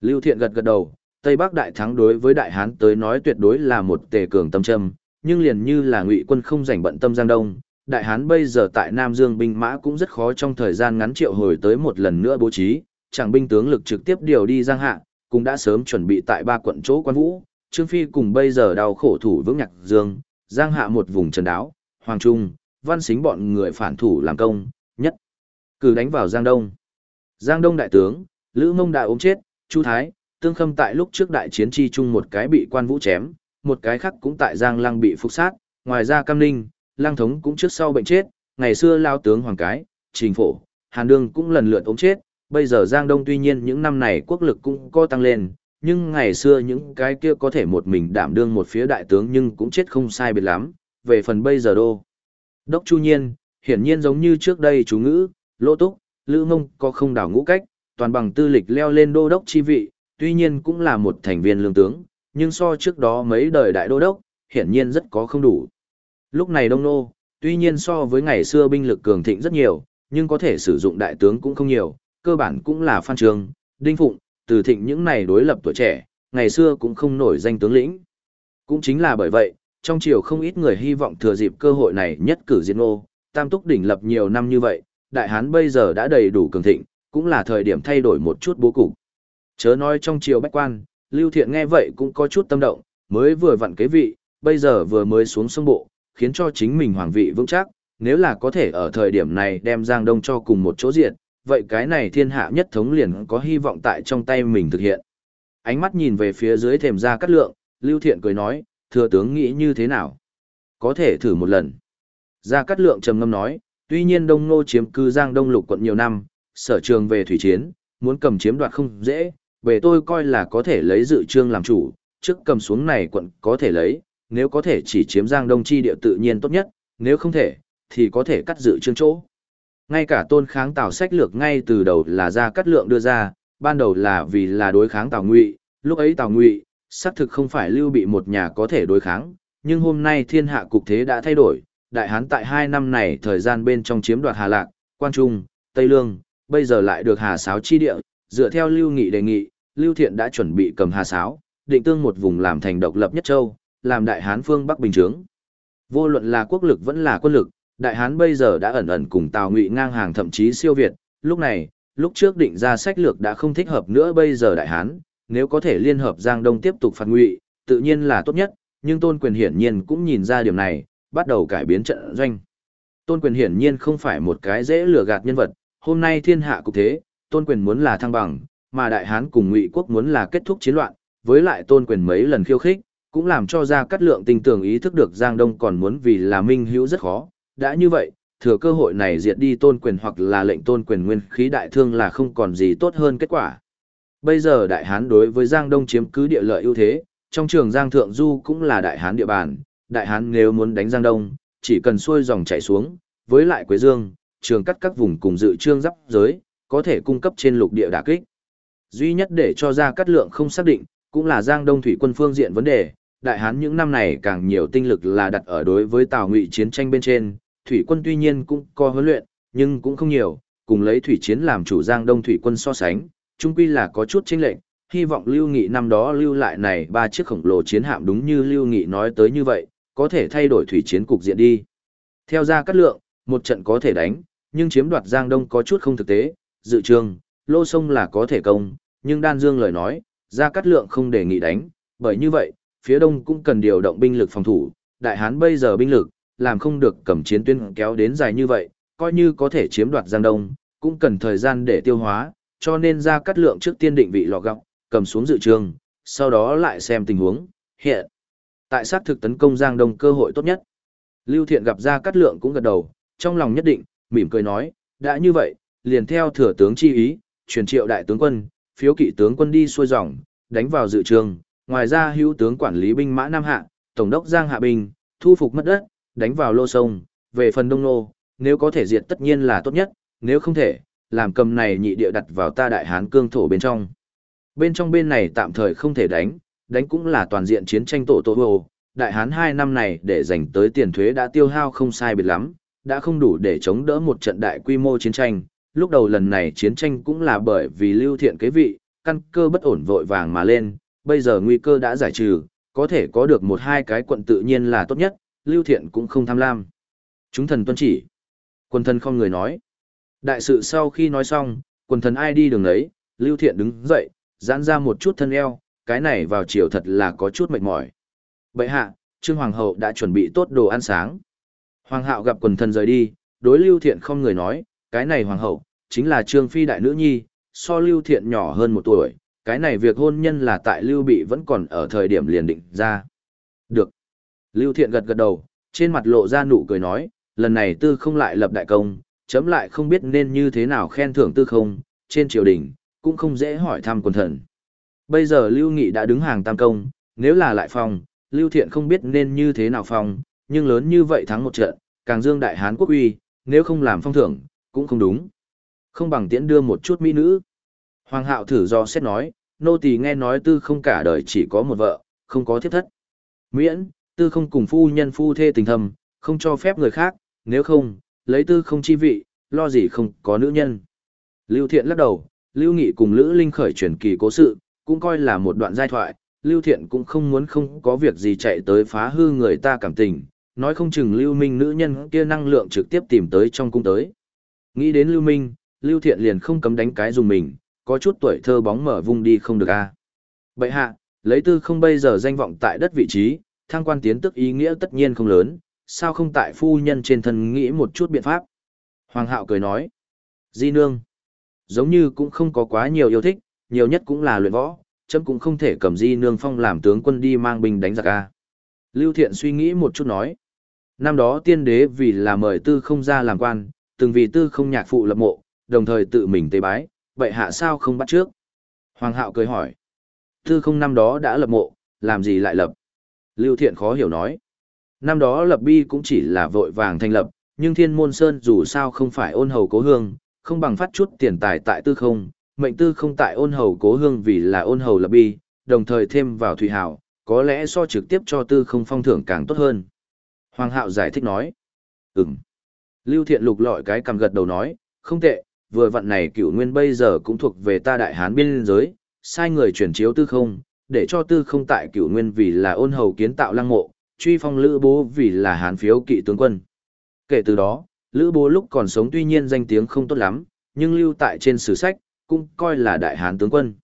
Speaker 1: Lưu Thiện gật gật đầu, Tây Bắc đại thắng đối với đại hán tới nói tuyệt đối là một tề cường tâm trâm, nhưng liền như là Ngụy quân không rảnh bận tâm Giang Đông, đại hán bây giờ tại Nam Dương binh mã cũng rất khó trong thời gian ngắn triệu hồi tới một lần nữa bố trí, chẳng binh tướng lực trực tiếp điều đi Giang Hạ, cũng đã sớm chuẩn bị tại ba quận chỗ quan vũ, Trương Phi cùng bây giờ đau khổ thủ vững nhạc Dương, Giang Hạ một vùng trần đáo, Hoàng Trung, Văn Xính bọn người phản thủ làm công, nhất cử đánh vào Giang Đông. Giang Đông đại tướng, Lữ Mông đại ốm chết, Chu Thái, Tương Khâm tại lúc trước đại chiến chi chung một cái bị quan vũ chém, một cái khác cũng tại Giang Lăng bị phục sát, ngoài ra Cam Ninh, Lăng Thống cũng trước sau bệnh chết, ngày xưa lao tướng Hoàng Cái, Trình Phổ, Hàn Đương cũng lần lượt ốm chết, bây giờ Giang Đông tuy nhiên những năm này quốc lực cũng có tăng lên, nhưng ngày xưa những cái kia có thể một mình đảm đương một phía đại tướng nhưng cũng chết không sai biệt lắm, về phần bây giờ đô. Đốc Chu Nhiên, hiển nhiên giống như trước đây chú ngữ, lỗ túc, lữ mông có không đảo ngũ cách, toàn bằng tư lịch leo lên đô đốc chi vị, tuy nhiên cũng là một thành viên lương tướng, nhưng so trước đó mấy đời đại đô đốc, hiển nhiên rất có không đủ. Lúc này Đông Nô, tuy nhiên so với ngày xưa binh lực cường thịnh rất nhiều, nhưng có thể sử dụng đại tướng cũng không nhiều, cơ bản cũng là Phan Trường, Đinh Phụng, từ thịnh những này đối lập tuổi trẻ, ngày xưa cũng không nổi danh tướng lĩnh. Cũng chính là bởi vậy, trong triều không ít người hy vọng thừa dịp cơ hội này nhất cử diệt ngô, tam túc đỉnh lập nhiều năm như vậy, đại hán bây giờ đã đầy đủ cường thịnh, cũng là thời điểm thay đổi một chút bố cục. Chớ nói trong triều bách quan, Lưu Thiện nghe vậy cũng có chút tâm động, mới vừa vặn kế vị, bây giờ vừa mới xuống sông bộ, khiến cho chính mình hoàng vị vững chắc, nếu là có thể ở thời điểm này đem Giang Đông cho cùng một chỗ diện, vậy cái này thiên hạ nhất thống liền có hy vọng tại trong tay mình thực hiện. Ánh mắt nhìn về phía dưới thềm ra cắt lượng, Lưu Thiện cười nói, thừa tướng nghĩ như thế nào? Có thể thử một lần. Gia Cát Lượng trầm ngâm nói, tuy nhiên Đông Ngô chiếm cư Giang Đông lục quận nhiều năm, sở trường về thủy chiến, muốn cầm chiếm đoạt không dễ, về tôi coi là có thể lấy dự trương làm chủ, trước cầm xuống này quận có thể lấy, nếu có thể chỉ chiếm Giang Đông chi địa tự nhiên tốt nhất, nếu không thể, thì có thể cắt dự trương chỗ. Ngay cả tôn kháng Tào sách lược ngay từ đầu là ra cắt Lượng đưa ra, ban đầu là vì là đối kháng Tào Ngụy, lúc ấy Tào Ngụy, xác thực không phải lưu bị một nhà có thể đối kháng, nhưng hôm nay thiên hạ cục thế đã thay đổi, đại hán tại hai năm này thời gian bên trong chiếm đoạt Hà Lạc, Quan Trung, Tây Lương, bây giờ lại được Hà Sáo chi địa, dựa theo lưu nghị đề nghị, lưu thiện đã chuẩn bị cầm Hà Sáo, định tương một vùng làm thành độc lập nhất châu, làm đại hán phương Bắc bình trướng. Vô luận là quốc lực vẫn là quân lực, đại hán bây giờ đã ẩn ẩn cùng Tào Ngụy ngang hàng thậm chí siêu việt, lúc này, lúc trước định ra sách lược đã không thích hợp nữa bây giờ đại hán, nếu có thể liên hợp Giang Đông tiếp tục phạt ngụy, tự nhiên là tốt nhất, nhưng Tôn Quyền hiển nhiên cũng nhìn ra điểm này, bắt đầu cải biến trận doanh. Tôn Quyền hiển nhiên không phải một cái dễ lừa gạt nhân vật, hôm nay thiên hạ cục thế, tôn quyền muốn là thăng bằng, mà đại hán cùng ngụy quốc muốn là kết thúc chiến loạn, với lại tôn quyền mấy lần khiêu khích, cũng làm cho ra cắt lượng tinh tường ý thức được Giang Đông còn muốn vì là minh hữu rất khó. Đã như vậy, thừa cơ hội này diệt đi tôn quyền hoặc là lệnh tôn quyền nguyên khí đại thương là không còn gì tốt hơn kết quả. Bây giờ đại hán đối với Giang Đông chiếm cứ địa lợi ưu thế, trong trường Giang Thượng Du cũng là đại hán địa bàn, đại hán nếu muốn đánh Giang Đông, chỉ cần xuôi dòng chảy xuống, với lại Quế Dương, trường cắt các vùng cùng dự trương giáp giới, có thể cung cấp trên lục địa đả kích. Duy nhất để cho ra cắt lượng không xác định, cũng là Giang Đông thủy quân phương diện vấn đề, đại hán những năm này càng nhiều tinh lực là đặt ở đối với Tào Ngụy chiến tranh bên trên, thủy quân tuy nhiên cũng có huấn luyện, nhưng cũng không nhiều, cùng lấy thủy chiến làm chủ Giang Đông thủy quân so sánh, chung quy là có chút chênh lệch, hy vọng Lưu Nghị năm đó lưu lại này ba chiếc khổng lồ chiến hạm đúng như Lưu Nghị nói tới như vậy, có thể thay đổi thủy chiến cục diện đi. Theo ra cắt lượng, một trận có thể đánh, nhưng chiếm đoạt Giang Đông có chút không thực tế, dự trường, lô sông là có thể công, nhưng Đan Dương lời nói, ra cắt lượng không đề nghị đánh, bởi như vậy, phía đông cũng cần điều động binh lực phòng thủ, đại hán bây giờ binh lực, làm không được cầm chiến tuyến kéo đến dài như vậy, coi như có thể chiếm đoạt Giang Đông, cũng cần thời gian để tiêu hóa, cho nên ra cắt lượng trước tiên định vị lò gọng, cầm xuống dự trường, sau đó lại xem tình huống, hiện. Tại sát thực tấn công Giang Đông cơ hội tốt nhất. Lưu Thiện gặp ra cắt lượng cũng gật đầu, trong lòng nhất định, mỉm cười nói, đã như vậy, liền theo thừa tướng chi ý, truyền triệu đại tướng quân, phiếu kỵ tướng quân đi xuôi dòng, đánh vào dự trường, ngoài ra hữu tướng quản lý binh mã Nam Hạ, tổng đốc Giang Hạ Bình, thu phục mất đất, đánh vào lô sông, về phần đông nô, nếu có thể diệt tất nhiên là tốt nhất, nếu không thể, làm cầm này nhị địa đặt vào ta đại hán cương thổ bên trong. Bên trong bên này tạm thời không thể đánh, đánh cũng là toàn diện chiến tranh tổ tổ hồ, đại hán hai năm này để dành tới tiền thuế đã tiêu hao không sai biệt lắm, đã không đủ để chống đỡ một trận đại quy mô chiến tranh. Lúc đầu lần này chiến tranh cũng là bởi vì lưu thiện kế vị, căn cơ bất ổn vội vàng mà lên, bây giờ nguy cơ đã giải trừ, có thể có được một hai cái quận tự nhiên là tốt nhất, lưu thiện cũng không tham lam. Chúng thần tuân chỉ. quần thần không người nói. Đại sự sau khi nói xong, quần thần ai đi đường ấy, lưu thiện đứng dậy, giãn ra một chút thân eo, cái này vào chiều thật là có chút mệt mỏi. Bậy hạ, Trương Hoàng hậu đã chuẩn bị tốt đồ ăn sáng. Hoàng hạo gặp quần thần rời đi, đối lưu thiện không người nói, cái này hoàng hậu, chính là Trương Phi đại nữ nhi, so lưu thiện nhỏ hơn một tuổi, cái này việc hôn nhân là tại lưu bị vẫn còn ở thời điểm liền định ra. Được. Lưu thiện gật gật đầu, trên mặt lộ ra nụ cười nói, lần này tư không lại lập đại công, chấm lại không biết nên như thế nào khen thưởng tư không, trên triều đình, cũng không dễ hỏi thăm quần thần. Bây giờ Lưu Nghị đã đứng hàng tam công, nếu là lại phong, Lưu Thiện không biết nên như thế nào phong, nhưng lớn như vậy thắng một trận, càng dương đại hán quốc uy, nếu không làm phong thưởng, cũng không đúng. Không bằng tiễn đưa một chút mỹ nữ. Hoàng hạo thử do xét nói, nô tỳ nghe nói tư không cả đời chỉ có một vợ, không có thiết thất. Miễn, tư không cùng phu nhân phu thê tình thầm, không cho phép người khác, nếu không, lấy tư không chi vị, lo gì không có nữ nhân. Lưu Thiện lắc đầu, Lưu Nghị cùng Lữ Linh khởi truyền kỳ cố sự, cũng coi là một đoạn giai thoại, Lưu Thiện cũng không muốn không có việc gì chạy tới phá hư người ta cảm tình, nói không chừng Lưu Minh nữ nhân kia năng lượng trực tiếp tìm tới trong cung tới. Nghĩ đến Lưu Minh, Lưu Thiện liền không cấm đánh cái dùng mình, có chút tuổi thơ bóng mở vung đi không được a. À. Bậy hạ, lấy tư không bây giờ danh vọng tại đất vị trí, thăng quan tiến tức ý nghĩa tất nhiên không lớn, sao không tại phu nhân trên thân nghĩ một chút biện pháp? Hoàng hạo cười nói, Di nương, giống như cũng không có quá nhiều yêu thích, nhiều nhất cũng là luyện võ, chấm cũng không thể cầm Di nương phong làm tướng quân đi mang binh đánh giặc a. Lưu Thiện suy nghĩ một chút nói, năm đó tiên đế vì là mời tư không ra làm quan, từng vì tư không nhạc phụ lập mộ, đồng thời tự mình tế bái, vậy hạ sao không bắt trước? Hoàng hạo cười hỏi, tư không năm đó đã lập mộ, làm gì lại lập? Lưu Thiện khó hiểu nói, Năm đó lập bi cũng chỉ là vội vàng thành lập, nhưng thiên môn sơn dù sao không phải ôn hầu cố hương, không bằng phát chút tiền tài tại tư không, mệnh tư không tại ôn hầu cố hương vì là ôn hầu lập bi, đồng thời thêm vào thủy hảo, có lẽ so trực tiếp cho tư không phong thưởng càng tốt hơn. Hoàng hạo giải thích nói, ừm. Lưu thiện lục lọi cái cầm gật đầu nói, không tệ, vừa vặn này cửu nguyên bây giờ cũng thuộc về ta đại hán biên giới, sai người chuyển chiếu tư không, để cho tư không tại cửu nguyên vì là ôn hầu kiến tạo lăng mộ, truy phong Lữ Bố vì là hán phiếu kỵ tướng quân. Kể từ đó, Lữ Bố lúc còn sống tuy nhiên danh tiếng không tốt lắm, nhưng lưu tại trên sử sách, cũng coi là đại hán tướng quân.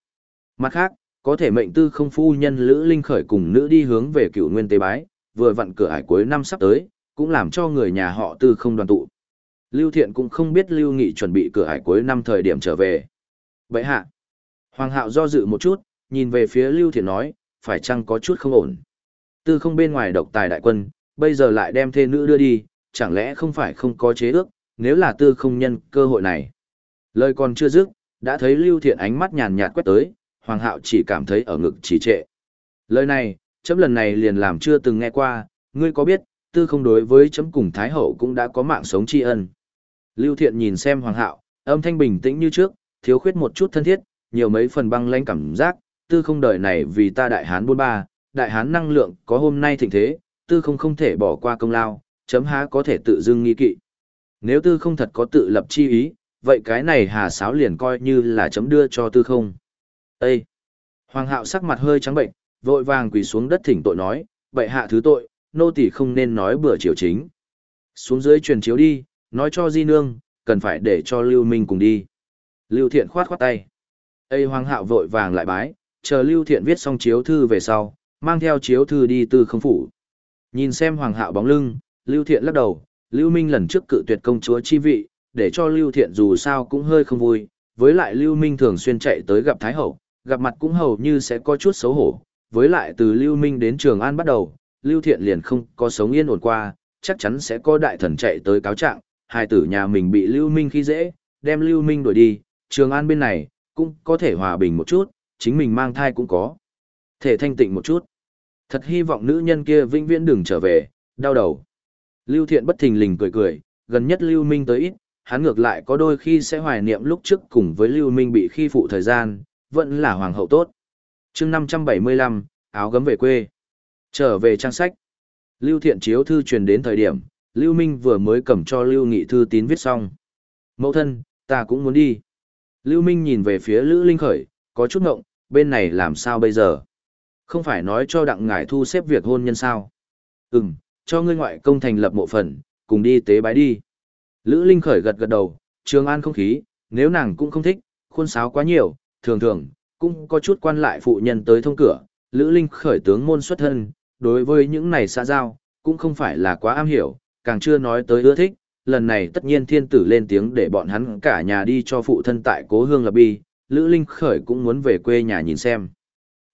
Speaker 1: Mặt khác, có thể mệnh tư không phu nhân Lữ Linh khởi cùng nữ đi hướng về cựu nguyên tế bái, vừa vặn cửa ải cuối năm sắp tới, cũng làm cho người nhà họ tư không đoàn tụ. Lưu Thiện cũng không biết Lưu Nghị chuẩn bị cửa hải cuối năm thời điểm trở về. Vậy hạ, Hoàng Hạo do dự một chút, nhìn về phía Lưu Thiện nói, phải chăng có chút không ổn. Tư không bên ngoài độc tài đại quân, bây giờ lại đem thê nữ đưa đi, chẳng lẽ không phải không có chế ước, nếu là tư không nhân cơ hội này. Lời còn chưa dứt, đã thấy Lưu Thiện ánh mắt nhàn nhạt quét tới, Hoàng Hạo chỉ cảm thấy ở ngực trì trệ. Lời này, chấm lần này liền làm chưa từng nghe qua, ngươi có biết, tư không đối với chấm cùng Thái Hậu cũng đã có mạng sống tri ân. Lưu Thiện nhìn xem Hoàng Hạo, âm thanh bình tĩnh như trước, thiếu khuyết một chút thân thiết, nhiều mấy phần băng lãnh cảm giác, tư không đời này vì ta đại hán buôn ba, đại hán năng lượng có hôm nay thịnh thế, tư không không thể bỏ qua công lao, chấm há có thể tự dưng nghi kỵ. Nếu tư không thật có tự lập chi ý, vậy cái này hà sáo liền coi như là chấm đưa cho tư không. Ê! Hoàng hạo sắc mặt hơi trắng bệnh, vội vàng quỳ xuống đất thỉnh tội nói, Bệ hạ thứ tội, nô tỳ không nên nói bừa triều chính. Xuống dưới truyền chiếu đi, nói cho di nương, cần phải để cho Lưu Minh cùng đi. Lưu Thiện khoát khoát tay. Ê Hoàng hạo vội vàng lại bái, chờ Lưu Thiện viết xong chiếu thư về sau, mang theo chiếu thư đi từ không phủ. Nhìn xem Hoàng hạo bóng lưng, Lưu Thiện lắc đầu, Lưu Minh lần trước cự tuyệt công chúa chi vị, để cho Lưu Thiện dù sao cũng hơi không vui, với lại Lưu Minh thường xuyên chạy tới gặp Thái Hậu, gặp mặt cũng hầu như sẽ có chút xấu hổ, với lại từ Lưu Minh đến Trường An bắt đầu, Lưu Thiện liền không có sống yên ổn qua, chắc chắn sẽ có đại thần chạy tới cáo trạng, hai tử nhà mình bị Lưu Minh khi dễ, đem Lưu Minh đuổi đi, Trường An bên này, cũng có thể hòa bình một chút, chính mình mang thai cũng có. Thể thanh tịnh một chút. Thật hy vọng nữ nhân kia vĩnh viễn đừng trở về, đau đầu. Lưu Thiện bất thình lình cười cười, gần nhất Lưu Minh tới ít, hắn ngược lại có đôi khi sẽ hoài niệm lúc trước cùng với Lưu Minh bị khi phụ thời gian, vẫn là hoàng hậu tốt. chương 575, áo gấm về quê. Trở về trang sách. Lưu Thiện chiếu thư truyền đến thời điểm, Lưu Minh vừa mới cầm cho Lưu Nghị thư tín viết xong. Mẫu thân, ta cũng muốn đi. Lưu Minh nhìn về phía Lữ Linh Khởi, có chút ngộng, bên này làm sao bây giờ? Không phải nói cho đặng ngải thu xếp việc hôn nhân sao? Ừm, cho ngươi ngoại công thành lập mộ phần, cùng đi tế bái đi. Lữ Linh Khởi gật gật đầu, trường an không khí, nếu nàng cũng không thích, khuôn sáo quá nhiều, thường thường, cũng có chút quan lại phụ nhân tới thông cửa. Lữ Linh Khởi tướng môn xuất thân, đối với những này xã giao, cũng không phải là quá am hiểu, càng chưa nói tới ưa thích, lần này tất nhiên thiên tử lên tiếng để bọn hắn cả nhà đi cho phụ thân tại cố hương lập bi, Lữ Linh Khởi cũng muốn về quê nhà nhìn xem.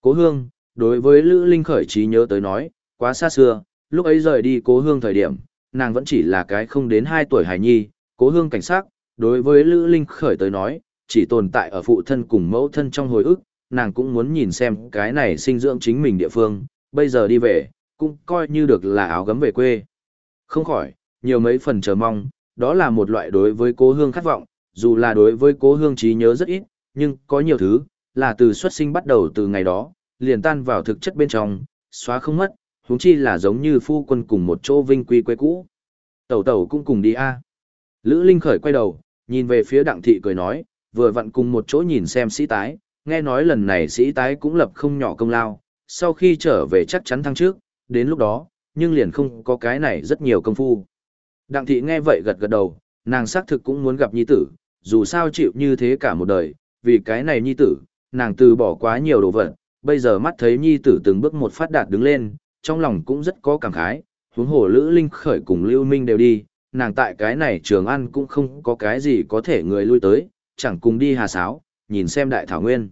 Speaker 1: Cố hương, đối với Lữ Linh Khởi trí nhớ tới nói, quá xa xưa, lúc ấy rời đi cố hương thời điểm, nàng vẫn chỉ là cái không đến 2 tuổi hài nhi, cố hương cảnh sát, đối với Lữ Linh khởi tới nói, chỉ tồn tại ở phụ thân cùng mẫu thân trong hồi ức, nàng cũng muốn nhìn xem cái này sinh dưỡng chính mình địa phương, bây giờ đi về, cũng coi như được là áo gấm về quê. Không khỏi, nhiều mấy phần chờ mong, đó là một loại đối với cố hương khát vọng, dù là đối với cố hương trí nhớ rất ít, nhưng có nhiều thứ, là từ xuất sinh bắt đầu từ ngày đó, liền tan vào thực chất bên trong, xóa không mất, huống chi là giống như phu quân cùng một chỗ vinh quy quê cũ. Tẩu tẩu cũng cùng đi a. Lữ Linh khởi quay đầu, nhìn về phía đặng thị cười nói, vừa vặn cùng một chỗ nhìn xem sĩ tái, nghe nói lần này sĩ tái cũng lập không nhỏ công lao, sau khi trở về chắc chắn thăng trước, đến lúc đó, nhưng liền không có cái này rất nhiều công phu. Đặng thị nghe vậy gật gật đầu, nàng xác thực cũng muốn gặp nhi tử, dù sao chịu như thế cả một đời, vì cái này nhi tử, nàng từ bỏ quá nhiều đồ vật, bây giờ mắt thấy nhi tử từng bước một phát đạt đứng lên, trong lòng cũng rất có cảm khái, huống hồ Lữ Linh khởi cùng Lưu Minh đều đi, nàng tại cái này trường ăn cũng không có cái gì có thể người lui tới, chẳng cùng đi hà sáo, nhìn xem đại thảo nguyên.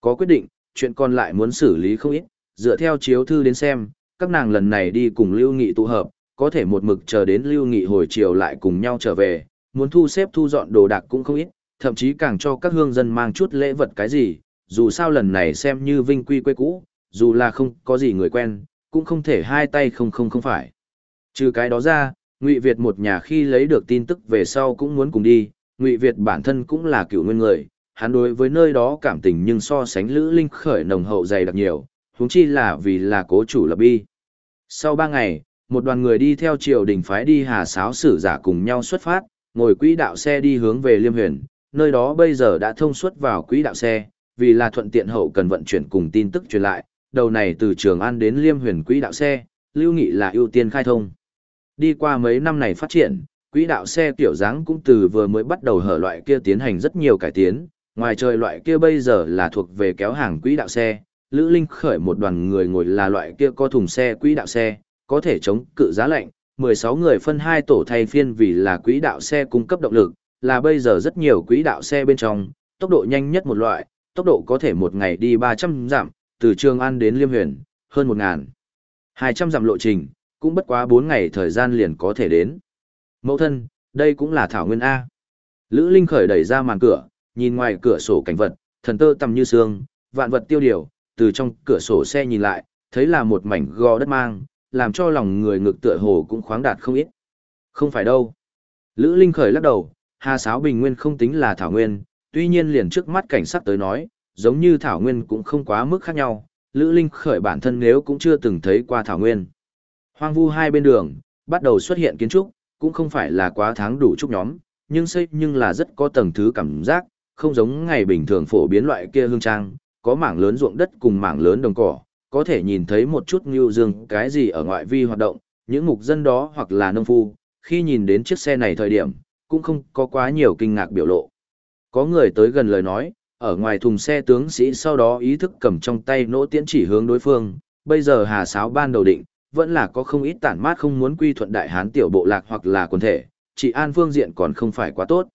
Speaker 1: Có quyết định, chuyện còn lại muốn xử lý không ít, dựa theo chiếu thư đến xem, các nàng lần này đi cùng Lưu Nghị tụ hợp, có thể một mực chờ đến Lưu Nghị hồi chiều lại cùng nhau trở về, muốn thu xếp thu dọn đồ đạc cũng không ít, thậm chí càng cho các hương dân mang chút lễ vật cái gì, dù sao lần này xem như vinh quy quê cũ, dù là không có gì người quen, cũng không thể hai tay không không không phải. Trừ cái đó ra, Ngụy Việt một nhà khi lấy được tin tức về sau cũng muốn cùng đi, Ngụy Việt bản thân cũng là cựu nguyên người, hắn đối với nơi đó cảm tình nhưng so sánh Lữ Linh khởi nồng hậu dày đặc nhiều, huống chi là vì là cố chủ lập bi. Sau ba ngày, một đoàn người đi theo triều đình phái đi Hà Sáo sử giả cùng nhau xuất phát, ngồi quỹ đạo xe đi hướng về Liêm Huyền, nơi đó bây giờ đã thông suốt vào quỹ đạo xe, vì là thuận tiện hậu cần vận chuyển cùng tin tức truyền lại, đầu này từ Trường An đến Liêm Huyền quỹ đạo xe, Lưu Nghị là ưu tiên khai thông. Đi qua mấy năm này phát triển, quỹ đạo xe kiểu dáng cũng từ vừa mới bắt đầu hở loại kia tiến hành rất nhiều cải tiến, ngoài trời loại kia bây giờ là thuộc về kéo hàng quỹ đạo xe, Lữ Linh khởi một đoàn người ngồi là loại kia có thùng xe quỹ đạo xe, có thể chống cự giá lạnh, 16 người phân hai tổ thay phiên vì là quỹ đạo xe cung cấp động lực, là bây giờ rất nhiều quỹ đạo xe bên trong, tốc độ nhanh nhất một loại, tốc độ có thể một ngày đi 300 dặm, từ Trường An đến Liêm Huyền, hơn 1.000. 200 dặm lộ trình, cũng bất quá 4 ngày thời gian liền có thể đến. Mẫu thân, đây cũng là Thảo Nguyên A. Lữ Linh khởi đẩy ra màn cửa, nhìn ngoài cửa sổ cảnh vật, thần tơ tầm như sương, vạn vật tiêu điều, từ trong cửa sổ xe nhìn lại, thấy là một mảnh gò đất mang, làm cho lòng người ngực tựa hồ cũng khoáng đạt không ít. Không phải đâu. Lữ Linh khởi lắc đầu, Hà Sáo Bình Nguyên không tính là Thảo Nguyên, tuy nhiên liền trước mắt cảnh sát tới nói, giống như Thảo Nguyên cũng không quá mức khác nhau, Lữ Linh khởi bản thân nếu cũng chưa từng thấy qua Thảo Nguyên. Hoang vu hai bên đường, bắt đầu xuất hiện kiến trúc, cũng không phải là quá tháng đủ trúc nhóm, nhưng xây nhưng là rất có tầng thứ cảm giác, không giống ngày bình thường phổ biến loại kia hương trang, có mảng lớn ruộng đất cùng mảng lớn đồng cỏ, có thể nhìn thấy một chút ngưu dương cái gì ở ngoại vi hoạt động, những mục dân đó hoặc là nông phu, khi nhìn đến chiếc xe này thời điểm, cũng không có quá nhiều kinh ngạc biểu lộ. Có người tới gần lời nói, ở ngoài thùng xe tướng sĩ sau đó ý thức cầm trong tay nỗ tiễn chỉ hướng đối phương, bây giờ hà sáo ban đầu định, vẫn là có không ít tản mát không muốn quy thuận đại hán tiểu bộ lạc hoặc là quần thể, chỉ an phương diện còn không phải quá tốt.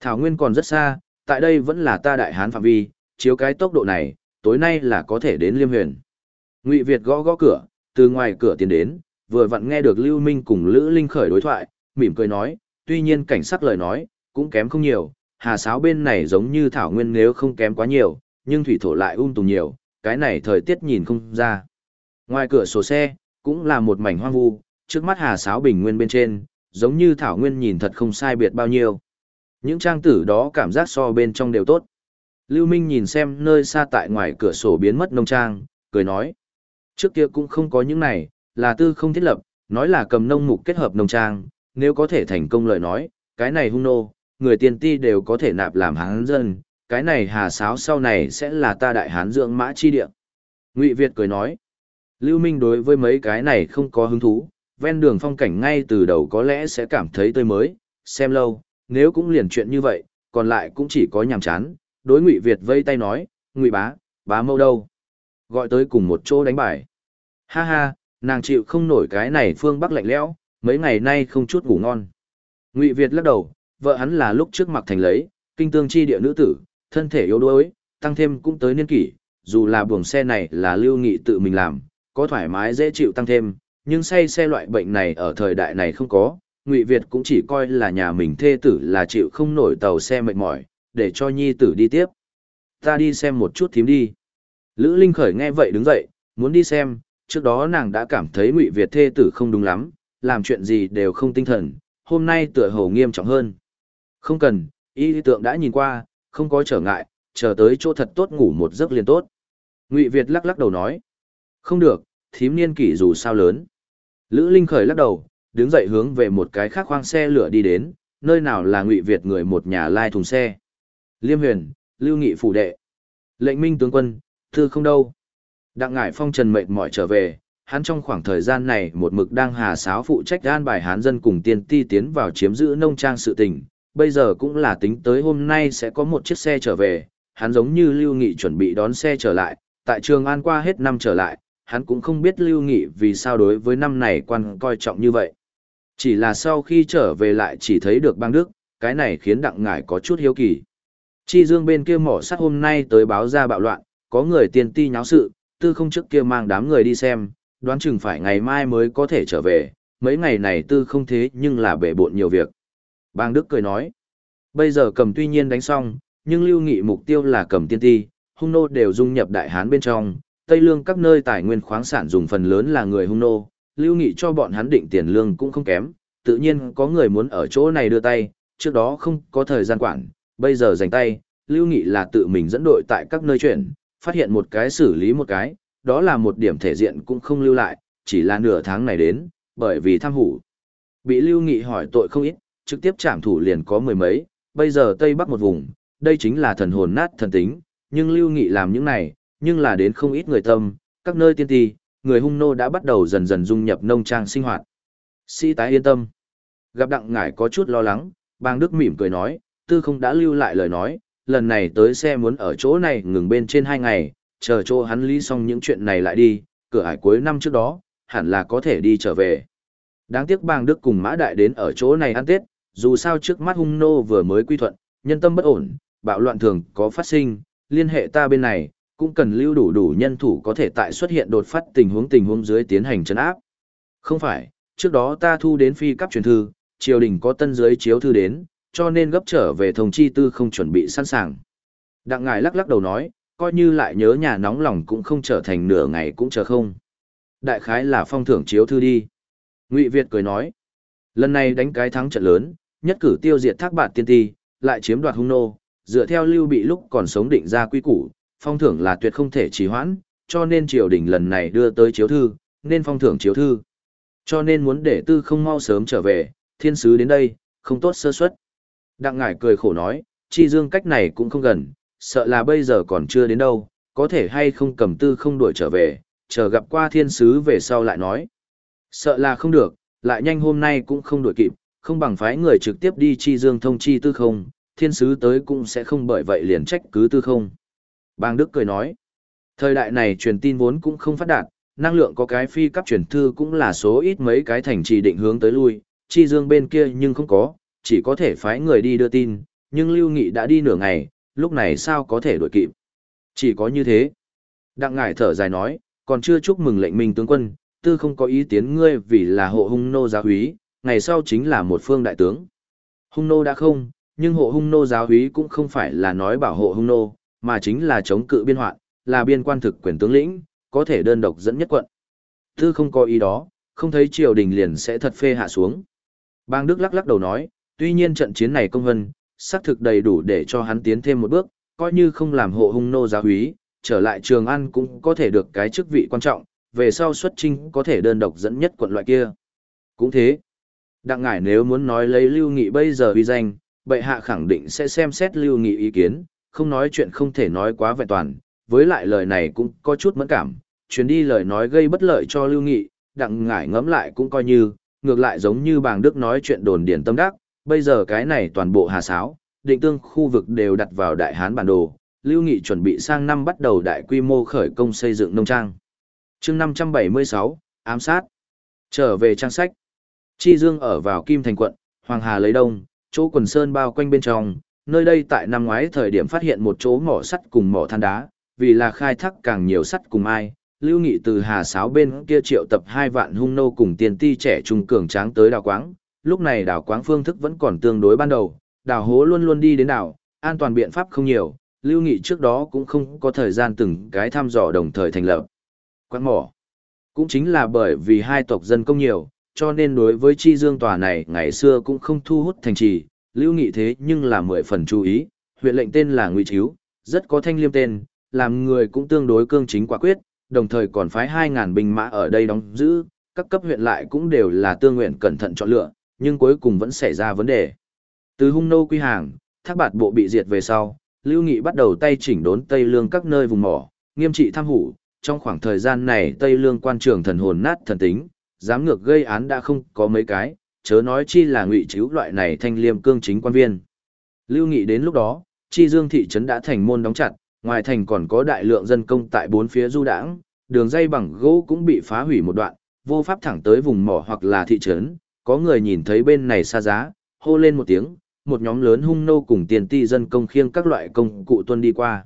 Speaker 1: Thảo Nguyên còn rất xa, tại đây vẫn là ta đại hán phạm vi, chiếu cái tốc độ này, tối nay là có thể đến Liêm Huyền. Ngụy Việt gõ gõ cửa, từ ngoài cửa tiến đến, vừa vặn nghe được Lưu Minh cùng Lữ Linh khởi đối thoại, mỉm cười nói, tuy nhiên cảnh sát lời nói, cũng kém không nhiều, hà sáo bên này giống như thảo nguyên nếu không kém quá nhiều, nhưng thủy thổ lại um tùm nhiều, cái này thời tiết nhìn không ra. Ngoài cửa sổ xe, cũng là một mảnh hoang vu, trước mắt hà sáo bình nguyên bên trên, giống như thảo nguyên nhìn thật không sai biệt bao nhiêu. Những trang tử đó cảm giác so bên trong đều tốt. Lưu Minh nhìn xem nơi xa tại ngoài cửa sổ biến mất nông trang, cười nói. Trước kia cũng không có những này, là tư không thiết lập, nói là cầm nông mục kết hợp nông trang, nếu có thể thành công lời nói, cái này hung nô, người tiền ti đều có thể nạp làm hán dân, cái này hà sáo sau này sẽ là ta đại hán dưỡng mã chi địa. Ngụy Việt cười nói, Lưu Minh đối với mấy cái này không có hứng thú, ven đường phong cảnh ngay từ đầu có lẽ sẽ cảm thấy tươi mới, xem lâu, nếu cũng liền chuyện như vậy, còn lại cũng chỉ có nhàm chán, đối Ngụy Việt vây tay nói, Ngụy bá, bá mâu đâu? Gọi tới cùng một chỗ đánh bài. Ha ha, nàng chịu không nổi cái này phương Bắc lạnh lẽo, mấy ngày nay không chút ngủ ngon. Ngụy Việt lắc đầu, vợ hắn là lúc trước mặc thành lấy, kinh tương chi địa nữ tử, thân thể yếu đuối, tăng thêm cũng tới niên kỷ, dù là buồng xe này là lưu nghị tự mình làm, có thoải mái dễ chịu tăng thêm, nhưng say xe loại bệnh này ở thời đại này không có, Ngụy Việt cũng chỉ coi là nhà mình thê tử là chịu không nổi tàu xe mệt mỏi, để cho nhi tử đi tiếp. Ta đi xem một chút thím đi. Lữ Linh Khởi nghe vậy đứng dậy, muốn đi xem, trước đó nàng đã cảm thấy Ngụy Việt thê tử không đúng lắm, làm chuyện gì đều không tinh thần, hôm nay tựa hồ nghiêm trọng hơn. Không cần, y tượng đã nhìn qua, không có trở ngại, chờ tới chỗ thật tốt ngủ một giấc liền tốt. Ngụy Việt lắc lắc đầu nói. Không được, thím niên kỷ dù sao lớn. Lữ Linh khởi lắc đầu, đứng dậy hướng về một cái khác khoang xe lửa đi đến, nơi nào là Ngụy Việt người một nhà lai thùng xe. Liêm huyền, Lưu Nghị phủ đệ. Lệnh minh tướng quân, thư không đâu. Đặng ngải phong trần mệt mỏi trở về, hắn trong khoảng thời gian này một mực đang hà sáo phụ trách an bài hán dân cùng tiên ti tiến vào chiếm giữ nông trang sự tình, bây giờ cũng là tính tới hôm nay sẽ có một chiếc xe trở về, hắn giống như Lưu Nghị chuẩn bị đón xe trở lại, tại trường An qua hết năm trở lại, hắn cũng không biết Lưu Nghị vì sao đối với năm này quan coi trọng như vậy. Chỉ là sau khi trở về lại chỉ thấy được bang Đức, cái này khiến đặng ngải có chút hiếu kỳ. Chi dương bên kia mỏ sắt hôm nay tới báo ra bạo loạn, có người tiên ti nháo sự, tư không trước kia mang đám người đi xem, đoán chừng phải ngày mai mới có thể trở về, mấy ngày này tư không thế nhưng là bể bộn nhiều việc. Bang Đức cười nói, bây giờ cầm tuy nhiên đánh xong, nhưng lưu nghị mục tiêu là cầm tiên ti, hung nô đều dung nhập đại hán bên trong, Tây Lương các nơi tài nguyên khoáng sản dùng phần lớn là người hung nô, lưu nghị cho bọn hắn định tiền lương cũng không kém, tự nhiên có người muốn ở chỗ này đưa tay, trước đó không có thời gian quản, bây giờ dành tay, lưu nghị là tự mình dẫn đội tại các nơi chuyển, phát hiện một cái xử lý một cái, đó là một điểm thể diện cũng không lưu lại, chỉ là nửa tháng này đến, bởi vì tham hủ. Bị lưu nghị hỏi tội không ít, trực tiếp trảm thủ liền có mười mấy, bây giờ Tây Bắc một vùng, đây chính là thần hồn nát thần tính, nhưng Lưu Nghị làm những này, nhưng là đến không ít người tâm, các nơi tiên ti, người hung nô đã bắt đầu dần dần dung nhập nông trang sinh hoạt. Sĩ tái yên tâm. Gặp đặng ngải có chút lo lắng, bang Đức mỉm cười nói, tư không đã lưu lại lời nói, lần này tới xe muốn ở chỗ này ngừng bên trên hai ngày, chờ chỗ hắn lý xong những chuyện này lại đi, cửa ải cuối năm trước đó, hẳn là có thể đi trở về. Đáng tiếc bang Đức cùng Mã Đại đến ở chỗ này ăn Tết, dù sao trước mắt hung nô vừa mới quy thuận, nhân tâm bất ổn, bạo loạn thường có phát sinh, liên hệ ta bên này, cũng cần lưu đủ đủ nhân thủ có thể tại xuất hiện đột phát tình huống tình huống dưới tiến hành chấn áp. Không phải, trước đó ta thu đến phi cấp truyền thư, triều đình có tân dưới chiếu thư đến, cho nên gấp trở về thông chi tư không chuẩn bị sẵn sàng. Đặng ngài lắc lắc đầu nói, coi như lại nhớ nhà nóng lòng cũng không trở thành nửa ngày cũng chờ không. Đại khái là phong thưởng chiếu thư đi. Ngụy Việt cười nói, lần này đánh cái thắng trận lớn, nhất cử tiêu diệt thác bạt tiên ti, lại chiếm đoạt hung nô, dựa theo lưu bị lúc còn sống định ra quy củ, phong thưởng là tuyệt không thể trì hoãn, cho nên triều đình lần này đưa tới chiếu thư, nên phong thưởng chiếu thư. Cho nên muốn để tư không mau sớm trở về, thiên sứ đến đây, không tốt sơ suất. Đặng ngải cười khổ nói, chi dương cách này cũng không gần, sợ là bây giờ còn chưa đến đâu, có thể hay không cầm tư không đuổi trở về, chờ gặp qua thiên sứ về sau lại nói. Sợ là không được, lại nhanh hôm nay cũng không đuổi kịp, không bằng phái người trực tiếp đi chi dương thông chi tư không, thiên sứ tới cũng sẽ không bởi vậy liền trách cứ tư không. Bang Đức cười nói, thời đại này truyền tin vốn cũng không phát đạt, năng lượng có cái phi cấp truyền thư cũng là số ít mấy cái thành trì định hướng tới lui, chi dương bên kia nhưng không có, chỉ có thể phái người đi đưa tin, nhưng Lưu Nghị đã đi nửa ngày, lúc này sao có thể đuổi kịp. Chỉ có như thế. Đặng ngải thở dài nói, còn chưa chúc mừng lệnh minh tướng quân, tư không có ý tiến ngươi vì là hộ hung nô giáo húy, ngày sau chính là một phương đại tướng. Hung nô đã không, nhưng hộ hung nô giáo húy cũng không phải là nói bảo hộ hung nô, mà chính là chống cự biên hoạn, là biên quan thực quyền tướng lĩnh, có thể đơn độc dẫn nhất quận. Tư không có ý đó, không thấy triều đình liền sẽ thật phê hạ xuống. Bang Đức lắc lắc đầu nói, tuy nhiên trận chiến này công hân, xác thực đầy đủ để cho hắn tiến thêm một bước, coi như không làm hộ hung nô giáo húy, trở lại trường ăn cũng có thể được cái chức vị quan trọng, về sau xuất trinh có thể đơn độc dẫn nhất quận loại kia. Cũng thế. Đặng ngải nếu muốn nói lấy lưu nghị bây giờ uy danh, bệ hạ khẳng định sẽ xem xét lưu nghị ý kiến, không nói chuyện không thể nói quá vẹn toàn, với lại lời này cũng có chút mẫn cảm, chuyến đi lời nói gây bất lợi cho lưu nghị, đặng ngải ngẫm lại cũng coi như, ngược lại giống như bàng đức nói chuyện đồn điển tâm đắc, bây giờ cái này toàn bộ hà sáo, định tương khu vực đều đặt vào đại hán bản đồ, lưu nghị chuẩn bị sang năm bắt đầu đại quy mô khởi công xây dựng nông trang. chương 576, ám sát. Trở về trang sách. Chi Dương ở vào Kim Thành quận, Hoàng Hà lấy đông, chỗ quần sơn bao quanh bên trong, nơi đây tại năm ngoái thời điểm phát hiện một chỗ mỏ sắt cùng mỏ than đá, vì là khai thác càng nhiều sắt cùng ai, Lưu Nghị từ Hà Sáo bên kia triệu tập hai vạn hung nô cùng tiền ti trẻ trung cường tráng tới đào quáng, lúc này đào quáng phương thức vẫn còn tương đối ban đầu, đào hố luôn luôn đi đến đảo, an toàn biện pháp không nhiều, Lưu Nghị trước đó cũng không có thời gian từng cái thăm dò đồng thời thành lập. Quán mỏ. Cũng chính là bởi vì hai tộc dân công nhiều, cho nên đối với chi dương tòa này ngày xưa cũng không thu hút thành trì, Lưu Nghị thế nhưng là mười phần chú ý, huyện lệnh tên là Ngụy Chiếu, rất có thanh liêm tên, làm người cũng tương đối cương chính quả quyết, đồng thời còn phái 2.000 binh mã ở đây đóng giữ, các cấp huyện lại cũng đều là tương nguyện cẩn thận chọn lựa, nhưng cuối cùng vẫn xảy ra vấn đề. Từ hung nô quy hàng, thác bạt bộ bị diệt về sau, Lưu Nghị bắt đầu tay chỉnh đốn Tây Lương các nơi vùng mỏ, nghiêm trị tham hủ, trong khoảng thời gian này Tây Lương quan trường thần hồn nát thần tính, dám ngược gây án đã không có mấy cái, chớ nói chi là ngụy chiếu loại này thanh liêm cương chính quan viên. Lưu Nghị đến lúc đó, chi dương thị trấn đã thành môn đóng chặt, ngoài thành còn có đại lượng dân công tại bốn phía du đãng, đường dây bằng gỗ cũng bị phá hủy một đoạn, vô pháp thẳng tới vùng mỏ hoặc là thị trấn, có người nhìn thấy bên này xa giá, hô lên một tiếng, một nhóm lớn hung nô cùng tiền ti dân công khiêng các loại công cụ tuân đi qua.